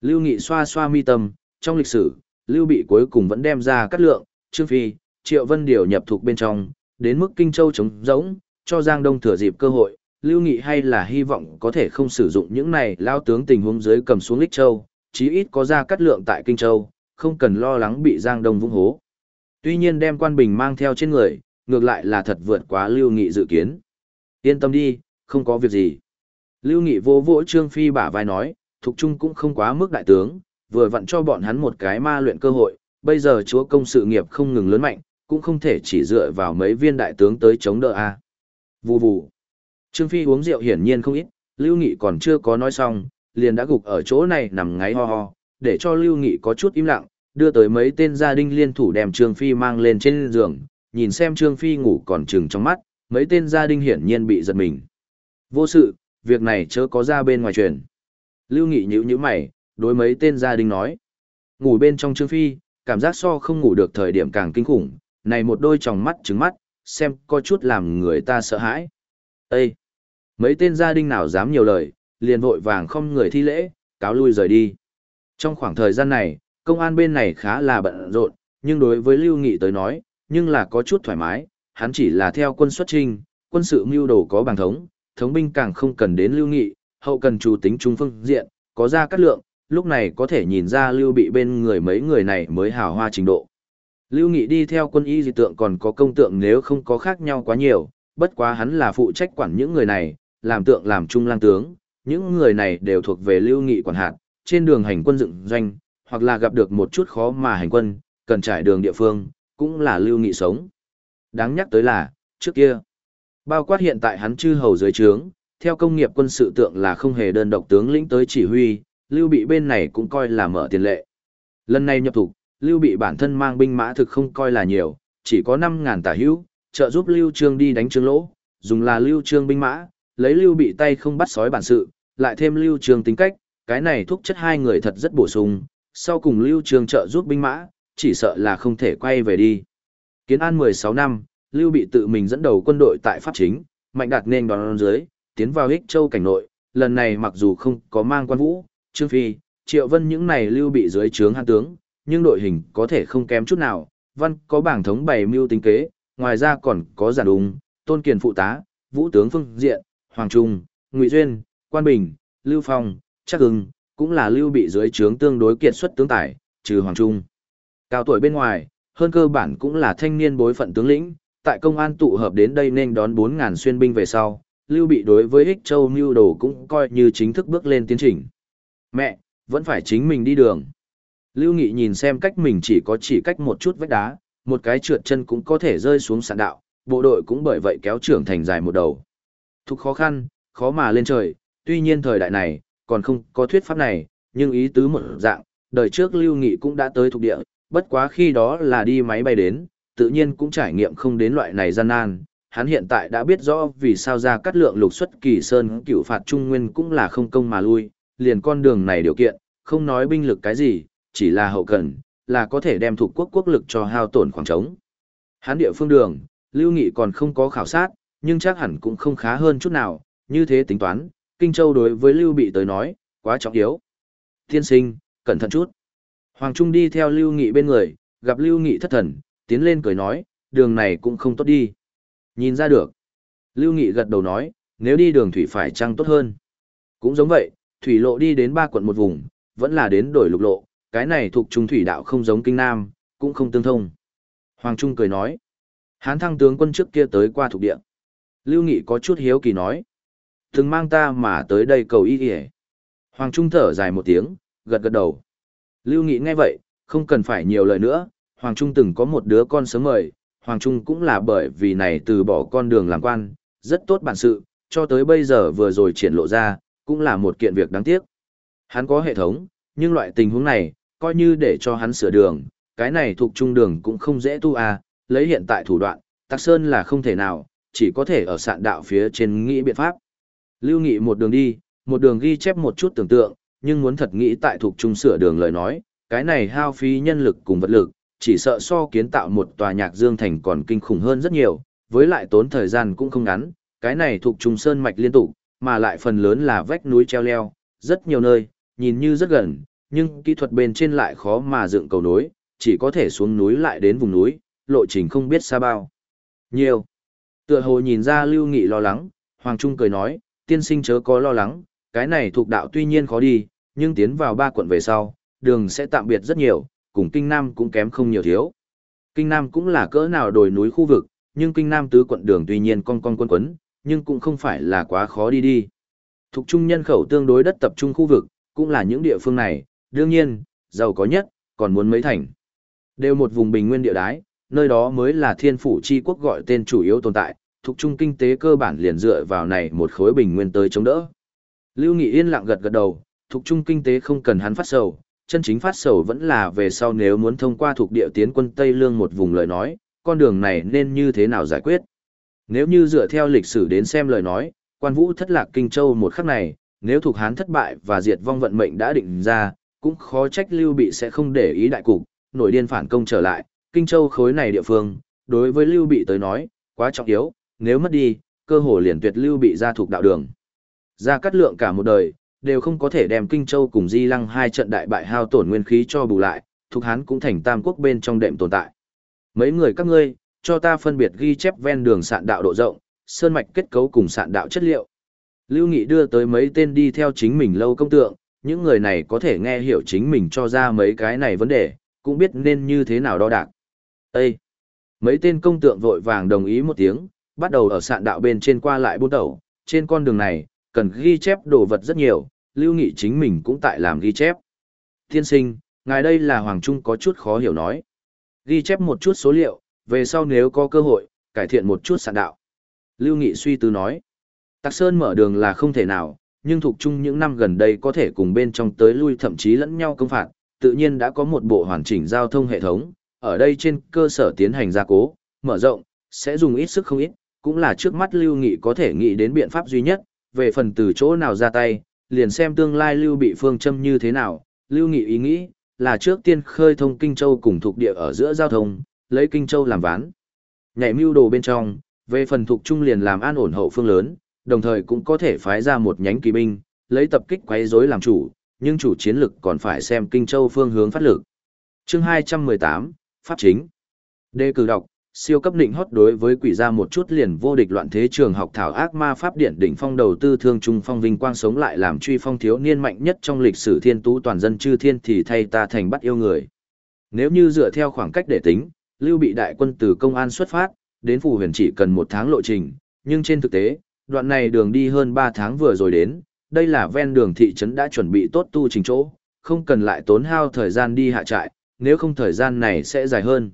Lưu Nghị xoa xoa mi tâm, trong lịch sử, Lưu bị cuối cùng vẫn đem ra cắt lượng, Trương Phi, Triệu Vân điều nhập thuộc bên trong, đến mức Kinh Châu chống rỗng, cho Giang Đông thừa dịp cơ hội, Lưu Nghị hay là hy vọng có thể không sử dụng những này lao tướng tình huống dưới cầm xuống Lích Châu, chí ít có ra cắt lượng tại Kinh Châu, không cần lo lắng bị Giang Đông vung hố. Tuy nhiên đem quan bình mang theo trên người, ngược lại là thật vượt quá Lưu Nghị dự kiến. Yên tâm đi, không có việc gì. Lưu Nghị vô vỗ Trương Phi bả vai nói, Thục Trung cũng không quá mức đại tướng, vừa vặn cho bọn hắn một cái ma luyện cơ hội, bây giờ chúa công sự nghiệp không ngừng lớn mạnh, cũng không thể chỉ dựa vào mấy viên đại tướng tới chống đỡ a. Vù vù. Trương Phi uống rượu hiển nhiên không ít, Lưu Nghị còn chưa có nói xong, liền đã gục ở chỗ này nằm ngáy ho ho, để cho Lưu Nghị có chút im lặng, đưa tới mấy tên gia đình liên thủ đem Trương Phi mang lên trên giường, nhìn xem Trương Phi ngủ còn chừng trong mắt, mấy tên gia đình hiển nhiên bị giật mình. Vô sự, việc này chớ có ra bên ngoài truyền. Lưu Nghị nhữ nhữ mày, đối mấy tên gia đình nói. Ngủ bên trong Trương Phi, cảm giác so không ngủ được thời điểm càng kinh khủng, này một đôi tròng mắt trứng mắt, xem có chút làm người ta sợ hãi. Ê! Mấy tên gia đình nào dám nhiều lời, liền vội vàng không người thi lễ, cáo lui rời đi. Trong khoảng thời gian này, công an bên này khá là bận rộn, nhưng đối với Lưu Nghị tới nói, nhưng là có chút thoải mái, hắn chỉ là theo quân xuất trinh, quân sự mưu đồ có bằng thống, thống binh càng không cần đến Lưu Nghị, hậu cần chủ tính trung phương diện, có ra cắt lượng, lúc này có thể nhìn ra Lưu bị bên người mấy người này mới hào hoa trình độ. Lưu Nghị đi theo quân y dị tượng còn có công tượng nếu không có khác nhau quá nhiều, bất quá hắn là phụ trách quản những người này, làm tượng làm trung lang tướng, những người này đều thuộc về Lưu Nghị quản hạt, trên đường hành quân dựng doanh, hoặc là gặp được một chút khó mà hành quân, cần trải đường địa phương, cũng là Lưu Nghị sống. Đáng nhắc tới là, trước kia, bao quát hiện tại hắn chư hầu dưới trướng, theo công nghiệp quân sự tượng là không hề đơn độc tướng lĩnh tới chỉ huy, Lưu Bị bên này cũng coi là mở tiền lệ. Lần này nhập thủ, Lưu Bị bản thân mang binh mã thực không coi là nhiều, chỉ có 5.000 tả hữu, trợ giúp Lưu Trương đi đánh Trương Lỗ, dùng là Lưu Trương binh mã, lấy Lưu Bị tay không bắt sói bản sự, lại thêm Lưu Trương tính cách, cái này thúc chất hai người thật rất bổ sung, sau cùng Lưu Trương trợ giúp binh mã, chỉ sợ là không thể quay về đi. Kiến an 16 năm, Lưu Bị tự mình dẫn đầu quân đội tại Pháp chính, mạnh đạt nên đón dưới, tiến vào Ích Châu cảnh nội, lần này mặc dù không có mang quan vũ, Trương Phi, Triệu Vân những này Lưu Bị dưới trướng hạ tướng, nhưng đội hình có thể không kém chút nào, văn có bảng thống bày mưu tính kế, ngoài ra còn có giả đúng, tôn kiền phụ tá, vũ tướng phương diện, Hoàng Trung, Ngụy Duyên, Quan Bình, Lưu Phong, Chắc Hưng, cũng là Lưu bị dưới trướng tương đối kiệt xuất tướng tài, trừ Hoàng Trung. Cao tuổi bên ngoài, hơn cơ bản cũng là thanh niên bối phận tướng lĩnh, tại công an tụ hợp đến đây nên đón 4.000 xuyên binh về sau, Lưu bị đối với Ích Châu Mưu Đồ cũng coi như chính thức bước lên tiến trình. Mẹ, vẫn phải chính mình đi đường. Lưu Nghị nhìn xem cách mình chỉ có chỉ cách một chút vách đá, một cái trượt chân cũng có thể rơi xuống sạn đạo, bộ đội cũng bởi vậy kéo trưởng thành dài một đầu. Thúc khó khăn, khó mà lên trời, tuy nhiên thời đại này, còn không có thuyết pháp này, nhưng ý tứ một dạng, đời trước Lưu Nghị cũng đã tới thuộc địa, bất quá khi đó là đi máy bay đến, tự nhiên cũng trải nghiệm không đến loại này gian nan, hắn hiện tại đã biết rõ vì sao ra cắt lượng lục xuất kỳ sơn cựu phạt trung nguyên cũng là không công mà lui, liền con đường này điều kiện, không nói binh lực cái gì, chỉ là hậu cần, là có thể đem thuộc quốc quốc lực cho hao tổn khoảng trống. Hắn địa phương đường, Lưu Nghị còn không có khảo sát, nhưng chắc hẳn cũng không khá hơn chút nào, như thế tính toán, Kinh Châu đối với Lưu Bị tới nói, quá trọng yếu. Tiên sinh, cẩn thận chút. Hoàng Trung đi theo Lưu Nghị bên người, gặp Lưu Nghị thất thần, tiến lên cười nói, đường này cũng không tốt đi. Nhìn ra được. Lưu Nghị gật đầu nói, nếu đi đường thủy phải chăng tốt hơn. Cũng giống vậy, thủy lộ đi đến ba quận một vùng, vẫn là đến đổi lục lộ, cái này thuộc trung thủy đạo không giống kinh nam, cũng không tương thông. Hoàng Trung cười nói, hán thăng tướng quân trước kia tới qua thuộc địa. Lưu Nghị có chút hiếu kỳ nói, từng mang ta mà tới đây cầu ý kìa. Hoàng Trung thở dài một tiếng, gật gật đầu. Lưu Nghị nghe vậy, không cần phải nhiều lời nữa, Hoàng Trung từng có một đứa con sớm mời, Hoàng Trung cũng là bởi vì này từ bỏ con đường làm quan, rất tốt bản sự, cho tới bây giờ vừa rồi triển lộ ra, cũng là một kiện việc đáng tiếc. Hắn có hệ thống, nhưng loại tình huống này, coi như để cho hắn sửa đường, cái này thuộc trung đường cũng không dễ tu à, lấy hiện tại thủ đoạn, Tạc Sơn là không thể nào, chỉ có thể ở sạn đạo phía trên nghĩ biện pháp. Lưu Nghị một đường đi, một đường ghi chép một chút tưởng tượng, nhưng muốn thật nghĩ tại thuộc trung sửa đường lời nói, cái này hao phí nhân lực cùng vật lực, chỉ sợ so kiến tạo một tòa nhạc dương thành còn kinh khủng hơn rất nhiều, với lại tốn thời gian cũng không ngắn, cái này thuộc trùng sơn mạch liên tục, mà lại phần lớn là vách núi treo leo, rất nhiều nơi, nhìn như rất gần, nhưng kỹ thuật bên trên lại khó mà dựng cầu nối, chỉ có thể xuống núi lại đến vùng núi, lộ trình không biết xa bao. Nhiều. Tựa hồ nhìn ra Lưu Nghị lo lắng, Hoàng Trung cười nói, tiên sinh chớ có lo lắng, cái này thuộc đạo tuy nhiên khó đi, nhưng tiến vào ba quận về sau, đường sẽ tạm biệt rất nhiều, cùng Kinh Nam cũng kém không nhiều thiếu. Kinh Nam cũng là cỡ nào đồi núi khu vực, nhưng Kinh Nam tứ quận đường tuy nhiên con con quân quấn, nhưng cũng không phải là quá khó đi đi. Thuộc trung nhân khẩu tương đối đất tập trung khu vực, cũng là những địa phương này, đương nhiên, giàu có nhất, còn muốn mấy thành. Đều một vùng bình nguyên địa đái, nơi đó mới là thiên phủ chi quốc gọi tên chủ yếu tồn tại, thuộc trung kinh tế cơ bản liền dựa vào này một khối bình nguyên tới chống đỡ. Lưu Nghị yên lặng gật gật đầu, thuộc trung kinh tế không cần hắn phát sầu, chân chính phát sầu vẫn là về sau nếu muốn thông qua thuộc địa tiến quân Tây Lương một vùng lời nói, con đường này nên như thế nào giải quyết. Nếu như dựa theo lịch sử đến xem lời nói, quan vũ thất lạc Kinh Châu một khắc này, nếu thuộc Hán thất bại và diệt vong vận mệnh đã định ra, cũng khó trách Lưu Bị sẽ không để ý đại cục, nổi điên phản công trở lại, Kinh Châu khối này địa phương, đối với Lưu Bị tới nói, quá trọng yếu, nếu mất đi, cơ hồ liền tuyệt Lưu Bị ra thuộc đạo đường. Ra cắt lượng cả một đời, đều không có thể đem Kinh Châu cùng Di Lăng hai trận đại bại hao tổn nguyên khí cho bù lại, thuộc Hán cũng thành tam quốc bên trong đệm tồn tại. Mấy người các ngươi, cho ta phân biệt ghi chép ven đường sạn đạo độ rộng, sơn mạch kết cấu cùng sạn đạo chất liệu. Lưu Nghị đưa tới mấy tên đi theo chính mình lâu công tượng, những người này có thể nghe hiểu chính mình cho ra mấy cái này vấn đề, cũng biết nên như thế nào đo đạc. Ê! Mấy tên công tượng vội vàng đồng ý một tiếng, bắt đầu ở sạn đạo bên trên qua lại buôn đầu, trên con đường này, cần ghi chép đồ vật rất nhiều, Lưu Nghị chính mình cũng tại làm ghi chép. Thiên sinh, ngài đây là Hoàng Trung có chút khó hiểu nói. Ghi chép một chút số liệu, về sau nếu có cơ hội, cải thiện một chút sản đạo. Lưu Nghị suy tư nói. Tạc Sơn mở đường là không thể nào, nhưng thuộc chung những năm gần đây có thể cùng bên trong tới lui thậm chí lẫn nhau công phạt, tự nhiên đã có một bộ hoàn chỉnh giao thông hệ thống, ở đây trên cơ sở tiến hành gia cố, mở rộng, sẽ dùng ít sức không ít, cũng là trước mắt Lưu Nghị có thể nghĩ đến biện pháp duy nhất, về phần từ chỗ nào ra tay, liền xem tương lai Lưu bị phương châm như thế nào, Lưu Nghị ý nghĩ, là trước tiên khơi thông Kinh Châu cùng thuộc địa ở giữa giao thông, lấy Kinh Châu làm ván. Nhảy mưu đồ bên trong, về phần thuộc trung liền làm an ổn hậu phương lớn, đồng thời cũng có thể phái ra một nhánh kỳ binh, lấy tập kích quấy rối làm chủ, nhưng chủ chiến lực còn phải xem Kinh Châu phương hướng phát lực. Chương 218, Pháp chính. Đề cử đọc, siêu cấp định hót đối với quỷ gia một chút liền vô địch loạn thế trường học thảo ác ma pháp điện đỉnh phong đầu tư thương trung phong vinh quang sống lại làm truy phong thiếu niên mạnh nhất trong lịch sử thiên tú toàn dân chư thiên thì thay ta thành bắt yêu người. Nếu như dựa theo khoảng cách để tính, lưu bị đại quân từ công an xuất phát, đến phủ huyền chỉ cần một tháng lộ trình, nhưng trên thực tế, đoạn này đường đi hơn 3 tháng vừa rồi đến, đây là ven đường thị trấn đã chuẩn bị tốt tu trình chỗ, không cần lại tốn hao thời gian đi hạ trại, nếu không thời gian này sẽ dài hơn.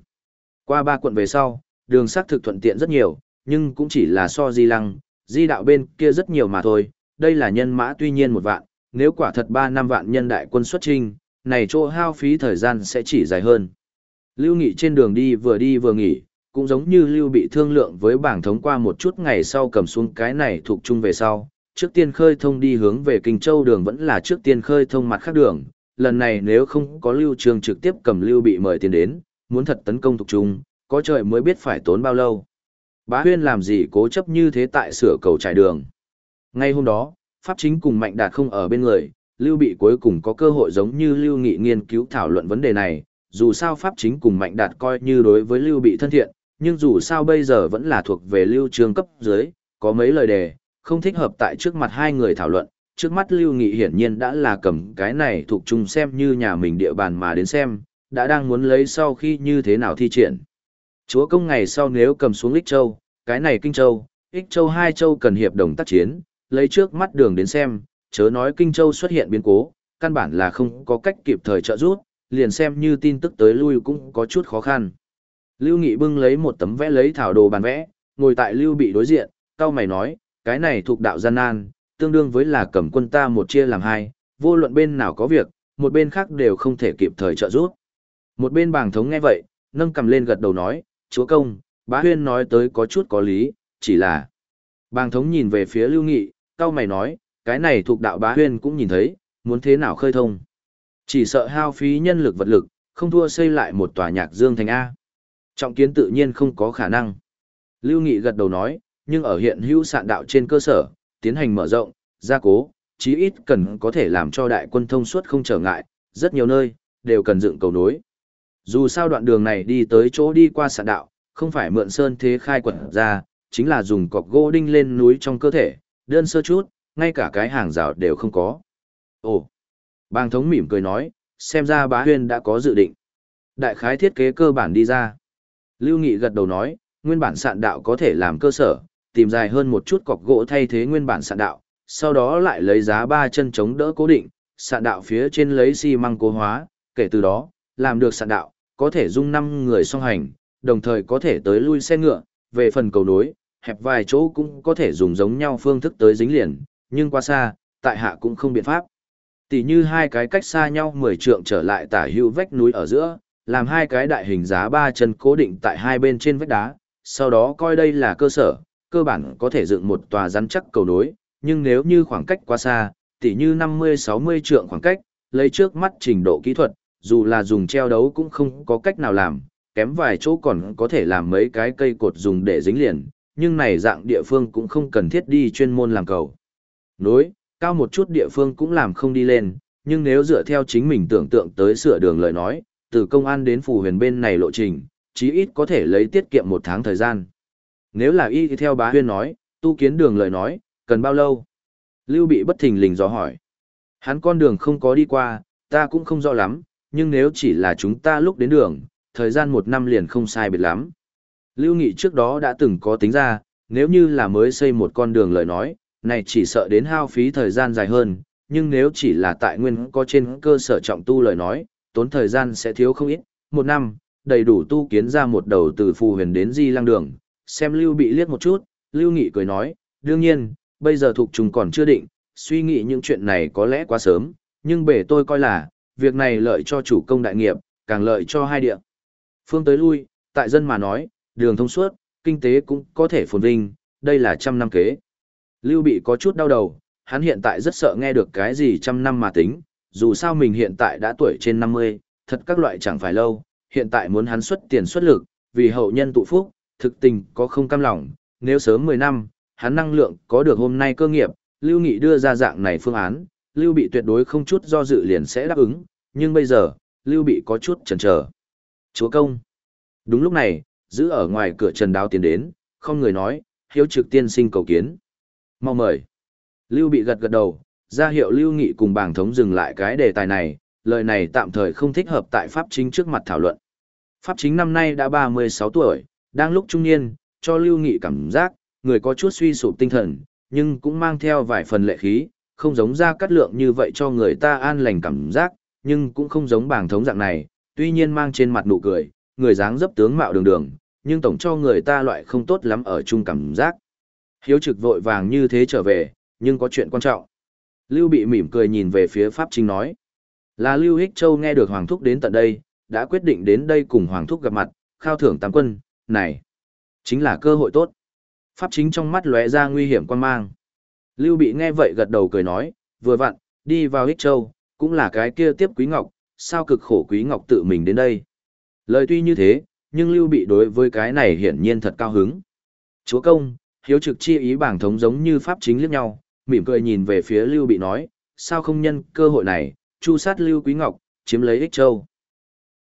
Qua ba quận về sau, đường xác thực thuận tiện rất nhiều, nhưng cũng chỉ là so di lăng, di đạo bên kia rất nhiều mà thôi, đây là nhân mã tuy nhiên một vạn, nếu quả thật ba năm vạn nhân đại quân xuất trinh, này chỗ hao phí thời gian sẽ chỉ dài hơn. Lưu Nghị trên đường đi vừa đi vừa nghỉ, cũng giống như Lưu bị thương lượng với bảng thống qua một chút ngày sau cầm xuống cái này thuộc chung về sau, trước tiên khơi thông đi hướng về Kinh Châu đường vẫn là trước tiên khơi thông mặt khác đường, lần này nếu không có Lưu Trường trực tiếp cầm Lưu bị mời tiền đến, muốn thật tấn công thuộc trung có trời mới biết phải tốn bao lâu. Bá Huyên làm gì cố chấp như thế tại sửa cầu trải đường. Ngay hôm đó, Pháp chính cùng Mạnh Đạt không ở bên người, Lưu Bị cuối cùng có cơ hội giống như Lưu Nghị nghiên cứu thảo luận vấn đề này, dù sao Pháp chính cùng Mạnh Đạt coi như đối với Lưu Bị thân thiện, nhưng dù sao bây giờ vẫn là thuộc về Lưu Trường cấp dưới, có mấy lời đề, không thích hợp tại trước mặt hai người thảo luận, trước mắt Lưu Nghị hiển nhiên đã là cầm cái này thuộc chung xem như nhà mình địa bàn mà đến xem, đã đang muốn lấy sau khi như thế nào thi triển. Chúa công ngày sau nếu cầm xuống Ích Châu, cái này Kinh Châu, Ích Châu hai châu cần hiệp đồng tác chiến, lấy trước mắt đường đến xem, chớ nói Kinh Châu xuất hiện biến cố, căn bản là không có cách kịp thời trợ giúp, liền xem như tin tức tới lui cũng có chút khó khăn. Lưu Nghị bưng lấy một tấm vẽ lấy thảo đồ bàn vẽ, ngồi tại Lưu Bị đối diện, cao mày nói, cái này thuộc đạo gian nan, tương đương với là cầm quân ta một chia làm hai, vô luận bên nào có việc, một bên khác đều không thể kịp thời trợ giúp. Một bên bàng thống nghe vậy, nâng cầm lên gật đầu nói, chúa công, bá huyên nói tới có chút có lý, chỉ là... Bàng thống nhìn về phía lưu nghị, cao mày nói, cái này thuộc đạo bá huyên cũng nhìn thấy, muốn thế nào khơi thông. Chỉ sợ hao phí nhân lực vật lực, không thua xây lại một tòa nhạc dương thành A. Trọng kiến tự nhiên không có khả năng. Lưu Nghị gật đầu nói, nhưng ở hiện hữu sạn đạo trên cơ sở, tiến hành mở rộng, gia cố, chí ít cần có thể làm cho đại quân thông suốt không trở ngại, rất nhiều nơi, đều cần dựng cầu nối. Dù sao đoạn đường này đi tới chỗ đi qua sạn đạo, không phải mượn sơn thế khai quật ra, chính là dùng cọc gỗ đinh lên núi trong cơ thể, đơn sơ chút, ngay cả cái hàng rào đều không có. Ồ! Bàng thống mỉm cười nói, xem ra bá huyên đã có dự định. Đại khái thiết kế cơ bản đi ra. Lưu Nghị gật đầu nói, nguyên bản sạn đạo có thể làm cơ sở, tìm dài hơn một chút cọc gỗ thay thế nguyên bản sạn đạo, sau đó lại lấy giá ba chân chống đỡ cố định, sạn đạo phía trên lấy xi măng cố hóa, kể từ đó, làm được sạn đạo, có thể dung năm người song hành, đồng thời có thể tới lui xe ngựa, về phần cầu nối, hẹp vài chỗ cũng có thể dùng giống nhau phương thức tới dính liền, nhưng qua xa, tại hạ cũng không biện pháp. Tỷ như hai cái cách xa nhau 10 trượng trở lại tả hữu vách núi ở giữa, làm hai cái đại hình giá ba chân cố định tại hai bên trên vách đá, sau đó coi đây là cơ sở, cơ bản có thể dựng một tòa rắn chắc cầu nối, nhưng nếu như khoảng cách quá xa, tỷ như 50-60 trượng khoảng cách, lấy trước mắt trình độ kỹ thuật, dù là dùng treo đấu cũng không có cách nào làm, kém vài chỗ còn có thể làm mấy cái cây cột dùng để dính liền, nhưng này dạng địa phương cũng không cần thiết đi chuyên môn làm cầu. Nối, cao một chút địa phương cũng làm không đi lên, nhưng nếu dựa theo chính mình tưởng tượng tới sửa đường lời nói, từ công an đến phù huyền bên này lộ trình, chí ít có thể lấy tiết kiệm một tháng thời gian. Nếu là y theo bá huyên nói, tu kiến đường lời nói, cần bao lâu? Lưu bị bất thình lình dò hỏi. Hắn con đường không có đi qua, ta cũng không rõ lắm, nhưng nếu chỉ là chúng ta lúc đến đường, thời gian một năm liền không sai biệt lắm. Lưu Nghị trước đó đã từng có tính ra, nếu như là mới xây một con đường lời nói, này chỉ sợ đến hao phí thời gian dài hơn, nhưng nếu chỉ là tại nguyên có trên cơ sở trọng tu lời nói, tốn thời gian sẽ thiếu không ít, một năm, đầy đủ tu kiến ra một đầu từ phù huyền đến di lăng đường. Xem Lưu bị liếc một chút, Lưu Nghị cười nói, đương nhiên, bây giờ thuộc trùng còn chưa định, suy nghĩ những chuyện này có lẽ quá sớm, nhưng bể tôi coi là, việc này lợi cho chủ công đại nghiệp, càng lợi cho hai địa. Phương tới lui, tại dân mà nói, đường thông suốt, kinh tế cũng có thể phồn vinh, đây là trăm năm kế. Lưu bị có chút đau đầu, hắn hiện tại rất sợ nghe được cái gì trăm năm mà tính, dù sao mình hiện tại đã tuổi trên 50, thật các loại chẳng phải lâu, hiện tại muốn hắn xuất tiền xuất lực, vì hậu nhân tụ phúc, thực tình có không cam lòng, nếu sớm 10 năm, hắn năng lượng có được hôm nay cơ nghiệp, Lưu Nghị đưa ra dạng này phương án, Lưu Bị tuyệt đối không chút do dự liền sẽ đáp ứng, nhưng bây giờ, Lưu Bị có chút chần chờ. Chúa công. Đúng lúc này, giữ ở ngoài cửa Trần Đáo tiến đến, không người nói, hiếu trực tiên sinh cầu kiến. Mau mời. Lưu Bị gật gật đầu, ra hiệu Lưu Nghị cùng bảng thống dừng lại cái đề tài này, lời này tạm thời không thích hợp tại Pháp chính trước mặt thảo luận. Pháp chính năm nay đã 36 tuổi, đang lúc trung niên, cho Lưu Nghị cảm giác, người có chút suy sụp tinh thần, nhưng cũng mang theo vài phần lệ khí, không giống ra cắt lượng như vậy cho người ta an lành cảm giác, nhưng cũng không giống bảng thống dạng này, tuy nhiên mang trên mặt nụ cười, người dáng dấp tướng mạo đường đường, nhưng tổng cho người ta loại không tốt lắm ở chung cảm giác. Hiếu trực vội vàng như thế trở về, nhưng có chuyện quan trọng. Lưu bị mỉm cười nhìn về phía Pháp Chính nói. Là Lưu Hích Châu nghe được Hoàng Thúc đến tận đây, đã quyết định đến đây cùng Hoàng Thúc gặp mặt, khao thưởng tam quân, này. Chính là cơ hội tốt. Pháp chính trong mắt lóe ra nguy hiểm quan mang. Lưu bị nghe vậy gật đầu cười nói, vừa vặn, đi vào Ích Châu, cũng là cái kia tiếp Quý Ngọc, sao cực khổ Quý Ngọc tự mình đến đây. Lời tuy như thế, nhưng Lưu bị đối với cái này hiển nhiên thật cao hứng. Chúa công, hiếu trực chi ý bảng thống giống như Pháp chính liếc nhau, mỉm cười nhìn về phía Lưu bị nói, sao không nhân cơ hội này, chu sát Lưu Quý Ngọc, chiếm lấy Ích Châu.